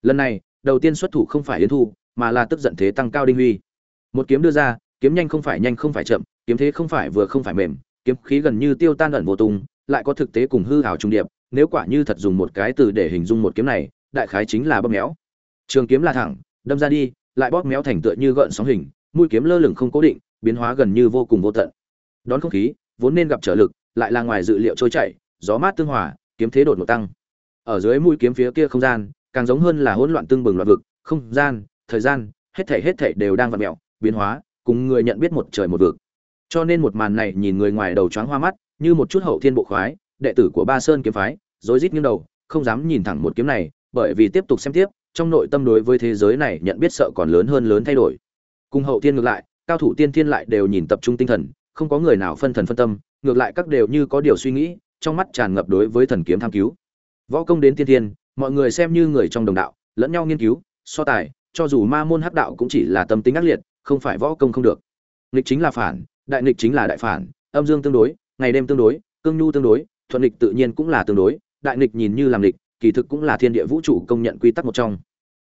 Lần này, đầu tiên xuất thủ không phải yến thu, mà là tức giận thế tăng cao đinh huy. Một kiếm đưa ra, kiếm nhanh không phải nhanh không phải chậm kiếm thế không phải vừa không phải mềm, kiếm khí gần như tiêu tan ẩn vô tung, lại có thực tế cùng hư hào trung điệp, nếu quả như thật dùng một cái từ để hình dung một kiếm này, đại khái chính là bơm méo. Trường kiếm là thẳng, đâm ra đi, lại bóp méo thành tựa như gợn sóng hình, mũi kiếm lơ lửng không cố định, biến hóa gần như vô cùng vô tận. Đón không khí, vốn nên gặp trở lực, lại là ngoài dự liệu trôi chảy, gió mát tương hòa, kiếm thế đột ngột tăng. Ở dưới mũi kiếm phía kia không gian, càng giống hơn là hỗn loạn tương bừng loạn vực, không gian, thời gian, hết thảy hết thảy đều đang vặn mèo, biến hóa, cùng người nhận biết một trời một vực cho nên một màn này nhìn người ngoài đầu choáng hoa mắt, như một chút hậu thiên bộ khoái, đệ tử của ba sơn kiếm phái, rối rít nghiêng đầu, không dám nhìn thẳng một kiếm này, bởi vì tiếp tục xem tiếp, trong nội tâm đối với thế giới này nhận biết sợ còn lớn hơn lớn thay đổi. Cùng hậu thiên ngược lại, cao thủ tiên thiên lại đều nhìn tập trung tinh thần, không có người nào phân thần phân tâm, ngược lại các đều như có điều suy nghĩ, trong mắt tràn ngập đối với thần kiếm tham cứu. Võ công đến tiên thiên, mọi người xem như người trong đồng đạo, lẫn nhau nghiên cứu, so tài, cho dù ma môn hắc đạo cũng chỉ là tâm tính ác liệt, không phải võ công không được. Nghịch chính là phản đại nghịch chính là đại phản, âm dương tương đối, ngày đêm tương đối, cương nhu tương đối, thuận nghịch tự nhiên cũng là tương đối, đại nghịch nhìn như làm nghịch, kỳ thực cũng là thiên địa vũ trụ công nhận quy tắc một trong.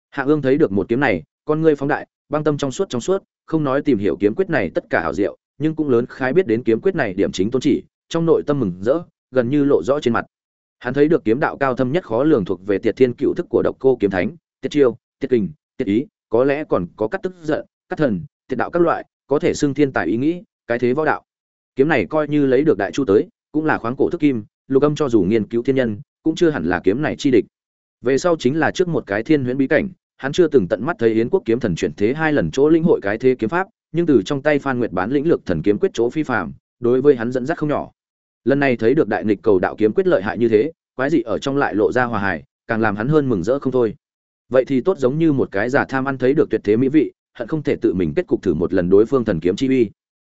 Hạ ương thấy được một kiếm này, con ngươi phóng đại, băng tâm trong suốt trong suốt, không nói tìm hiểu kiếm quyết này tất cả hảo diệu, nhưng cũng lớn khái biết đến kiếm quyết này điểm chính tôn chỉ, trong nội tâm mừng rỡ, gần như lộ rõ trên mặt. Hắn thấy được kiếm đạo cao thâm nhất khó lường thuộc về tiệt thiên cựu thức của độc cô kiếm thánh, tiệt chiêu, tiệt kình, tiệt ý, có lẽ còn có cắt tức giận, cắt thần, tiệt đạo các loại, có thể xưng thiên tài ý nghĩ cái thế võ đạo. Kiếm này coi như lấy được đại chu tới, cũng là khoáng cổ thức kim, lục âm cho dù nghiên cứu thiên nhân, cũng chưa hẳn là kiếm này chi địch. Về sau chính là trước một cái thiên huyễn bí cảnh, hắn chưa từng tận mắt thấy yến quốc kiếm thần chuyển thế hai lần chỗ lĩnh hội cái thế kiếm pháp, nhưng từ trong tay phan nguyệt bán lĩnh lực thần kiếm quyết chỗ phi phạm đối với hắn dẫn dắt không nhỏ. Lần này thấy được đại nghịch cầu đạo kiếm quyết lợi hại như thế, quái dị ở trong lại lộ ra hòa hài, càng làm hắn hơn mừng rỡ không thôi. Vậy thì tốt giống như một cái giả tham ăn thấy được tuyệt thế mỹ vị, hận không thể tự mình kết cục thử một lần đối phương thần kiếm chi uy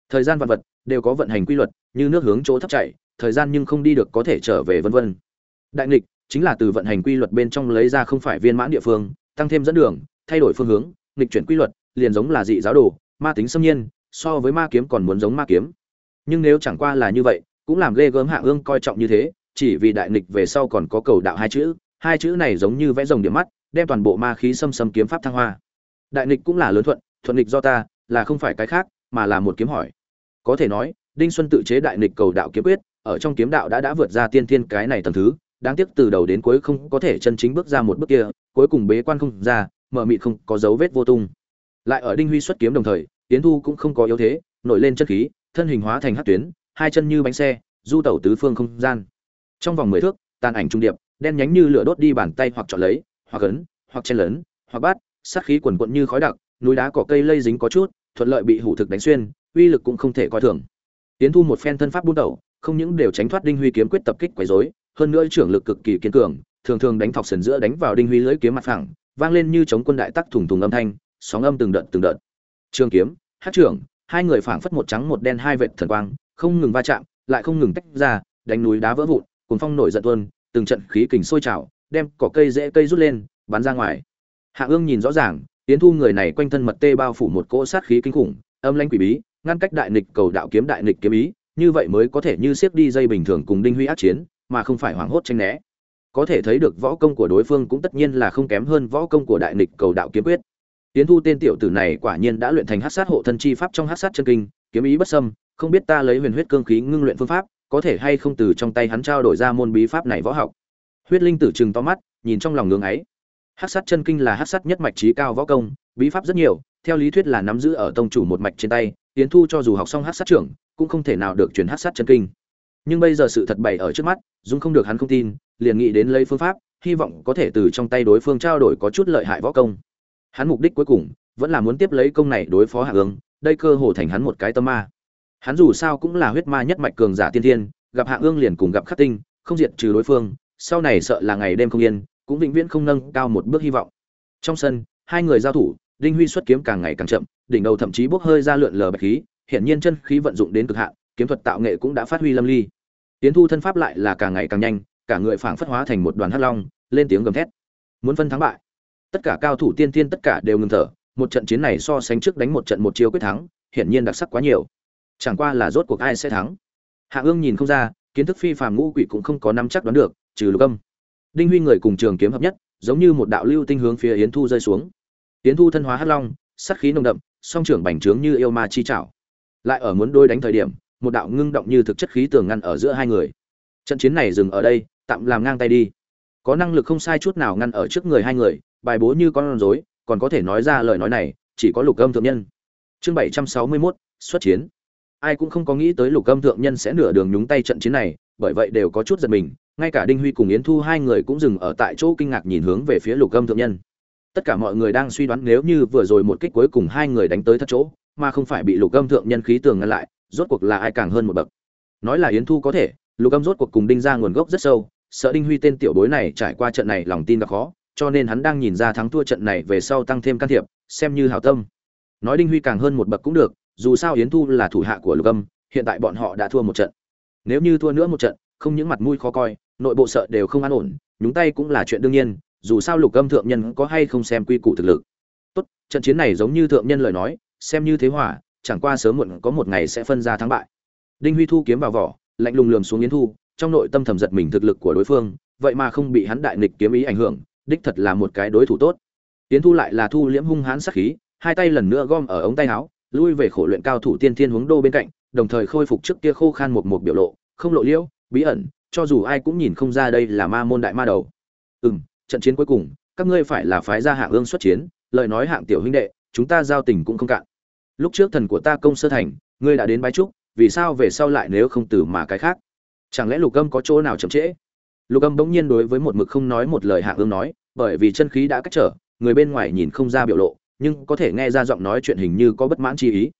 thời gian vật vật đều có vận hành quy luật, như nước hướng chỗ thấp chảy, thời gian nhưng không đi được có thể trở về vân vân. Đại nghịch chính là từ vận hành quy luật bên trong lấy ra không phải viên mãn địa phương, tăng thêm dẫn đường, thay đổi phương hướng, nghịch chuyển quy luật, liền giống là dị giáo đồ, ma tính xâm nhiên, so với ma kiếm còn muốn giống ma kiếm. Nhưng nếu chẳng qua là như vậy, cũng làm ghê gớm hạ ương coi trọng như thế, chỉ vì đại nghịch về sau còn có cầu đạo hai chữ hai chữ này giống như vẽ rồng điểm mắt, đem toàn bộ ma khí xâm xâm kiếm pháp thăng hoa. Đại nghịch cũng là lớn thuận thuận nghịch do ta, là không phải cái khác mà là một kiếm hỏi. Có thể nói, đinh xuân tự chế đại nghịch cầu đạo kiếm quyết, ở trong kiếm đạo đã đã vượt ra tiên thiên cái này tầng thứ, đáng tiếc từ đầu đến cuối không có thể chân chính bước ra một bước kia, cuối cùng bế quan không ra, mở mịt không có dấu vết vô tung. Lại ở đinh huy xuất kiếm đồng thời tiến thu cũng không có yếu thế, nổi lên chất khí, thân hình hóa thành hát tuyến, hai chân như bánh xe, du tẩu tứ phương không gian. Trong vòng mười thước, tàn ảnh trung điệp, đen nhánh như lửa đốt đi bàn tay hoặc chọn lấy, hoặc ấn, hoặc chen lớn hoặc bát sát khí quần quận như khói đặc, núi đá cỏ cây lây dính có chút thuận lợi bị hủ thực đánh xuyên, uy lực cũng không thể coi thường. Tiến thu một phen thân pháp buôn đầu không những đều tránh thoát đinh huy kiếm quyết tập kích quấy rối, hơn nữa trưởng lực cực kỳ kiên cường, thường thường đánh thọc sườn giữa đánh vào đinh huy lưỡi kiếm mặt phẳng, vang lên như chống quân đại tắc thủng thùng âm thanh, sóng âm từng đợt từng đợt. Trường kiếm, hát trưởng, hai người phảng phất một trắng một đen hai vệt thần quang, không ngừng va chạm, lại không ngừng tách ra, đánh núi đá vỡ vụn cùng phong nổi giận tuôn, từng trận khí kình sôi trào, đem cỏ cây dễ cây rút lên, bắn ra ngoài. Hạ ương nhìn rõ ràng tiến thu người này quanh thân mật tê bao phủ một cỗ sát khí kinh khủng, âm lãnh quỷ bí, ngăn cách đại nghịch cầu đạo kiếm đại nghịch kiếm ý, như vậy mới có thể như siết đi dây bình thường cùng đinh huy ác chiến, mà không phải hoảng hốt tranh né. Có thể thấy được võ công của đối phương cũng tất nhiên là không kém hơn võ công của đại nghịch cầu đạo kiếm quyết. Tiến thu tên tiểu tử này quả nhiên đã luyện thành hát sát hộ thân chi pháp trong hát sát chân kinh, kiếm ý bất sâm không biết ta lấy huyền huyết cương khí ngưng luyện phương pháp, có thể hay không từ trong tay hắn trao đổi ra môn bí pháp này võ học. Huyết linh tử trừng to mắt, nhìn trong lòng ngưỡng ấy hát sát chân kinh là hát sát nhất mạch trí cao võ công, bí pháp rất nhiều, theo lý thuyết là nắm giữ ở tông chủ một mạch trên tay tiến thu cho dù học xong hát sát trưởng, cũng không thể nào được truyền hát sát chân kinh. Nhưng bây giờ sự thật bày ở trước mắt, dung không được hắn không tin, liền nghĩ đến lấy phương pháp, hy vọng có thể từ trong tay đối phương trao đổi có chút lợi hại võ công. Hắn mục đích cuối cùng, vẫn là muốn tiếp lấy công này đối phó hạ ương đây cơ hồ thành hắn một cái tâm ma. Hắn dù sao cũng là huyết ma nhất mạch cường giả tiên thiên, gặp hạ ương liền cùng gặp khắc tinh, không diệt trừ đối phương, sau này sợ là ngày đêm không yên cũng vĩnh viễn không nâng cao một bước hy vọng. Trong sân, hai người giao thủ, đinh huy xuất kiếm càng ngày càng chậm, đỉnh đầu thậm chí bốc hơi ra lượn lờ bạch khí, hiển nhiên chân khí vận dụng đến cực hạn, kiếm thuật tạo nghệ cũng đã phát huy lâm ly. Tiến thu thân pháp lại là càng ngày càng nhanh, cả người phảng phất hóa thành một đoàn hắc long, lên tiếng gầm thét. Muốn phân thắng bại. Tất cả cao thủ tiên tiên tất cả đều ngừng thở, một trận chiến này so sánh trước đánh một trận một chiêu quyết thắng, hiển nhiên đặc sắc quá nhiều. Chẳng qua là rốt cuộc ai sẽ thắng? Hạ ương nhìn không ra, kiến thức phi phàm ngũ quỷ cũng không có nắm chắc đoán được, trừ lục âm đinh huy người cùng trường kiếm hợp nhất giống như một đạo lưu tinh hướng phía yến thu rơi xuống. Yến thu thân hóa hắc long sát khí nồng đậm song trưởng bành trướng như yêu ma chi chảo. Lại ở muốn đôi đánh thời điểm một đạo ngưng động như thực chất khí tường ngăn ở giữa hai người. Trận chiến này dừng ở đây tạm làm ngang tay đi. Có năng lực không sai chút nào ngăn ở trước người hai người bài bố như con rối còn có thể nói ra lời nói này chỉ có lục âm thượng nhân. Chương bảy trăm sáu mươi 761, xuất chiến. Ai cũng không có nghĩ tới lục âm thượng nhân sẽ nửa đường nhúng tay trận chiến này bởi vậy đều có chút giật mình ngay cả đinh huy cùng yến thu hai người cũng dừng ở tại chỗ kinh ngạc nhìn hướng về phía lục âm thượng nhân. Tất cả mọi người đang suy đoán nếu như vừa rồi một kích cuối cùng hai người đánh tới thất chỗ, mà không phải bị lục âm thượng nhân khí tường ngăn lại, rốt cuộc là ai càng hơn một bậc? Nói là yến thu có thể, lục âm rốt cuộc cùng đinh ra nguồn gốc rất sâu, sợ đinh huy tên tiểu bối này trải qua trận này lòng tin gặp khó, cho nên hắn đang nhìn ra thắng thua trận này về sau tăng thêm can thiệp, xem như hảo tâm. Nói đinh huy càng hơn một bậc cũng được, dù sao yến thu là thủ hạ của lục âm, hiện tại bọn họ đã thua một trận. Nếu như thua nữa một trận, không những mặt mũi khó coi nội bộ sợ đều không an ổn, nhúng tay cũng là chuyện đương nhiên, dù sao lục âm thượng nhân có hay không xem quy củ thực lực. Tốt, trận chiến này giống như thượng nhân lời nói, xem như thế hòa, chẳng qua sớm muộn có một ngày sẽ phân ra thắng bại. Đinh huy thu kiếm vào vỏ, lạnh lùng lườm xuống yến thu, trong nội tâm thầm giật mình thực lực của đối phương, vậy mà không bị hắn đại nghịch kiếm ý ảnh hưởng, đích thật là một cái đối thủ tốt. Yến thu lại là thu liễm hung hãn sắc khí, hai tay lần nữa gom ở ống tay áo, lui về khổ luyện cao thủ tiên thiên hướng đô bên cạnh, đồng thời khôi phục trước kia khô khan một một biểu lộ, không lộ liễu, bí ẩn cho dù ai cũng nhìn không ra đây là ma môn đại ma đầu. Ừ trận chiến cuối cùng, các ngươi phải là phái gia hạng ương xuất chiến, lời nói hạng tiểu huynh đệ, chúng ta giao tình cũng không cạn. Lúc trước thần của ta công sơ thành, ngươi đã đến bái trúc, vì sao về sau lại nếu không từ mà cái khác? Chẳng lẽ lục âm có chỗ nào chậm trễ? Lục âm bỗng nhiên đối với một mực không nói một lời hạng ương nói, bởi vì chân khí đã cách trở, người bên ngoài nhìn không ra biểu lộ, nhưng có thể nghe ra giọng nói chuyện hình như có bất mãn chi ý.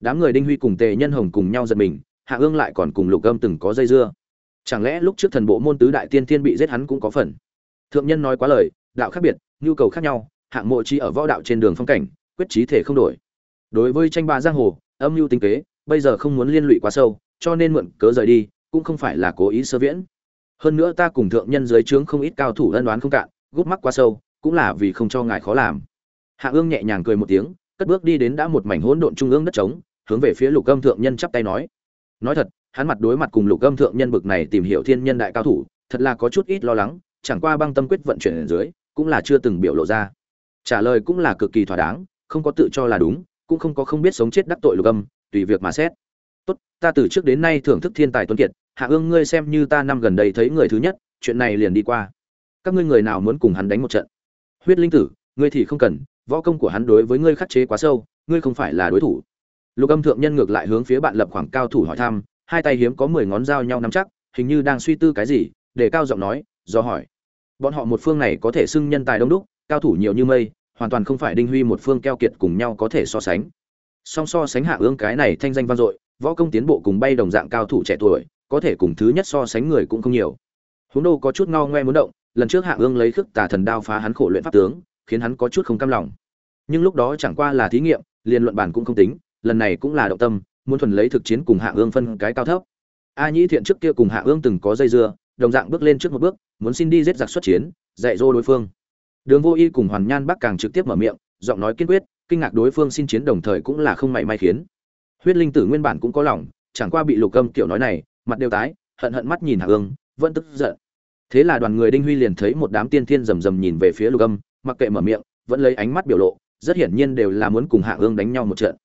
Đám người đinh huy cùng tề nhân hồng cùng nhau giật mình hạ ương lại còn cùng lục âm từng có dây dưa chẳng lẽ lúc trước thần bộ môn tứ đại tiên tiên bị giết hắn cũng có phần? Thượng nhân nói quá lời, đạo khác biệt, nhu cầu khác nhau, hạng mộ chi ở võ đạo trên đường phong cảnh, quyết trí thể không đổi. Đối với tranh ba giang hồ, âm mưu tinh kế, bây giờ không muốn liên lụy quá sâu, cho nên mượn cớ rời đi, cũng không phải là cố ý sơ viễn. Hơn nữa ta cùng thượng nhân dưới trướng không ít cao thủ ân đoán không cạn, gút mắc quá sâu, cũng là vì không cho ngài khó làm. Hạ ương nhẹ nhàng cười một tiếng, cất bước đi đến đã một mảnh hỗn độn trung ương đất trống, hướng về phía lục âm thượng nhân chắp tay nói. Nói thật hắn mặt đối mặt cùng lục âm thượng nhân bực này tìm hiểu thiên nhân đại cao thủ, thật là có chút ít lo lắng, chẳng qua băng tâm quyết vận chuyển ở dưới, cũng là chưa từng biểu lộ ra. Trả lời cũng là cực kỳ thỏa đáng, không có tự cho là đúng, cũng không có không biết sống chết đắc tội lục âm, tùy việc mà xét. Tốt, ta từ trước đến nay thưởng thức thiên tài tuân kiệt, hạ ương ngươi xem như ta năm gần đây thấy người thứ nhất, chuyện này liền đi qua. Các ngươi người nào muốn cùng hắn đánh một trận? Huyết linh tử, ngươi thì không cần, võ công của hắn đối với ngươi khắc chế quá sâu, ngươi không phải là đối thủ. Lục âm thượng nhân ngược lại hướng phía bạn lập khoảng cao thủ hỏi thăm hai tay hiếm có mười ngón dao nhau nắm chắc, hình như đang suy tư cái gì, để cao giọng nói, do hỏi, bọn họ một phương này có thể xưng nhân tài đông đúc, cao thủ nhiều như mây, hoàn toàn không phải đinh huy một phương keo kiệt cùng nhau có thể so sánh. Song so sánh hạ ương cái này thanh danh vang dội, võ công tiến bộ cùng bay đồng dạng cao thủ trẻ tuổi, có thể cùng thứ nhất so sánh người cũng không nhiều. Huống đô có chút ngao ngoe muốn động, lần trước hạ ương lấy khước tà thần đao phá hắn khổ luyện pháp tướng, khiến hắn có chút không cam lòng. Nhưng lúc đó chẳng qua là thí nghiệm, liền luận bản cũng không tính, lần này cũng là động tâm muốn thuần lấy thực chiến cùng hạ ương phân cái cao thấp. A nhĩ thiện trước kia cùng hạ ương từng có dây dưa, đồng dạng bước lên trước một bước, muốn xin đi giết giặc xuất chiến, dạy dỗ đối phương. Đường vô y cùng hoàn nhan bắc càng trực tiếp mở miệng, giọng nói kiên quyết, kinh ngạc đối phương xin chiến đồng thời cũng là không mảy may khiến. Huyết linh tử nguyên bản cũng có lòng, chẳng qua bị lục âm kiểu nói này, mặt đều tái, hận hận mắt nhìn hạ ương, vẫn tức giận. Thế là đoàn người đinh huy liền thấy một đám tiên thiên rầm rầm nhìn về phía lục âm, mặc kệ mở miệng, vẫn lấy ánh mắt biểu lộ, rất hiển nhiên đều là muốn cùng hạ ương đánh nhau một trận.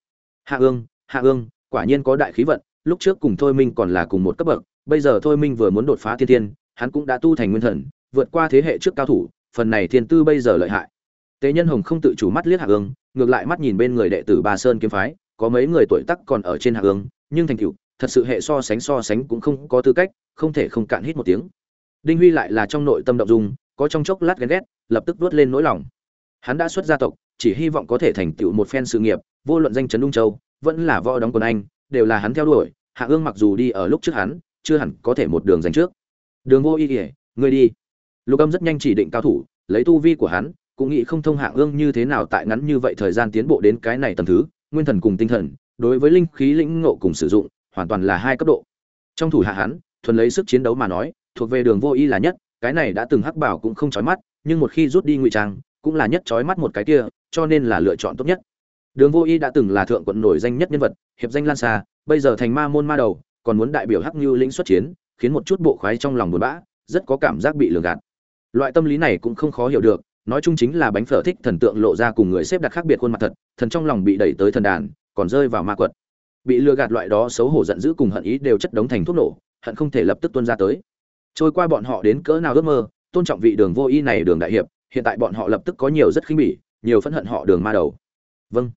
Hạ ương hạ ương quả nhiên có đại khí vận, lúc trước cùng thôi minh còn là cùng một cấp bậc, bây giờ thôi minh vừa muốn đột phá thiên thiên, hắn cũng đã tu thành nguyên thần, vượt qua thế hệ trước cao thủ, phần này thiên tư bây giờ lợi hại. Tế nhân hồng không tự chủ mắt liếc hạ ương ngược lại mắt nhìn bên người đệ tử ba sơn kiếm phái, có mấy người tuổi tắc còn ở trên hạ ương nhưng thành cựu thật sự hệ so sánh so sánh cũng không có tư cách, không thể không cạn hít một tiếng. Đinh huy lại là trong nội tâm động dung, có trong chốc lát ghen ghét, lập tức vuốt lên nỗi lòng. Hắn đã xuất gia tộc, chỉ hy vọng có thể thành tựu một phen sự nghiệp, vô luận danh chấn ung châu vẫn là võ đóng quần anh, đều là hắn theo đuổi, hạ ương mặc dù đi ở lúc trước hắn, chưa hẳn có thể một đường giành trước. Đường vô ý ỉa ngươi đi. Lục âm rất nhanh chỉ định cao thủ, lấy tu vi của hắn, cũng nghĩ không thông hạ ương như thế nào tại ngắn như vậy thời gian tiến bộ đến cái này tầm thứ, nguyên thần cùng tinh thần, đối với linh khí lĩnh ngộ cùng sử dụng, hoàn toàn là hai cấp độ. Trong thủ hạ hắn, thuần lấy sức chiến đấu mà nói, thuộc về đường vô y là nhất, cái này đã từng hắc bảo cũng không chói mắt, nhưng một khi rút đi ngụy trang, cũng là nhất chói mắt một cái kia, cho nên là lựa chọn tốt nhất đường vô y đã từng là thượng quận nổi danh nhất nhân vật, hiệp danh lan xa bây giờ thành ma môn ma đầu, còn muốn đại biểu hắc như lĩnh xuất chiến, khiến một chút bộ khoái trong lòng buồn bã, rất có cảm giác bị lừa gạt. Loại tâm lý này cũng không khó hiểu được, nói chung chính là bánh phở thích thần tượng lộ ra cùng người xếp đặt khác biệt khuôn mặt thật, thần trong lòng bị đẩy tới thần đàn, còn rơi vào ma quật. Bị lừa gạt loại đó xấu hổ giận dữ cùng hận ý đều chất đống thành thuốc nổ, hận không thể lập tức tuôn ra tới. Trôi qua bọn họ đến cỡ nào ước mơ, tôn trọng vị đường vô y này đường đại hiệp, hiện tại bọn họ lập tức có nhiều rất khinh bỉ, nhiều phẫn hận họ đường ma đầu. Vâng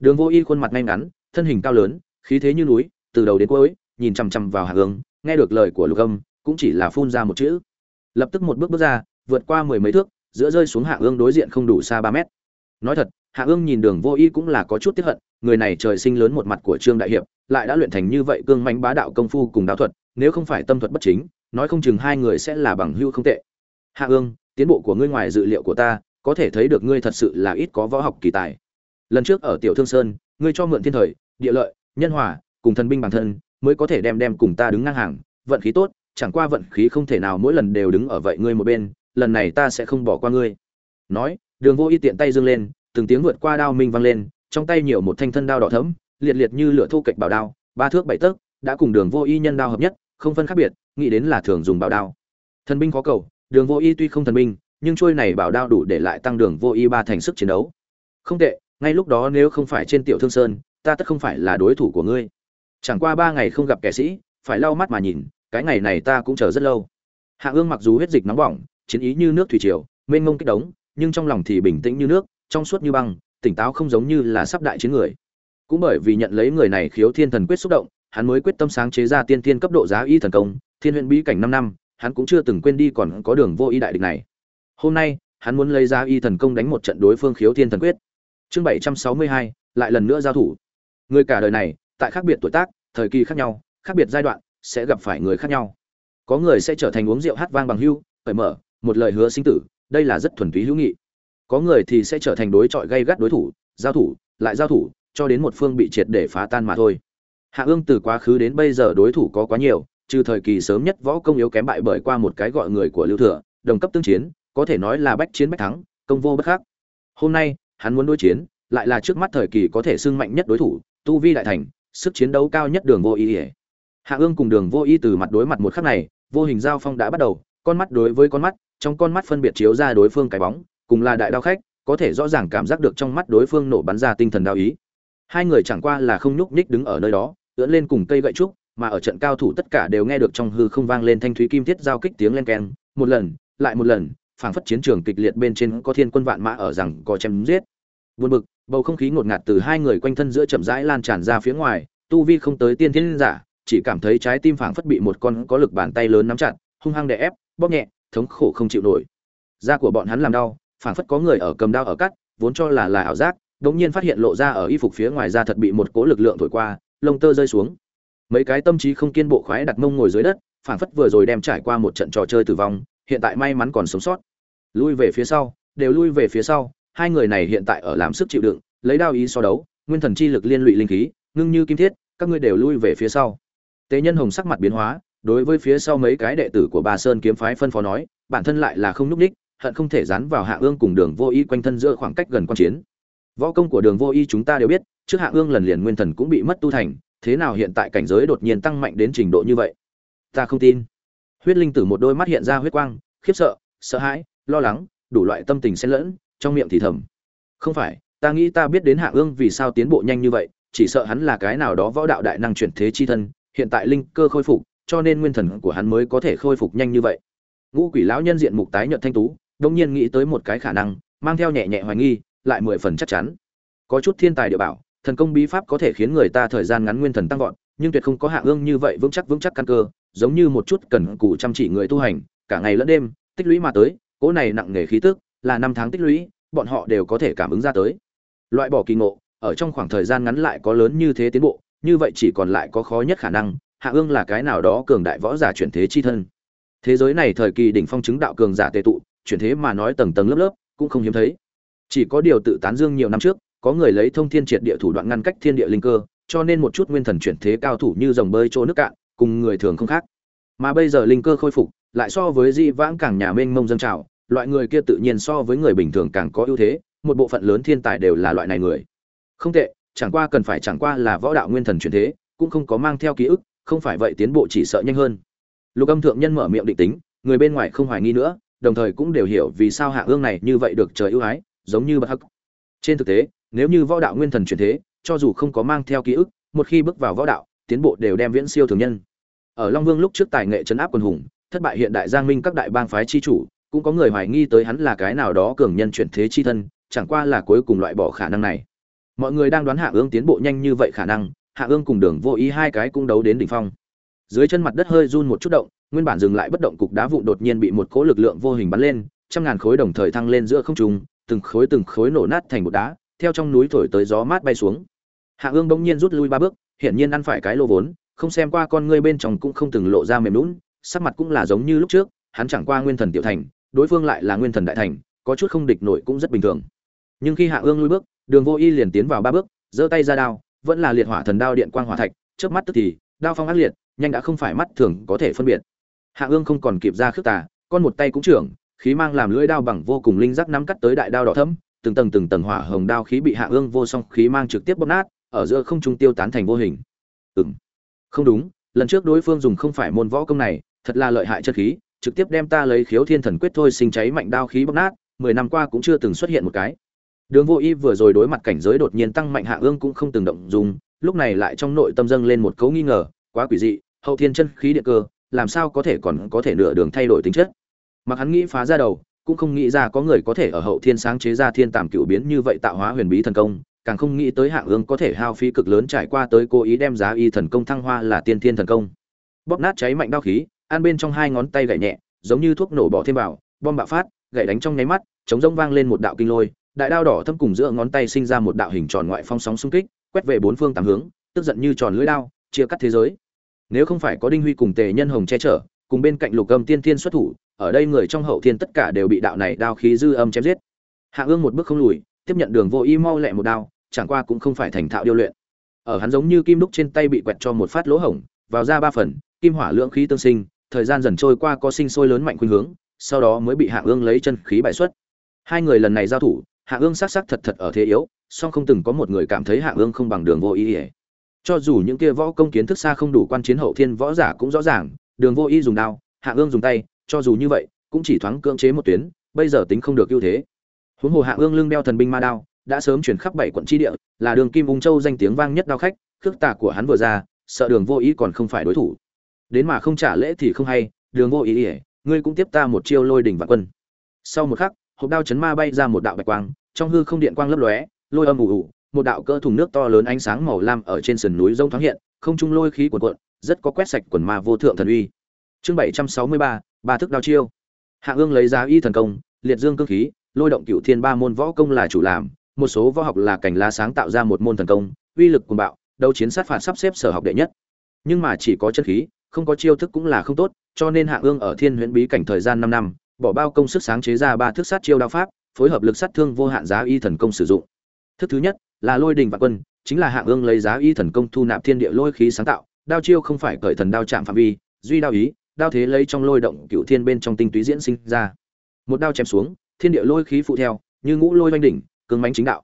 đường vô y khuôn mặt ngay ngắn thân hình cao lớn khí thế như núi từ đầu đến cuối nhìn chằm chằm vào hạ Ưng, nghe được lời của lục âm cũng chỉ là phun ra một chữ. Lập tức một bước bước ra vượt qua mười mấy thước giữa rơi xuống hạ Ưng đối diện không đủ xa ba mét. Nói thật hạ Ưng nhìn đường vô y cũng là có chút tiếc hận người này trời sinh lớn một mặt của trương đại hiệp lại đã luyện thành như vậy cương mãnh bá đạo công phu cùng đạo thuật nếu không phải tâm thuật bất chính nói không chừng hai người sẽ là bằng hữu không tệ. Hạ Ưng, tiến bộ của ngươi ngoài dự liệu của ta có thể thấy được ngươi thật sự là ít có võ học kỳ tài lần trước ở tiểu thương sơn, ngươi cho mượn thiên thời, địa lợi, nhân hòa, cùng thần binh bản thân, mới có thể đem đem cùng ta đứng ngang hàng. Vận khí tốt, chẳng qua vận khí không thể nào mỗi lần đều đứng ở vậy ngươi một bên, lần này ta sẽ không bỏ qua ngươi. Nói, đường vô y tiện tay dương lên, từng tiếng vượt qua đao minh vang lên, trong tay nhiều một thanh thân đao đỏ thẫm, liệt liệt như lửa thu kịch bảo đao, ba thước bảy tấc, đã cùng đường vô y nhân đao hợp nhất, không phân khác biệt, nghĩ đến là thường dùng bảo đao. Thần binh có cầu, đường vô y tuy không thần binh, nhưng trôi này bảo đao đủ để lại tăng đường vô y ba thành sức chiến đấu. Không tệ ngay lúc đó nếu không phải trên tiểu thương sơn, ta tất không phải là đối thủ của ngươi. Chẳng qua ba ngày không gặp kẻ sĩ, phải lau mắt mà nhìn, cái ngày này ta cũng chờ rất lâu. Hạ ương mặc dù huyết dịch nóng bỏng, chiến ý như nước thủy triều, mênh mông kích đống, nhưng trong lòng thì bình tĩnh như nước, trong suốt như băng, tỉnh táo không giống như là sắp đại chiến người. Cũng bởi vì nhận lấy người này khiếu thiên thần quyết xúc động, hắn mới quyết tâm sáng chế ra tiên thiên cấp độ giá y thần công, thiên huyện bí cảnh năm năm, hắn cũng chưa từng quên đi còn có đường vô y đại địch này. Hôm nay, hắn muốn lấy ra y thần công đánh một trận đối phương khiếu thiên thần quyết chương bảy trăm sáu mươi hai, lại lần nữa giao thủ. Người cả đời này, tại khác biệt tuổi tác, thời kỳ khác nhau, khác biệt giai đoạn, sẽ gặp phải người khác nhau. Có người sẽ trở thành uống rượu hát vang bằng hưu, cởi mở, một lời hứa sinh tử, đây là rất thuần túy hữu nghị. Có người thì sẽ trở thành đối chọi gây gắt đối thủ, giao thủ, lại giao thủ, cho đến một phương bị triệt để phá tan mà thôi. Hạ ương từ quá khứ đến bây giờ đối thủ có quá nhiều, trừ thời kỳ sớm nhất võ công yếu kém bại bởi qua một cái gọi người của lưu thừa, đồng cấp tương chiến, có thể nói là bách chiến bách thắng, công vô bất khắc. Hôm nay hắn muốn đối chiến, lại là trước mắt thời kỳ có thể xưng mạnh nhất đối thủ, tu vi đại thành, sức chiến đấu cao nhất đường vô ý Ý. hạ ương cùng đường vô ý từ mặt đối mặt một khắc này, vô hình giao phong đã bắt đầu, con mắt đối với con mắt, trong con mắt phân biệt chiếu ra đối phương cái bóng, cùng là đại đao khách, có thể rõ ràng cảm giác được trong mắt đối phương nổ bắn ra tinh thần đao ý hai người chẳng qua là không nhúc nhích đứng ở nơi đó, ưỡn lên cùng cây gậy trúc, mà ở trận cao thủ tất cả đều nghe được trong hư không vang lên thanh thúy kim thiết giao kích tiếng len keng, một lần, lại một lần phảng phất chiến trường kịch liệt bên trên có thiên quân vạn mã ở rằng có chém giết. Buồn bực, bầu không khí ngột ngạt từ hai người quanh thân giữa chậm rãi lan tràn ra phía ngoài, tu vi không tới tiên thiên giả, chỉ cảm thấy trái tim phảng phất bị một con có lực bàn tay lớn nắm chặt, hung hăng đè ép, bóp nhẹ, thống khổ không chịu nổi. Da của bọn hắn làm đau, phảng phất có người ở cầm đao ở cắt, vốn cho là là ảo giác, đột nhiên phát hiện lộ ra ở y phục phía ngoài da thật bị một cỗ lực lượng thổi qua, lông tơ rơi xuống. Mấy cái tâm trí không kiên bộ khoái đặt mông ngồi dưới đất, phảng phất vừa rồi đem trải qua một trận trò chơi tử vong, hiện tại may mắn còn sống sót lui về phía sau, đều lui về phía sau, hai người này hiện tại ở làm sức chịu đựng, lấy đao ý so đấu, nguyên thần chi lực liên lụy linh khí, ngưng như kim thiết, các ngươi đều lui về phía sau. Tế nhân hồng sắc mặt biến hóa, đối với phía sau mấy cái đệ tử của bà sơn kiếm phái phân phó nói, bản thân lại là không nhúc ních hận không thể dán vào hạ ương cùng đường vô y quanh thân giữa khoảng cách gần quan chiến. Võ công của đường vô y chúng ta đều biết, trước hạ ương lần liền nguyên thần cũng bị mất tu thành, thế nào hiện tại cảnh giới đột nhiên tăng mạnh đến trình độ như vậy? Ta không tin. Huyết linh tử một đôi mắt hiện ra huyết quang, khiếp sợ sợ hãi lo lắng, đủ loại tâm tình xen lẫn, trong miệng thì thầm. Không phải, ta nghĩ ta biết đến hạ ương vì sao tiến bộ nhanh như vậy, chỉ sợ hắn là cái nào đó võ đạo đại năng chuyển thế chi thân, hiện tại linh cơ khôi phục, cho nên nguyên thần của hắn mới có thể khôi phục nhanh như vậy. Ngũ quỷ lão nhân diện mục tái nhợt thanh tú đông nhiên nghĩ tới một cái khả năng, mang theo nhẹ nhẹ hoài nghi, lại mười phần chắc chắn. Có chút thiên tài địa bảo, thần công bí pháp có thể khiến người ta thời gian ngắn nguyên thần tăng vọt, nhưng tuyệt không có hạ ương như vậy vững chắc vững chắc căn cơ, giống như một chút cần cù chăm chỉ người tu hành, cả ngày lẫn đêm, tích lũy mà tới cỗ này nặng nề khí tức là năm tháng tích lũy, bọn họ đều có thể cảm ứng ra tới. Loại bỏ kỳ ngộ, ở trong khoảng thời gian ngắn lại có lớn như thế tiến bộ, như vậy chỉ còn lại có khó nhất khả năng, hạ ương là cái nào đó cường đại võ giả chuyển thế chi thân. Thế giới này thời kỳ đỉnh phong chứng đạo cường giả tề tụ, chuyển thế mà nói tầng tầng lớp lớp, cũng không hiếm thấy. Chỉ có điều tự tán dương nhiều năm trước, có người lấy thông thiên triệt địa thủ đoạn ngăn cách thiên địa linh cơ, cho nên một chút nguyên thần chuyển thế cao thủ như dòng bơi chỗ nước cạn, cùng người thường không khác. Mà bây giờ linh cơ khôi phục, lại so với di vãng càng nhà mênh mông dân trào loại người kia tự nhiên so với người bình thường càng có ưu thế, một bộ phận lớn thiên tài đều là loại này người. Không tệ, chẳng qua cần phải chẳng qua là võ đạo nguyên thần truyền thế, cũng không có mang theo ký ức, không phải vậy tiến bộ chỉ sợ nhanh hơn. Lục âm thượng nhân mở miệng định tính, người bên ngoài không hoài nghi nữa, đồng thời cũng đều hiểu vì sao hạ ương này như vậy được trời ưu ái, giống như bất hắc. Trên thực tế, nếu như võ đạo nguyên thần truyền thế, cho dù không có mang theo ký ức, một khi bước vào võ đạo, tiến bộ đều đem viễn siêu thường nhân. Ở long vương lúc trước tài nghệ chấn áp quân hùng, thất bại hiện đại giang minh các đại bang phái chi chủ cũng có người hoài nghi tới hắn là cái nào đó cường nhân chuyển thế chi thân, chẳng qua là cuối cùng loại bỏ khả năng này. Mọi người đang đoán hạ ương tiến bộ nhanh như vậy khả năng, hạ ương cùng đường vô ý hai cái cũng đấu đến đỉnh phong. Dưới chân mặt đất hơi run một chút động, nguyên bản dừng lại bất động cục đá vụn đột nhiên bị một cỗ lực lượng vô hình bắn lên, trăm ngàn khối đồng thời thăng lên giữa không trung, từng khối từng khối nổ nát thành bột đá, theo trong núi thổi tới gió mát bay xuống. Hạ ương bỗng nhiên rút lui ba bước, hiển nhiên ăn phải cái lô vốn, không xem qua con ngươi bên trong cũng không từng lộ ra mềm lún sắc mặt cũng là giống như lúc trước, hắn chẳng qua nguyên thần tiểu thành đối phương lại là nguyên thần đại thành, có chút không địch nổi cũng rất bình thường. Nhưng khi hạ ương lui bước, đường vô y liền tiến vào ba bước, giơ tay ra đao, vẫn là liệt hỏa thần đao điện quang hỏa thạch trước mắt tức thì, đao phong ác liệt, nhanh đã không phải mắt thường có thể phân biệt. Hạ ương không còn kịp ra khước tà, con một tay cũng trưởng, khí mang làm lưỡi đao bằng vô cùng linh giác nắm cắt tới đại đao đỏ thẫm, từng tầng từng tầng hỏa hồng đao khí bị hạ ương vô song khí mang trực tiếp bóp nát, ở giữa không trung tiêu tán thành vô hình. Ừm. Không đúng, lần trước đối phương dùng không phải môn võ công này, thật là lợi hại chất khí trực tiếp đem ta lấy khiếu thiên thần quyết thôi sinh cháy mạnh đao khí bóc nát, mười năm qua cũng chưa từng xuất hiện một cái. Đường vô y vừa rồi đối mặt cảnh giới đột nhiên tăng mạnh hạ ương cũng không từng động dùng, lúc này lại trong nội tâm dâng lên một cấu nghi ngờ, quá quỷ dị, hậu thiên chân khí địa cơ, làm sao có thể còn có thể nửa đường thay đổi tính chất? Mặc hắn nghĩ phá ra đầu, cũng không nghĩ ra có người có thể ở hậu thiên sáng chế ra thiên tàm cựu biến như vậy tạo hóa huyền bí thần công, càng không nghĩ tới hạng ương có thể hao phí cực lớn trải qua tới cố ý đem giá y thần công thăng hoa là tiên thiên thần công. Bóp nát cháy mạnh đao khí an bên trong hai ngón tay gậy nhẹ, giống như thuốc nổ bỏ thêm vào, bom bạo phát gậy đánh trong nháy mắt, chống rông vang lên một đạo kinh lôi, đại đao đỏ thâm cùng giữa ngón tay sinh ra một đạo hình tròn ngoại phong sóng xung kích, quét về bốn phương tám hướng, tức giận như tròn lưỡi đao, chia cắt thế giới. Nếu không phải có đinh huy cùng tề nhân hồng che chở, cùng bên cạnh lục âm tiên thiên xuất thủ, ở đây người trong hậu thiên tất cả đều bị đạo này đao khí dư âm chém giết. Hạ ương một bước không lùi, tiếp nhận đường vô y mau lẹ một đao, chẳng qua cũng không phải thành thạo điêu luyện. Ở hắn giống như kim đúc trên tay bị quẹt cho một phát lỗ hổng, vào ra ba phần, kim hỏa lượng khí tương sinh thời gian dần trôi qua có sinh sôi lớn mạnh khuynh hướng, sau đó mới bị hạ ương lấy chân khí bại xuất. Hai người lần này giao thủ, hạ ương sắc sắc thật thật ở thế yếu, song không từng có một người cảm thấy hạ ương không bằng đường vô ý ỉa cho dù những kia võ công kiến thức xa không đủ quan chiến hậu thiên võ giả cũng rõ ràng, đường vô ý dùng đao, hạ ương dùng tay, cho dù như vậy, cũng chỉ thoáng cưỡng chế một tuyến, bây giờ tính không được ưu thế. Huống hồ hạ ương lưng đeo thần binh ma đao, đã sớm chuyển khắp bảy quận chi địa, là đường kim ung châu danh tiếng vang nhất đao khách, khước tà của hắn vừa ra, sợ đường vô ý còn không phải đối thủ đến mà không trả lễ thì không hay, đường vô ý ỉa ngươi cũng tiếp ta một chiêu lôi đỉnh vạn quân. Sau một khắc, hộp đao chấn ma bay ra một đạo bạch quang, trong hư không điện quang lấp lóe, lôi âm ù ù, một đạo cỡ thùng nước to lớn ánh sáng màu lam ở trên sườn núi rông thoáng hiện, không trung lôi khí cuộn cuộn, rất có quét sạch quần ma vô thượng thần uy. Chương bảy trăm sáu mươi ba ba thức đao chiêu. Hạ ương lấy giá y thần công, liệt dương cương khí, lôi động cựu thiên ba môn võ công là chủ làm, một số võ học là cảnh lá sáng tạo ra một môn thần công, uy lực cuồng bạo, đấu chiến sát phạt sắp xếp sở học đệ nhất. Nhưng mà chỉ có chân khí không có chiêu thức cũng là không tốt, cho nên hạ ương ở thiên huyễn bí cảnh thời gian năm năm, bỏ bao công sức sáng chế ra ba thức sát chiêu đao pháp, phối hợp lực sát thương vô hạn giá y thần công sử dụng. Thức thứ nhất là lôi đình vạn quân, chính là hạ ương lấy giá y thần công thu nạp thiên địa lôi khí sáng tạo, đao chiêu không phải cởi thần đao chạm phạm vi, duy đao ý, đao thế lấy trong lôi động cựu thiên bên trong tinh túy diễn sinh ra. Một đao chém xuống, thiên địa lôi khí phụ theo, như ngũ lôi vành đỉnh cứng mãnh chính đạo.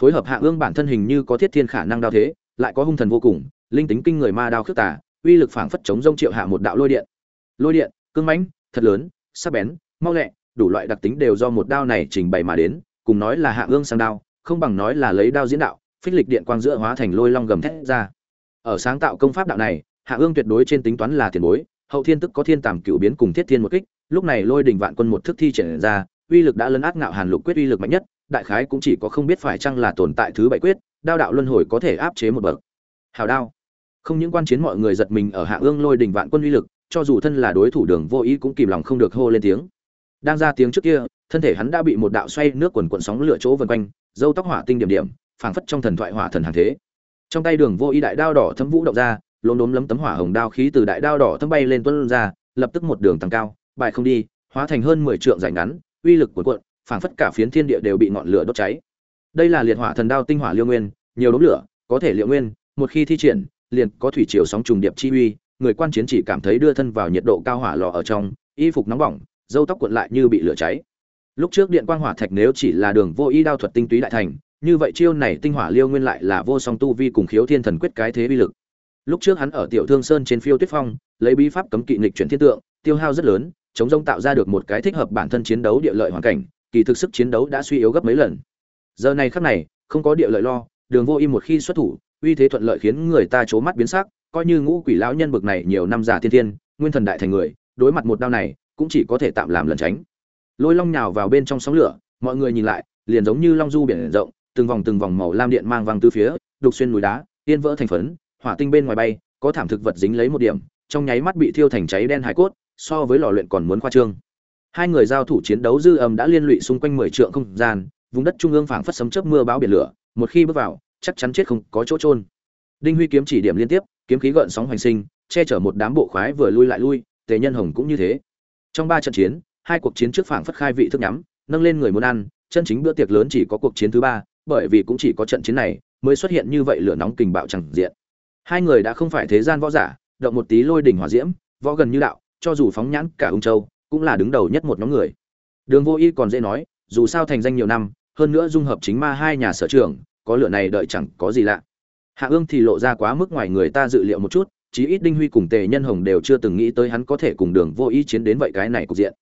Phối hợp hạ ương bản thân hình như có thiết thiên khả năng đao thế, lại có hung thần vô cùng, linh tính kinh người ma đao khước tả uy lực phảng phất chống rông triệu hạ một đạo lôi điện. Lôi điện, cương mãnh, thật lớn, sắc bén, mau lẹ, đủ loại đặc tính đều do một đao này trình bày mà đến, cùng nói là hạ ương sang đao, không bằng nói là lấy đao diễn đạo, phích lịch điện quang giữa hóa thành lôi long gầm thét ra. Ở sáng tạo công pháp đạo này, hạ ương tuyệt đối trên tính toán là tiền bối, hậu thiên tức có thiên tàm cựu biến cùng thiết thiên một kích, lúc này lôi đình vạn quân một thức thi triển ra, uy lực đã lấn át ngạo hàn lục quyết uy lực mạnh nhất, đại khái cũng chỉ có không biết phải chăng là tồn tại thứ bảy quyết, đao đạo luân hồi có thể áp chế một bậc. Hào đao không những quan chiến mọi người giật mình ở hạ ương lôi đình vạn quân uy lực, cho dù thân là đối thủ đường vô ý cũng kìm lòng không được hô lên tiếng. Đang ra tiếng trước kia, thân thể hắn đã bị một đạo xoay nước quần quần sóng lửa chỗ vần quanh, dâu tóc hỏa tinh điểm điểm, phảng phất trong thần thoại hỏa thần hàng thế. Trong tay đường vô ý đại đao đỏ thấm vũ động ra, lốm đốm lấm tấm hỏa hồng đao khí từ đại đao đỏ thấm bay lên tuân ra, lập tức một đường tăng cao bại không đi, hóa thành hơn mười trượng dài ngắn, uy lực của cuộn, phảng phất cả phiến thiên địa đều bị ngọn lửa đốt cháy. Đây là liệt hỏa thần đao tinh hỏa liêu nguyên, nhiều đốm lửa, có thể liệu nguyên, một khi thi triển liền có thủy triều sóng trùng điệp chi uy, người quan chiến chỉ cảm thấy đưa thân vào nhiệt độ cao hỏa lò ở trong, y phục nóng bỏng dâu tóc cuộn lại như bị lửa cháy. Lúc trước điện quang hỏa thạch nếu chỉ là đường vô y đao thuật tinh túy đại thành, như vậy chiêu này tinh hỏa liêu nguyên lại là vô song tu vi cùng khiếu thiên thần quyết cái thế vi lực. Lúc trước hắn ở tiểu thương sơn trên phiêu tuyết phong, lấy bí pháp cấm kỵ nghịch chuyển thiên tượng, tiêu hao rất lớn, chống rông tạo ra được một cái thích hợp bản thân chiến đấu địa lợi hoàn cảnh, kỳ thực sức chiến đấu đã suy yếu gấp mấy lần. Giờ này khắc này, không có địa lợi lo, đường vô y một khi xuất thủ uy thế thuận lợi khiến người ta c mắt biến sắc, coi như ngũ quỷ lão nhân bực này nhiều năm giả thiên thiên, nguyên thần đại thành người, đối mặt một đao này, cũng chỉ có thể tạm làm lẩn tránh. Lôi long nhào vào bên trong sóng lửa, mọi người nhìn lại, liền giống như long du biển rộng, từng vòng từng vòng màu lam điện mang văng từ phía, đục xuyên núi đá tiên vỡ thành phấn, hỏa tinh bên ngoài bay, có thảm thực vật dính lấy một điểm, trong nháy mắt bị thiêu thành cháy đen hải cốt, so với lò luyện còn muốn khoa trương. Hai người giao thủ chiến đấu dư âm đã liên lụy xung quanh mười trượng không gian, vùng đất trung ương phảng phất sấm chớp mưa bão biển lửa, một khi bước vào chắc chắn chết không có chỗ trôn đinh huy kiếm chỉ điểm liên tiếp, kiếm khí gợn sóng hoành sinh, che chở một đám bộ khoái vừa lui lại lui, tề nhân hồng cũng như thế. Trong ba trận chiến, hai cuộc chiến trước phảng phất khai vị thức nhắm, nâng lên người muốn ăn, chân chính bữa tiệc lớn chỉ có cuộc chiến thứ ba, bởi vì cũng chỉ có trận chiến này mới xuất hiện như vậy lửa nóng kình bạo chẳng diện. Hai người đã không phải thế gian võ giả, động một tí lôi đỉnh hỏa diễm, võ gần như đạo, cho dù phóng nhãn cả ung châu, cũng là đứng đầu nhất một nhóm người. Đường vô y còn dễ nói, dù sao thành danh nhiều năm, hơn nữa dung hợp chính ma hai nhà sở trường có lựa này đợi chẳng có gì lạ. Hạ ương thì lộ ra quá mức ngoài người ta dự liệu một chút, chí ít đinh huy cùng tề nhân hồng đều chưa từng nghĩ tới hắn có thể cùng đường vô ý chiến đến vậy cái này cục diện.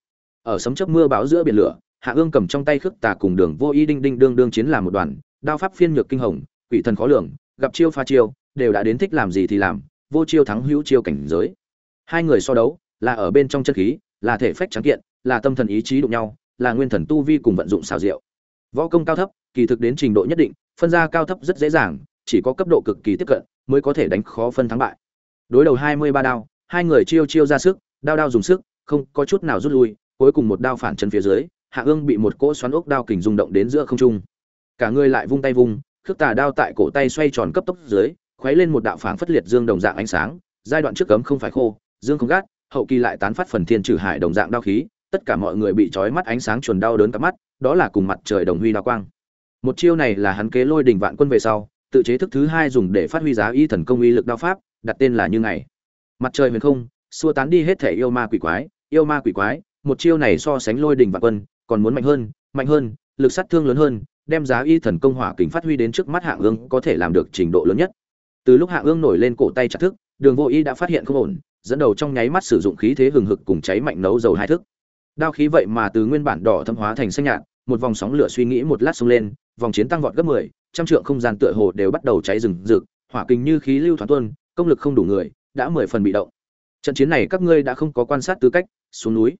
Ở sấm chớp mưa báo giữa biển lửa, hạ ương cầm trong tay khước tà cùng đường vô ý đinh đinh đương đương chiến làm một đoàn, đao pháp phiên nhược kinh hồng, quỷ thần khó lường, gặp chiêu pha chiêu, đều đã đến thích làm gì thì làm, vô chiêu thắng hữu chiêu cảnh giới. Hai người so đấu, là ở bên trong chân khí, là thể phách trắng kiện, là tâm thần ý chí đụng nhau, là nguyên thần tu vi cùng vận dụng xào diệu. Võ công cao thấp, kỳ thực đến trình độ nhất định phân ra cao thấp rất dễ dàng, chỉ có cấp độ cực kỳ tiếp cận mới có thể đánh khó phân thắng bại. Đối đầu hai mươi ba đao, hai người chiêu chiêu ra sức, đao đao dùng sức, không có chút nào rút lui, cuối cùng một đao phản chân phía dưới, hạ ương bị một cỗ xoắn ốc đao kình rung động đến giữa không trung. Cả người lại vung tay vung, khước tà đao tại cổ tay xoay tròn cấp tốc dưới, khuấy lên một đạo phảng phất liệt dương đồng dạng ánh sáng, giai đoạn trước cấm không phải khô, dương không gắt, hậu kỳ lại tán phát phần thiên trừ hải đồng dạng đao khí, tất cả mọi người bị trói mắt ánh sáng chuồn đau đớn cả mắt, đó là cùng mặt trời đồng huy đao quang một chiêu này là hắn kế lôi đình vạn quân về sau, tự chế thức thứ hai dùng để phát huy giá y thần công uy lực đao pháp, đặt tên là như ngày. Mặt trời huyền không, xua tán đi hết thể yêu ma quỷ quái, yêu ma quỷ quái, một chiêu này so sánh lôi đình vạn quân, còn muốn mạnh hơn mạnh hơn, lực sát thương lớn hơn, đem giá y thần công hỏa kính phát huy đến trước mắt hạng ương có thể làm được trình độ lớn nhất. Từ lúc hạng ương nổi lên cổ tay chặt thức, đường vô y đã phát hiện không ổn, dẫn đầu trong nháy mắt sử dụng khí thế hừng hực cùng cháy mạnh nấu dầu hai thức. Đao khí vậy mà từ nguyên bản đỏ thâm hóa thành xanh nhạt, một vòng sóng lửa suy nghĩ một lát xông lên vòng chiến tăng vọt gấp mười, trăm trượng không gian tựa hồ đều bắt đầu cháy rừng rực hỏa kinh như khí lưu thoáng tuôn công lực không đủ người đã mười phần bị động. Trận chiến này các ngươi đã không có quan sát tư cách xuống núi.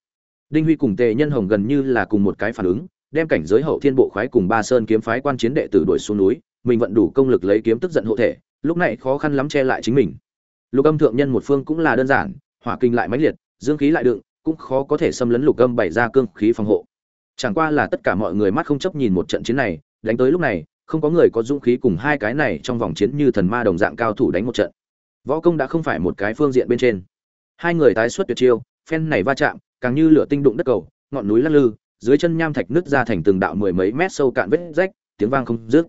Đinh huy cùng tề nhân hồng gần như là cùng một cái phản ứng đem cảnh giới hậu thiên bộ khoái cùng ba sơn kiếm phái quan chiến đệ tử đuổi xuống núi mình vận đủ công lực lấy kiếm tức giận hộ thể lúc này khó khăn lắm che lại chính mình. Lục âm thượng nhân một phương cũng là đơn giản hỏa kinh lại mãnh liệt dương khí lại đựng cũng khó có thể xâm lấn lục âm bày ra cương khí phòng hộ. Chẳng qua là tất cả mọi người mắt không chấp nhìn một trận chiến này đánh tới lúc này, không có người có dũng khí cùng hai cái này trong vòng chiến như thần ma đồng dạng cao thủ đánh một trận. Võ công đã không phải một cái phương diện bên trên. Hai người tái xuất tuyệt chiêu, phen này va chạm, càng như lửa tinh đụng đất cầu, ngọn núi lắc lư, dưới chân nham thạch nứt ra thành từng đạo mười mấy mét sâu cạn vết rách, tiếng vang không dứt.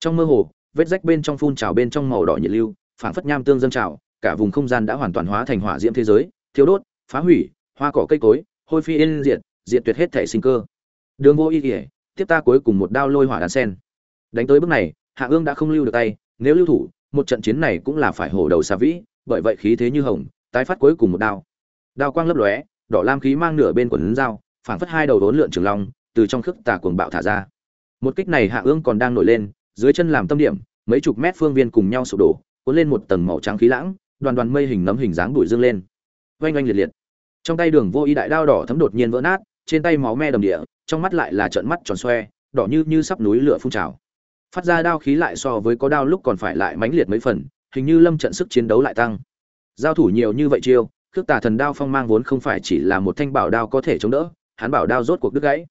Trong mơ hồ, vết rách bên trong phun trào bên trong màu đỏ nhiệt lưu, phảng phất nham tương dân trào, cả vùng không gian đã hoàn toàn hóa thành hỏa diễm thế giới thiếu đốt, phá hủy, hoa cỏ cây cối, hôi phi yên diệt diệt tuyệt hết thể sinh cơ. Đường vô ý nghĩa tiếp ta cuối cùng một đao lôi hỏa đan sen. Đánh tới bước này, hạ ương đã không lưu được tay, nếu lưu thủ, một trận chiến này cũng là phải hổ đầu xà vĩ, bởi vậy khí thế như hồng, tái phát cuối cùng một đao. Đao quang lấp lóe, đỏ lam khí mang nửa bên quần dao, phảng phất hai đầu đốn lượn trường long, từ trong khước tà cuồng bạo thả ra. Một kích này hạ ương còn đang nổi lên, dưới chân làm tâm điểm, mấy chục mét phương viên cùng nhau sụp đổ, cuốn lên một tầng màu trắng khí lãng, đoàn đoàn mây hình nấm hình dáng bụi dương lên. Oanh oanh liệt liệt. Trong tay đường vô ý đại đao đỏ thấm đột nhiên vỡ nát, trên tay máu me đầm địa trong mắt lại là trợn mắt tròn xoe, đỏ như như sắp núi lửa phun trào. Phát ra đao khí lại so với có đao lúc còn phải lại mãnh liệt mấy phần, hình như lâm trận sức chiến đấu lại tăng. Giao thủ nhiều như vậy chiêu cước tà thần đao phong mang vốn không phải chỉ là một thanh bảo đao có thể chống đỡ, hắn bảo đao rốt cuộc đứt gãy.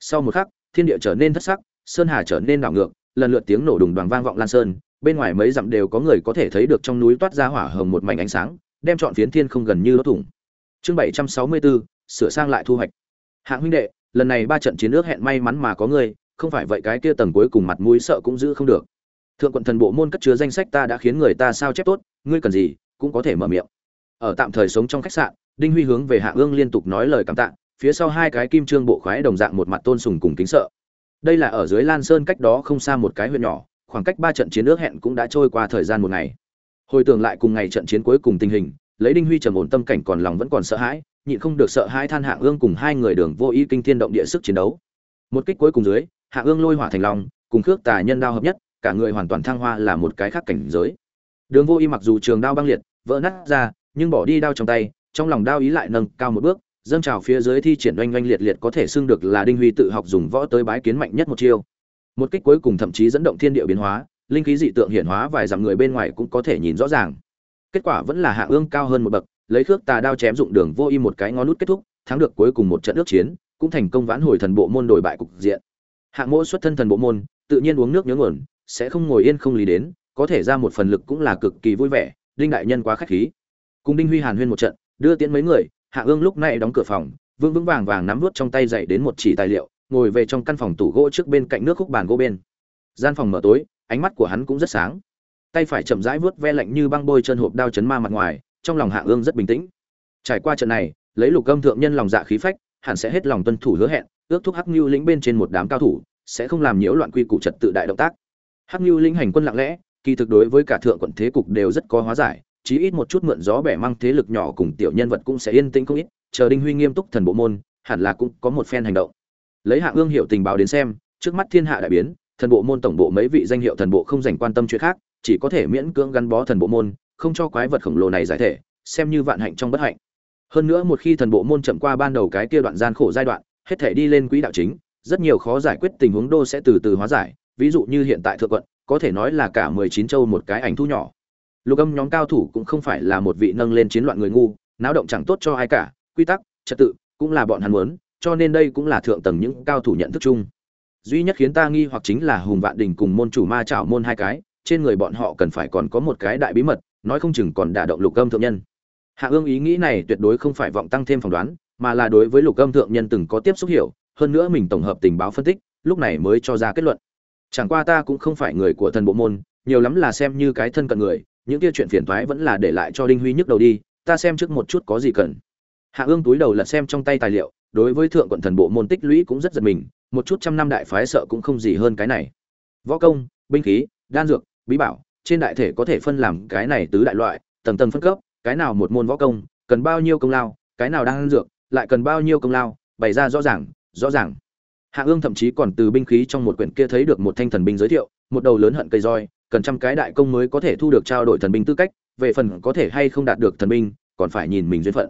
Sau một khắc, thiên địa trở nên thất sắc, sơn hà trở nên đảo ngược, lần lượt tiếng nổ đùng đoàn vang vọng lan sơn, bên ngoài mấy dặm đều có người có thể thấy được trong núi toát ra hỏa hồng một mảnh ánh sáng, đem trọn phiến thiên không gần như đốt thủng. Chương bảy trăm sáu mươi bốn, sửa sang lại thu hoạch. Hạng huynh đệ lần này ba trận chiến nước hẹn may mắn mà có ngươi, không phải vậy cái kia tầng cuối cùng mặt mũi sợ cũng giữ không được. Thượng quận thần bộ môn cất chứa danh sách ta đã khiến người ta sao chép tốt, ngươi cần gì, cũng có thể mở miệng. Ở tạm thời sống trong khách sạn, đinh huy hướng về hạ ương liên tục nói lời cảm tạ, phía sau hai cái kim trương bộ khoái đồng dạng một mặt tôn sùng cùng kính sợ. Đây là ở dưới lan sơn cách đó không xa một cái huyện nhỏ, khoảng cách ba trận chiến nước hẹn cũng đã trôi qua thời gian một ngày. Hồi tưởng lại cùng ngày trận chiến cuối cùng tình hình, lấy đinh huy trầm ổn tâm cảnh còn lòng vẫn còn sợ hãi nhịn không được sợ hãi than hạ ương cùng hai người đường vô ý kinh thiên động địa sức chiến đấu. Một kích cuối cùng dưới hạ ương lôi hỏa thành lòng cùng khước tà nhân đao hợp nhất, cả người hoàn toàn thăng hoa là một cái khác cảnh giới. Đường vô ý mặc dù trường đao băng liệt, vỡ nát ra, nhưng bỏ đi đao trong tay, trong lòng đao ý lại nâng cao một bước, dâng trào phía dưới thi triển oanh oanh liệt liệt có thể xưng được là đinh huy tự học dùng võ tới bái kiến mạnh nhất một chiêu. Một kích cuối cùng thậm chí dẫn động thiên địa biến hóa, linh khí dị tượng hiển hóa vài dặm người bên ngoài cũng có thể nhìn rõ ràng. Kết quả vẫn là hạ ương cao hơn một bậc lấy khước tà đao chém dụng đường vô y một cái ngón nút kết thúc, thắng được cuối cùng một trận ước chiến, cũng thành công vãn hồi thần bộ môn đổi bại cục diện. Hạng mỗ xuất thân thần bộ môn, tự nhiên uống nước nhớ nguồn, sẽ không ngồi yên không lý đến, có thể ra một phần lực cũng là cực kỳ vui vẻ, đinh đại nhân quá khách khí. Cùng đinh huy hàn huyên một trận, đưa tiễn mấy người, hạ ương lúc này đóng cửa phòng vương vững vàng vàng nắm vút trong tay dậy đến một chỉ tài liệu, ngồi về trong căn phòng tủ gỗ trước bên cạnh nước khúc bàn gỗ bên. Gian phòng mở tối, ánh mắt của hắn cũng rất sáng. Tay phải chậm rãi vớt ve lạnh như băng bôi chân hộp đao chấn ma mặt ngoài trong lòng hạ ương rất bình tĩnh. Trải qua trận này, lấy lục âm thượng nhân lòng dạ khí phách, hẳn sẽ hết lòng tuân thủ hứa hẹn, ước thúc hắc nhu lĩnh bên trên một đám cao thủ, sẽ không làm nhiễu loạn quy củ trật tự đại động tác. Hắc nhu lĩnh hành quân lặng lẽ, kỳ thực đối với cả thượng quận thế cục đều rất có hóa giải, chí ít một chút mượn gió bẻ mang thế lực nhỏ cùng tiểu nhân vật cũng sẽ yên tĩnh không ít, chờ đinh huy nghiêm túc thần bộ môn, hẳn là cũng có một phen hành động. Lấy hạ ương hiệu tình báo đến xem, trước mắt thiên hạ đại biến, thần bộ môn tổng bộ mấy vị danh hiệu thần bộ không dành quan tâm chuyện khác, chỉ có thể miễn cưỡng gắn bó thần bộ môn không cho quái vật khổng lồ này giải thể, xem như vạn hạnh trong bất hạnh. Hơn nữa một khi thần bộ môn chậm qua ban đầu cái kia đoạn gian khổ giai đoạn, hết thể đi lên quỹ đạo chính, rất nhiều khó giải quyết tình huống đô sẽ từ từ hóa giải, ví dụ như hiện tại thượng quận, có thể nói là cả mười chín châu một cái ảnh thu nhỏ. Lục âm nhóm cao thủ cũng không phải là một vị nâng lên chiến loạn người ngu, náo động chẳng tốt cho ai cả, quy tắc, trật tự, cũng là bọn hắn muốn, cho nên đây cũng là thượng tầng những cao thủ nhận thức chung. Duy nhất khiến ta nghi hoặc chính là hùng vạn đình cùng môn chủ ma chảo môn hai cái, trên người bọn họ cần phải còn có một cái đại bí mật nói không chừng còn đả động lục âm thượng nhân. Hạ ương ý nghĩ này tuyệt đối không phải vọng tăng thêm phỏng đoán, mà là đối với lục âm thượng nhân từng có tiếp xúc hiểu, hơn nữa mình tổng hợp tình báo phân tích, lúc này mới cho ra kết luận. Chẳng qua ta cũng không phải người của thần bộ môn, nhiều lắm là xem như cái thân cận người, những kia chuyện phiền toái vẫn là để lại cho đinh huy nhức đầu đi, ta xem trước một chút có gì cần. Hạ ương túi đầu lật xem trong tay tài liệu, đối với thượng quận thần bộ môn tích lũy cũng rất giật mình, một chút trăm năm đại phái sợ cũng không gì hơn cái này. Võ công, binh khí, đan dược, bí bảo trên đại thể có thể phân làm cái này tứ đại loại, tầng tầng phân cấp, cái nào một môn võ công, cần bao nhiêu công lao, cái nào đang dược, lại cần bao nhiêu công lao, bày ra rõ ràng rõ ràng. Hạ ương thậm chí còn từ binh khí trong một quyển kia thấy được một thanh thần binh giới thiệu, một đầu lớn hận cây roi, cần trăm cái đại công mới có thể thu được trao đổi thần binh tư cách, về phần có thể hay không đạt được thần binh, còn phải nhìn mình duyên phận.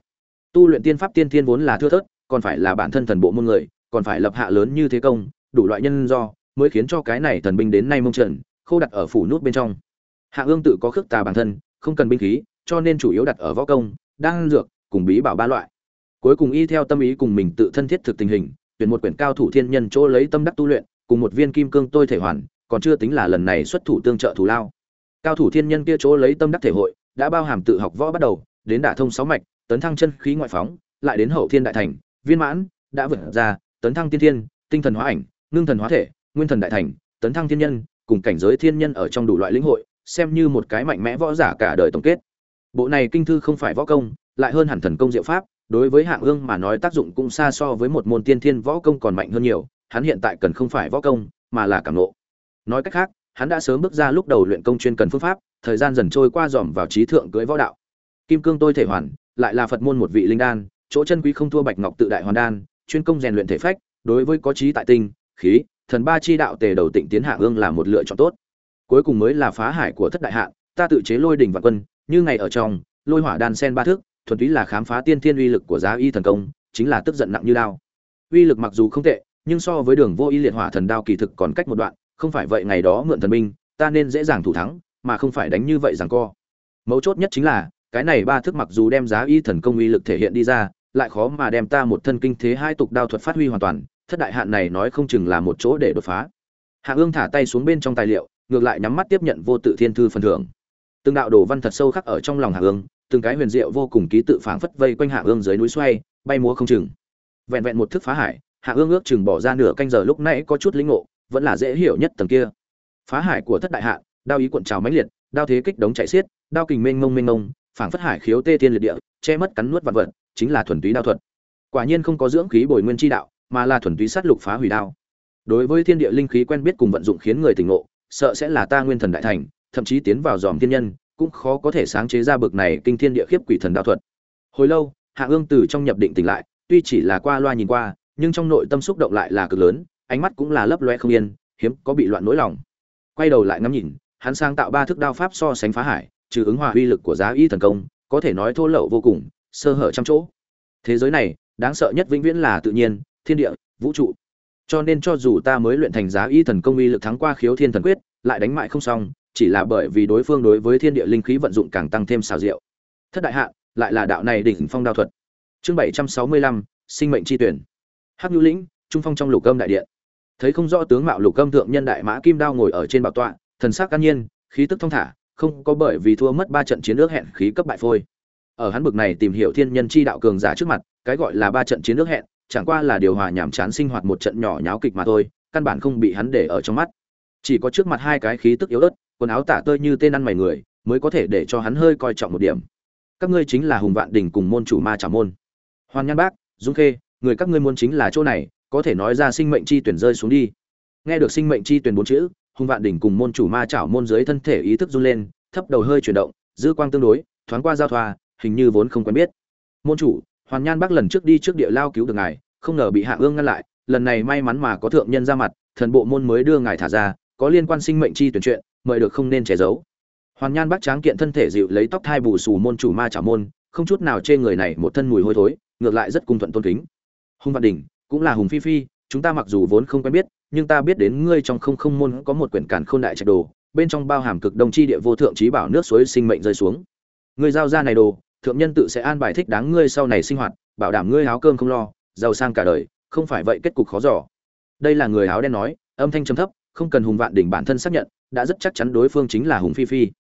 Tu luyện tiên pháp tiên thiên vốn là thưa thớt, còn phải là bản thân thần bộ môn người, còn phải lập hạ lớn như thế công, đủ loại nhân do, mới khiến cho cái này thần binh đến nay mông trần, khô đặt ở phủ nút bên trong hạ ương tự có khước tà bản thân, không cần binh khí, cho nên chủ yếu đặt ở võ công, đan dược, cùng bí bảo ba loại. Cuối cùng y theo tâm ý cùng mình tự thân thiết thực tình hình, tuyển một quyển cao thủ thiên nhân chỗ lấy tâm đắc tu luyện, cùng một viên kim cương tôi thể hoàn, còn chưa tính là lần này xuất thủ tương trợ thủ lao. Cao thủ thiên nhân kia chỗ lấy tâm đắc thể hội, đã bao hàm tự học võ bắt đầu, đến đả thông sáu mạch, tấn thăng chân khí ngoại phóng, lại đến hậu thiên đại thành, viên mãn, đã vượt ra, tấn thăng tiên thiên, tinh thần hóa ảnh, ngưng thần hóa thể, nguyên thần đại thành, tấn thăng thiên nhân, cùng cảnh giới thiên nhân ở trong đủ loại lĩnh hội xem như một cái mạnh mẽ võ giả cả đời tổng kết. Bộ này kinh thư không phải võ công, lại hơn hẳn thần công diệu pháp, đối với hạng ương mà nói tác dụng cũng xa so với một môn tiên thiên võ công còn mạnh hơn nhiều, hắn hiện tại cần không phải võ công, mà là cảm nộ nói cách khác, hắn đã sớm bước ra lúc đầu luyện công chuyên cần phương pháp, thời gian dần trôi qua dòm vào trí thượng cưỡi võ đạo. Kim cương tôi thể hoàn, lại là phật môn một vị linh đan, chỗ chân quý không thua bạch ngọc tự đại hoàn đan, chuyên công rèn luyện thể phách, đối với có trí tại tinh, khí, thần ba chi đạo tề đầu tịnh tiến hạ ương là một lựa chọn tốt cuối cùng mới là phá hải của thất đại hạ, ta tự chế lôi đỉnh và quân, như ngày ở trong, lôi hỏa đan sen ba thước, thuần túy là khám phá tiên thiên uy lực của giá y thần công, chính là tức giận nặng như đao. Uy lực mặc dù không tệ, nhưng so với đường vô y liệt hỏa thần đao kỳ thực còn cách một đoạn, không phải vậy ngày đó mượn thần binh, ta nên dễ dàng thủ thắng, mà không phải đánh như vậy rằng co. Mấu chốt nhất chính là, cái này ba thước mặc dù đem giá y thần công uy lực thể hiện đi ra, lại khó mà đem ta một thân kinh thế hai tục đao thuật phát huy hoàn toàn, thất đại hạn này nói không chừng là một chỗ để đột phá. Hạ ương thả tay xuống bên trong tài liệu ngược lại nhắm mắt tiếp nhận vô tự thiên thư phần thưởng. Từng đạo đồ văn thật sâu khắc ở trong lòng hạ ương từng cái huyền diệu vô cùng ký tự phảng phất vây quanh hạ ương dưới núi xoay, bay múa không chừng. Vẹn vẹn một thức phá hải, hạ ương ước chừng bỏ ra nửa canh giờ lúc nãy có chút lĩnh ngộ, vẫn là dễ hiểu nhất tầng kia. Phá hải của thất đại hạ, đao ý cuộn trào mãnh liệt, đao thế kích đống chạy xiết, đao kình mênh mông mênh mông, phảng phất hải khiếu tê thiên liệt địa, che mất cắn nuốt vạn vật, chính là thuần túy đao thuật. Quả nhiên không có dưỡng khí bồi nguyên chi đạo, mà là thuần túy sát lục phá hủy đao. Đối với thiên địa linh khí quen biết cùng vận dụng khiến người tỉnh ngộ sợ sẽ là ta nguyên thần đại thành, thậm chí tiến vào dòm thiên nhân, cũng khó có thể sáng chế ra bực này kinh thiên địa khiếp quỷ thần đạo thuật. Hồi lâu, hạ ương từ trong nhập định tỉnh lại, tuy chỉ là qua loa nhìn qua, nhưng trong nội tâm xúc động lại là cực lớn, ánh mắt cũng là lấp loe không yên, hiếm có bị loạn nỗi lòng. Quay đầu lại ngắm nhìn, hắn sang tạo ba thức đao pháp so sánh phá hải, trừ ứng hòa uy lực của giá y thần công, có thể nói thô lậu vô cùng, sơ hở trăm chỗ. Thế giới này, đáng sợ nhất vĩnh viễn là tự nhiên, thiên địa, vũ trụ cho nên cho dù ta mới luyện thành giá y thần công uy lực thắng qua khiếu thiên thần quyết, lại đánh mại không xong, chỉ là bởi vì đối phương đối với thiên địa linh khí vận dụng càng tăng thêm xào rượu thất đại hạ, lại là đạo này đỉnh phong đao thuật. Chương bảy trăm sáu mươi lăm, sinh mệnh chi tuyển. Hắc nhu lĩnh, trung phong trong lục âm đại điện. Thấy không rõ tướng mạo lục âm thượng nhân đại mã kim đao ngồi ở trên bảo tọa, thần sắc an nhiên, khí tức thông thả, không có bởi vì thua mất ba trận chiến ước hẹn khí cấp bại phôi. Ở hắn bực này tìm hiểu thiên nhân chi đạo cường giả trước mặt, cái gọi là ba trận chiến ước hẹn chẳng qua là điều hòa nhảm chán sinh hoạt một trận nhỏ nháo kịch mà thôi, căn bản không bị hắn để ở trong mắt. Chỉ có trước mặt hai cái khí tức yếu ớt, quần áo tả tơi như tên ăn mày người, mới có thể để cho hắn hơi coi trọng một điểm. Các ngươi chính là hùng vạn đình cùng môn chủ ma trả môn. Hoàn nhan bác, dung khê, người các ngươi muốn chính là chỗ này, có thể nói ra sinh mệnh chi tuyển rơi xuống đi. Nghe được sinh mệnh chi tuyển bốn chữ, hùng vạn đỉnh cùng môn chủ ma chảo môn dưới thân thể ý thức run lên, thấp đầu hơi chuyển động, dư quang tương đối, thoáng qua giao thoa, hình như vốn không quen biết. Môn chủ hoàn nhan bác lần trước đi trước địa lao cứu được ngài, không ngờ bị hạ ương ngăn lại, lần này may mắn mà có thượng nhân ra mặt, thần bộ môn mới đưa ngài thả ra, có liên quan sinh mệnh chi tuyển chuyện, mời được không nên che giấu. Hoàn nhan bác tráng kiện thân thể dịu lấy tóc thai bù xù môn chủ ma trả môn, không chút nào chê người này một thân mùi hôi thối, ngược lại rất cung thuận tôn kính. Hùng văn đỉnh, cũng là hùng phi phi, chúng ta mặc dù vốn không quen biết, nhưng ta biết đến ngươi trong không không môn có một quyển cản khôn đại trạch đồ, bên trong bao hàm cực đông chi địa vô thượng trí bảo nước suối sinh mệnh rơi xuống. Ngươi giao ra này đồ thượng nhân tự sẽ an bài thích đáng ngươi sau này sinh hoạt, bảo đảm ngươi áo cơm không lo, giàu sang cả đời, không phải vậy kết cục khó giỏ đây là người áo đen nói, âm thanh trầm thấp, không cần hùng vạn đỉnh bản thân xác nhận, đã rất chắc chắn đối phương chính là hùng phi phi.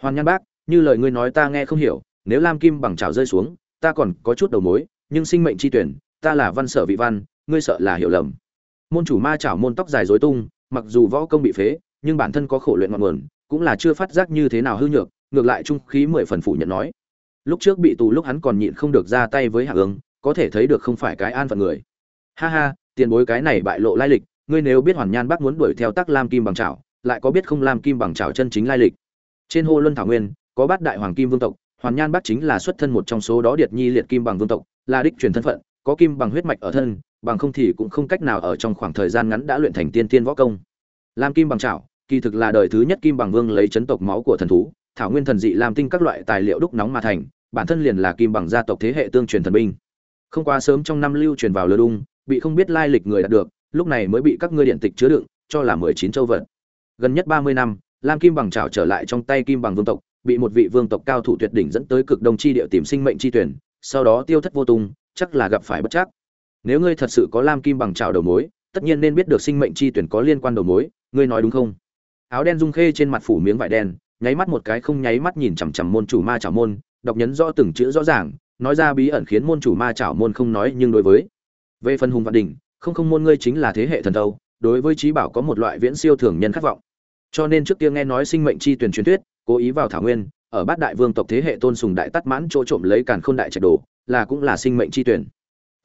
Hoàn nhan bác, như lời ngươi nói ta nghe không hiểu, nếu lam kim bằng trào rơi xuống, ta còn có chút đầu mối, nhưng sinh mệnh chi tuyển, ta là văn sở vị văn, ngươi sợ là hiểu lầm. Môn chủ ma chảo môn tóc dài rối tung, mặc dù võ công bị phế, nhưng bản thân có khổ luyện ngọn nguồn, cũng là chưa phát giác như thế nào hư nhược, ngược lại trung khí mười phần phủ nhận nói lúc trước bị tù lúc hắn còn nhịn không được ra tay với hạ ương có thể thấy được không phải cái an phận người. Ha ha, tiền bối cái này bại lộ lai lịch, ngươi nếu biết hoàn nhan bác muốn đuổi theo tắc lam kim bằng chảo, lại có biết không lam kim bằng chảo chân chính lai lịch? Trên hô luân thảo nguyên, có bát đại hoàng kim vương tộc, hoàn nhan bác chính là xuất thân một trong số đó điệt nhi liệt kim bằng vương tộc, là đích truyền thân phận, có kim bằng huyết mạch ở thân, bằng không thì cũng không cách nào ở trong khoảng thời gian ngắn đã luyện thành tiên tiên võ công. Lam kim bằng chảo, kỳ thực là đời thứ nhất kim bằng vương lấy chấn tộc máu của thần thú, thảo nguyên thần dị làm tinh các loại tài liệu đúc nóng mà thành bản thân liền là kim bằng gia tộc thế hệ tương truyền thần binh. Không quá sớm trong năm lưu truyền vào lơ đung, bị không biết lai lịch người đạt được, lúc này mới bị các ngươi điện tịch chứa đựng, cho là mười chín châu vật. Gần nhất ba mươi năm, lam kim bằng trảo trở lại trong tay kim bằng vương tộc, bị một vị vương tộc cao thủ tuyệt đỉnh dẫn tới cực đông chi địa tìm sinh mệnh chi tuyển, sau đó tiêu thất vô tung, chắc là gặp phải bất chắc. Nếu ngươi thật sự có lam kim bằng trào đầu mối, tất nhiên nên biết được sinh mệnh chi tuyển có liên quan đầu mối, ngươi nói đúng không? Áo đen dung khê trên mặt phủ miếng vải đen, nháy mắt một cái không nháy mắt nhìn chằm chằm môn chủ ma chảo môn đọc nhấn rõ từng chữ rõ ràng, nói ra bí ẩn khiến môn chủ ma chảo môn không nói nhưng đối với. Về phần hùng vạn đỉnh, không không môn ngươi chính là thế hệ thần tâu đối với trí bảo có một loại viễn siêu thường nhân khát vọng. Cho nên trước kia nghe nói sinh mệnh chi tuyển truyền thuyết, cố ý vào thảo nguyên, ở bát đại vương tộc thế hệ tôn sùng đại tắt mãn chỗ trộm lấy càn khôn đại trạch đồ, là cũng là sinh mệnh chi tuyển.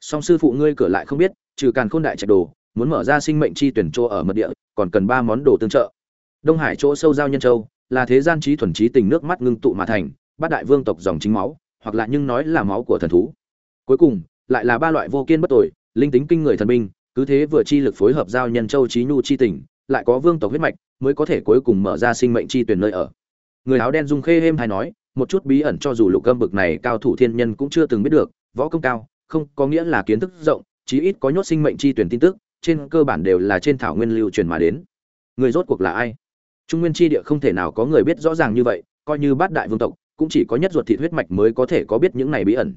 Song sư phụ ngươi cửa lại không biết, trừ càn khôn đại trạch đồ, muốn mở ra sinh mệnh chi tuyển chỗ ở mật địa, còn cần ba món đồ tương trợ. Đông hải chỗ sâu giao nhân châu, là thế gian trí thuần trí tình nước mắt ngưng tụ mà thành bát đại vương tộc dòng chính máu, hoặc là nhưng nói là máu của thần thú. Cuối cùng, lại là ba loại vô kiên bất tội, linh tính kinh người thần binh, cứ thế vừa chi lực phối hợp giao nhân châu trí nhu chi tình, lại có vương tộc huyết mạch, mới có thể cuối cùng mở ra sinh mệnh chi tuyển nơi ở. Người áo đen dung khê hêm hay nói, một chút bí ẩn cho dù lục âm bực này cao thủ thiên nhân cũng chưa từng biết được, võ công cao, không có nghĩa là kiến thức rộng, chí ít có nhốt sinh mệnh chi tuyển tin tức, trên cơ bản đều là trên thảo nguyên lưu truyền mà đến. Người rốt cuộc là ai? Trung nguyên chi địa không thể nào có người biết rõ ràng như vậy, coi như bát đại vương tộc cũng chỉ có nhất ruột thịt huyết mạch mới có thể có biết những này bí ẩn.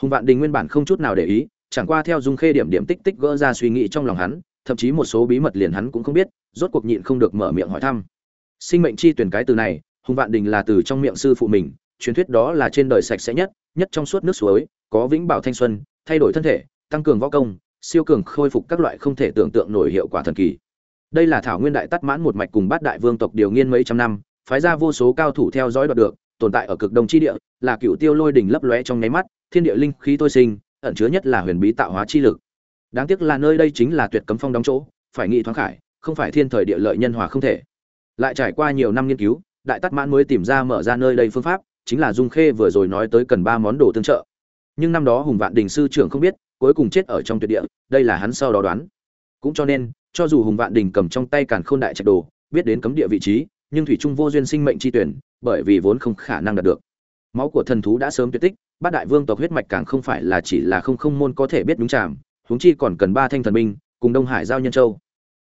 Hùng vạn đình nguyên bản không chút nào để ý, chẳng qua theo dung khê điểm điểm tích tích gỡ ra suy nghĩ trong lòng hắn, thậm chí một số bí mật liền hắn cũng không biết, rốt cuộc nhịn không được mở miệng hỏi thăm. Sinh mệnh chi tuyển cái từ này, hùng vạn đình là từ trong miệng sư phụ mình, truyền thuyết đó là trên đời sạch sẽ nhất nhất trong suốt nước suối, có vĩnh bảo thanh xuân, thay đổi thân thể, tăng cường võ công, siêu cường khôi phục các loại không thể tưởng tượng nổi hiệu quả thần kỳ. Đây là thảo nguyên đại tắt mãn một mạch cùng bát đại vương tộc điều nghiên mấy trăm năm, phái ra vô số cao thủ theo dõi đoạt được tồn tại ở cực đông chi địa, là cựu tiêu lôi đỉnh lấp lóe trong nháy mắt, thiên địa linh khí tôi sinh, ẩn chứa nhất là huyền bí tạo hóa chi lực. Đáng tiếc là nơi đây chính là tuyệt cấm phong đóng chỗ, phải nghị thoáng khải, không phải thiên thời địa lợi nhân hòa không thể. Lại trải qua nhiều năm nghiên cứu, đại tát mãn mới tìm ra mở ra nơi đây phương pháp, chính là dung khê vừa rồi nói tới cần ba món đồ tương trợ. Nhưng năm đó hùng vạn đình sư trưởng không biết, cuối cùng chết ở trong tuyệt địa, đây là hắn sau đó đoán. Cũng cho nên, cho dù hùng vạn đình cầm trong tay càn khôn đại trạch đồ, biết đến cấm địa vị trí, nhưng thủy trung vô duyên sinh mệnh chi tuyển bởi vì vốn không khả năng đạt được. Máu của thần thú đã sớm tuyệt tích, bát đại vương tộc huyết mạch càng không phải là chỉ là không không môn có thể biết đúng chạm, huống chi còn cần ba thanh thần binh, cùng đông hải giao nhân châu.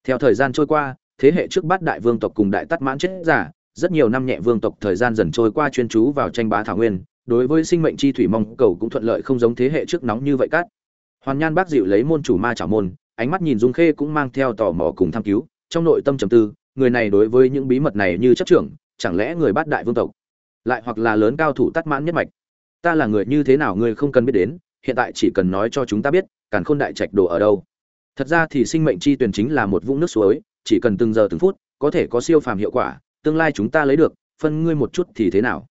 Theo thời gian trôi qua, thế hệ trước bát đại vương tộc cùng đại tắt mãn chết giả, rất nhiều năm nhẹ vương tộc thời gian dần trôi qua chuyên chú vào tranh bá thảo nguyên, đối với sinh mệnh chi thủy mong cầu cũng thuận lợi không giống thế hệ trước nóng như vậy cát. Hoàn nhan bác dịu lấy môn chủ ma trả môn, ánh mắt nhìn dung khê cũng mang theo tò mò cùng tham cứu, trong nội tâm trầm tư, người này đối với những bí mật này như chấp trưởng chẳng lẽ người bát đại vương tộc lại hoặc là lớn cao thủ tắt mãn nhất mạch? Ta là người như thế nào ngươi không cần biết đến, hiện tại chỉ cần nói cho chúng ta biết, càn khôn đại trạch đồ ở đâu. Thật ra thì sinh mệnh chi tuyển chính là một vũng nước suối, chỉ cần từng giờ từng phút, có thể có siêu phàm hiệu quả, tương lai chúng ta lấy được, phân ngươi một chút thì thế nào?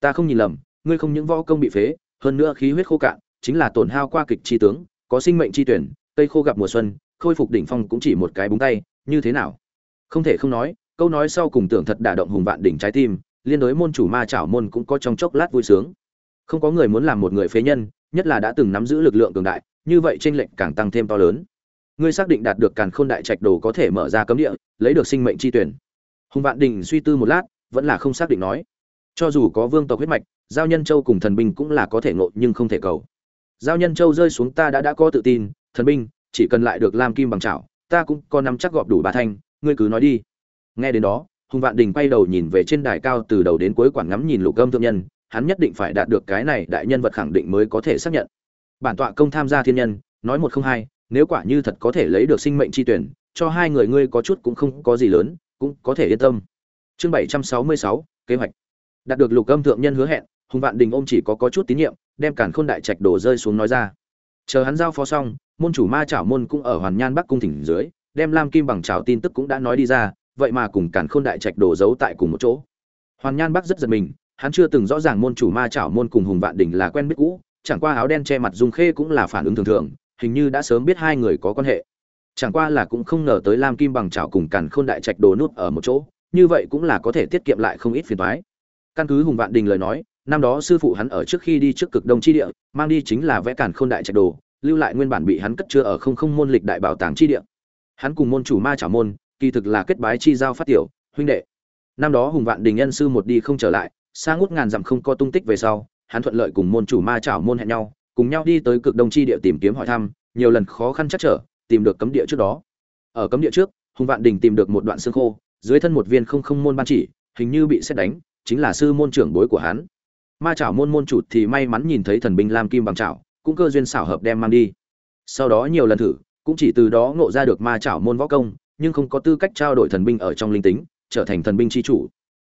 Ta không nhìn lầm, ngươi không những võ công bị phế, hơn nữa khí huyết khô cạn, chính là tổn hao qua kịch chi tướng, có sinh mệnh chi tuyển cây khô gặp mùa xuân, khôi phục đỉnh phong cũng chỉ một cái búng tay, như thế nào? Không thể không nói câu nói sau cùng tưởng thật đả động hùng vạn đỉnh trái tim, liên đối môn chủ ma chảo môn cũng có trong chốc lát vui sướng. Không có người muốn làm một người phế nhân, nhất là đã từng nắm giữ lực lượng cường đại, như vậy tranh lệnh càng tăng thêm to lớn. Ngươi xác định đạt được càn khôn đại trạch đồ có thể mở ra cấm địa, lấy được sinh mệnh chi tuyển. Hùng vạn đình suy tư một lát, vẫn là không xác định nói. Cho dù có vương tộc huyết mạch, giao nhân châu cùng thần binh cũng là có thể ngộ nhưng không thể cầu. Giao nhân châu rơi xuống ta đã đã có tự tin, thần binh, chỉ cần lại được lam kim bằng chảo, ta cũng có nắm chắc gọp đủ bà thanh, ngươi cứ nói đi nghe đến đó, hùng vạn đình quay đầu nhìn về trên đài cao từ đầu đến cuối quản ngắm nhìn lục âm thượng nhân, hắn nhất định phải đạt được cái này đại nhân vật khẳng định mới có thể xác nhận. Bản tọa công tham gia thiên nhân, nói một không hai, nếu quả như thật có thể lấy được sinh mệnh chi tuyển, cho hai người ngươi có chút cũng không có gì lớn, cũng có thể yên tâm. Chương bảy trăm sáu mươi sáu, kế hoạch. Đạt được lục âm thượng nhân hứa hẹn, hùng vạn đình ôm chỉ có có chút tín nhiệm, đem cản khôn đại trạch đổ rơi xuống nói ra. Chờ hắn giao phó xong, môn chủ ma chảo môn cũng ở hoàn nhan bắc cung thỉnh dưới, đem lam kim bằng chảo tin tức cũng đã nói đi ra vậy mà cùng càn khôn đại trạch đổ giấu tại cùng một chỗ. Hoàn nhan bắc rất giật mình, hắn chưa từng rõ ràng môn chủ ma chảo môn cùng hùng vạn đình là quen biết cũ, chẳng qua áo đen che mặt dung khê cũng là phản ứng thường thường, hình như đã sớm biết hai người có quan hệ. Chẳng qua là cũng không ngờ tới lam kim bằng chảo cùng càn khôn đại trạch đồ nút ở một chỗ, như vậy cũng là có thể tiết kiệm lại không ít phiền toái. Căn cứ hùng vạn đình lời nói, năm đó sư phụ hắn ở trước khi đi trước cực đông chi địa, mang đi chính là vẽ càn khôn đại trạch đồ, lưu lại nguyên bản bị hắn cất chứa ở không không môn lịch đại bảo tàng chi địa. Hắn cùng môn chủ ma chảo môn kỳ thực là kết bái chi giao phát tiểu, huynh đệ. Năm đó hùng vạn đình nhân sư một đi không trở lại, xa ngút ngàn dặm không có tung tích về sau, hắn thuận lợi cùng môn chủ ma chảo môn hẹn nhau, cùng nhau đi tới cực đông chi địa tìm kiếm hỏi thăm, nhiều lần khó khăn chắc trở, tìm được cấm địa trước đó. Ở cấm địa trước, hùng vạn đình tìm được một đoạn xương khô, dưới thân một viên không không môn ban chỉ, hình như bị xét đánh, chính là sư môn trưởng bối của hắn. Ma chảo môn môn chủ thì may mắn nhìn thấy thần binh lam kim bằng chảo, cũng cơ duyên xảo hợp đem mang đi. Sau đó nhiều lần thử, cũng chỉ từ đó ngộ ra được ma chảo môn võ công nhưng không có tư cách trao đổi thần binh ở trong linh tính, trở thành thần binh chi chủ.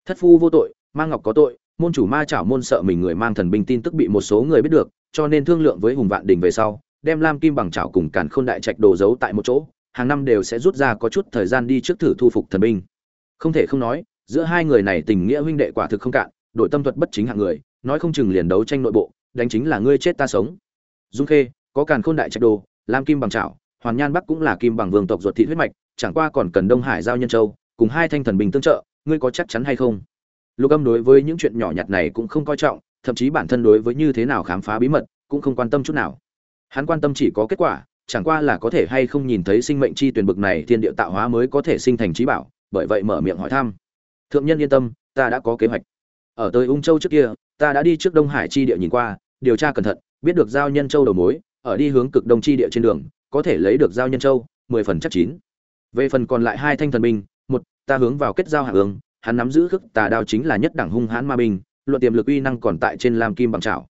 Thất phu vô tội, ma ngọc có tội, môn chủ ma chảo môn sợ mình người mang thần binh tin tức bị một số người biết được, cho nên thương lượng với hùng vạn đình về sau, đem lam kim bằng chảo cùng càn khôn đại trạch đồ giấu tại một chỗ, hàng năm đều sẽ rút ra có chút thời gian đi trước thử thu phục thần binh. Không thể không nói, giữa hai người này tình nghĩa huynh đệ quả thực không cạn, đội tâm thuật bất chính hạng người, nói không chừng liền đấu tranh nội bộ, đánh chính là ngươi chết ta sống. Dung khê, có càn khôn đại trạch đồ, lam kim bằng chảo hoàn nhan bắc cũng là kim bằng vương tộc ruột thị huyết mạch, chẳng qua còn cần đông hải giao nhân châu, cùng hai thanh thần bình tương trợ, ngươi có chắc chắn hay không? Lục âm đối với những chuyện nhỏ nhặt này cũng không coi trọng, thậm chí bản thân đối với như thế nào khám phá bí mật cũng không quan tâm chút nào. Hắn quan tâm chỉ có kết quả, chẳng qua là có thể hay không nhìn thấy sinh mệnh chi tuyển bực này thiên địa tạo hóa mới có thể sinh thành trí bảo, bởi vậy mở miệng hỏi thăm. Thượng nhân yên tâm, ta đã có kế hoạch. Ở tới ung châu trước kia, ta đã đi trước đông hải chi địa nhìn qua, điều tra cẩn thận, biết được giao nhân châu đầu mối, ở đi hướng cực đông chi địa trên đường có thể lấy được giao nhân châu, mười phần chắc chín. Về phần còn lại hai thanh thần binh, một, ta hướng vào kết giao hạ ương hắn nắm giữ khước tà đao chính là nhất đẳng hung hãn ma binh, luận tiềm lực uy năng còn tại trên lam kim bằng trảo.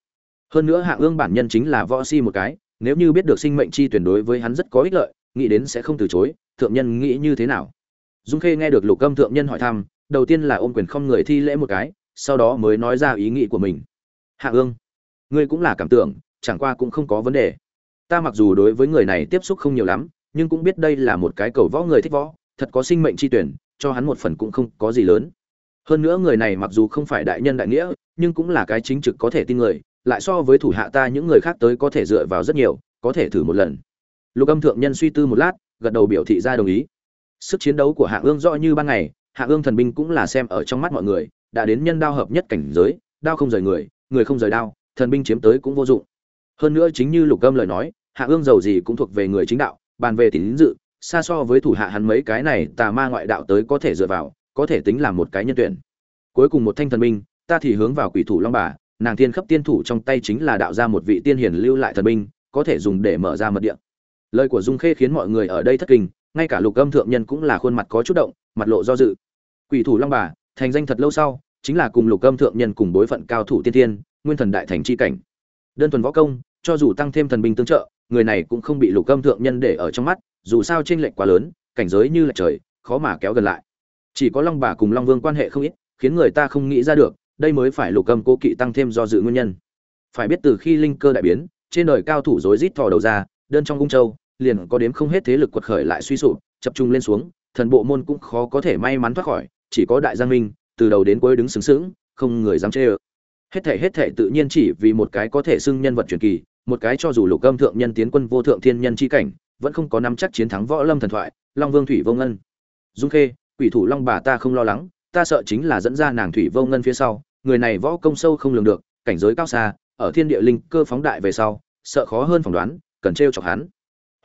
Hơn nữa hạ ương bản nhân chính là võ si một cái, nếu như biết được sinh mệnh chi tuyển đối với hắn rất có ích lợi, nghĩ đến sẽ không từ chối, thượng nhân nghĩ như thế nào? Dung khê nghe được lục âm thượng nhân hỏi thăm, đầu tiên là ôm quyền không người thi lễ một cái, sau đó mới nói ra ý nghĩ của mình. Hạ ương ngươi cũng là cảm tưởng, chẳng qua cũng không có vấn đề ta mặc dù đối với người này tiếp xúc không nhiều lắm, nhưng cũng biết đây là một cái cầu võ người thích võ, thật có sinh mệnh chi tuyển, cho hắn một phần cũng không có gì lớn. Hơn nữa người này mặc dù không phải đại nhân đại nghĩa, nhưng cũng là cái chính trực có thể tin người, lại so với thủ hạ ta những người khác tới có thể dựa vào rất nhiều, có thể thử một lần. Lục âm thượng nhân suy tư một lát, gật đầu biểu thị ra đồng ý. Sức chiến đấu của hạ ương rõ như ban ngày, hạ ương thần binh cũng là xem ở trong mắt mọi người, đã đến nhân đao hợp nhất cảnh giới, đao không rời người người không rời đao, thần binh chiếm tới cũng vô dụng. Hơn nữa chính như lục âm lời nói hạ ương giàu gì cũng thuộc về người chính đạo, bàn về tín dự, xa so với thủ hạ hắn mấy cái này, tà ma ngoại đạo tới có thể dựa vào, có thể tính làm một cái nhân tuyển. Cuối cùng một thanh thần binh, ta thì hướng vào quỷ thủ long bà, nàng thiên khắp tiên thủ trong tay chính là đạo ra một vị tiên hiển lưu lại thần binh, có thể dùng để mở ra mật địa. Lời của dung khê khiến mọi người ở đây thất kinh, ngay cả lục âm thượng nhân cũng là khuôn mặt có chút động, mặt lộ do dự. Quỷ thủ long bà, thành danh thật lâu sau, chính là cùng lục âm thượng nhân cùng bối phận cao thủ tiên thiên, nguyên thần đại thành chi cảnh. Đơn thuần võ công, cho dù tăng thêm thần binh tương trợ người này cũng không bị lục âm thượng nhân để ở trong mắt, dù sao tranh lệch quá lớn, cảnh giới như lệch trời, khó mà kéo gần lại. Chỉ có long bà cùng long vương quan hệ không ít, khiến người ta không nghĩ ra được, đây mới phải lục âm cố kỵ tăng thêm do dự nguyên nhân. Phải biết từ khi linh cơ đại biến, trên đời cao thủ rối rít thò đầu ra, đơn trong cung châu, liền có đếm không hết thế lực quật khởi lại suy sụp, chập trung lên xuống, thần bộ môn cũng khó có thể may mắn thoát khỏi, chỉ có đại giang minh, từ đầu đến cuối đứng xứng xứng không người dám chê ơ. Hết thể hết thể tự nhiên chỉ vì một cái có thể xưng nhân vật truyền kỳ một cái cho dù lục âm thượng nhân tiến quân vô thượng thiên nhân chi cảnh, vẫn không có nắm chắc chiến thắng võ lâm thần thoại, long vương thủy vô ngân. Dung khê, quỷ thủ long bà ta không lo lắng, ta sợ chính là dẫn ra nàng thủy vô ngân phía sau, người này võ công sâu không lường được, cảnh giới cao xa, ở thiên địa linh cơ phóng đại về sau, sợ khó hơn phỏng đoán, cần trêu chọc hắn.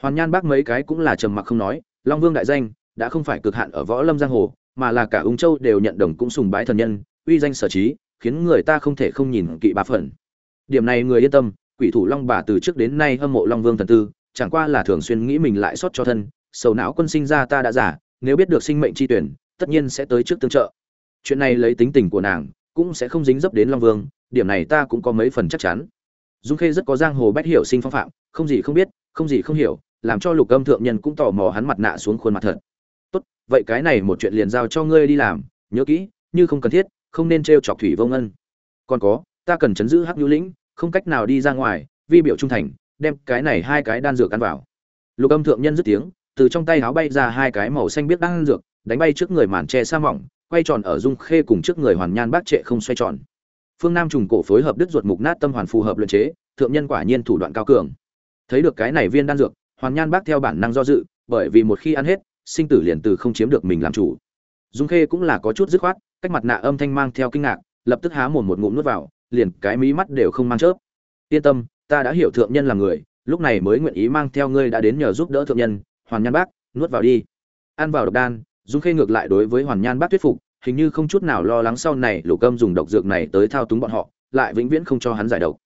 Hoàn nhan bác mấy cái cũng là trầm mặc không nói, long vương đại danh, đã không phải cực hạn ở võ lâm giang hồ, mà là cả ung châu đều nhận đồng cũng sùng bái thần nhân, uy danh sở trí, khiến người ta không thể không nhìn kỵ ba phần. Điểm này người yên tâm quỷ thủ long bà từ trước đến nay hâm mộ long vương thần tư, chẳng qua là thường xuyên nghĩ mình lại sót cho thân, sầu não quân sinh ra ta đã giả nếu biết được sinh mệnh chi tuyển, tất nhiên sẽ tới trước tương trợ. Chuyện này lấy tính tình của nàng, cũng sẽ không dính dấp đến long vương, điểm này ta cũng có mấy phần chắc chắn. Dung khê rất có giang hồ bách hiểu sinh phong phạm, không gì không biết, không gì không hiểu, làm cho lục âm thượng nhân cũng tò mò hắn mặt nạ xuống khuôn mặt thật. Tốt, vậy cái này một chuyện liền giao cho ngươi đi làm, nhớ kỹ, như không cần thiết, không nên t chọc thủy vô ngân. Còn có, ta cần chấn giữ hắc nhu lĩnh không cách nào đi ra ngoài, vi biểu trung thành, đem cái này hai cái đan dược ăn vào. Lục âm thượng nhân dứt tiếng, từ trong tay háo bay ra hai cái màu xanh biết đan dược, đánh bay trước người màn che sa mỏng, quay tròn ở dung khê cùng trước người hoàn nhan bác trệ không xoay tròn. Phương nam trùng cổ phối hợp đứt ruột mục nát tâm hoàn phù hợp luyện chế, thượng nhân quả nhiên thủ đoạn cao cường. Thấy được cái này viên đan dược, hoàn nhan bác theo bản năng do dự, bởi vì một khi ăn hết, sinh tử liền từ không chiếm được mình làm chủ. Dung khê cũng là có chút dứt khoát, cách mặt nạ âm thanh mang theo kinh ngạc, lập tức há mồm một ngụm nuốt vào liền cái mí mắt đều không mang chớp. Yên tâm, ta đã hiểu thượng nhân là người, lúc này mới nguyện ý mang theo ngươi đã đến nhờ giúp đỡ thượng nhân, hoàn nhan bác, nuốt vào đi. Ăn vào độc đan, dung khê ngược lại đối với hoàn nhan bác thuyết phục, hình như không chút nào lo lắng sau này lục câm dùng độc dược này tới thao túng bọn họ, lại vĩnh viễn không cho hắn giải độc.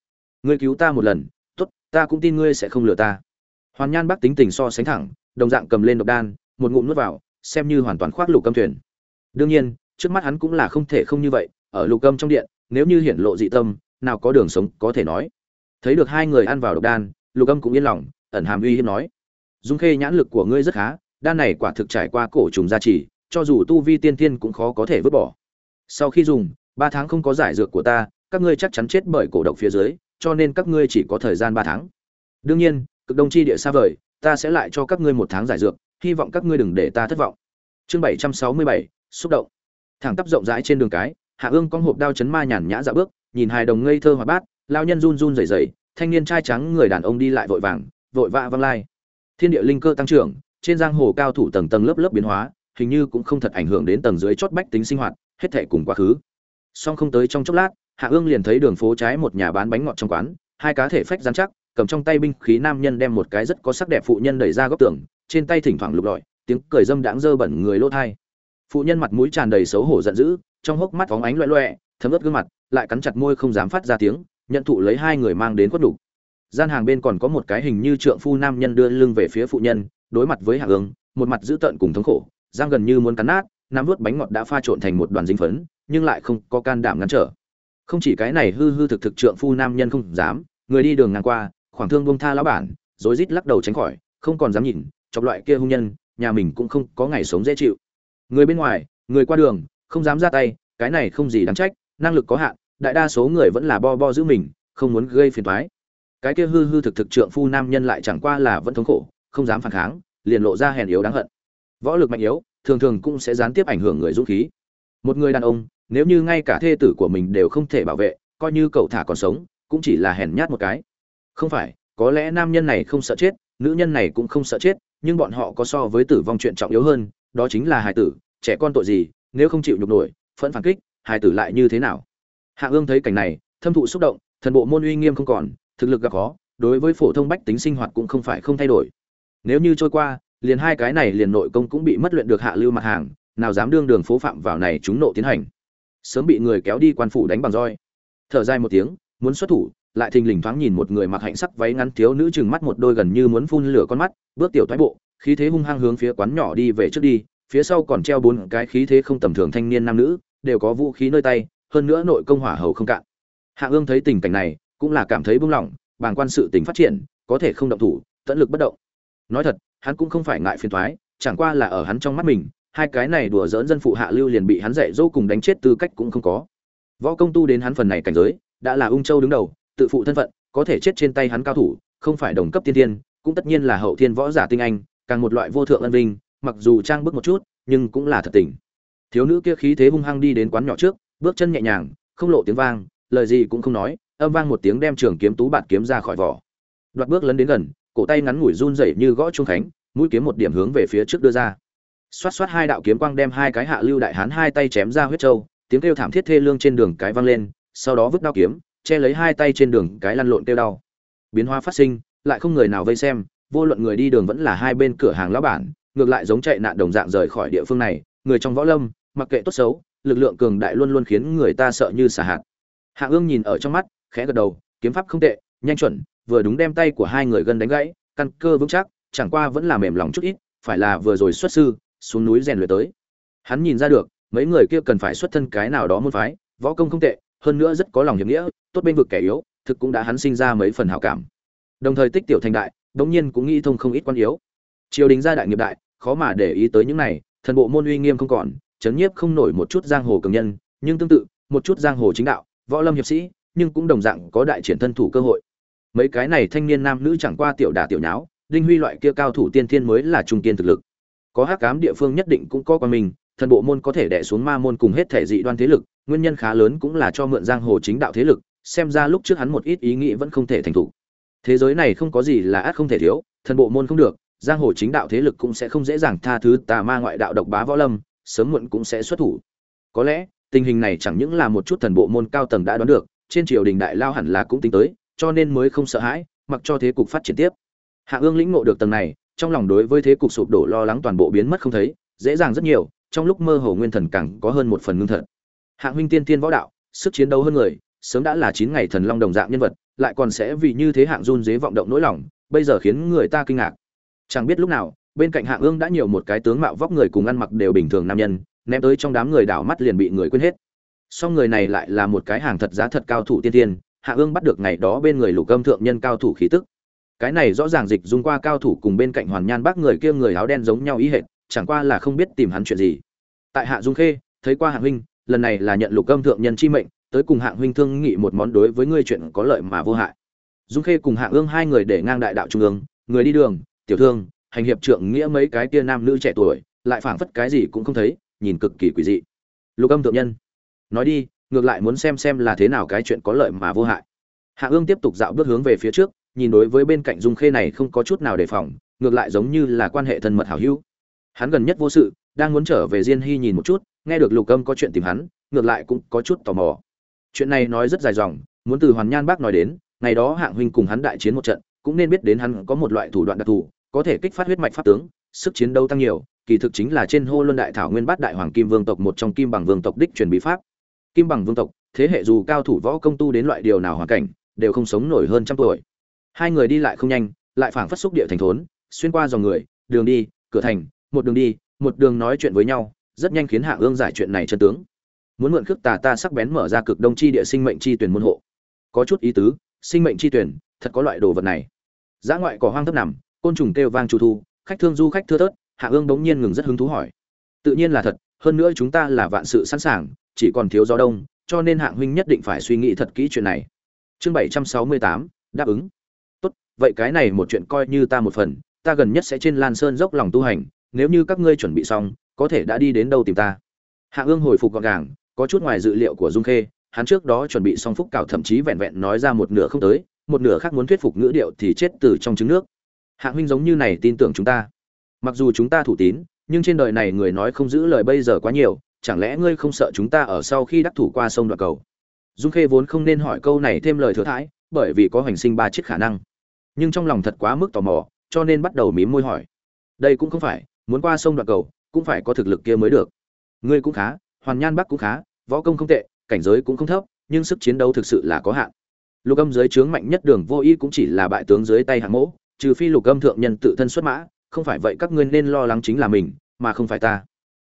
Ngươi cứu ta một lần, tốt, ta cũng tin ngươi sẽ không lừa ta. Hoàn nhan bác tính tình so sánh thẳng, đồng dạng cầm lên độc đan, một ngụm nuốt vào, xem như hoàn toàn khoác lục câm thuyền. Đương nhiên, trước mắt hắn cũng là không thể không như vậy ở lục âm trong điện, nếu như hiển lộ dị tâm, nào có đường sống có thể nói. Thấy được hai người ăn vào độc đan, lục âm cũng yên lòng, ẩn hàm uy hiếp nói. Dung khê nhãn lực của ngươi rất khá, đan này quả thực trải qua cổ trùng gia trì, cho dù tu vi tiên tiên cũng khó có thể vứt bỏ. Sau khi dùng, ba tháng không có giải dược của ta, các ngươi chắc chắn chết bởi cổ độc phía dưới, cho nên các ngươi chỉ có thời gian ba tháng. Đương nhiên, cực đông chi địa xa vời, ta sẽ lại cho các ngươi một tháng giải dược, hy vọng các ngươi đừng để ta thất vọng. Chương bảy trăm sáu mươi bảy, xúc động. Thẳng tắp rộng rãi trên đường cái hạ ương con hộp đao chấn ma nhàn nhã dạ bước, nhìn hài đồng ngây thơ hoạt bát, lao nhân run run rẩy rẩy, thanh niên trai trắng người đàn ông đi lại vội vàng, vội vã văng lai. Thiên địa linh cơ tăng trưởng, trên giang hồ cao thủ tầng tầng lớp lớp biến hóa, hình như cũng không thật ảnh hưởng đến tầng dưới chót bách tính sinh hoạt, hết thể cùng quá khứ. Song không tới trong chốc lát, hạ ương liền thấy đường phố trái một nhà bán bánh ngọt trong quán, hai cá thể phách dán chắc, cầm trong tay binh khí nam nhân đem một cái rất có sắc đẹp phụ nhân đẩy ra góc tường, trên tay thỉnh thoảng lục lọi, tiếng cười dâm đãng dơ bẩn người lỗ thai. Phụ nhân mặt mũi tràn đầy xấu hổ giận dữ trong hốc mắt phóng ánh loẹ loẹ, thấm ướt gương mặt, lại cắn chặt môi không dám phát ra tiếng, nhận thụ lấy hai người mang đến quất đủ. Gian hàng bên còn có một cái hình như trượng phu nam nhân đưa lưng về phía phụ nhân, đối mặt với hạ ương một mặt dữ tợn cùng thống khổ, giang gần như muốn cắn nát, nắm vớt bánh ngọt đã pha trộn thành một đoàn dính phấn, nhưng lại không có can đảm ngăn trở. Không chỉ cái này hư hư thực thực trượng phu nam nhân không dám, người đi đường ngang qua, khoảng thương buông tha lão bản, rối rít lắc đầu tránh khỏi, không còn dám nhìn, chọc loại kia hung nhân, nhà mình cũng không có ngày sống dễ chịu. Người bên ngoài, người qua đường không dám ra tay, cái này không gì đáng trách, năng lực có hạn, đại đa số người vẫn là bo bo giữ mình, không muốn gây phiền toái. Cái kia hư hư thực thực trượng phu nam nhân lại chẳng qua là vẫn thống khổ, không dám phản kháng, liền lộ ra hèn yếu đáng hận. Võ lực mạnh yếu, thường thường cũng sẽ gián tiếp ảnh hưởng người dũng khí. Một người đàn ông, nếu như ngay cả thê tử của mình đều không thể bảo vệ, coi như cậu thả còn sống, cũng chỉ là hèn nhát một cái. Không phải, có lẽ nam nhân này không sợ chết, nữ nhân này cũng không sợ chết, nhưng bọn họ có so với tử vong chuyện trọng yếu hơn, đó chính là hài tử, trẻ con tội gì nếu không chịu nhục nổi, phẫn phản kích, hài tử lại như thế nào? Hạ ương thấy cảnh này, thâm thụ xúc động, thần bộ môn uy nghiêm không còn, thực lực gặp khó, đối với phổ thông bách tính sinh hoạt cũng không phải không thay đổi. Nếu như trôi qua, liền hai cái này liền nội công cũng bị mất luyện được hạ lưu mặt hàng, nào dám đương đường phố phạm vào này chúng nộ tiến hành. Sớm bị người kéo đi quan phủ đánh bằng roi. Thở dài một tiếng, muốn xuất thủ, lại thình lình thoáng nhìn một người mặc hạnh sắc váy ngắn thiếu nữ chừng mắt một đôi gần như muốn phun lửa con mắt, bước tiểu thoái bộ, khí thế hung hăng hướng phía quán nhỏ đi về trước đi phía sau còn treo bốn cái khí thế không tầm thường thanh niên nam nữ đều có vũ khí nơi tay hơn nữa nội công hỏa hầu không cạn. Hạ ương thấy tình cảnh này cũng là cảm thấy buông lòng bàng quan sự tình phát triển có thể không động thủ tận lực bất động. Nói thật hắn cũng không phải ngại phiền toái, chẳng qua là ở hắn trong mắt mình hai cái này đùa dỡn dân phụ hạ lưu liền bị hắn dạy dỗ cùng đánh chết tư cách cũng không có. Võ công tu đến hắn phần này cảnh giới đã là ung châu đứng đầu tự phụ thân phận có thể chết trên tay hắn cao thủ không phải đồng cấp tiên thiên cũng tất nhiên là hậu thiên võ giả tinh anh càng một loại vô thượng ân vinh mặc dù trang bước một chút, nhưng cũng là thật tình. Thiếu nữ kia khí thế hung hăng đi đến quán nhỏ trước, bước chân nhẹ nhàng, không lộ tiếng vang, lời gì cũng không nói, âm vang một tiếng đem trường kiếm tú bạn kiếm ra khỏi vỏ. Đoạt bước lấn đến gần, cổ tay ngắn ngủi run rẩy như gõ trung khánh, mũi kiếm một điểm hướng về phía trước đưa ra. Xoát xoát hai đạo kiếm quang đem hai cái hạ lưu đại hán hai tay chém ra huyết trâu tiếng kêu thảm thiết thê lương trên đường cái vang lên, sau đó vứt đao kiếm, che lấy hai tay trên đường cái lăn lộn kêu đau. Biến hóa phát sinh, lại không người nào vây xem, vô luận người đi đường vẫn là hai bên cửa hàng lão bản ngược lại giống chạy nạn đồng dạng rời khỏi địa phương này, người trong võ lâm, mặc kệ tốt xấu, lực lượng cường đại luôn luôn khiến người ta sợ như xả hạt. Hạ ương nhìn ở trong mắt, khẽ gật đầu, kiếm pháp không tệ, nhanh chuẩn, vừa đúng đem tay của hai người gần đánh gãy, căn cơ vững chắc, chẳng qua vẫn là mềm lòng chút ít, phải là vừa rồi xuất sư, xuống núi rèn luyện tới. Hắn nhìn ra được, mấy người kia cần phải xuất thân cái nào đó môn phái, võ công không tệ, hơn nữa rất có lòng hiệp nghĩa, tốt bên vực kẻ yếu, thực cũng đã hắn sinh ra mấy phần hảo cảm. Đồng thời tích tiểu thành đại, đống nhiên cũng nghĩ thông không ít quan yếu. Triều đình gia đại nghiệp đại khó mà để ý tới những này, thần bộ môn uy nghiêm không còn chấn nhiếp không nổi một chút giang hồ cường nhân, nhưng tương tự, một chút giang hồ chính đạo, võ lâm hiệp sĩ, nhưng cũng đồng dạng có đại triển thân thủ cơ hội. Mấy cái này thanh niên nam nữ chẳng qua tiểu đả tiểu nháo, đinh huy loại kia cao thủ tiên thiên mới là trung tiên thực lực. Có hắc ám địa phương nhất định cũng có quan mình thần bộ môn có thể đè xuống ma môn cùng hết thể dị đoan thế lực, nguyên nhân khá lớn cũng là cho mượn giang hồ chính đạo thế lực, xem ra lúc trước hắn một ít ý nghĩ vẫn không thể thành thủ thế giới này không có gì là ác không thể thiếu, thần bộ môn không được giang hồ chính đạo thế lực cũng sẽ không dễ dàng tha thứ tà ma ngoại đạo độc bá võ lâm, sớm muộn cũng sẽ xuất thủ. Có lẽ, tình hình này chẳng những là một chút thần bộ môn cao tầng đã đoán được, trên triều đình đại lao hẳn là cũng tính tới, cho nên mới không sợ hãi, mặc cho thế cục phát triển tiếp. Hạ ương lĩnh ngộ được tầng này, trong lòng đối với thế cục sụp đổ lo lắng toàn bộ biến mất không thấy, dễ dàng rất nhiều, trong lúc mơ hồ nguyên thần càng có hơn một phần ngưng thật. Hạng huynh tiên tiên võ đạo, sức chiến đấu hơn người, sớm đã là chín ngày thần long đồng dạng nhân vật, lại còn sẽ vì như thế hạng run dế vọng động nỗi lòng, bây giờ khiến người ta kinh ngạc chẳng biết lúc nào, bên cạnh hạng ương đã nhiều một cái tướng mạo vóc người cùng ăn mặc đều bình thường nam nhân, ném tới trong đám người đảo mắt liền bị người quên hết. Song người này lại là một cái hàng thật giá thật cao thủ tiên tiên hạ ương bắt được ngày đó bên người lục âm thượng nhân cao thủ khí tức. Cái này rõ ràng dịch dung qua cao thủ cùng bên cạnh hoàn nhan bác người kia người áo đen giống nhau ý hệt, chẳng qua là không biết tìm hắn chuyện gì. Tại hạ dung khê, thấy qua hạng huynh, lần này là nhận lục âm thượng nhân chi mệnh, tới cùng hạng huynh thương nghị một món đối với ngươi chuyện có lợi mà vô hại. Dung khê cùng hạng ương hai người để ngang đại đạo trung ương, người đi đường tiểu thương, hành hiệp trượng nghĩa mấy cái kia nam nữ trẻ tuổi, lại phảng phất cái gì cũng không thấy, nhìn cực kỳ quỷ dị. Lục âm thượng nhân, nói đi, ngược lại muốn xem xem là thế nào cái chuyện có lợi mà vô hại. Hạ ương tiếp tục dạo bước hướng về phía trước, nhìn đối với bên cạnh dung khê này không có chút nào đề phòng, ngược lại giống như là quan hệ thân mật hảo hữu. Hắn gần nhất vô sự, đang muốn trở về diên hy nhìn một chút, nghe được lục âm có chuyện tìm hắn, ngược lại cũng có chút tò mò. Chuyện này nói rất dài dòng, muốn từ hoàn nhan bác nói đến, ngày đó hạng huynh cùng hắn đại chiến một trận, cũng nên biết đến hắn có một loại thủ đoạn đặc thù có thể kích phát huyết mạch pháp tướng, sức chiến đấu tăng nhiều, kỳ thực chính là trên hô luân đại thảo nguyên bát đại hoàng kim vương tộc một trong kim bằng vương tộc đích truyền bí pháp. Kim bằng vương tộc, thế hệ dù cao thủ võ công tu đến loại điều nào hoàn cảnh, đều không sống nổi hơn trăm tuổi. Hai người đi lại không nhanh, lại phảng phất xúc địa thành thốn, xuyên qua dòng người, đường đi, cửa thành, một đường đi, một đường nói chuyện với nhau, rất nhanh khiến hạ ương giải chuyện này chân tướng. Muốn mượn khước tà ta sắc bén mở ra cực đông chi địa sinh mệnh chi tuyển môn hộ. Có chút ý tứ, sinh mệnh chi tuyển, thật có loại đồ vật này. Giã ngoại cỏ hoang thấp nằm côn trùng kêu vang chu thu, khách thương du khách thưa thớt, hạ ương bỗng nhiên ngừng rất hứng thú hỏi. Tự nhiên là thật, hơn nữa chúng ta là vạn sự sẵn sàng, chỉ còn thiếu gió đông, cho nên hạng huynh nhất định phải suy nghĩ thật kỹ chuyện này. Chương bảy trăm sáu mươi tám, đáp ứng. Tốt, vậy cái này một chuyện coi như ta một phần, ta gần nhất sẽ trên lan sơn dốc lòng tu hành, nếu như các ngươi chuẩn bị xong, có thể đã đi đến đâu tìm ta. Hạ ương hồi phục gọn gàng, có chút ngoài dự liệu của dung khê, hắn trước đó chuẩn bị xong phúc cảo thậm chí vẹn vẹn nói ra một nửa không tới, một nửa khác muốn thuyết phục ngữ điệu thì chết từ trong trứng nước hạ huynh giống như này tin tưởng chúng ta. Mặc dù chúng ta thủ tín, nhưng trên đời này người nói không giữ lời bây giờ quá nhiều, chẳng lẽ ngươi không sợ chúng ta ở sau khi đắc thủ qua sông đoạn cầu? Dung khê vốn không nên hỏi câu này thêm lời thừa thãi, bởi vì có hoành sinh ba chiếc khả năng. Nhưng trong lòng thật quá mức tò mò, cho nên bắt đầu mím môi hỏi. Đây cũng không phải, muốn qua sông đoạn cầu, cũng phải có thực lực kia mới được. Ngươi cũng khá, hoàn nhan bắc cũng khá, võ công không tệ, cảnh giới cũng không thấp, nhưng sức chiến đấu thực sự là có hạn. Lục âm dưới trướng mạnh nhất đường vô y cũng chỉ là bại tướng dưới tay hạng mỗ trừ phi lục âm thượng nhân tự thân xuất mã không phải vậy các ngươi nên lo lắng chính là mình mà không phải ta.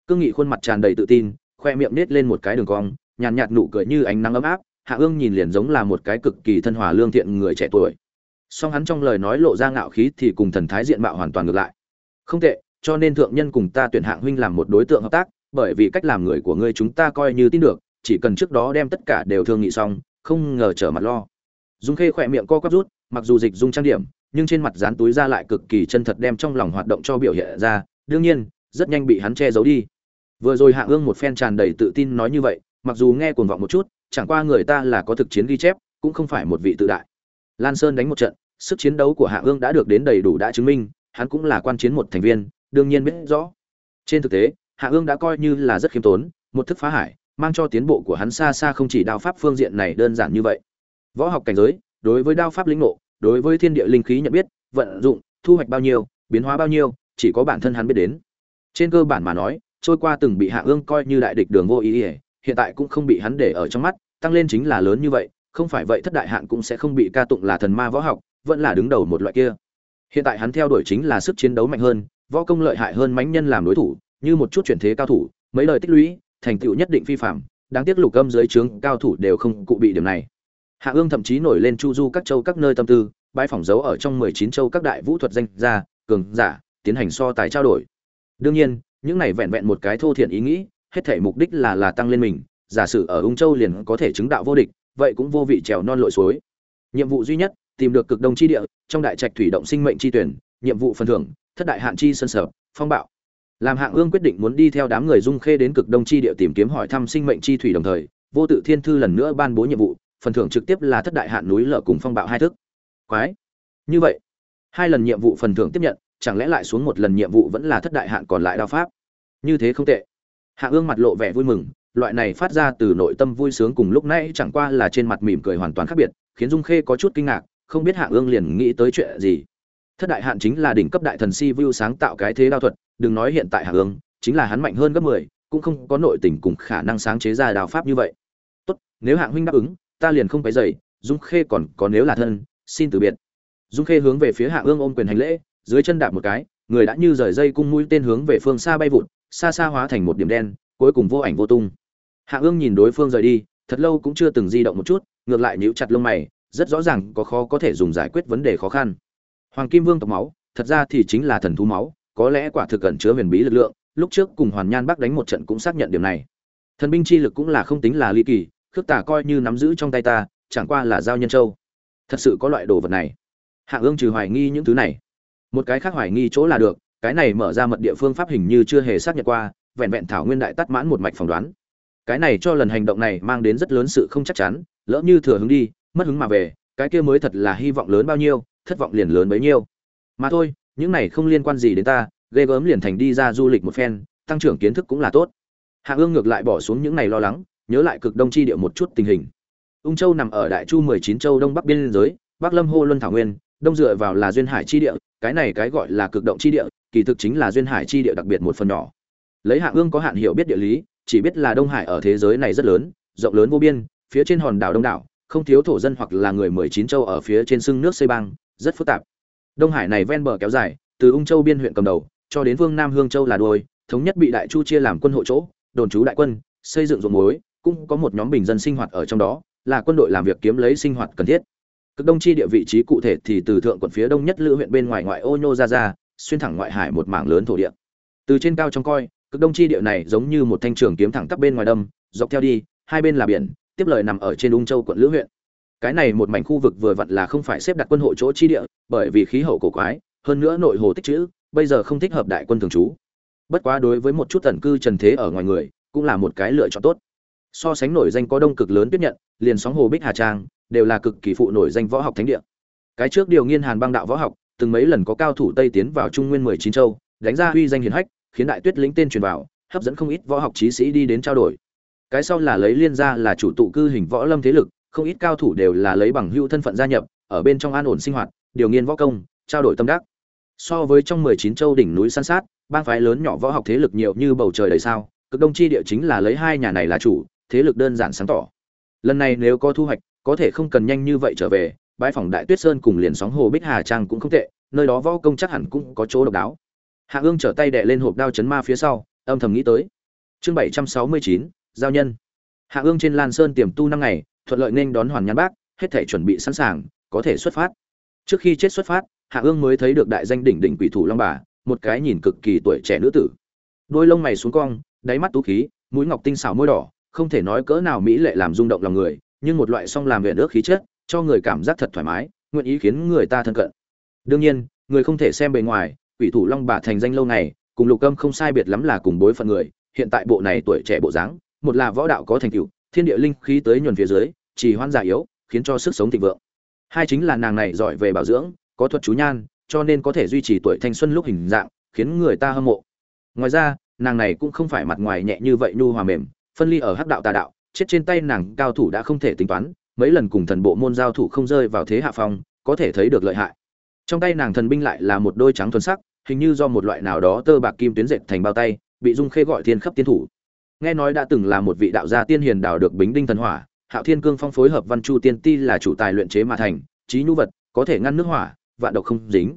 Cương nghị khuôn mặt tràn đầy tự tin khoe miệng nết lên một cái đường cong nhàn nhạt, nụ cười như ánh nắng ấm áp hạ ương nhìn liền giống là một cái cực kỳ thân hòa lương thiện người trẻ tuổi. Song hắn trong lời nói lộ ra ngạo khí thì cùng thần thái diện mạo hoàn toàn ngược lại. Không tệ cho nên thượng nhân cùng ta tuyển hạng huynh làm một đối tượng hợp tác bởi vì cách làm người của ngươi chúng ta coi như tin được chỉ cần trước đó đem tất cả đều thương nghị xong không ngờ trở mặt lo. Dung khê khỏe miệng co quắp rút mặc dù dịch dung trang điểm nhưng trên mặt dán túi ra lại cực kỳ chân thật đem trong lòng hoạt động cho biểu hiện ra, đương nhiên, rất nhanh bị hắn che giấu đi. Vừa rồi hạ ương một phen tràn đầy tự tin nói như vậy, mặc dù nghe cuồng vọng một chút, chẳng qua người ta là có thực chiến ghi chép, cũng không phải một vị tự đại. Lan sơn đánh một trận, sức chiến đấu của hạ ương đã được đến đầy đủ đã chứng minh, hắn cũng là quan chiến một thành viên, đương nhiên biết rõ. Trên thực tế, hạ ương đã coi như là rất khiêm tốn, một thức phá hải, mang cho tiến bộ của hắn xa xa không chỉ đao pháp phương diện này đơn giản như vậy. Võ học cảnh giới, đối với đao pháp lĩnh ngộ đối với thiên địa linh khí nhận biết, vận dụng, thu hoạch bao nhiêu, biến hóa bao nhiêu, chỉ có bản thân hắn biết đến. Trên cơ bản mà nói, trôi qua từng bị hạ ương coi như đại địch đường vô ý ý, hiện tại cũng không bị hắn để ở trong mắt, tăng lên chính là lớn như vậy, không phải vậy thất đại hạn cũng sẽ không bị ca tụng là thần ma võ học, vẫn là đứng đầu một loại kia. Hiện tại hắn theo đuổi chính là sức chiến đấu mạnh hơn, võ công lợi hại hơn mãnh nhân làm đối thủ, như một chút chuyển thế cao thủ, mấy lời tích lũy, thành tựu nhất định phi phạm, đáng tiếc lục âm dưới trướng cao thủ đều không cụ bị điểm này hạ ương thậm chí nổi lên chu du các châu các nơi tâm tư bãi phỏng dấu ở trong mười chín châu các đại vũ thuật danh gia, cường giả, tiến hành so tài trao đổi. Đương nhiên, những này vẹn vẹn một cái thô thiện ý nghĩ, hết thể mục đích là là tăng lên mình, giả sử ở ung châu liền có thể chứng đạo vô địch, vậy cũng vô vị trèo non lội suối. Nhiệm vụ duy nhất, tìm được cực đông chi địa, trong đại trạch thủy động sinh mệnh chi tuyển, nhiệm vụ phần thưởng, thất đại hạn chi sơn sở, phong bạo. Làm hạng ương quyết định muốn đi theo đám người dung khê đến cực đông chi địa tìm kiếm hỏi thăm sinh mệnh chi thủy đồng thời, vô tự thiên thư lần nữa ban bố nhiệm vụ phần thưởng trực tiếp là thất đại hạn núi lở cùng phong bạo hai thức. Quái. Như vậy, hai lần nhiệm vụ phần thưởng tiếp nhận, chẳng lẽ lại xuống một lần nhiệm vụ vẫn là thất đại hạn còn lại đao pháp? Như thế không tệ. Hạ ương mặt lộ vẻ vui mừng, loại này phát ra từ nội tâm vui sướng cùng lúc nãy chẳng qua là trên mặt mỉm cười hoàn toàn khác biệt, khiến dung khê có chút kinh ngạc, không biết hạ ương liền nghĩ tới chuyện gì. Thất đại hạn chính là đỉnh cấp đại thần si vu sáng tạo cái thế đao thuật, đừng nói hiện tại hạ ương, chính là hắn mạnh hơn gấp mười, cũng không có nội tình cùng khả năng sáng chế ra đao pháp như vậy. Tốt, nếu hạng huynh đáp ứng ta liền không phải dậy dung khê còn có nếu là thân, xin từ biệt. Dung khê hướng về phía hạ ương ôm quyền hành lễ, dưới chân đạp một cái, người đã như rời dây cung mũi tên hướng về phương xa bay vụt, xa xa hóa thành một điểm đen, cuối cùng vô ảnh vô tung. Hạ ương nhìn đối phương rời đi, thật lâu cũng chưa từng di động một chút, ngược lại nhíu chặt lông mày, rất rõ ràng có khó có thể dùng giải quyết vấn đề khó khăn. Hoàng kim vương tộc máu, thật ra thì chính là thần thú máu, có lẽ quả thực cẩn chứa huyền bí lực lượng, lúc trước cùng hoàn nhan bắc đánh một trận cũng xác nhận điểm này. Thần binh chi lực cũng là không tính là ly kỳ khước tả coi như nắm giữ trong tay ta, chẳng qua là giao nhân châu. Thật sự có loại đồ vật này. Hạ ương trừ hoài nghi những thứ này. Một cái khác hoài nghi chỗ là được, cái này mở ra mật địa phương pháp hình như chưa hề xác nhận qua, vẹn vẹn thảo nguyên đại tắt mãn một mạch phỏng đoán. Cái này cho lần hành động này mang đến rất lớn sự không chắc chắn, lỡ như thừa hứng đi, mất hứng mà về, cái kia mới thật là hy vọng lớn bao nhiêu, thất vọng liền lớn bấy nhiêu. Mà thôi, những này không liên quan gì đến ta, ghê gớm liền thành đi ra du lịch một phen, tăng trưởng kiến thức cũng là tốt. Hạ ương ngược lại bỏ xuống những này lo lắng nhớ lại cực đông chi địa một chút tình hình. Ung châu nằm ở đại chu mười chín châu đông bắc biên giới, bắc lâm hô luân thảo nguyên, đông dựa vào là duyên hải chi địa, cái này cái gọi là cực động chi địa, kỳ thực chính là duyên hải chi địa đặc biệt một phần nhỏ. Lấy hạ ương có hạn hiểu biết địa lý, chỉ biết là đông hải ở thế giới này rất lớn, rộng lớn vô biên, phía trên hòn đảo đông đảo, không thiếu thổ dân hoặc là người mười chín châu ở phía trên sưng nước xây băng rất phức tạp. Đông hải này ven bờ kéo dài, từ ung châu biên huyện cầm đầu, cho đến vương nam hương châu là đuôi, thống nhất bị đại chu chia làm quân hộ chỗ, đồn trú đại quân, xây dựng ruộng muối cũng có một nhóm bình dân sinh hoạt ở trong đó là quân đội làm việc kiếm lấy sinh hoạt cần thiết. Cực đông chi địa vị trí cụ thể thì từ thượng quận phía đông nhất lữ huyện bên ngoài ngoại ô nhô ra ra xuyên thẳng ngoại hải một mảng lớn thổ địa. Từ trên cao trong coi cực đông chi địa này giống như một thanh trường kiếm thẳng tắp bên ngoài đâm dọc theo đi hai bên là biển tiếp lời nằm ở trên ung châu quận lữ huyện. Cái này một mảnh khu vực vừa vặn là không phải xếp đặt quân hộ chỗ chi địa bởi vì khí hậu cổ quái hơn nữa nội hồ tích trữ, bây giờ không thích hợp đại quân thường trú. Bất quá đối với một chút tần cư trần thế ở ngoài người cũng là một cái lựa chọn tốt so sánh nổi danh có đông cực lớn tiếp nhận, liền sóng hồ bích hà trang, đều là cực kỳ phụ nổi danh võ học thánh địa. Cái trước điều nghiên hàn băng đạo võ học, từng mấy lần có cao thủ tây tiến vào trung nguyên mười chín châu, đánh ra uy danh hiển hách, khiến đại tuyết lĩnh tên truyền vào, hấp dẫn không ít võ học trí sĩ đi đến trao đổi. Cái sau là lấy liên gia là chủ tụ cư hình võ lâm thế lực, không ít cao thủ đều là lấy bằng hữu thân phận gia nhập, ở bên trong an ổn sinh hoạt, điều nghiên võ công, trao đổi tâm đắc. So với trong mười chín châu đỉnh núi san sát, bang phái lớn nhỏ võ học thế lực nhiều như bầu trời đầy sao, cực đông chi địa chính là lấy hai nhà này là chủ thế lực đơn giản sáng tỏ. Lần này nếu có thu hoạch, có thể không cần nhanh như vậy trở về, bãi phòng đại tuyết sơn cùng liền sóng hồ bích hà trang cũng không tệ, nơi đó võ công chắc hẳn cũng có chỗ độc đáo. Hạ ương trở tay đè lên hộp đao chấn ma phía sau, âm thầm nghĩ tới. Chương bảy trăm sáu mươi chín, giao nhân. Hạ ương trên lan sơn tiềm tu năm ngày, thuận lợi nên đón hoàn nhãn bác, hết thể chuẩn bị sẵn sàng, có thể xuất phát. Trước khi chết xuất phát, hạ ương mới thấy được đại danh đỉnh đỉnh quỷ thủ long bà, một cái nhìn cực kỳ tuổi trẻ nữ tử. Đôi lông mày xuống cong, đáy mắt tú khí, mũi ngọc tinh xảo môi đỏ không thể nói cỡ nào mỹ lệ làm rung động lòng người, nhưng một loại song làm viện ước khí chất, cho người cảm giác thật thoải mái, nguyện ý khiến người ta thân cận. Đương nhiên, người không thể xem bề ngoài, quỷ thủ long bà thành danh lâu này, cùng lục âm không sai biệt lắm là cùng bối phận người, hiện tại bộ này tuổi trẻ bộ dáng, một là võ đạo có thành tựu, thiên địa linh khí tới nhuần phía dưới, chỉ hoan giả yếu, khiến cho sức sống thịnh vượng. Hai chính là nàng này giỏi về bảo dưỡng, có thuật chú nhan, cho nên có thể duy trì tuổi thanh xuân lúc hình dạng, khiến người ta hâm mộ. Ngoài ra, nàng này cũng không phải mặt ngoài nhẹ như vậy nhu hòa mềm phân ly ở hắc đạo tà đạo, chết trên tay nàng cao thủ đã không thể tính toán, mấy lần cùng thần bộ môn giao thủ không rơi vào thế hạ phong, có thể thấy được lợi hại. Trong tay nàng thần binh lại là một đôi trắng thuần sắc, hình như do một loại nào đó tơ bạc kim tuyến dệt thành bao tay, bị dung khê gọi thiên khắp tiên thủ. Nghe nói đã từng là một vị đạo gia tiên hiền đào được bính đinh thần hỏa, hạo thiên cương phong phối hợp văn chu tiên ti là chủ tài luyện chế mà thành, trí nhu vật, có thể ngăn nước hỏa, vạn độc không dính.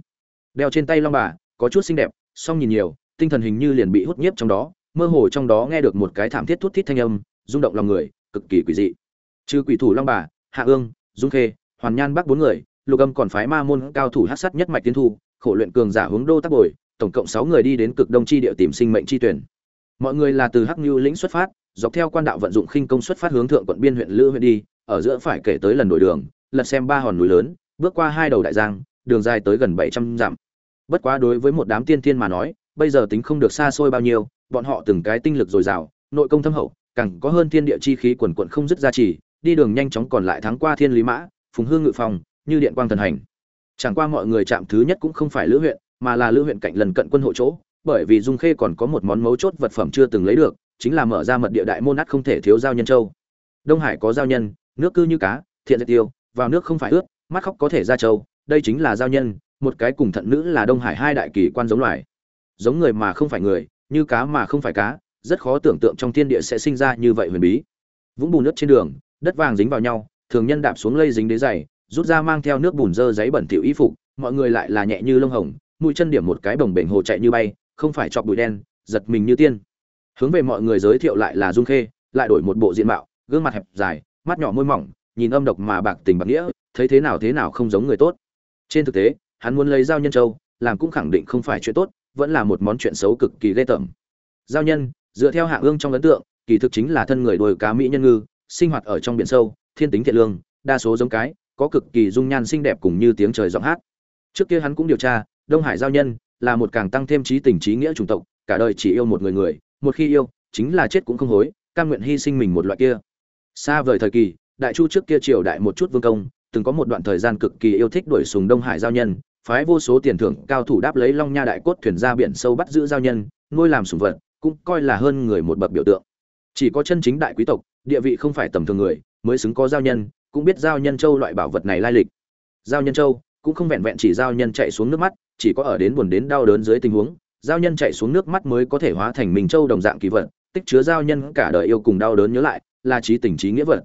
Đeo trên tay long bà, có chút xinh đẹp, song nhìn nhiều, tinh thần hình như liền bị hút nhiếp trong đó mơ hồ trong đó nghe được một cái thảm thiết thút thít thanh âm, rung động lòng người, cực kỳ quỷ dị. Trừ quỷ thủ long bà, hạ ương, dung khê, hoàn nhan bắc bốn người, lục âm còn phái ma môn cao thủ hát sắt nhất mạch tiến thu, khổ luyện cường giả hướng đô tác bồi, tổng cộng sáu người đi đến cực đông chi địa tìm sinh mệnh chi tuyển. Mọi người là từ hắc như lĩnh xuất phát, dọc theo quan đạo vận dụng khinh công xuất phát hướng thượng quận biên huyện lữ huyện đi, ở giữa phải kể tới lần đổi đường, lật xem ba hòn núi lớn, bước qua hai đầu đại giang, đường dài tới gần bảy trăm dặm. Bất quá đối với một đám tiên thiên mà nói, bây giờ tính không được xa xôi bao nhiêu bọn họ từng cái tinh lực dồi dào, nội công thâm hậu, càng có hơn thiên địa chi khí quần quần không dứt ra trì đi đường nhanh chóng còn lại thắng qua thiên lý mã, phùng hương ngự phòng, như điện quang thần hành. Chẳng qua mọi người chạm thứ nhất cũng không phải lữ huyện, mà là lữ huyện cạnh lần cận quân hộ chỗ, bởi vì dung khê còn có một món mấu chốt vật phẩm chưa từng lấy được, chính là mở ra mật địa đại môn nát không thể thiếu giao nhân châu. Đông hải có giao nhân, nước cư như cá, thiện diệt tiêu, vào nước không phải ướt, mắt khóc có thể ra châu, đây chính là giao nhân, một cái cùng thận nữ là đông hải hai đại kỳ quan giống loài. Giống người mà không phải người như cá mà không phải cá, rất khó tưởng tượng trong thiên địa sẽ sinh ra như vậy huyền bí. Vũng bùn nước trên đường, đất vàng dính vào nhau, thường nhân đạp xuống lây dính đế dày rút ra mang theo nước bùn dơ giấy bẩn tiểu y phục, mọi người lại là nhẹ như lông hồng, mũi chân điểm một cái bồng bềnh hồ chạy như bay, không phải chọc bụi đen, giật mình như tiên. Hướng về mọi người giới thiệu lại là dung khê, lại đổi một bộ diện mạo, gương mặt hẹp dài, mắt nhỏ môi mỏng, nhìn âm độc mà bạc tình bạc nghĩa, thấy thế nào thế nào không giống người tốt. Trên thực tế, hắn muốn lấy dao nhân châu, làm cũng khẳng định không phải chuyện tốt vẫn là một món chuyện xấu cực kỳ ghê tởm. Giao nhân, dựa theo hạ ương trong ấn tượng, kỳ thực chính là thân người đuôi cá mỹ nhân ngư, sinh hoạt ở trong biển sâu, thiên tính thiện lương, đa số giống cái, có cực kỳ dung nhan xinh đẹp cùng như tiếng trời giọng hát. Trước kia hắn cũng điều tra, đông hải giao nhân là một càng tăng thêm trí tình trí nghĩa chủng tộc, cả đời chỉ yêu một người người, một khi yêu, chính là chết cũng không hối, cam nguyện hy sinh mình một loại kia. Xa vời thời kỳ, đại chu trước kia triều đại một chút vương công, từng có một đoạn thời gian cực kỳ yêu thích đuổi sùng đông hải giao nhân phái vô số tiền thưởng cao thủ đáp lấy long nha đại cốt thuyền ra biển sâu bắt giữ giao nhân, nuôi làm sùng vật, cũng coi là hơn người một bậc biểu tượng. Chỉ có chân chính đại quý tộc, địa vị không phải tầm thường người, mới xứng có giao nhân, cũng biết giao nhân châu loại bảo vật này lai lịch. Giao nhân châu, cũng không vẹn vẹn chỉ giao nhân chạy xuống nước mắt, chỉ có ở đến buồn đến đau đớn dưới tình huống, giao nhân chạy xuống nước mắt mới có thể hóa thành mình châu đồng dạng kỳ vật, tích chứa giao nhân cả đời yêu cùng đau đớn nhớ lại, là trí tình trí nghĩa vật.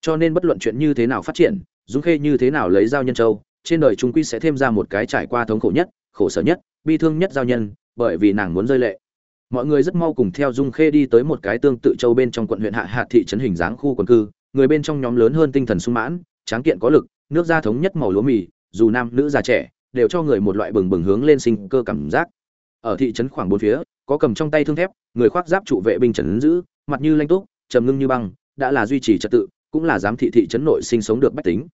Cho nên bất luận chuyện như thế nào phát triển, dung khê như thế nào lấy giao nhân châu trên đời chúng quy sẽ thêm ra một cái trải qua thống khổ nhất, khổ sở nhất, bi thương nhất giao nhân, bởi vì nàng muốn rơi lệ. Mọi người rất mau cùng theo dung khê đi tới một cái tương tự châu bên trong quận huyện hạ hạ thị trấn hình dáng khu quần cư, người bên trong nhóm lớn hơn tinh thần sung mãn, tráng kiện có lực, nước da thống nhất màu lúa mì, dù nam nữ già trẻ, đều cho người một loại bừng bừng hướng lên sinh cơ cảm giác. Ở thị trấn khoảng bốn phía, có cầm trong tay thương thép, người khoác giáp trụ vệ binh trấn giữ, mặt như lanh túc, trầm ngưng như băng, đã là duy trì trật tự, cũng là giám thị thị trấn nội sinh sống được bách tính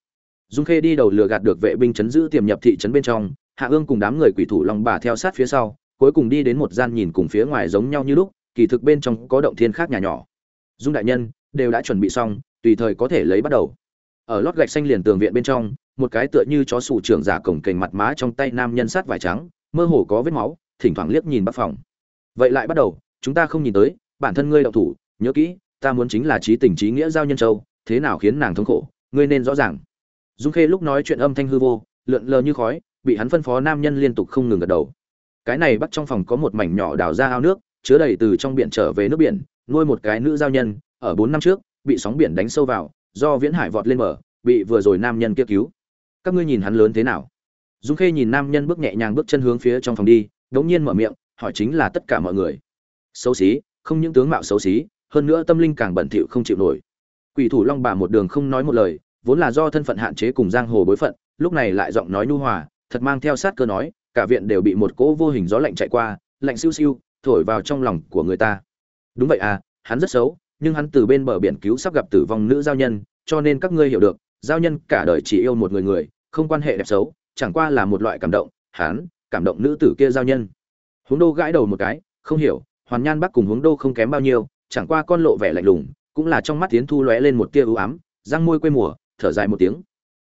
dung khê đi đầu lừa gạt được vệ binh chấn giữ tiềm nhập thị trấn bên trong, hạ ương cùng đám người quỷ thủ long bà theo sát phía sau, cuối cùng đi đến một gian nhìn cùng phía ngoài giống nhau như lúc, kỳ thực bên trong có động thiên khác nhà nhỏ. Dung đại nhân, đều đã chuẩn bị xong, tùy thời có thể lấy bắt đầu. Ở lót gạch xanh liền tường viện bên trong, một cái tựa như chó sủ trưởng giả cổng kềnh mặt má trong tay nam nhân sát vải trắng, mơ hồ có vết máu, thỉnh thoảng liếc nhìn bắc phòng. Vậy lại bắt đầu, chúng ta không nhìn tới, bản thân ngươi đậu thủ, nhớ kỹ, ta muốn chính là trí tình trí nghĩa giao nhân châu, thế nào khiến nàng thống khổ, ngươi nên rõ ràng dung khê lúc nói chuyện âm thanh hư vô, lượn lờ như khói, bị hắn phân phó nam nhân liên tục không ngừng gật đầu. Cái này bắt trong phòng có một mảnh nhỏ đào ra ao nước, chứa đầy từ trong biển trở về nước biển, nuôi một cái nữ giao nhân, ở bốn năm trước, bị sóng biển đánh sâu vào, do viễn hải vọt lên mở bị vừa rồi nam nhân kia cứu. Các ngươi nhìn hắn lớn thế nào? Dung khê nhìn nam nhân bước nhẹ nhàng bước chân hướng phía trong phòng đi, đống nhiên mở miệng, hỏi chính là tất cả mọi người. Xấu xí, không những tướng mạo xấu xí, hơn nữa tâm linh càng bẩn thỉu không chịu nổi. Quỷ thủ long bà một đường không nói một lời vốn là do thân phận hạn chế cùng giang hồ bối phận, lúc này lại giọng nói nhu hòa, thật mang theo sát cơ nói, cả viện đều bị một cỗ vô hình gió lạnh chạy qua, lạnh siêu siêu, thổi vào trong lòng của người ta. Đúng vậy à hắn rất xấu, nhưng hắn từ bên bờ biển cứu sắp gặp tử vong nữ giao nhân, cho nên các ngươi hiểu được, giao nhân cả đời chỉ yêu một người người, không quan hệ đẹp xấu, chẳng qua là một loại cảm động, hắn cảm động nữ tử kia giao nhân. Hướng đô gãi đầu một cái, không hiểu, hoàn nhan bắc cùng hướng đô không kém bao nhiêu, chẳng qua con lộ vẻ lạnh lùng, cũng là trong mắt tiến thu lóe lên một tia ưu ám, răng môi quê mùa thở dài một tiếng.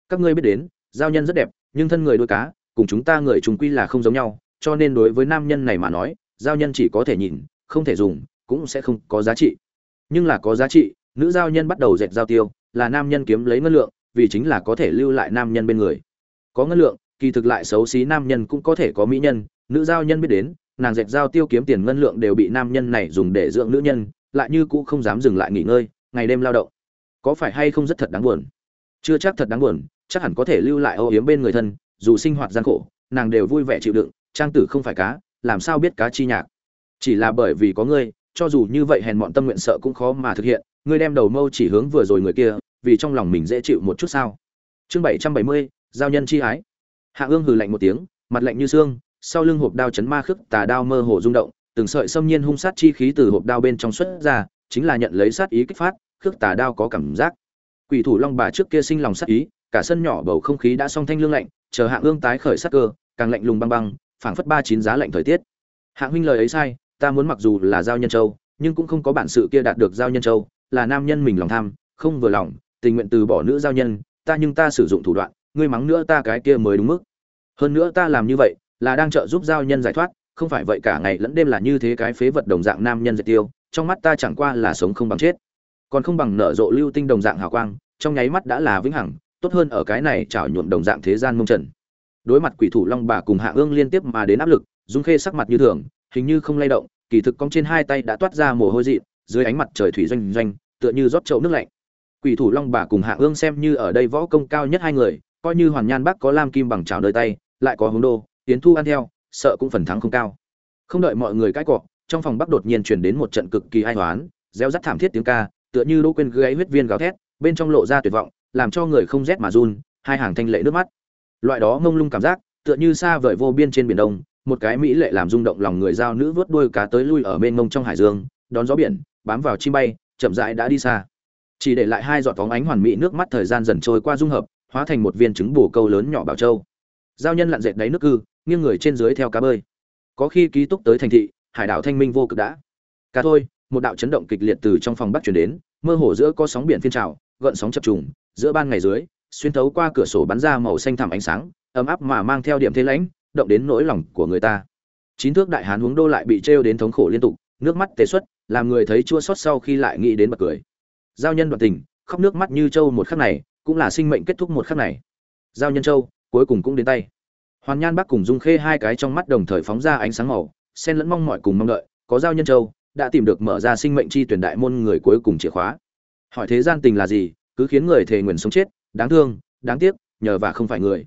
Các ngươi biết đến, giao nhân rất đẹp, nhưng thân người đôi cá, cùng chúng ta người chúng quy là không giống nhau, cho nên đối với nam nhân này mà nói, giao nhân chỉ có thể nhìn, không thể dùng, cũng sẽ không có giá trị. Nhưng là có giá trị, nữ giao nhân bắt đầu dệt giao tiêu, là nam nhân kiếm lấy ngân lượng, vì chính là có thể lưu lại nam nhân bên người. Có ngân lượng, kỳ thực lại xấu xí nam nhân cũng có thể có mỹ nhân. Nữ giao nhân biết đến, nàng dệt giao tiêu kiếm tiền ngân lượng đều bị nam nhân này dùng để dưỡng nữ nhân, lại như cũ không dám dừng lại nghỉ ngơi, ngày đêm lao động. Có phải hay không rất thật đáng buồn? Chưa chắc thật đáng buồn, chắc hẳn có thể lưu lại âu yếm bên người thân, dù sinh hoạt gian khổ, nàng đều vui vẻ chịu đựng, trang tử không phải cá, làm sao biết cá chi nhạc. Chỉ là bởi vì có ngươi, cho dù như vậy hèn mọn tâm nguyện sợ cũng khó mà thực hiện, ngươi đem đầu mâu chỉ hướng vừa rồi người kia, vì trong lòng mình dễ chịu một chút sao. Chương bảy trăm bảy mươi, giao nhân chi ái. Hạ ương hừ lạnh một tiếng, mặt lạnh như xương, sau lưng hộp đao chấn ma khước tà đao mơ hồ rung động, từng sợi xâm nhiên hung sát chi khí từ hộp đao bên trong xuất ra, chính là nhận lấy sát ý kích phát, khước tà đao có cảm giác quỷ thủ long bà trước kia sinh lòng sát ý, cả sân nhỏ bầu không khí đã song thanh lương lạnh, chờ hạng ương tái khởi sát cơ, càng lạnh lùng băng băng, phảng phất ba chín giá lạnh thời tiết. Hạng huynh lời ấy sai, ta muốn mặc dù là giao nhân châu, nhưng cũng không có bản sự kia đạt được giao nhân châu, là nam nhân mình lòng tham, không vừa lòng, tình nguyện từ bỏ nữ giao nhân, ta nhưng ta sử dụng thủ đoạn, ngươi mắng nữa ta cái kia mới đúng mức. Hơn nữa ta làm như vậy, là đang trợ giúp giao nhân giải thoát, không phải vậy cả ngày lẫn đêm là như thế cái phế vật đồng dạng nam nhân dệt tiêu, trong mắt ta chẳng qua là sống không bằng chết còn không bằng nở rộ lưu tinh đồng dạng hào quang, trong nháy mắt đã là vĩnh hằng, tốt hơn ở cái này trảo nhuộm đồng dạng thế gian mông trần. Đối mặt quỷ thủ long bà cùng hạ ương liên tiếp mà đến áp lực, dung khê sắc mặt như thường, hình như không lay động, kỳ thực cong trên hai tay đã toát ra mồ hôi dị, dưới ánh mặt trời thủy doanh doanh, tựa như rót chậu nước lạnh. Quỷ thủ long bà cùng hạ ương xem như ở đây võ công cao nhất hai người, coi như hoàn nhan bắc có lam kim bằng chảo nơi tay, lại có hướng đô, tiến thu ăn theo, sợ cũng phần thắng không cao. Không đợi mọi người cãi cọ, trong phòng bắc đột nhiên truyền đến một trận cực kỳ ai hoán, reo rắt thảm thiết tiếng ca tựa như đỗ quên gáy huyết viên gào thét, bên trong lộ ra tuyệt vọng, làm cho người không rét mà run, hai hàng thanh lệ nước mắt. Loại đó ngông lung cảm giác, tựa như xa vời vô biên trên biển đông, một cái mỹ lệ làm rung động lòng người giao nữ vớt đuôi cá tới lui ở bên ngông trong hải dương, đón gió biển, bám vào chim bay, chậm rãi đã đi xa. Chỉ để lại hai giọt phóng ánh hoàn mỹ nước mắt thời gian dần trôi qua dung hợp, hóa thành một viên trứng bù câu lớn nhỏ bảo châu. Giao nhân lặn dệt đáy nước cư, nghiêng người trên dưới theo cá bơi. Có khi ký túc tới thành thị, hải đảo thanh minh vô cực đã. Cá thôi một đạo chấn động kịch liệt từ trong phòng bắc chuyển đến, mơ hồ giữa có sóng biển phiên trào, gợn sóng chập trùng, giữa ban ngày dưới, xuyên thấu qua cửa sổ bắn ra màu xanh thẳm ánh sáng, ấm áp mà mang theo điểm thế lãnh, động đến nỗi lòng của người ta. Chín thước đại hán huống đô lại bị trêu đến thống khổ liên tục, nước mắt tê xuất, làm người thấy chua xót sau khi lại nghĩ đến bật cười. Giao nhân đoạn tình, khóc nước mắt như châu một khắc này, cũng là sinh mệnh kết thúc một khắc này. Giao nhân châu cuối cùng cũng đến tay. Hoàn nhan bắc cùng dung khê hai cái trong mắt đồng thời phóng ra ánh sáng màu, xen lẫn mong mọi cùng mong đợi, có giao nhân châu đã tìm được mở ra sinh mệnh chi tuyển đại môn người cuối cùng chìa khóa. Hỏi thế gian tình là gì, cứ khiến người thề nguyền sống chết, đáng thương, đáng tiếc, nhờ và không phải người.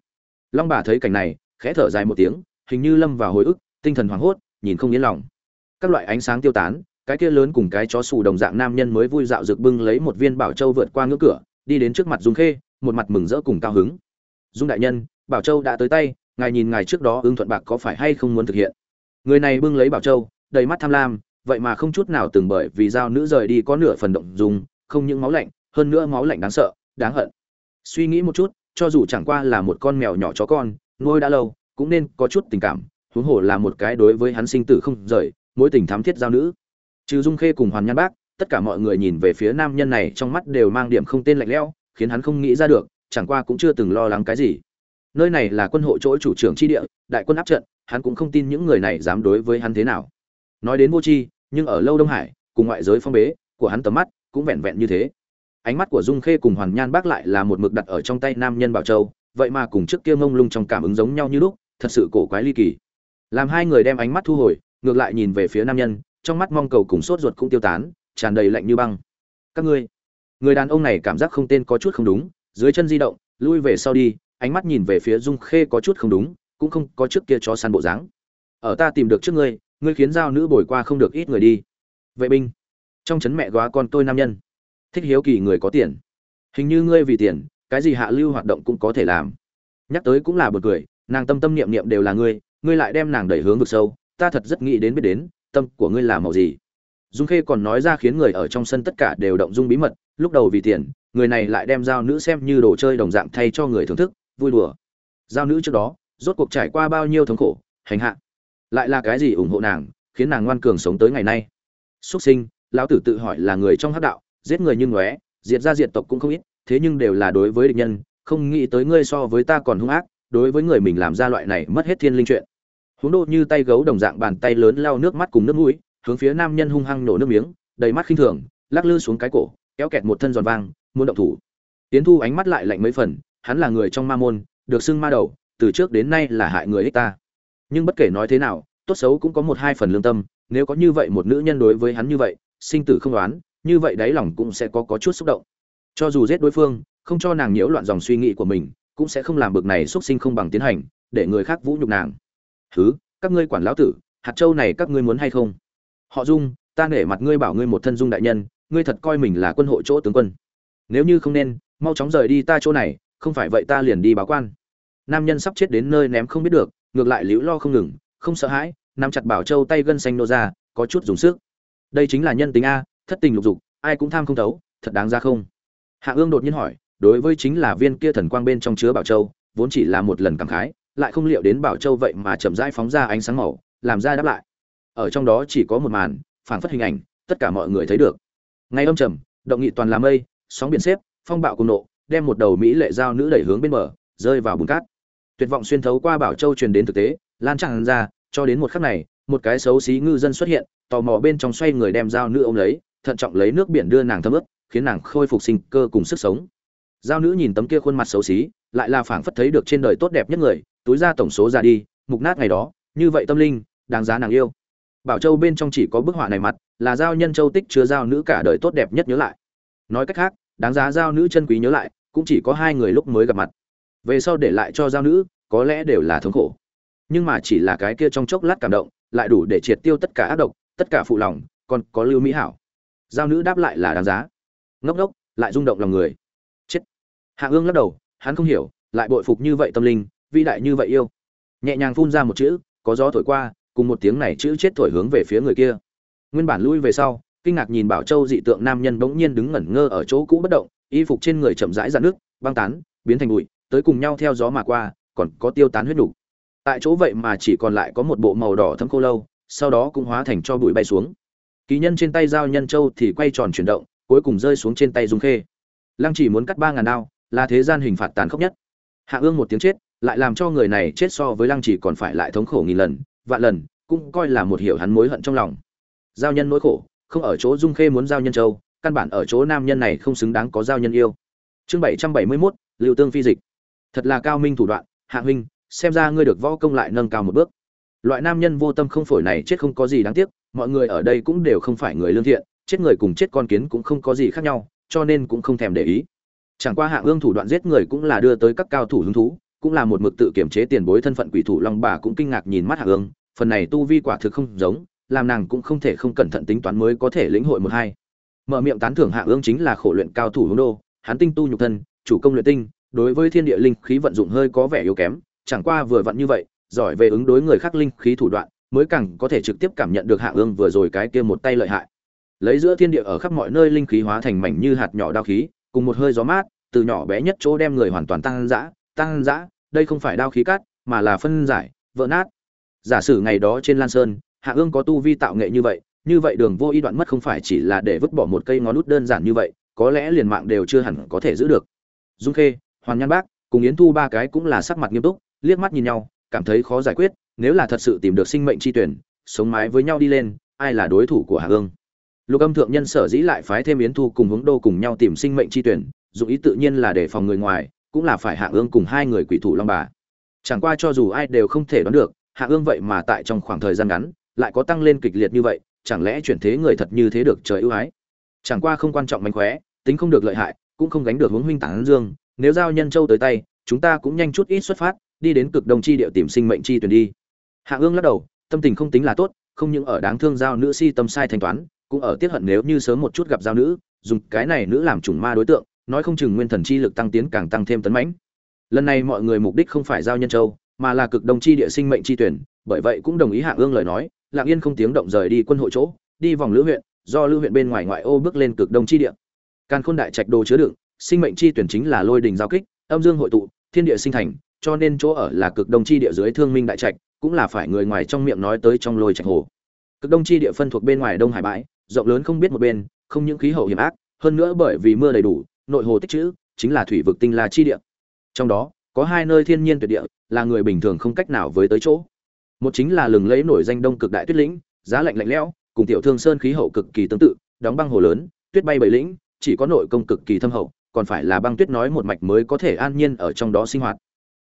Long bà thấy cảnh này, khẽ thở dài một tiếng, hình như lâm vào hồi ức, tinh thần hoảng hốt, nhìn không yên lòng. Các loại ánh sáng tiêu tán, cái kia lớn cùng cái chó sù đồng dạng nam nhân mới vui dạo rực bưng lấy một viên bảo châu vượt qua ngưỡng cửa, đi đến trước mặt dung khê, một mặt mừng rỡ cùng cao hứng. Dung đại nhân, bảo châu đã tới tay, ngài nhìn ngài trước đó ưng thuận bạc có phải hay không muốn thực hiện? Người này bưng lấy bảo châu, đầy mắt tham lam vậy mà không chút nào từng bởi vì giao nữ rời đi có nửa phần động dùng không những máu lạnh, hơn nữa máu lạnh đáng sợ, đáng hận. Suy nghĩ một chút, cho dù chẳng qua là một con mèo nhỏ chó con, nuôi đã lâu, cũng nên có chút tình cảm, huống hồ là một cái đối với hắn sinh tử không rời, mối tình thắm thiết giao nữ. Trừ dung khê cùng hoàn nhan bác, tất cả mọi người nhìn về phía nam nhân này trong mắt đều mang điểm không tên lạnh lẽo, khiến hắn không nghĩ ra được, chẳng qua cũng chưa từng lo lắng cái gì. Nơi này là quân hộ chỗ chủ trưởng chi địa, đại quân áp trận, hắn cũng không tin những người này dám đối với hắn thế nào. Nói đến vô tri nhưng ở lâu đông hải, cùng ngoại giới phong bế, của hắn tầm mắt cũng vẹn vẹn như thế. Ánh mắt của dung khê cùng hoàn nhan bác lại là một mực đặt ở trong tay nam nhân bảo châu, vậy mà cùng trước kia mông lung trong cảm ứng giống nhau như lúc, thật sự cổ quái ly kỳ. Làm hai người đem ánh mắt thu hồi, ngược lại nhìn về phía nam nhân, trong mắt mong cầu cùng sốt ruột cũng tiêu tán, tràn đầy lạnh như băng. Các ngươi. Người đàn ông này cảm giác không tên có chút không đúng, dưới chân di động, lui về sau đi, ánh mắt nhìn về phía dung khê có chút không đúng, cũng không có trước kia cho săn bộ dáng. Ở ta tìm được trước ngươi ngươi khiến giao nữ bồi qua không được ít người đi. Vệ binh, trong chấn mẹ góa con tôi nam nhân. Thích hiếu kỳ người có tiền. Hình như ngươi vì tiền, cái gì hạ lưu hoạt động cũng có thể làm. Nhắc tới cũng là bật cười, nàng tâm tâm niệm niệm đều là ngươi ngươi lại đem nàng đẩy hướng vực sâu, ta thật rất nghĩ đến biết đến, tâm của ngươi là màu gì. Dung khê còn nói ra khiến người ở trong sân tất cả đều động dung bí mật, lúc đầu vì tiền, người này lại đem giao nữ xem như đồ chơi đồng dạng thay cho người thưởng thức, vui đùa. Giao nữ trước đó, rốt cuộc trải qua bao nhiêu thống khổ, hành hạ lại là cái gì ủng hộ nàng, khiến nàng ngoan cường sống tới ngày nay? Xuất sinh, lão tử tự hỏi là người trong hắc đạo, giết người như ngóe, diệt ra diệt tộc cũng không ít, thế nhưng đều là đối với địch nhân, không nghĩ tới ngươi so với ta còn hung ác, đối với người mình làm ra loại này mất hết thiên linh chuyện. Huống đô như tay gấu đồng dạng bàn tay lớn lao nước mắt cùng nước mũi, hướng phía nam nhân hung hăng nổ nước miếng, đầy mắt khinh thường, lắc lư xuống cái cổ, kéo kẹt một thân giòn vang, muốn động thủ. Tiến thu ánh mắt lại lạnh mấy phần, hắn là người trong ma môn, được xưng ma đầu, từ trước đến nay là hại người ích ta nhưng bất kể nói thế nào, tốt xấu cũng có một hai phần lương tâm, nếu có như vậy một nữ nhân đối với hắn như vậy, sinh tử không đoán như vậy đáy lòng cũng sẽ có có chút xúc động. Cho dù giết đối phương, không cho nàng nhiễu loạn dòng suy nghĩ của mình, cũng sẽ không làm bực này xuất sinh không bằng tiến hành, để người khác vũ nhục nàng. Thứ các ngươi quản lão tử, hạt châu này các ngươi muốn hay không? Họ dung, ta nể mặt ngươi bảo ngươi một thân dung đại nhân, ngươi thật coi mình là quân hộ chỗ tướng quân. Nếu như không nên, mau chóng rời đi ta chỗ này, không phải vậy ta liền đi báo quan. Nam nhân sắp chết đến nơi ném không biết được ngược lại liễu lo không ngừng, không sợ hãi, nắm chặt bảo châu tay gân xanh nô ra, có chút dùng sức. Đây chính là nhân tính a, thất tình lục dục, ai cũng tham không thấu, thật đáng ra không? Hạ ương đột nhiên hỏi, đối với chính là viên kia thần quang bên trong chứa bảo châu, vốn chỉ là một lần cảm khái, lại không liệu đến bảo châu vậy mà chậm rãi phóng ra ánh sáng màu, làm ra đáp lại. Ở trong đó chỉ có một màn, phảng phất hình ảnh, tất cả mọi người thấy được. Ngay âm trầm, động nghị toàn là mây, sóng biển xếp, phong bạo cùng nộ, đem một đầu mỹ lệ giao nữ đẩy hướng bên bờ, rơi vào bùn cát tuyệt vọng xuyên thấu qua bảo châu truyền đến thực tế, lan tràn ra, cho đến một khắc này, một cái xấu xí ngư dân xuất hiện, tò mò bên trong xoay người đem dao nữ ôm lấy, thận trọng lấy nước biển đưa nàng thấm ướt, khiến nàng khôi phục sinh cơ cùng sức sống. Giao nữ nhìn tấm kia khuôn mặt xấu xí, lại là phảng phất thấy được trên đời tốt đẹp nhất người, túi ra tổng số ra đi, mục nát ngày đó, như vậy tâm linh, đáng giá nàng yêu. Bảo châu bên trong chỉ có bức họa này mặt, là giao nhân châu tích chứa giao nữ cả đời tốt đẹp nhất nhớ lại. Nói cách khác, đáng giá giao nữ chân quý nhớ lại, cũng chỉ có hai người lúc mới gặp mặt về sau để lại cho giao nữ, có lẽ đều là thống khổ. Nhưng mà chỉ là cái kia trong chốc lát cảm động, lại đủ để triệt tiêu tất cả ác độc, tất cả phụ lòng, còn có lưu mỹ hảo. Giao nữ đáp lại là đáng giá. Ngốc ngốc, lại rung động lòng người. Chết. Hạ ương lắc đầu, hắn không hiểu, lại bội phục như vậy tâm linh, vĩ đại như vậy yêu. Nhẹ nhàng phun ra một chữ, có gió thổi qua, cùng một tiếng này chữ chết thổi hướng về phía người kia. Nguyên bản lui về sau, kinh ngạc nhìn bảo châu dị tượng nam nhân bỗng nhiên đứng ngẩn ngơ ở chỗ cũ bất động, y phục trên người chậm rãi ra nước băng tán, biến thành bụi tới cùng nhau theo gió mà qua, còn có tiêu tán huyết đủ. tại chỗ vậy mà chỉ còn lại có một bộ màu đỏ thấm khô lâu, sau đó cũng hóa thành cho bụi bay xuống. Kỳ nhân trên tay giao nhân châu thì quay tròn chuyển động, cuối cùng rơi xuống trên tay dung khê. Lăng chỉ muốn cắt ba ngàn đao, là thế gian hình phạt tàn khốc nhất. Hạ ương một tiếng chết, lại làm cho người này chết so với lăng chỉ còn phải lại thống khổ nghìn lần, vạn lần, cũng coi là một hiểu hắn mối hận trong lòng. Giao nhân nỗi khổ, không ở chỗ dung khê muốn giao nhân châu, căn bản ở chỗ nam nhân này không xứng đáng có giao nhân yêu. Chương bảy trăm bảy mươi mốt, lưu tương phi dịch thật là cao minh thủ đoạn, hạ huynh, xem ra ngươi được võ công lại nâng cao một bước. Loại nam nhân vô tâm không phổi này chết không có gì đáng tiếc, mọi người ở đây cũng đều không phải người lương thiện, chết người cùng chết con kiến cũng không có gì khác nhau, cho nên cũng không thèm để ý. Chẳng qua hạ ương thủ đoạn giết người cũng là đưa tới các cao thủ hứng thú, cũng là một mực tự kiểm chế tiền bối thân phận quỷ thủ long bà cũng kinh ngạc nhìn mắt hạ ương, phần này tu vi quả thực không giống, làm nàng cũng không thể không cẩn thận tính toán mới có thể lĩnh hội một hai. Mở miệng tán thưởng hạ ương chính là khổ luyện cao thủ hướng đô hán tinh tu nhục thân, chủ công luyện tinh đối với thiên địa linh khí vận dụng hơi có vẻ yếu kém, chẳng qua vừa vặn như vậy, giỏi về ứng đối người khác linh khí thủ đoạn, mới càng có thể trực tiếp cảm nhận được hạ ương vừa rồi cái kia một tay lợi hại. Lấy giữa thiên địa ở khắp mọi nơi linh khí hóa thành mảnh như hạt nhỏ đao khí, cùng một hơi gió mát, từ nhỏ bé nhất chỗ đem người hoàn toàn tăng dã tăng dã, đây không phải đao khí cắt mà là phân giải, vỡ nát. Giả sử ngày đó trên lan sơn, hạ ương có tu vi tạo nghệ như vậy như vậy đường vô ý đoạn mất không phải chỉ là để vứt bỏ một cây ngón nút đơn giản như vậy, có lẽ liền mạng đều chưa hẳn có thể giữ được. Dung khê hoàn nhan bác, cùng yến thu ba cái cũng là sắc mặt nghiêm túc, liếc mắt nhìn nhau, cảm thấy khó giải quyết, nếu là thật sự tìm được sinh mệnh chi tuyển, sống mái với nhau đi lên, ai là đối thủ của hạ ương lục âm thượng nhân sở dĩ lại phái thêm yến thu cùng hướng đô cùng nhau tìm sinh mệnh chi tuyển, dụng ý tự nhiên là để phòng người ngoài, cũng là phải hạ ương cùng hai người quỷ thủ long bà. Chẳng qua cho dù ai đều không thể đoán được, hạ ương vậy mà tại trong khoảng thời gian ngắn, lại có tăng lên kịch liệt như vậy, chẳng lẽ chuyển thế người thật như thế được trời ưu ái? Chẳng qua không quan trọng mánh khóe, tính không được lợi hại, cũng không gánh được hướng huynh tản dương nếu giao nhân châu tới tay, chúng ta cũng nhanh chút ít xuất phát, đi đến cực đông chi địa tìm sinh mệnh chi tuyển đi. Hạ ương lắc đầu, tâm tình không tính là tốt, không những ở đáng thương giao nữ si tâm sai thanh toán, cũng ở tiết hận nếu như sớm một chút gặp giao nữ, dùng cái này nữ làm chủng ma đối tượng, nói không chừng nguyên thần chi lực tăng tiến càng tăng thêm tấn mãnh. Lần này mọi người mục đích không phải giao nhân châu, mà là cực đông chi địa sinh mệnh chi tuyển, bởi vậy cũng đồng ý hạ ương lời nói lạng yên không tiếng động rời đi quân hội chỗ, đi vòng lữ huyện, do lữ huyện bên ngoài ngoại ô bước lên cực đông chi địa. Càn khôn đại trạch đồ chứa đựng sinh mệnh chi tuyển chính là lôi đình giao kích, âm dương hội tụ, thiên địa sinh thành, cho nên chỗ ở là cực đông chi địa dưới thương minh đại trạch, cũng là phải người ngoài trong miệng nói tới trong lôi trạch hồ. Cực đông chi địa phân thuộc bên ngoài đông hải bãi, rộng lớn không biết một bên, không những khí hậu hiểm ác, hơn nữa bởi vì mưa đầy đủ, nội hồ tích trữ, chính là thủy vực tinh la chi địa. Trong đó, có hai nơi thiên nhiên tuyệt địa, là người bình thường không cách nào với tới chỗ. Một chính là lừng lẫy nổi danh đông cực đại tuyết lĩnh, giá lạnh lạnh lẽo, cùng tiểu thương sơn khí hậu cực kỳ tương tự, đóng băng hồ lớn, tuyết bay bảy lĩnh, chỉ có nội công cực kỳ thâm hậu còn phải là băng tuyết nói một mạch mới có thể an nhiên ở trong đó sinh hoạt.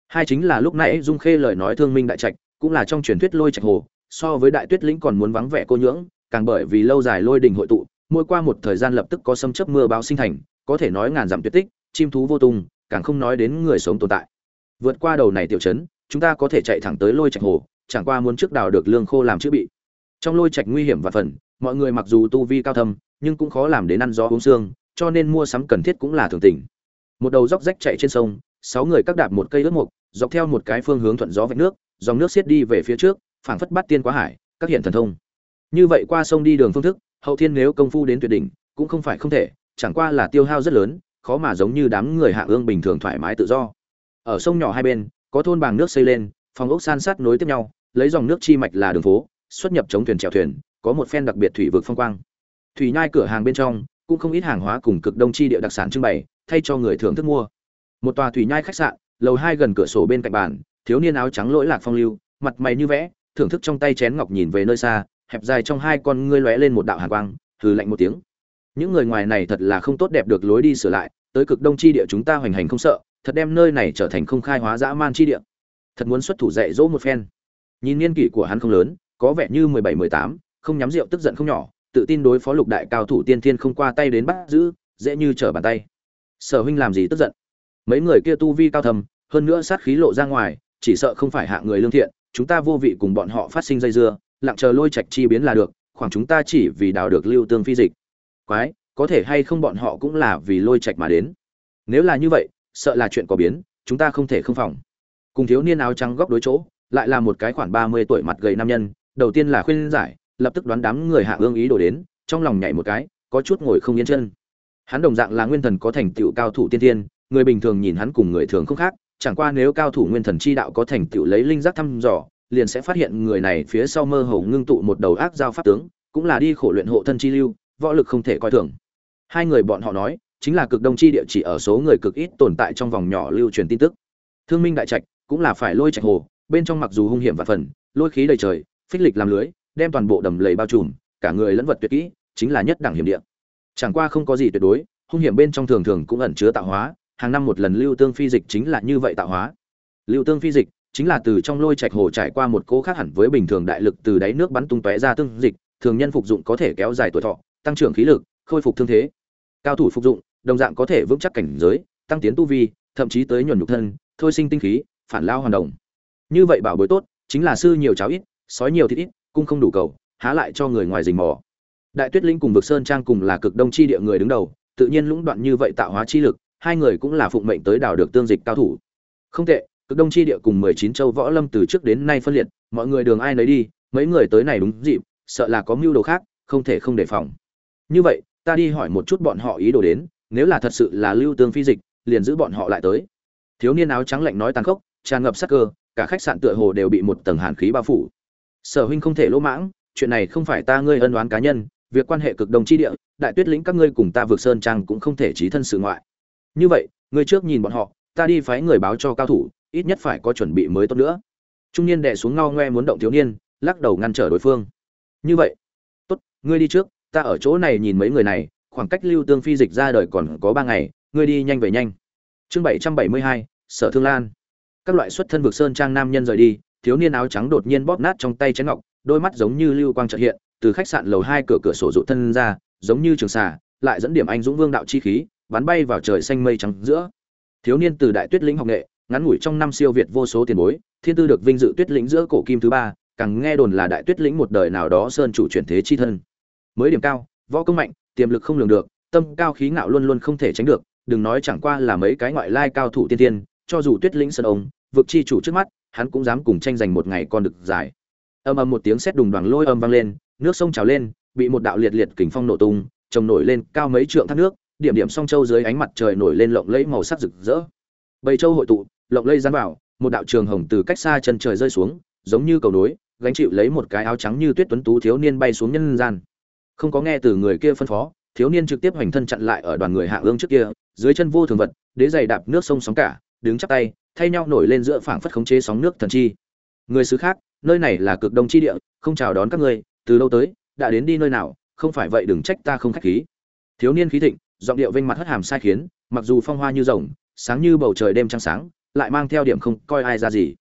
Hai chính là lúc nãy dung khê lời nói thương minh đại trạch, cũng là trong truyền thuyết lôi trạch hồ, so với đại tuyết lĩnh còn muốn vắng vẻ cô nhưỡng, càng bởi vì lâu dài lôi đình hội tụ, mỗi qua một thời gian lập tức có sấm chớp mưa báo sinh thành, có thể nói ngàn dặm tuyệt tích, chim thú vô tung, càng không nói đến người sống tồn tại. Vượt qua đầu này tiểu trấn chúng ta có thể chạy thẳng tới lôi trạch hồ, chẳng qua muốn trước đào được lương khô làm chữ bị. Trong lôi trạch nguy hiểm và phần, mọi người mặc dù tu vi cao thâm, nhưng cũng khó làm đến ăn gió uống xương cho nên mua sắm cần thiết cũng là thường tình. Một đầu dốc rách chạy trên sông, sáu người các đạp một cây ướt mục, dọc theo một cái phương hướng thuận gió vạch nước, dòng nước xiết đi về phía trước, phảng phất bắt tiên quá hải, các hiện thần thông. Như vậy qua sông đi đường phương thức, hậu thiên nếu công phu đến tuyệt đỉnh, cũng không phải không thể, chẳng qua là tiêu hao rất lớn, khó mà giống như đám người hạ ương bình thường thoải mái tự do. Ở sông nhỏ hai bên, có thôn bàng nước xây lên, phòng ốc san sát nối tiếp nhau, lấy dòng nước chi mạch là đường phố, xuất nhập chống thuyền chèo thuyền, có một phen đặc biệt thủy vực phong quang. Thủy nhai cửa hàng bên trong cũng không ít hàng hóa cùng cực đông chi địa đặc sản trưng bày, thay cho người thưởng thức mua. Một tòa thủy nhai khách sạn, lầu hai gần cửa sổ bên cạnh bàn, thiếu niên áo trắng lỗi lạc phong lưu, mặt mày như vẽ, thưởng thức trong tay chén ngọc nhìn về nơi xa, hẹp dài trong hai con ngươi lóe lên một đạo hàn quang, hừ lạnh một tiếng. Những người ngoài này thật là không tốt đẹp được lối đi sửa lại, tới cực đông chi địa chúng ta hoành hành không sợ, thật đem nơi này trở thành không khai hóa dã man chi địa. Thật muốn xuất thủ dạy dỗ một phen. Nhìn niên kỷ của hắn không lớn, có vẻ như mười bảy, mười tám, không nhắm rượu tức giận không nhỏ tự tin đối phó lục đại cao thủ tiên thiên không qua tay đến bắt giữ, dễ như trở bàn tay. Sở huynh làm gì tức giận? Mấy người kia tu vi cao thầm, hơn nữa sát khí lộ ra ngoài, chỉ sợ không phải hạ người lương thiện, chúng ta vô vị cùng bọn họ phát sinh dây dưa, lặng chờ lôi trạch chi biến là được, khoảng chúng ta chỉ vì đào được lưu tương phi dịch. Quái, có thể hay không bọn họ cũng là vì lôi trạch mà đến? Nếu là như vậy, sợ là chuyện có biến, chúng ta không thể không phòng. Cùng thiếu niên áo trắng góc đối chỗ, lại là một cái khoảng ba mươi tuổi mặt gầy nam nhân, đầu tiên là khuyên giải lập tức đoán đám người hạ ương ý đồ đến, trong lòng nhảy một cái, có chút ngồi không yên chân. Hắn đồng dạng là nguyên thần có thành tựu cao thủ tiên tiên người bình thường nhìn hắn cùng người thường không khác, chẳng qua nếu cao thủ nguyên thần chi đạo có thành tựu lấy linh giác thăm dò, liền sẽ phát hiện người này phía sau mơ hồ ngưng tụ một đầu ác giao pháp tướng, cũng là đi khổ luyện hộ thân chi lưu, võ lực không thể coi thường. Hai người bọn họ nói, chính là cực đông chi địa chỉ ở số người cực ít tồn tại trong vòng nhỏ lưu truyền tin tức. Thương minh đại trạch cũng là phải lôi trạch hồ, bên trong mặc dù hung hiểm và phần, lôi khí đầy trời, phích lịch làm lưới đem toàn bộ đầm lầy bao trùm, cả người lẫn vật tuyệt kỹ, chính là nhất đẳng hiểm địa. Chẳng qua không có gì tuyệt đối, hung hiểm bên trong thường thường cũng ẩn chứa tạo hóa, hàng năm một lần lưu tương phi dịch chính là như vậy tạo hóa. Lưu tương phi dịch chính là từ trong lôi trạch hồ trải qua một cố khác hẳn với bình thường đại lực từ đáy nước bắn tung tóe ra tương dịch, thường nhân phục dụng có thể kéo dài tuổi thọ, tăng trưởng khí lực, khôi phục thương thế. Cao thủ phục dụng, đồng dạng có thể vững chắc cảnh giới, tăng tiến tu vi, thậm chí tới nhuần nhục thân, thôi sinh tinh khí, phản lao hoàn đồng. Như vậy bảo bối tốt, chính là sư nhiều cháo ít, sói nhiều thịt ít cung không đủ cầu, há lại cho người ngoài rình mò. Đại tuyết linh cùng vực sơn trang cùng là cực đông chi địa người đứng đầu, tự nhiên lũng đoạn như vậy tạo hóa chi lực, hai người cũng là phụng mệnh tới đào được tương dịch cao thủ. Không tệ, cực đông chi địa cùng mười chín châu võ lâm từ trước đến nay phân liệt, mọi người đường ai nấy đi, mấy người tới này đúng dịp, sợ là có mưu đồ khác, không thể không đề phòng. Như vậy, ta đi hỏi một chút bọn họ ý đồ đến, nếu là thật sự là lưu tương phi dịch, liền giữ bọn họ lại tới. Thiếu niên áo trắng lạnh nói tàn khốc, tràn ngập sắc cơ, cả khách sạn tựa hồ đều bị một tầng hàn khí bao phủ sở huynh không thể lỗ mãng, chuyện này không phải ta ngươi ân oán cá nhân, việc quan hệ cực đồng chi địa, đại tuyết lĩnh các ngươi cùng ta vượt sơn trang cũng không thể trí thân sự ngoại. Như vậy, ngươi trước nhìn bọn họ, ta đi phái người báo cho cao thủ, ít nhất phải có chuẩn bị mới tốt nữa. Trung niên đệ xuống ngao ngoe muốn động thiếu niên, lắc đầu ngăn trở đối phương. Như vậy, tốt, ngươi đi trước, ta ở chỗ này nhìn mấy người này, khoảng cách lưu tương phi dịch ra đời còn có ba ngày, ngươi đi nhanh về nhanh. Chương bảy trăm bảy mươi hai, sở thương lan. Các loại xuất thân vực sơn trang nam nhân rời đi thiếu niên áo trắng đột nhiên bóp nát trong tay chén ngọc, đôi mắt giống như lưu quang chợt hiện, từ khách sạn lầu hai cửa cửa sổ rụt thân ra, giống như trường xà, lại dẫn điểm anh dũng vương đạo chi khí, bắn bay vào trời xanh mây trắng giữa. Thiếu niên từ đại tuyết lĩnh học nghệ, ngắn ngủi trong năm siêu việt vô số tiền bối, thiên tư được vinh dự tuyết lĩnh giữa cổ kim thứ ba, càng nghe đồn là đại tuyết lĩnh một đời nào đó sơn chủ chuyển thế chi thân. Mới điểm cao, võ công mạnh, tiềm lực không lường được, tâm cao khí ngạo luôn luôn không thể tránh được, đừng nói chẳng qua là mấy cái ngoại lai cao thủ tiên tiên, cho dù tuyết lĩnh sơn ông vực chi chủ trước mắt, hắn cũng dám cùng tranh giành một ngày con được dài âm ầm một tiếng sét đùng đoàng lôi âm vang lên, nước sông trào lên, bị một đạo liệt liệt kình phong nổ tung, trồng nổi lên cao mấy trượng thác nước, điểm điểm song châu dưới ánh mặt trời nổi lên lộng lẫy màu sắc rực rỡ. Bầy châu hội tụ, lộng lẫy giáng vào một đạo trường hồng từ cách xa chân trời rơi xuống, giống như cầu nối, gánh chịu lấy một cái áo trắng như tuyết tuấn tú thiếu niên bay xuống nhân gian. Không có nghe từ người kia phân phó, thiếu niên trực tiếp hoành thân chặn lại ở đoàn người hạ ương trước kia, dưới chân vô thường vật, đế giày đạp nước sông sóng cả đứng chắp tay, thay nhau nổi lên giữa phảng phất khống chế sóng nước thần chi. Người xứ khác, nơi này là cực đông chi địa, không chào đón các ngươi, từ lâu tới, đã đến đi nơi nào, không phải vậy đừng trách ta không khách khí. Thiếu niên khí thịnh, giọng điệu vênh mặt hất hàm sai khiến, mặc dù phong hoa như rồng, sáng như bầu trời đêm trăng sáng, lại mang theo điểm không coi ai ra gì.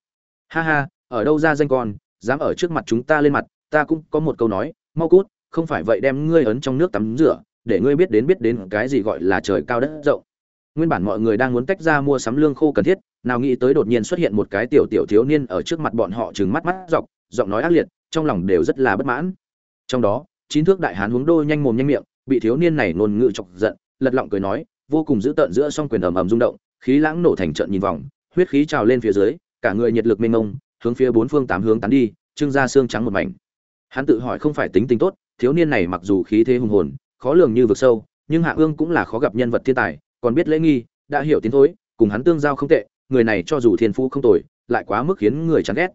Ha ha, ở đâu ra danh con, dám ở trước mặt chúng ta lên mặt, ta cũng có một câu nói, mau cút, không phải vậy đem ngươi ấn trong nước tắm rửa, để ngươi biết đến biết đến cái gì gọi là trời cao đất rộng nguyên bản mọi người đang muốn tách ra mua sắm lương khô cần thiết, nào nghĩ tới đột nhiên xuất hiện một cái tiểu tiểu thiếu niên ở trước mặt bọn họ trừng mắt mắt dọc, giọng nói ác liệt, trong lòng đều rất là bất mãn. Trong đó, chín thước đại hán huống đô nhanh mồm nhanh miệng, bị thiếu niên này ngôn ngữ chọc giận, lật lọng cười nói, vô cùng dữ tợn giữa song quyền ầm ầm rung động, khí lãng nổ thành trận nhìn vòng, huyết khí trào lên phía dưới, cả người nhiệt lực mênh mông, hướng phía bốn phương tám hướng tán đi trưng ra xương trắng một mảnh. Hắn tự hỏi không phải tính tình tốt, thiếu niên này mặc dù khí thế hùng hồn, khó lường như vực sâu, nhưng hạ ương cũng là khó gặp nhân vật thiên tài còn biết lễ nghi, đã hiểu tiến thối, cùng hắn tương giao không tệ, người này cho dù thiên phú không tồi, lại quá mức khiến người chán ghét.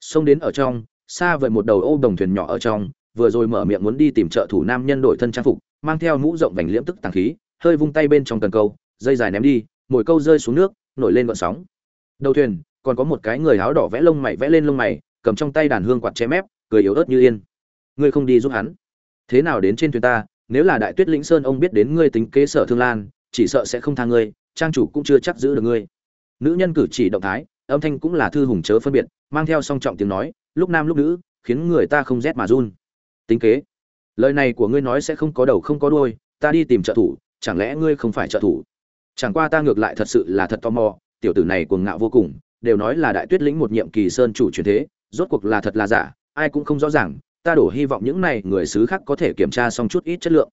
Xông đến ở trong, xa vời một đầu ô đồng thuyền nhỏ ở trong, vừa rồi mở miệng muốn đi tìm trợ thủ nam nhân đổi thân trang phục, mang theo mũ rộng vành liễm tức tàng khí, hơi vung tay bên trong cần câu, dây dài ném đi mỗi câu rơi xuống nước, nổi lên gọn sóng. Đầu thuyền, còn có một cái người áo đỏ vẽ lông mày vẽ lên lông mày, cầm trong tay đàn hương quạt che mép, cười yếu ớt như yên. Ngươi không đi giúp hắn. Thế nào đến trên thuyền ta, nếu là đại tuyết lĩnh sơn ông biết đến ngươi tính kế sở thương lan chỉ sợ sẽ không tha ngươi, trang chủ cũng chưa chắc giữ được ngươi. Nữ nhân cử chỉ động thái, âm thanh cũng là thư hùng chớ phân biệt, mang theo song trọng tiếng nói, lúc nam lúc nữ, khiến người ta không rét mà run. Tính kế, lời này của ngươi nói sẽ không có đầu không có đuôi, ta đi tìm trợ thủ, chẳng lẽ ngươi không phải trợ thủ? Chẳng qua ta ngược lại thật sự là thật tò mò, tiểu tử này cuồng ngạo vô cùng, đều nói là đại tuyết lĩnh một nhiệm kỳ sơn chủ truyền thế, rốt cuộc là thật là giả, ai cũng không rõ ràng, ta đổ hy vọng những này người xứ khác có thể kiểm tra xong chút ít chất lượng.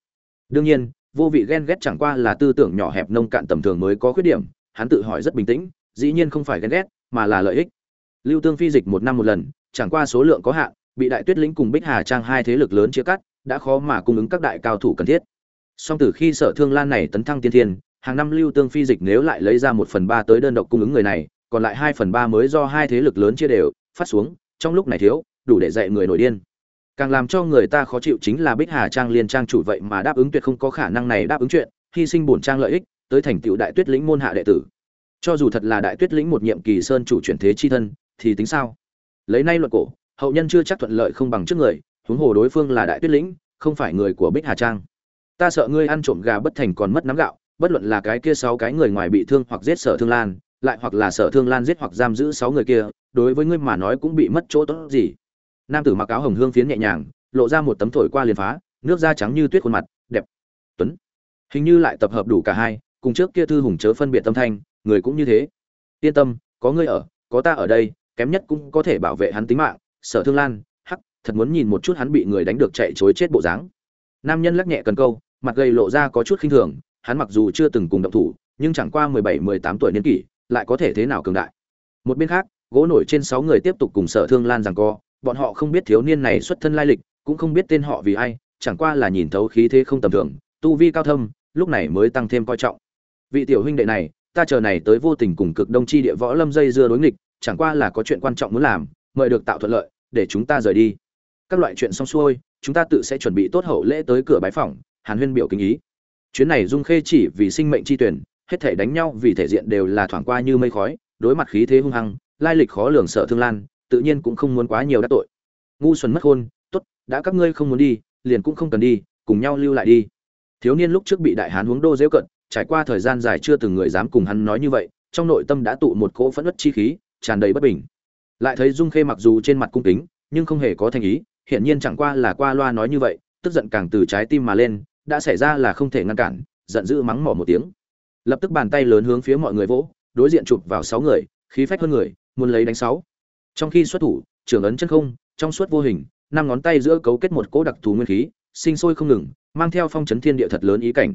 Đương nhiên vô vị ghen ghét chẳng qua là tư tưởng nhỏ hẹp nông cạn tầm thường mới có khuyết điểm, hắn tự hỏi rất bình tĩnh, dĩ nhiên không phải ghen ghét, mà là lợi ích. Lưu tương phi dịch một năm một lần, chẳng qua số lượng có hạn, bị đại tuyết lĩnh cùng bích hà trang hai thế lực lớn chia cắt, đã khó mà cung ứng các đại cao thủ cần thiết. Song từ khi sở thương lan này tấn thăng tiên thiên, hàng năm lưu tương phi dịch nếu lại lấy ra một phần ba tới đơn độc cung ứng người này, còn lại hai phần ba mới do hai thế lực lớn chia đều, phát xuống, trong lúc này thiếu, đủ để dạy người nổi điên càng làm cho người ta khó chịu chính là bích hà trang liên trang chủ vậy mà đáp ứng tuyệt không có khả năng này đáp ứng chuyện, hy sinh bổn trang lợi ích, tới thành tựu đại tuyết lĩnh môn hạ đệ tử. Cho dù thật là đại tuyết lĩnh một nhiệm kỳ sơn chủ chuyển thế chi thân, thì tính sao? Lấy nay luận cổ, hậu nhân chưa chắc thuận lợi không bằng trước người, huống hồ đối phương là đại tuyết lĩnh, không phải người của bích hà trang. Ta sợ ngươi ăn trộm gà bất thành còn mất nắm gạo, bất luận là cái kia sáu cái người ngoài bị thương hoặc giết sở thương lan, lại hoặc là sở thương lan giết hoặc giam giữ sáu người kia, đối với ngươi mà nói cũng bị mất chỗ tốt gì nam tử mặc áo hồng hương phiến nhẹ nhàng, lộ ra một tấm thổi qua liền phá, nước da trắng như tuyết khuôn mặt, đẹp. Tuấn. Hình như lại tập hợp đủ cả hai, cùng trước kia thư hùng chớ phân biệt tâm thanh, người cũng như thế. Yên tâm, có ngươi ở, có ta ở đây, kém nhất cũng có thể bảo vệ hắn tính mạng. Sở thương lan, hắc, thật muốn nhìn một chút hắn bị người đánh được chạy chối chết bộ dáng. Nam nhân lắc nhẹ cần câu, mặt gầy lộ ra có chút khinh thường, hắn mặc dù chưa từng cùng động thủ, nhưng chẳng qua mười bảy, mười tám tuổi niên kỷ, lại có thể thế nào cường đại. Một bên khác, gỗ nổi trên sáu người tiếp tục cùng sở thương lan rằng co bọn họ không biết thiếu niên này xuất thân lai lịch, cũng không biết tên họ vì ai, chẳng qua là nhìn thấu khí thế không tầm thường, tu vi cao thâm, lúc này mới tăng thêm coi trọng. Vị tiểu huynh đệ này, ta chờ này tới vô tình cùng cực đông chi địa võ lâm dây dưa đối nghịch, chẳng qua là có chuyện quan trọng muốn làm, mời được tạo thuận lợi, để chúng ta rời đi. Các loại chuyện xong xuôi, chúng ta tự sẽ chuẩn bị tốt hậu lễ tới cửa bái phỏng, hàn huyên biểu kính ý. Chuyến này dung khê chỉ vì sinh mệnh chi tuyển, hết thể đánh nhau vì thể diện đều là thoảng qua như mây khói, đối mặt khí thế hung hăng, lai lịch khó lường sợ thương lan tự nhiên cũng không muốn quá nhiều đắc tội. Ngu xuẩn mất hôn, tốt, đã các ngươi không muốn đi, liền cũng không cần đi, cùng nhau lưu lại đi. Thiếu niên lúc trước bị đại hán huống đô dễu cận, trải qua thời gian dài chưa từng người dám cùng hắn nói như vậy, trong nội tâm đã tụ một cỗ phẫn uất chi khí, tràn đầy bất bình. Lại thấy dung khê mặc dù trên mặt cung kính, nhưng không hề có thành ý, hiển nhiên chẳng qua là qua loa nói như vậy, tức giận càng từ trái tim mà lên, đã xảy ra là không thể ngăn cản, giận dữ mắng mỏ một tiếng. Lập tức bàn tay lớn hướng phía mọi người vỗ, đối diện chụp vào sáu người, khí phách hơn người, muốn lấy đánh sáu trong khi xuất thủ, trưởng ấn chân không, trong suốt vô hình, năm ngón tay giữa cấu kết một cỗ đặc thù nguyên khí, sinh sôi không ngừng, mang theo phong chấn thiên địa thật lớn ý cảnh.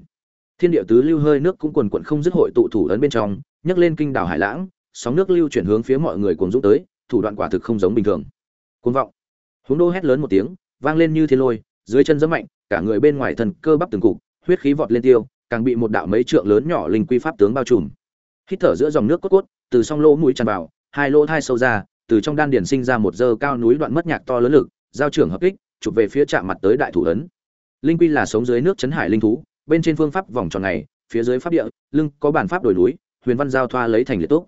Thiên địa tứ lưu hơi nước cũng quần quận không dứt hội tụ thủ ấn bên trong, nhấc lên kinh đảo hải lãng, sóng nước lưu chuyển hướng phía mọi người cuồng dũng tới, thủ đoạn quả thực không giống bình thường. Cuồng vọng. Huống đô hét lớn một tiếng, vang lên như thiên lôi, dưới chân giẫm mạnh, cả người bên ngoài thần cơ bắp từng cục, huyết khí vọt lên tiêu, càng bị một đạo mấy trượng lớn nhỏ linh quy pháp tướng bao trùm. Hít thở giữa dòng nước cốt cốt, từ song lỗ mũi tràn vào, hai lỗ thai sâu ra từ trong đan điền sinh ra một dơ cao núi đoạn mất nhạc to lớn lực, giao trưởng hợp kích, chụp về phía chạm mặt tới đại thủ ấn. Linh quy là sống dưới nước chấn hải linh thú, bên trên phương pháp vòng tròn này, phía dưới pháp địa, lưng có bản pháp đổi núi, huyền văn giao thoa lấy thành liệt tốt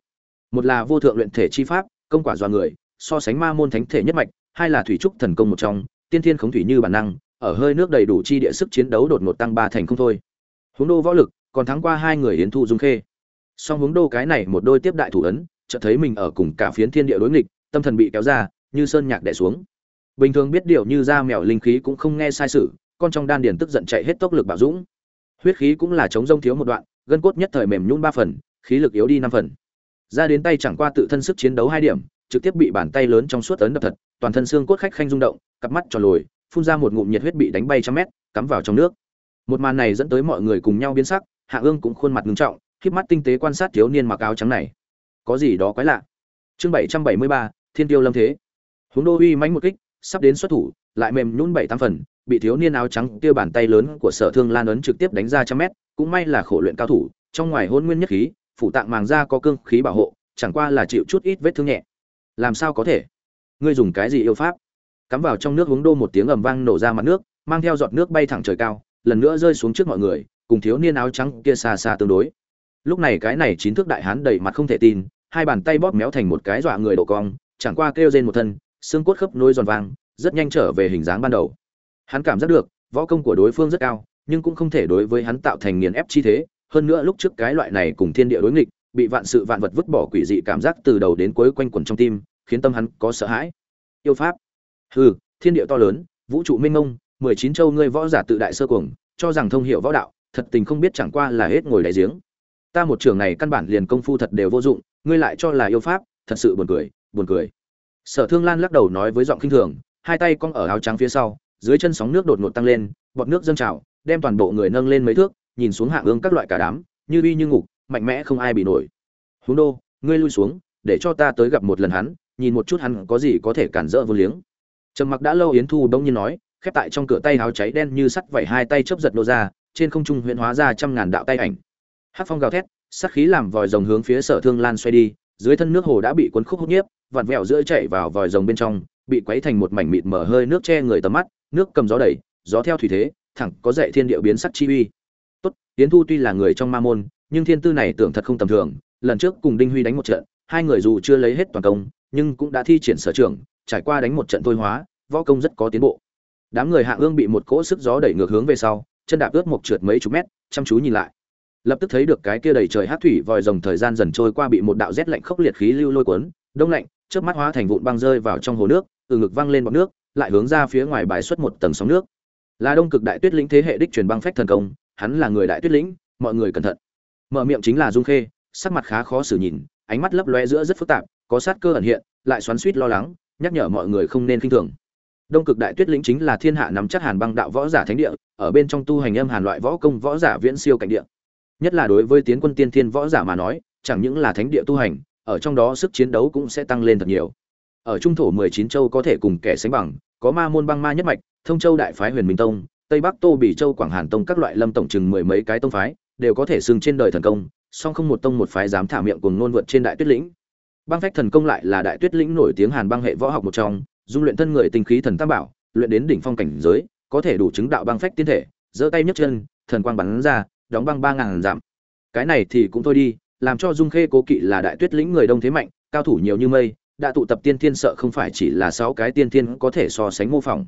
một là vô thượng luyện thể chi pháp, công quả do người, so sánh ma môn thánh thể nhất mạch, hai là thủy trúc thần công một trong, tiên thiên khống thủy như bản năng, ở hơi nước đầy đủ chi địa sức chiến đấu đột ngột tăng ba thành không thôi. Hướng đô võ lực, còn thắng qua hai người yến thu dung khê. Song hướng đô cái này một đôi tiếp đại thủ ấn, chợt thấy mình ở cùng cả phiến thiên địa đối nghịch tâm thần bị kéo ra, như sơn nhạc đè xuống. Bình thường biết điều như da mèo linh khí cũng không nghe sai sự, con trong đan điền tức giận chạy hết tốc lực bạo dũng. Huyết khí cũng là chống rông thiếu một đoạn, gân cốt nhất thời mềm nhún ba phần, khí lực yếu đi năm phần. Ra đến tay chẳng qua tự thân sức chiến đấu hai điểm, trực tiếp bị bàn tay lớn trong suốt ấn đập thật, toàn thân xương cốt khách khanh rung động, cặp mắt tròn lồi, phun ra một ngụm nhiệt huyết bị đánh bay trăm mét, cắm vào trong nước. Một màn này dẫn tới mọi người cùng nhau biến sắc, hạ ương cũng khuôn mặt ngưng trọng khiếp mắt tinh tế quan sát thiếu niên mặc áo trắng này. Có gì đó quái lạ. Chương bảy trăm bảy mươi ba thiên tiêu lâm thế. Huống đô uy mánh một kích, sắp đến xuất thủ, lại mềm nhún bảy tám phần, bị thiếu niên áo trắng kia bàn tay lớn của sở thương lan ấn trực tiếp đánh ra trăm mét, cũng may là khổ luyện cao thủ, trong ngoài hôn nguyên nhất khí, phủ tạng màng da có cương khí bảo hộ, chẳng qua là chịu chút ít vết thương nhẹ. Làm sao có thể? Ngươi dùng cái gì yêu pháp? Cắm vào trong nước hướng đô một tiếng ầm vang nổ ra mặt nước, mang theo giọt nước bay thẳng trời cao, lần nữa rơi xuống trước mọi người, cùng thiếu niên áo trắng kia xa xa tương đối. Lúc này cái này chín thước đại hán đầy mặt không thể tin, hai bàn tay bóp méo thành một cái dọa người độ cong chẳng qua kêu rên một thân, xương cốt khớp nối giòn vang rất nhanh trở về hình dáng ban đầu. Hắn cảm giác được, võ công của đối phương rất cao, nhưng cũng không thể đối với hắn tạo thành nghiền ép chi thế. Hơn nữa lúc trước cái loại này cùng thiên địa đối nghịch, bị vạn sự vạn vật vứt bỏ quỷ dị cảm giác từ đầu đến cuối quanh quẩn trong tim, khiến tâm hắn có sợ hãi. Yêu pháp. Hừ, thiên địa to lớn, vũ trụ minh mông, mười chín châu ngươi võ giả tự đại sơ cuồng, cho rằng thông hiểu võ đạo, thật tình không biết chẳng qua là hết ngồi đáy giếng. Ta một trường này căn bản liền công phu thật đều vô dụng, ngươi lại cho là yêu pháp, thật sự buồn cười buồn cười. Sở thương lan lắc đầu nói với giọng khinh thường, hai tay cong ở áo trắng phía sau, dưới chân sóng nước đột ngột tăng lên, bọt nước dâng trào, đem toàn bộ người nâng lên mấy thước, nhìn xuống hạ ương các loại cả đám, như uy như ngục, mạnh mẽ không ai bị nổi. Huống đô, ngươi lui xuống, để cho ta tới gặp một lần hắn, nhìn một chút hắn có gì có thể cản rỡ vô liếng. Trầm mặc đã lâu yến thu đông nhiên nói, khép tại trong cửa tay áo cháy đen như sắt vẩy hai tay chớp giật nô ra, trên không trung huyễn hóa ra trăm ngàn đạo tay ảnh. Hát phong gào thét, sát khí làm vòi rồng hướng phía sở thương lan xoay đi, dưới thân nước hồ đã bị cuốn khúc hút nhiếp vặn vẹo giữa chạy vào vòi rồng bên trong, bị quấy thành một mảnh mịt mở hơi nước che người tầm mắt, nước cầm gió đẩy gió theo thủy thế, thẳng có dạy thiên địa biến sắc chi uy. Tốt tiến thu tuy là người trong ma môn, nhưng thiên tư này tưởng thật không tầm thường, lần trước cùng đinh huy đánh một trận, hai người dù chưa lấy hết toàn công, nhưng cũng đã thi triển sở trường, trải qua đánh một trận thôi hóa, võ công rất có tiến bộ. Đám người hạ ương bị một cỗ sức gió đẩy ngược hướng về sau, chân đạp ướt một trượt mấy chục mét, chăm chú nhìn lại. Lập tức thấy được cái kia đầy trời hát thủy vòi rồng thời gian dần trôi qua bị một đạo rét lạnh khốc liệt khí lưu lôi cuốn đông lạnh, chớp mắt hóa thành vụn băng rơi vào trong hồ nước, từ ngực văng lên bọt nước, lại hướng ra phía ngoài bài xuất một tầng sóng nước. Là đông cực đại tuyết lĩnh thế hệ đích truyền băng phách thần công, hắn là người đại tuyết lĩnh, mọi người cẩn thận. Mở miệng chính là dung khê, sắc mặt khá khó xử nhìn, ánh mắt lấp lóe giữa rất phức tạp, có sát cơ ẩn hiện, lại xoắn suýt lo lắng, nhắc nhở mọi người không nên khinh thường. Đông cực đại tuyết lĩnh chính là thiên hạ nắm chắc hàn băng đạo võ giả thánh địa, ở bên trong tu hành âm hàn loại võ công võ giả viễn siêu cảnh địa. Nhất là đối với tiến quân tiên thiên võ giả mà nói, chẳng những là thánh địa tu hành ở trong đó sức chiến đấu cũng sẽ tăng lên thật nhiều. Ở trung thổ mười chín châu có thể cùng kẻ sánh bằng, có ma môn băng ma nhất mạch, thông châu đại phái huyền minh tông, tây bắc tô bỉ châu quảng hàn tông các loại lâm tổng chừng mười mấy cái tông phái, đều có thể xưng trên đời thần công, song không một tông một phái dám thả miệng cuồng ngôn vượt trên đại tuyết lĩnh. Băng phách thần công lại là đại tuyết lĩnh nổi tiếng hàn băng hệ võ học một trong, dung luyện thân người tinh khí thần tam bảo, luyện đến đỉnh phong cảnh giới, có thể đủ chứng đạo băng phách tiên thể, giơ tay nhấc chân, thần quang bắn ra, đóng băng ba ngàn giảm. Cái này thì cũng thôi đi làm cho dung khê cố kỵ là đại tuyết lĩnh người đông thế mạnh, cao thủ nhiều như mây, đã tụ tập tiên thiên sợ không phải chỉ là sáu cái tiên thiên có thể so sánh mô phỏng.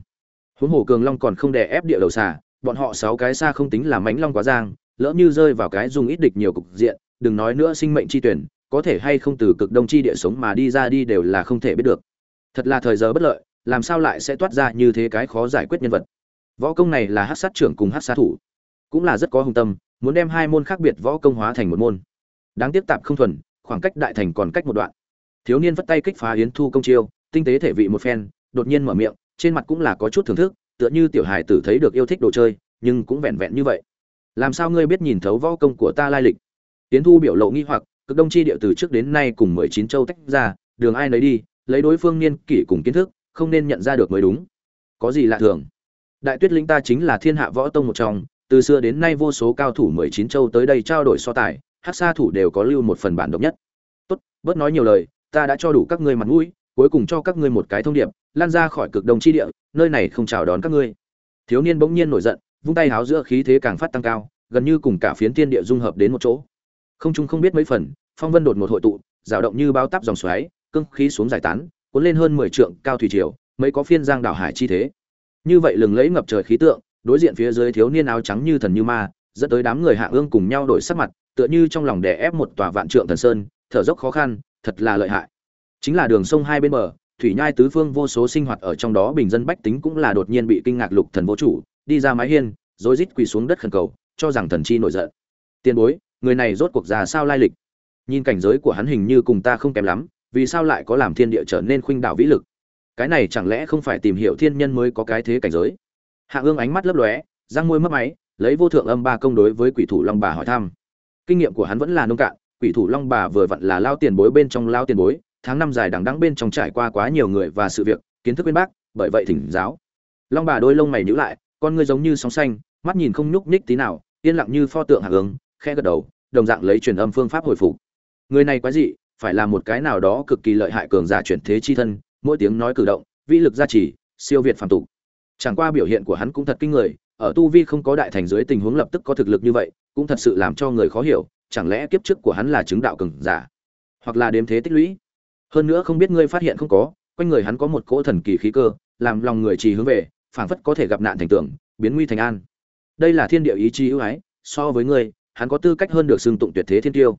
Huống hồ cường long còn không đè ép địa đầu xà, bọn họ sáu cái xa không tính là mãnh long quá giang, lỡ như rơi vào cái dùng ít địch nhiều cục diện, đừng nói nữa sinh mệnh chi tuyển, có thể hay không từ cực đông chi địa sống mà đi ra đi đều là không thể biết được. Thật là thời giờ bất lợi, làm sao lại sẽ toát ra như thế cái khó giải quyết nhân vật? Võ công này là hát sát trưởng cùng hát sát thủ. Cũng là rất có hùng tâm, muốn đem hai môn khác biệt võ công hóa thành một môn đáng tiếc tạp không thuần, khoảng cách đại thành còn cách một đoạn. Thiếu niên vất tay kích phá yến thu công chiêu, tinh tế thể vị một phen, đột nhiên mở miệng, trên mặt cũng là có chút thưởng thức, tựa như tiểu hài tử thấy được yêu thích đồ chơi, nhưng cũng vẹn vẹn như vậy. Làm sao ngươi biết nhìn thấu võ công của ta lai lịch? Yến thu biểu lộ nghi hoặc, cực đông chi địa từ trước đến nay cùng mười chín châu tách ra, đường ai nấy đi, lấy đối phương niên kỷ cùng kiến thức, không nên nhận ra được mới đúng. Có gì lạ thường? Đại tuyết linh ta chính là thiên hạ võ tông một trong, từ xưa đến nay vô số cao thủ mười chín châu tới đây trao đổi so tài hát xa thủ đều có lưu một phần bản độc nhất. Tốt, bớt nói nhiều lời, ta đã cho đủ các ngươi mặt mũi, cuối cùng cho các ngươi một cái thông điệp, lan ra khỏi cực đông chi địa, nơi này không chào đón các ngươi. Thiếu niên bỗng nhiên nổi giận, vung tay háo giữa khí thế càng phát tăng cao, gần như cùng cả phiến thiên địa dung hợp đến một chỗ. Không trung không biết mấy phần, phong vân đột một hội tụ rào động như bao tắp dòng xoáy cưng khí xuống giải tán, cuốn lên hơn mười trượng cao thủy triều, mấy có phiên giang đảo hải chi thế. Như vậy lừng lẫy ngập trời khí tượng, đối diện phía dưới thiếu niên áo trắng như thần như ma dẫn tới đám người hạ ương cùng nhau đổi sắc mặt, tựa như trong lòng đè ép một tòa vạn trượng thần sơn, thở dốc khó khăn, thật là lợi hại. Chính là đường sông hai bên bờ, thủy nhai tứ phương vô số sinh hoạt ở trong đó bình dân bách tính cũng là đột nhiên bị kinh ngạc lục thần vô chủ, đi ra mái hiên rồi rít quỳ xuống đất khẩn cầu, cho rằng thần chi nổi giận. Tiền bối, người này rốt cuộc già sao lai lịch? Nhìn cảnh giới của hắn hình như cùng ta không kém lắm, vì sao lại có làm thiên địa trở nên khuynh đảo vĩ lực? Cái này chẳng lẽ không phải tìm hiểu thiên nhân mới có cái thế cảnh giới? Hạ ương ánh mắt lấp lóe, răng môi mất máy lấy vô thượng âm ba công đối với quỷ thủ long bà hỏi thăm. Kinh nghiệm của hắn vẫn là nông cạn, quỷ thủ long bà vừa vặn là lao tiền bối bên trong lao tiền bối, tháng năm dài đằng đẵng bên trong trải qua quá nhiều người và sự việc, kiến thức bên bác, bởi vậy thỉnh giáo. Long bà đôi lông mày nhíu lại, con ngươi giống như sóng xanh, mắt nhìn không nhúc nhích tí nào, yên lặng như pho tượng hạ ứng khẽ gật đầu, đồng dạng lấy truyền âm phương pháp hồi phục. Người này quái dị, phải là một cái nào đó cực kỳ lợi hại cường giả chuyển thế chi thân, mỗi tiếng nói cử động vĩ lực gia trì, siêu việt phàm tục. Chẳng qua biểu hiện của hắn cũng thật kinh người ở tu vi không có đại thành dưới tình huống lập tức có thực lực như vậy, cũng thật sự làm cho người khó hiểu, chẳng lẽ kiếp trước của hắn là chứng đạo cường giả, hoặc là đếm thế tích lũy? Hơn nữa không biết ngươi phát hiện không có, quanh người hắn có một cỗ thần kỳ khí cơ, làm lòng người trì hướng về, phảng phất có thể gặp nạn thành tưởng biến nguy thành an. Đây là thiên địa ý chí ưu ái, so với ngươi, hắn có tư cách hơn được xưng tụng tuyệt thế thiên tiêu.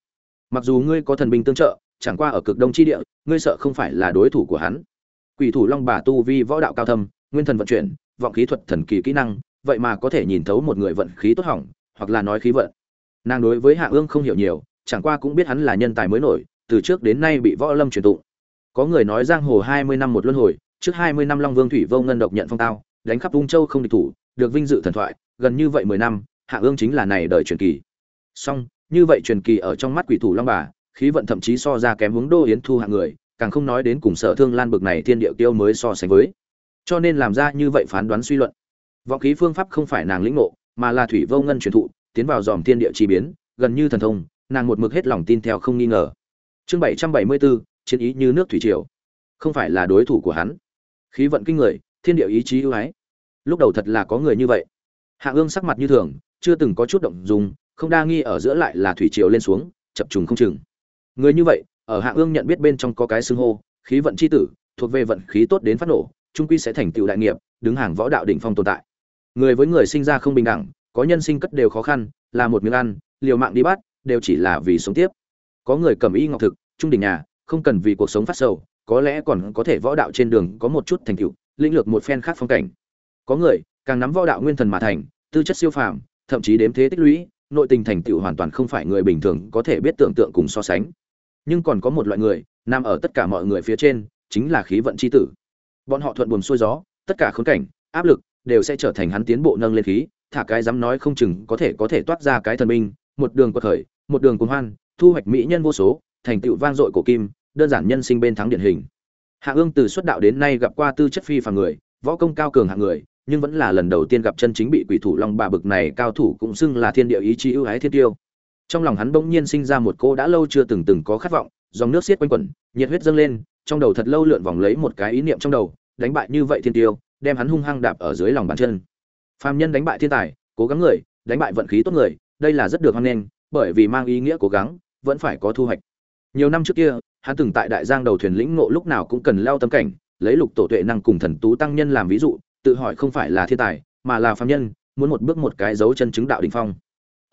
Mặc dù ngươi có thần binh tương trợ, chẳng qua ở cực đông chi địa, ngươi sợ không phải là đối thủ của hắn. Quỷ thủ long bà tu vi võ đạo cao thâm, nguyên thần vận chuyển, vọng khí thuật thần kỳ kỹ năng vậy mà có thể nhìn thấu một người vận khí tốt hỏng, hoặc là nói khí vận. Nàng đối với hạ ương không hiểu nhiều, chẳng qua cũng biết hắn là nhân tài mới nổi, từ trước đến nay bị võ lâm truyền tụng. Có người nói giang hồ hai mươi năm một luân hồi, trước hai mươi năm long vương thủy vô ngân độc nhận phong tao, đánh khắp ung châu không địch thủ, được vinh dự thần thoại, gần như vậy mười năm, hạ ương chính là này đời truyền kỳ. Song, như vậy truyền kỳ ở trong mắt quỷ thủ long bà, khí vận thậm chí so ra kém hướng đô yến thu hạng người, càng không nói đến cùng sở thương lan bực này thiên địa tiêu mới so sánh với. Cho nên làm ra như vậy phán đoán suy luận vọng khí phương pháp không phải nàng lĩnh ngộ mà là thủy vô ngân truyền thụ tiến vào dòm thiên địa chi biến gần như thần thông nàng một mực hết lòng tin theo không nghi ngờ. Chương bảy trăm bảy mươi bốn chiến ý như nước thủy triều. Không phải là đối thủ của hắn. Khí vận kinh người thiên địa ý chí ưu ái. Lúc đầu thật là có người như vậy. Hạ ương sắc mặt như thường chưa từng có chút động dung, không đa nghi ở giữa lại là thủy triều lên xuống chập trùng không chừng. Người như vậy ở hạ ương nhận biết bên trong có cái xưng hô khí vận chi tử thuộc về vận khí tốt đến phát nổ trung quy sẽ thành tựu đại nghiệp đứng hàng võ đạo đỉnh phong tồn tại người với người sinh ra không bình đẳng, có nhân sinh cất đều khó khăn, là một miếng ăn, liều mạng đi bắt, đều chỉ là vì sống tiếp. Có người cầm y ngọc thực, trung đỉnh nhà, không cần vì cuộc sống phát sầu, có lẽ còn có thể võ đạo trên đường có một chút thành tựu, lĩnh lược một phen khác phong cảnh. Có người, càng nắm võ đạo nguyên thần mà thành, tư chất siêu phàm, thậm chí đếm thế tích lũy, nội tình thành tựu hoàn toàn không phải người bình thường có thể biết tưởng tượng cùng so sánh. Nhưng còn có một loại người, nằm ở tất cả mọi người phía trên, chính là khí vận c h i tử. Bọn họ thuận buồm xuôi gió, tất cả khốn cảnh, áp lực đều sẽ trở thành hắn tiến bộ nâng lên khí, thả cái dám nói không chừng có thể có thể toát ra cái thần minh. một đường quật khởi, một đường cuồng hoan, thu hoạch mỹ nhân vô số, thành tựu vang dội cổ kim, đơn giản nhân sinh bên thắng điển hình hạ ương từ xuất đạo đến nay gặp qua tư chất phi phàm người, võ công cao cường hạng người, nhưng vẫn là lần đầu tiên gặp chân chính bị quỷ thủ long bà bực này cao thủ cũng xưng là thiên địa ý chí ưu ái thiên tiêu trong lòng hắn bỗng nhiên sinh ra một cô đã lâu chưa từng từng có khát vọng, dòng nước xiết quanh quẩn, nhiệt huyết dâng lên, trong đầu thật lâu lượn vòng lấy một cái ý niệm trong đầu, đánh bại như vậy thiên tiêu đem hắn hung hăng đạp ở dưới lòng bàn chân. Phàm nhân đánh bại thiên tài, cố gắng người, đánh bại vận khí tốt người, đây là rất được hoan nghênh, bởi vì mang ý nghĩa cố gắng, vẫn phải có thu hoạch. Nhiều năm trước kia, hắn từng tại đại giang đầu thuyền lĩnh ngộ lúc nào cũng cần leo tâm cảnh, lấy lục tổ tuệ năng cùng thần tú tăng nhân làm ví dụ, tự hỏi không phải là thiên tài, mà là phàm nhân, muốn một bước một cái dấu chân chứng đạo đỉnh phong.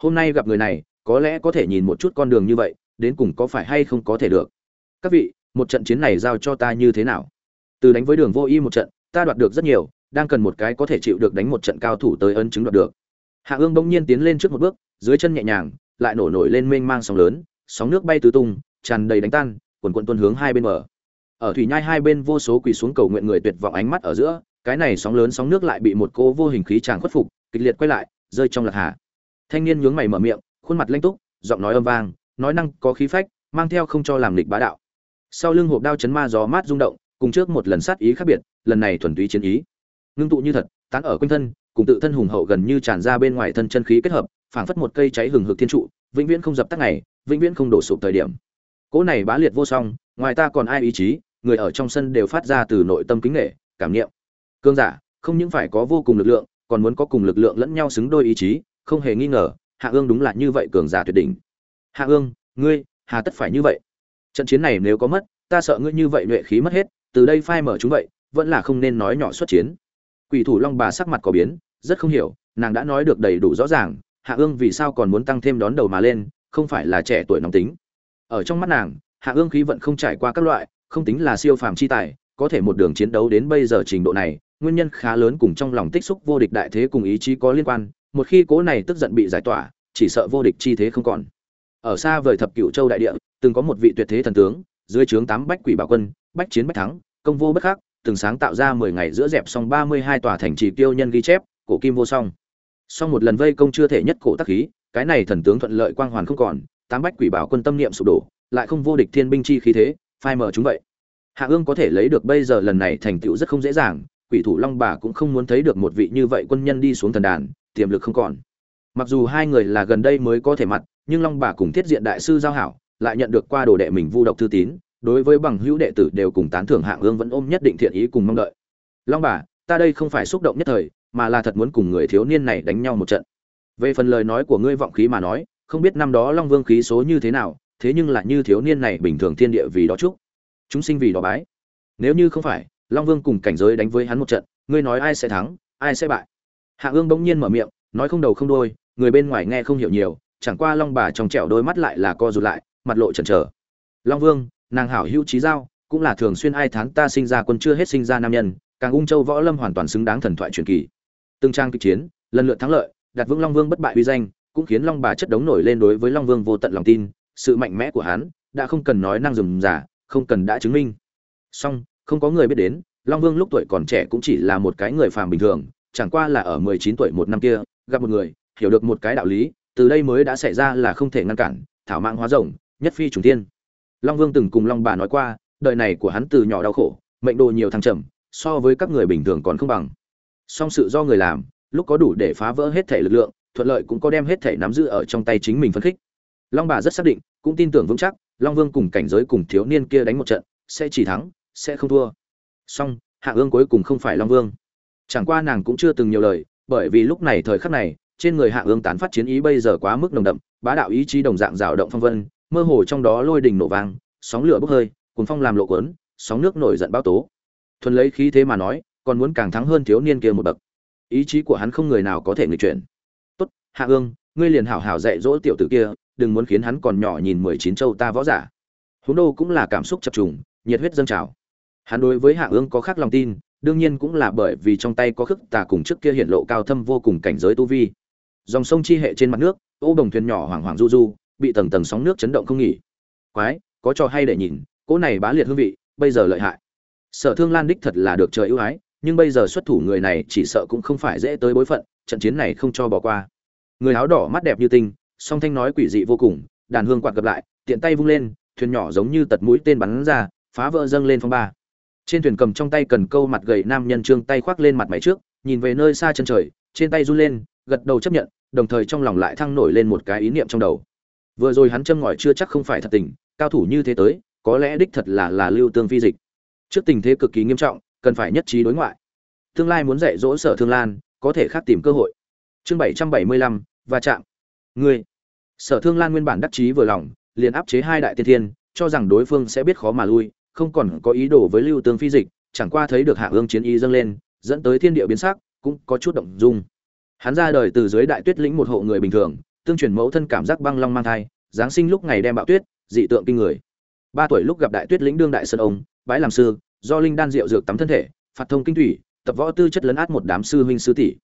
Hôm nay gặp người này, có lẽ có thể nhìn một chút con đường như vậy, đến cùng có phải hay không có thể được. Các vị, một trận chiến này giao cho ta như thế nào? Từ đánh với đường vô y một trận ta đoạt được rất nhiều, đang cần một cái có thể chịu được đánh một trận cao thủ tới ân chứng đoạt được. Hạ ương bỗng nhiên tiến lên trước một bước, dưới chân nhẹ nhàng, lại nổ nổi lên mênh mang sóng lớn, sóng nước bay tứ tung, tràn đầy đánh tan, quần quận tuân hướng hai bên bờ. Ở thủy nhai hai bên vô số quỳ xuống cầu nguyện người tuyệt vọng ánh mắt ở giữa, cái này sóng lớn sóng nước lại bị một cô vô hình khí tràng khuất phục, kịch liệt quay lại, rơi trong lạc hà. Thanh niên nhướng mày mở miệng, khuôn mặt lanh túc, giọng nói âm vang, nói năng có khí phách, mang theo không cho làm lịch bá đạo. Sau lưng hộp đao chấn ma gió mát rung động, cùng trước một lần sát ý khác biệt lần này thuần túy chiến ý. Ngưng tụ như thật, tán ở quanh thân, cùng tự thân hùng hậu gần như tràn ra bên ngoài thân chân khí kết hợp, phảng phất một cây cháy hừng hực thiên trụ, vĩnh viễn không dập tắt ngày, vĩnh viễn không đổ sụp thời điểm. Cỗ này bá liệt vô song, ngoài ta còn ai ý chí, người ở trong sân đều phát ra từ nội tâm kính nghệ cảm niệm. Cương giả, không những phải có vô cùng lực lượng, còn muốn có cùng lực lượng lẫn nhau xứng đôi ý chí, không hề nghi ngờ, hạ ương đúng là như vậy cường giả tuyệt đỉnh. Hạ ương, ngươi, hà tất phải như vậy. Trận chiến này nếu có mất, ta sợ ngươi như vậy nhuệ khí mất hết, từ đây phai mở chúng vậy vẫn là không nên nói nhỏ xuất chiến. Quỷ thủ long bà sắc mặt có biến, rất không hiểu, nàng đã nói được đầy đủ rõ ràng, hạ ương vì sao còn muốn tăng thêm đón đầu mà lên, không phải là trẻ tuổi nóng tính. Ở trong mắt nàng, hạ ương khí vận không trải qua các loại, không tính là siêu phàm chi tài, có thể một đường chiến đấu đến bây giờ trình độ này, nguyên nhân khá lớn cùng trong lòng tích xúc vô địch đại thế cùng ý chí có liên quan, một khi cố này tức giận bị giải tỏa, chỉ sợ vô địch chi thế không còn. Ở xa vời thập cựu châu đại địa, từng có một vị tuyệt thế thần tướng, dưới trướng tám bách quỷ bảo quân, bách chiến bách thắng, công vô bất khắc từng sáng tạo ra mười ngày giữa dẹp xong ba mươi hai tòa thành trì tiêu nhân ghi chép, cổ kim vô song. Sau một lần vây công chưa thể nhất cổ tác khí, cái này thần tướng thuận lợi quang hoàn không còn, tám bách quỷ bảo quân tâm niệm sụp đổ, lại không vô địch thiên binh chi khí thế, phai mở chúng vậy. Hạ ương có thể lấy được bây giờ lần này thành tựu rất không dễ dàng, quỷ thủ long bà cũng không muốn thấy được một vị như vậy quân nhân đi xuống thần đàn, tiềm lực không còn. Mặc dù hai người là gần đây mới có thể mặt, nhưng long bà cùng thiết diện đại sư giao hảo, lại nhận được qua đồ đệ mình vu độc thư tín đối với bằng hữu đệ tử đều cùng tán thưởng hạng ương vẫn ôm nhất định thiện ý cùng mong đợi. Long bà, ta đây không phải xúc động nhất thời, mà là thật muốn cùng người thiếu niên này đánh nhau một trận. Về phần lời nói của ngươi vọng khí mà nói, không biết năm đó long vương khí số như thế nào, thế nhưng là như thiếu niên này bình thường thiên địa vì đó chúc. Chúng sinh vì đó bái. Nếu như không phải, long vương cùng cảnh giới đánh với hắn một trận, ngươi nói ai sẽ thắng, ai sẽ bại? Hạ ương bỗng nhiên mở miệng, nói không đầu không đôi người bên ngoài nghe không hiểu nhiều, chẳng qua long bà trong trẻo đôi mắt lại là co rụt lại, mặt lộ chần chờ. Long vương nàng hảo hữu trí giao, cũng là thường xuyên ai thán ta sinh ra quân chưa hết sinh ra nam nhân, càng ung châu võ lâm hoàn toàn xứng đáng thần thoại truyền kỳ. Từng trang kịch chiến, lần lượt thắng lợi, đặt vững long vương bất bại uy danh, cũng khiến long bà chất đống nổi lên đối với long vương vô tận lòng tin, sự mạnh mẽ của hắn đã không cần nói năng dùng giả không cần đã chứng minh. Song, không có người biết đến, long vương lúc tuổi còn trẻ cũng chỉ là một cái người phàm bình thường, chẳng qua là ở mười chín tuổi một năm kia, gặp một người, hiểu được một cái đạo lý, từ đây mới đã xảy ra là không thể ngăn cản, thảo mạng hóa rồng nhất phi trùng tiên long vương từng cùng long bà nói qua, đời này của hắn từ nhỏ đau khổ, mệnh đồ nhiều thăng trầm, so với các người bình thường còn không bằng. Song sự do người làm, lúc có đủ để phá vỡ hết thể lực lượng, thuận lợi cũng có đem hết thể nắm giữ ở trong tay chính mình phân khích. Long bà rất xác định, cũng tin tưởng vững chắc, long vương cùng cảnh giới cùng thiếu niên kia đánh một trận, sẽ chỉ thắng, sẽ không thua. Song, hạ ương cuối cùng không phải long vương. Chẳng qua nàng cũng chưa từng nhiều lời, bởi vì lúc này thời khắc này, trên người hạ ương tán phát chiến ý bây giờ quá mức nồng đậm, bá đạo ý chí đồng dạng rào động phong vân mơ hồ trong đó lôi đình nổ vang, sóng lửa bốc hơi cuốn phong làm lộ quấn sóng nước nổi giận bao tố. Thuần lấy khí thế mà nói, còn muốn càng thắng hơn thiếu niên kia một bậc. Ý chí của hắn không người nào có thể nghịch chuyển. Tốt, hạ ương, ngươi liền hảo hảo dạy dỗ tiểu tử kia, đừng muốn khiến hắn còn nhỏ nhìn mười chín châu ta võ giả. Huống đô cũng là cảm xúc chập trùng, nhiệt huyết dâng trào. Hắn đối với hạ ương có khác lòng tin, đương nhiên cũng là bởi vì trong tay có khức tà cùng trước kia hiện lộ cao thâm vô cùng cảnh giới tu vi. Dòng sông chi hệ trên mặt nước, ô đồng thuyền nhỏ hoảng hoảng du du bị tầng tầng sóng nước chấn động không nghỉ. Quái, có trò hay để nhìn, cỗ này bá liệt hương vị, bây giờ lợi hại. Sở thương lan đích thật là được trời ưu ái, nhưng bây giờ xuất thủ người này chỉ sợ cũng không phải dễ tới bối phận, trận chiến này không cho bỏ qua. Người áo đỏ mắt đẹp như tinh, song thanh nói quỷ dị vô cùng, đàn hương quạt gặp lại, tiện tay vung lên, thuyền nhỏ giống như tật mũi tên bắn ra, phá vỡ dâng lên phong ba. Trên thuyền cầm trong tay cần câu mặt gầy nam nhân trương tay khoác lên mặt máy trước, nhìn về nơi xa chân trời, trên tay run lên, gật đầu chấp nhận, đồng thời trong lòng lại thăng nổi lên một cái ý niệm trong đầu vừa rồi hắn châm ngòi chưa chắc không phải thật tình, cao thủ như thế tới, có lẽ đích thật là là lưu tương phi dịch. Trước tình thế cực kỳ nghiêm trọng, cần phải nhất trí đối ngoại. Tương lai muốn dạy dỗ sở thương lan, có thể khác tìm cơ hội. Chương bảy trăm bảy mươi lăm chạm. Người sở thương lan nguyên bản đắc chí vừa lòng, liền áp chế hai đại tiên thiên, cho rằng đối phương sẽ biết khó mà lui, không còn có ý đồ với lưu tương phi dịch, chẳng qua thấy được hạ ương chiến y dâng lên, dẫn tới thiên địa biến sắc, cũng có chút động dung. Hắn ra đời từ dưới đại tuyết lĩnh một hộ người bình thường tương truyền mẫu thân cảm giác băng long mang thai giáng sinh lúc ngày đem bạo tuyết dị tượng kinh người. Ba tuổi lúc gặp đại tuyết lĩnh đương đại sơn ông bái làm sư do linh đan rượu dược tắm thân thể phạt thông kinh thủy tập võ tư chất lấn át một đám sư huynh sư tỷ.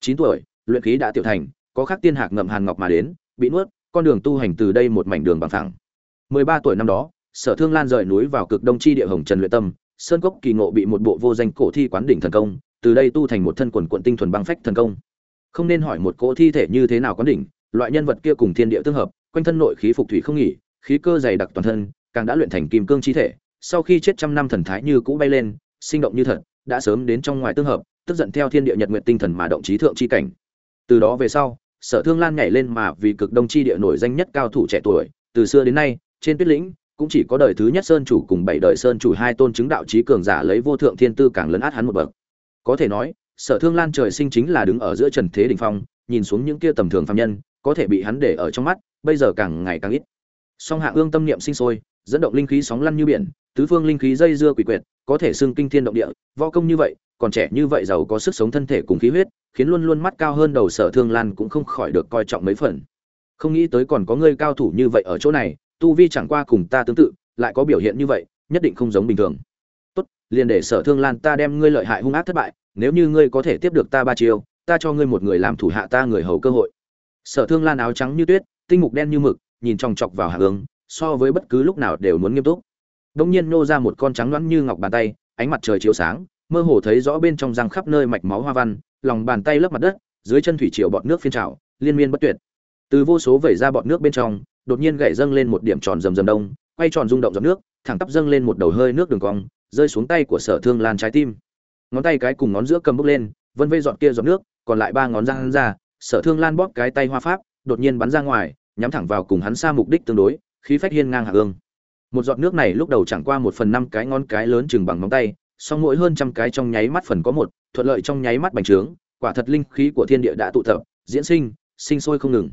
Chín tuổi luyện khí đã tiểu thành có khắc tiên hạc ngậm hàn ngọc mà đến bị nuốt con đường tu hành từ đây một mảnh đường bằng thẳng 13 tuổi năm đó, Sở Thương Lan rời núi vào cực đông chi địa Hồng Trần luyện tâm, sơn cốc kỳ ngộ bị một bộ vô danh cổ thi quán đỉnh thần công, từ đây tu thành một thân quần quận tinh thuần băng phách thần công. Không nên hỏi một cỗ thi thể như thế nào quán đỉnh, loại nhân vật kia cùng thiên địa tương hợp, quanh thân nội khí phục thủy không nghỉ, khí cơ dày đặc toàn thân, càng đã luyện thành kim cương chi thể, sau khi chết trăm năm thần thái như cũ bay lên, sinh động như thật, đã sớm đến trong ngoài tương hợp, tức giận theo thiên địa nhật nguyện tinh thần mà động trí thượng chi cảnh. Từ đó về sau, Sở Thương Lan nhảy lên mà vì cực đông chi địa nổi danh nhất cao thủ trẻ tuổi, từ xưa đến nay, trên tuyết lĩnh cũng chỉ có đời thứ nhất sơn chủ cùng bảy đời sơn chủ hai tôn chứng đạo trí cường giả lấy vô thượng thiên tư càng lấn át hắn một bậc. Có thể nói, Sở Thương Lan trời sinh chính là đứng ở giữa trần thế đỉnh phong, nhìn xuống những kia tầm thường phàm nhân, có thể bị hắn để ở trong mắt, bây giờ càng ngày càng ít. Song Hạ Ương tâm niệm sinh sôi, dẫn động linh khí sóng lăn như biển, tứ phương linh khí dây dưa quỷ quyệt, có thể xưng kinh thiên động địa, võ công như vậy, còn trẻ như vậy giàu có sức sống thân thể cùng khí huyết, khiến luôn luôn mắt cao hơn đầu Sở Thương Lan cũng không khỏi được coi trọng mấy phần. Không nghĩ tới còn có người cao thủ như vậy ở chỗ này, tu vi chẳng qua cùng ta tương tự, lại có biểu hiện như vậy, nhất định không giống bình thường. Tốt, liền để Sở Thương Lan ta đem ngươi lợi hại hung ác thất bại, nếu như ngươi có thể tiếp được ta ba chiêu, ta cho ngươi một người làm thủ hạ ta người hầu cơ hội. Sở Thương Lan áo trắng như tuyết, tinh mục đen như mực, nhìn chòng chọc vào Hạ hướng so với bất cứ lúc nào đều muốn nghiêm túc. Đông nhiên nô ra một con trắng loãng như ngọc bàn tay, ánh mặt trời chiếu sáng, mơ hồ thấy rõ bên trong răng khắp nơi mạch máu hoa văn, lòng bàn tay lấp mặt đất, dưới chân thủy triều bọt nước phiên trào, liên miên bất tuyệt. Từ vô số vẩy ra bọt nước bên trong, đột nhiên gãy dâng lên một điểm tròn rầm rầm đông, quay tròn rung động giọt nước, thẳng tắp dâng lên một đầu hơi nước đường cong, rơi xuống tay của Sở Thương Lan trái tim. Ngón tay cái cùng ngón giữa cầm bốc lên, vân vây giọt kia giọt nước, còn lại ba ngón răng ra, Sở Thương Lan bóp cái tay hoa pháp, đột nhiên bắn ra ngoài, nhắm thẳng vào cùng hắn xa mục đích tương đối, khí phách hiên ngang hạ ương. Một giọt nước này lúc đầu chẳng qua một phần năm cái ngón cái lớn chừng bằng móng tay, song mỗi hơn trăm cái trong nháy mắt phần có một, thuận lợi trong nháy mắt bành trướng, quả thật linh khí của thiên địa đã tụ tập, diễn sinh, sinh sôi không ngừng.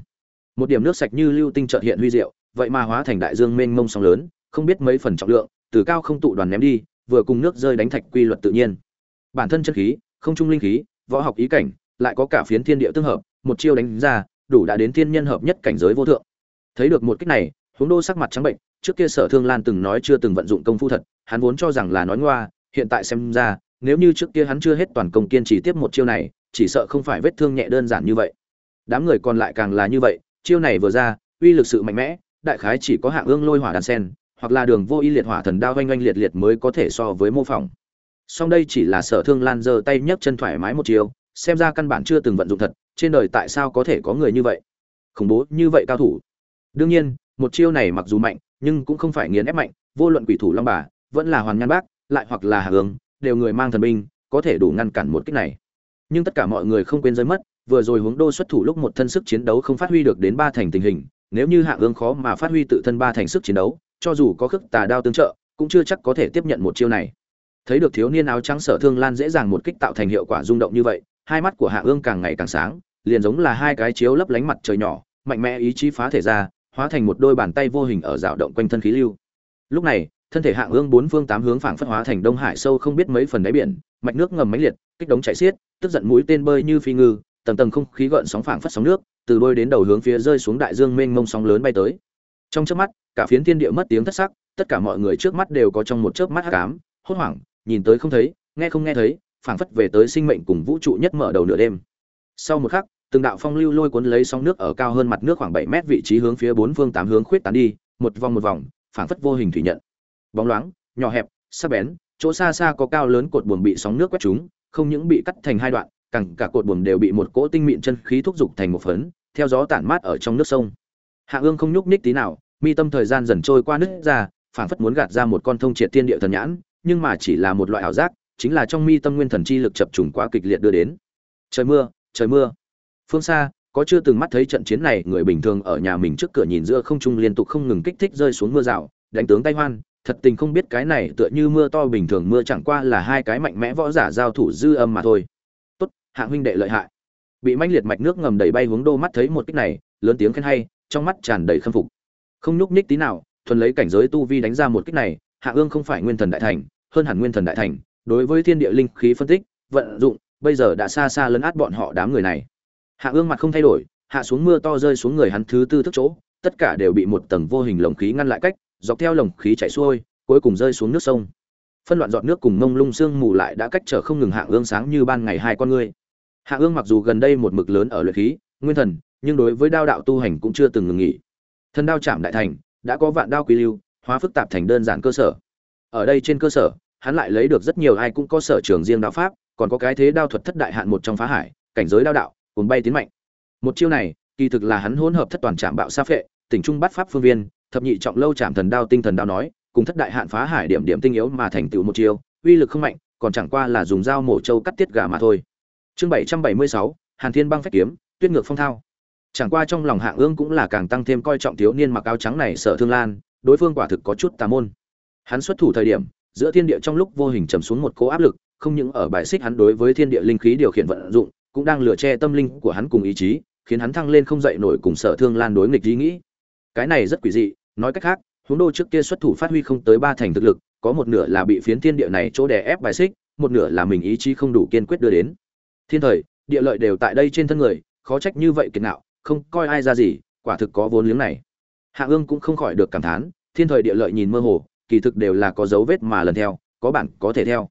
Một điểm nước sạch như lưu tinh chợt hiện huy diệu, vậy mà hóa thành đại dương mênh mông sóng lớn, không biết mấy phần trọng lượng, từ cao không tụ đoàn ném đi, vừa cùng nước rơi đánh thạch quy luật tự nhiên. Bản thân chân khí, không trung linh khí, võ học ý cảnh, lại có cả phiến thiên địa tương hợp, một chiêu đánh ra, đủ đã đến thiên nhân hợp nhất cảnh giới vô thượng. Thấy được một kích này, Huống Đô sắc mặt trắng bệnh, trước kia Sở Thương Lan từng nói chưa từng vận dụng công phu thật, hắn vốn cho rằng là nói ngoa, hiện tại xem ra, nếu như trước kia hắn chưa hết toàn công kiên trì tiếp một chiêu này, chỉ sợ không phải vết thương nhẹ đơn giản như vậy. Đám người còn lại càng là như vậy, chiêu này vừa ra, uy lực sự mạnh mẽ, đại khái chỉ có hạng ương lôi hỏa đan sen, hoặc là đường vô y liệt hỏa thần đao oanh oanh liệt liệt mới có thể so với mô phỏng. Song đây chỉ là Sở Thương Lan giơ tay nhấc chân thoải mái một chiêu, xem ra căn bản chưa từng vận dụng thật, trên đời tại sao có thể có người như vậy? Khủng bố như vậy cao thủ. Đương nhiên, một chiêu này mặc dù mạnh, nhưng cũng không phải nghiền ép mạnh, vô luận quỷ thủ long bà, vẫn là hoàn nhan bác, lại hoặc là hà hướng, đều người mang thần binh, có thể đủ ngăn cản một kích này. Nhưng tất cả mọi người không quên rơi mất, vừa rồi hướng đô xuất thủ lúc một thân sức chiến đấu không phát huy được đến ba thành tình hình, nếu như hạ ương khó mà phát huy tự thân ba thành sức chiến đấu, cho dù có khức tà đao tương trợ, cũng chưa chắc có thể tiếp nhận một chiêu này. Thấy được thiếu niên áo trắng Sở Thương Lan dễ dàng một kích tạo thành hiệu quả rung động như vậy, hai mắt của Hạ Ương càng ngày càng sáng, liền giống là hai cái chiếu lấp lánh mặt trời nhỏ, mạnh mẽ ý chí phá thể ra, hóa thành một đôi bàn tay vô hình ở dạo động quanh thân khí lưu. Lúc này, thân thể Hạ Ương bốn phương tám hướng phảng phất hóa thành đông hải sâu không biết mấy phần đáy biển, mạch nước ngầm mãnh liệt, kích đống chảy xiết, tức giận mũi tên bơi như phi ngư, tầng tầng không khí gợn sóng phảng phất sóng nước, từ đôi đến đầu hướng phía rơi xuống đại dương mênh mông sóng lớn bay tới. Trong chớp mắt, cả phiến thiên địa mất tiếng thất sắc, tất cả mọi người trước mắt đều có trong một chớp mắt hắc ám, hốt hoảng, nhìn tới không thấy, nghe không nghe thấy, phảng phất về tới sinh mệnh cùng vũ trụ nhất mở đầu nửa đêm. Sau một khắc, từng đạo phong lưu lôi cuốn lấy sóng nước ở cao hơn mặt nước khoảng 7 mét vị trí hướng phía bốn phương tám hướng khuyết tán đi, một vòng một vòng, phảng phất vô hình thủy nhận. Bóng loáng, nhỏ hẹp, sắc bén, chỗ xa xa có cao lớn cột buồm bị sóng nước quét trúng, không những bị cắt thành hai đoạn, cẳng cả cột buồm đều bị một cỗ tinh mịn chân khí thúc giục thành một phấn, theo gió tản mát ở trong nước sông. Hạ Ương không nhúc nhích tí nào, mi tâm thời gian dần trôi qua nước ra, phảng phất muốn gạt ra một con thông triệt tiên địa thần nhãn, nhưng mà chỉ là một loại ảo giác, chính là trong mi tâm nguyên thần chi lực chập trùng quá kịch liệt đưa đến. Trời mưa, trời mưa. Phương xa, có chưa từng mắt thấy trận chiến này, người bình thường ở nhà mình trước cửa nhìn giữa không trung liên tục không ngừng kích thích rơi xuống mưa rào, đánh tướng tay hoan, thật tình không biết cái này tựa như mưa to bình thường mưa chẳng qua là hai cái mạnh mẽ võ giả giao thủ dư âm mà thôi. Tốt, hạng huynh đệ lợi hại. Bị manh liệt mạch nước ngầm đẩy bay hướng đô mắt thấy một kích này, lớn tiếng khen hay, trong mắt tràn đầy khâm phục. Không nhúc nhích tí nào, thuần lấy cảnh giới tu vi đánh ra một kích này, Hạ Ương không phải nguyên thần đại thành, hơn hẳn nguyên thần đại thành, đối với thiên địa linh khí phân tích, vận dụng, bây giờ đã xa xa lấn át bọn họ đám người này. Hạ Ương mặt không thay đổi, hạ xuống mưa to rơi xuống người hắn thứ tư thức chỗ, tất cả đều bị một tầng vô hình lồng khí ngăn lại cách, dọc theo lồng khí chảy xuôi, cuối cùng rơi xuống nước sông. Phân loạn giọt nước cùng mông lung sương mù lại đã cách trở không ngừng Hạ Ương sáng như ban ngày hai con người. Hạ Ương mặc dù gần đây một mực lớn ở luyện khí, nguyên thần, nhưng đối với đao đạo tu hành cũng chưa từng ngừng nghỉ. Thần đao chạm đại thành, đã có vạn đao quý lưu hóa phức tạp thành đơn giản cơ sở ở đây trên cơ sở hắn lại lấy được rất nhiều ai cũng có sở trường riêng đạo pháp còn có cái thế đao thuật thất đại hạn một trong phá hải, cảnh giới đao đạo cùng bay tiến mạnh. Một chiêu này, kỳ thực là hắn hỗn hợp thất toàn trạm bạo sa phệ, tỉnh trung bắt pháp phương viên, thập nhị trọng lâu trạm thần đao tinh thần đao nói, cùng thất đại hạn phá hải điểm điểm tinh yếu mà thành tựu một chiêu, uy lực không mạnh, còn chẳng qua là dùng dao mổ trâu cắt tiết gà mà thôi. Chương bảy trăm bảy mươi sáu, hàn thiên băng phách kiếm, tuyết ngược phong thao. Chẳng qua trong lòng hạng ương cũng là càng tăng thêm coi trọng thiếu niên mặc áo trắng này sợ thương lan, đối phương quả thực có chút tà môn. Hắn xuất thủ thời điểm, giữa thiên địa trong lúc vô hình trầm xuống một cỗ áp lực không những ở bài xích hắn đối với thiên địa linh khí điều khiển vận dụng, cũng đang lừa che tâm linh của hắn cùng ý chí, khiến hắn thăng lên không dậy nổi cùng sở thương lan đối nghịch ý nghĩ. Cái này rất quỷ dị, nói cách khác, huống đô trước kia xuất thủ phát huy không tới ba thành thực lực, có một nửa là bị phiến thiên địa này chỗ đè ép bài xích, một nửa là mình ý chí không đủ kiên quyết đưa đến. Thiên thời, địa lợi đều tại đây trên thân người, khó trách như vậy kiệt ngạo, không coi ai ra gì, quả thực có vốn liếng này. Hạ ương cũng không khỏi được cảm thán, thiên thời địa lợi nhìn mơ hồ, kỳ thực đều là có dấu vết mà lần theo, có bản, có thể theo.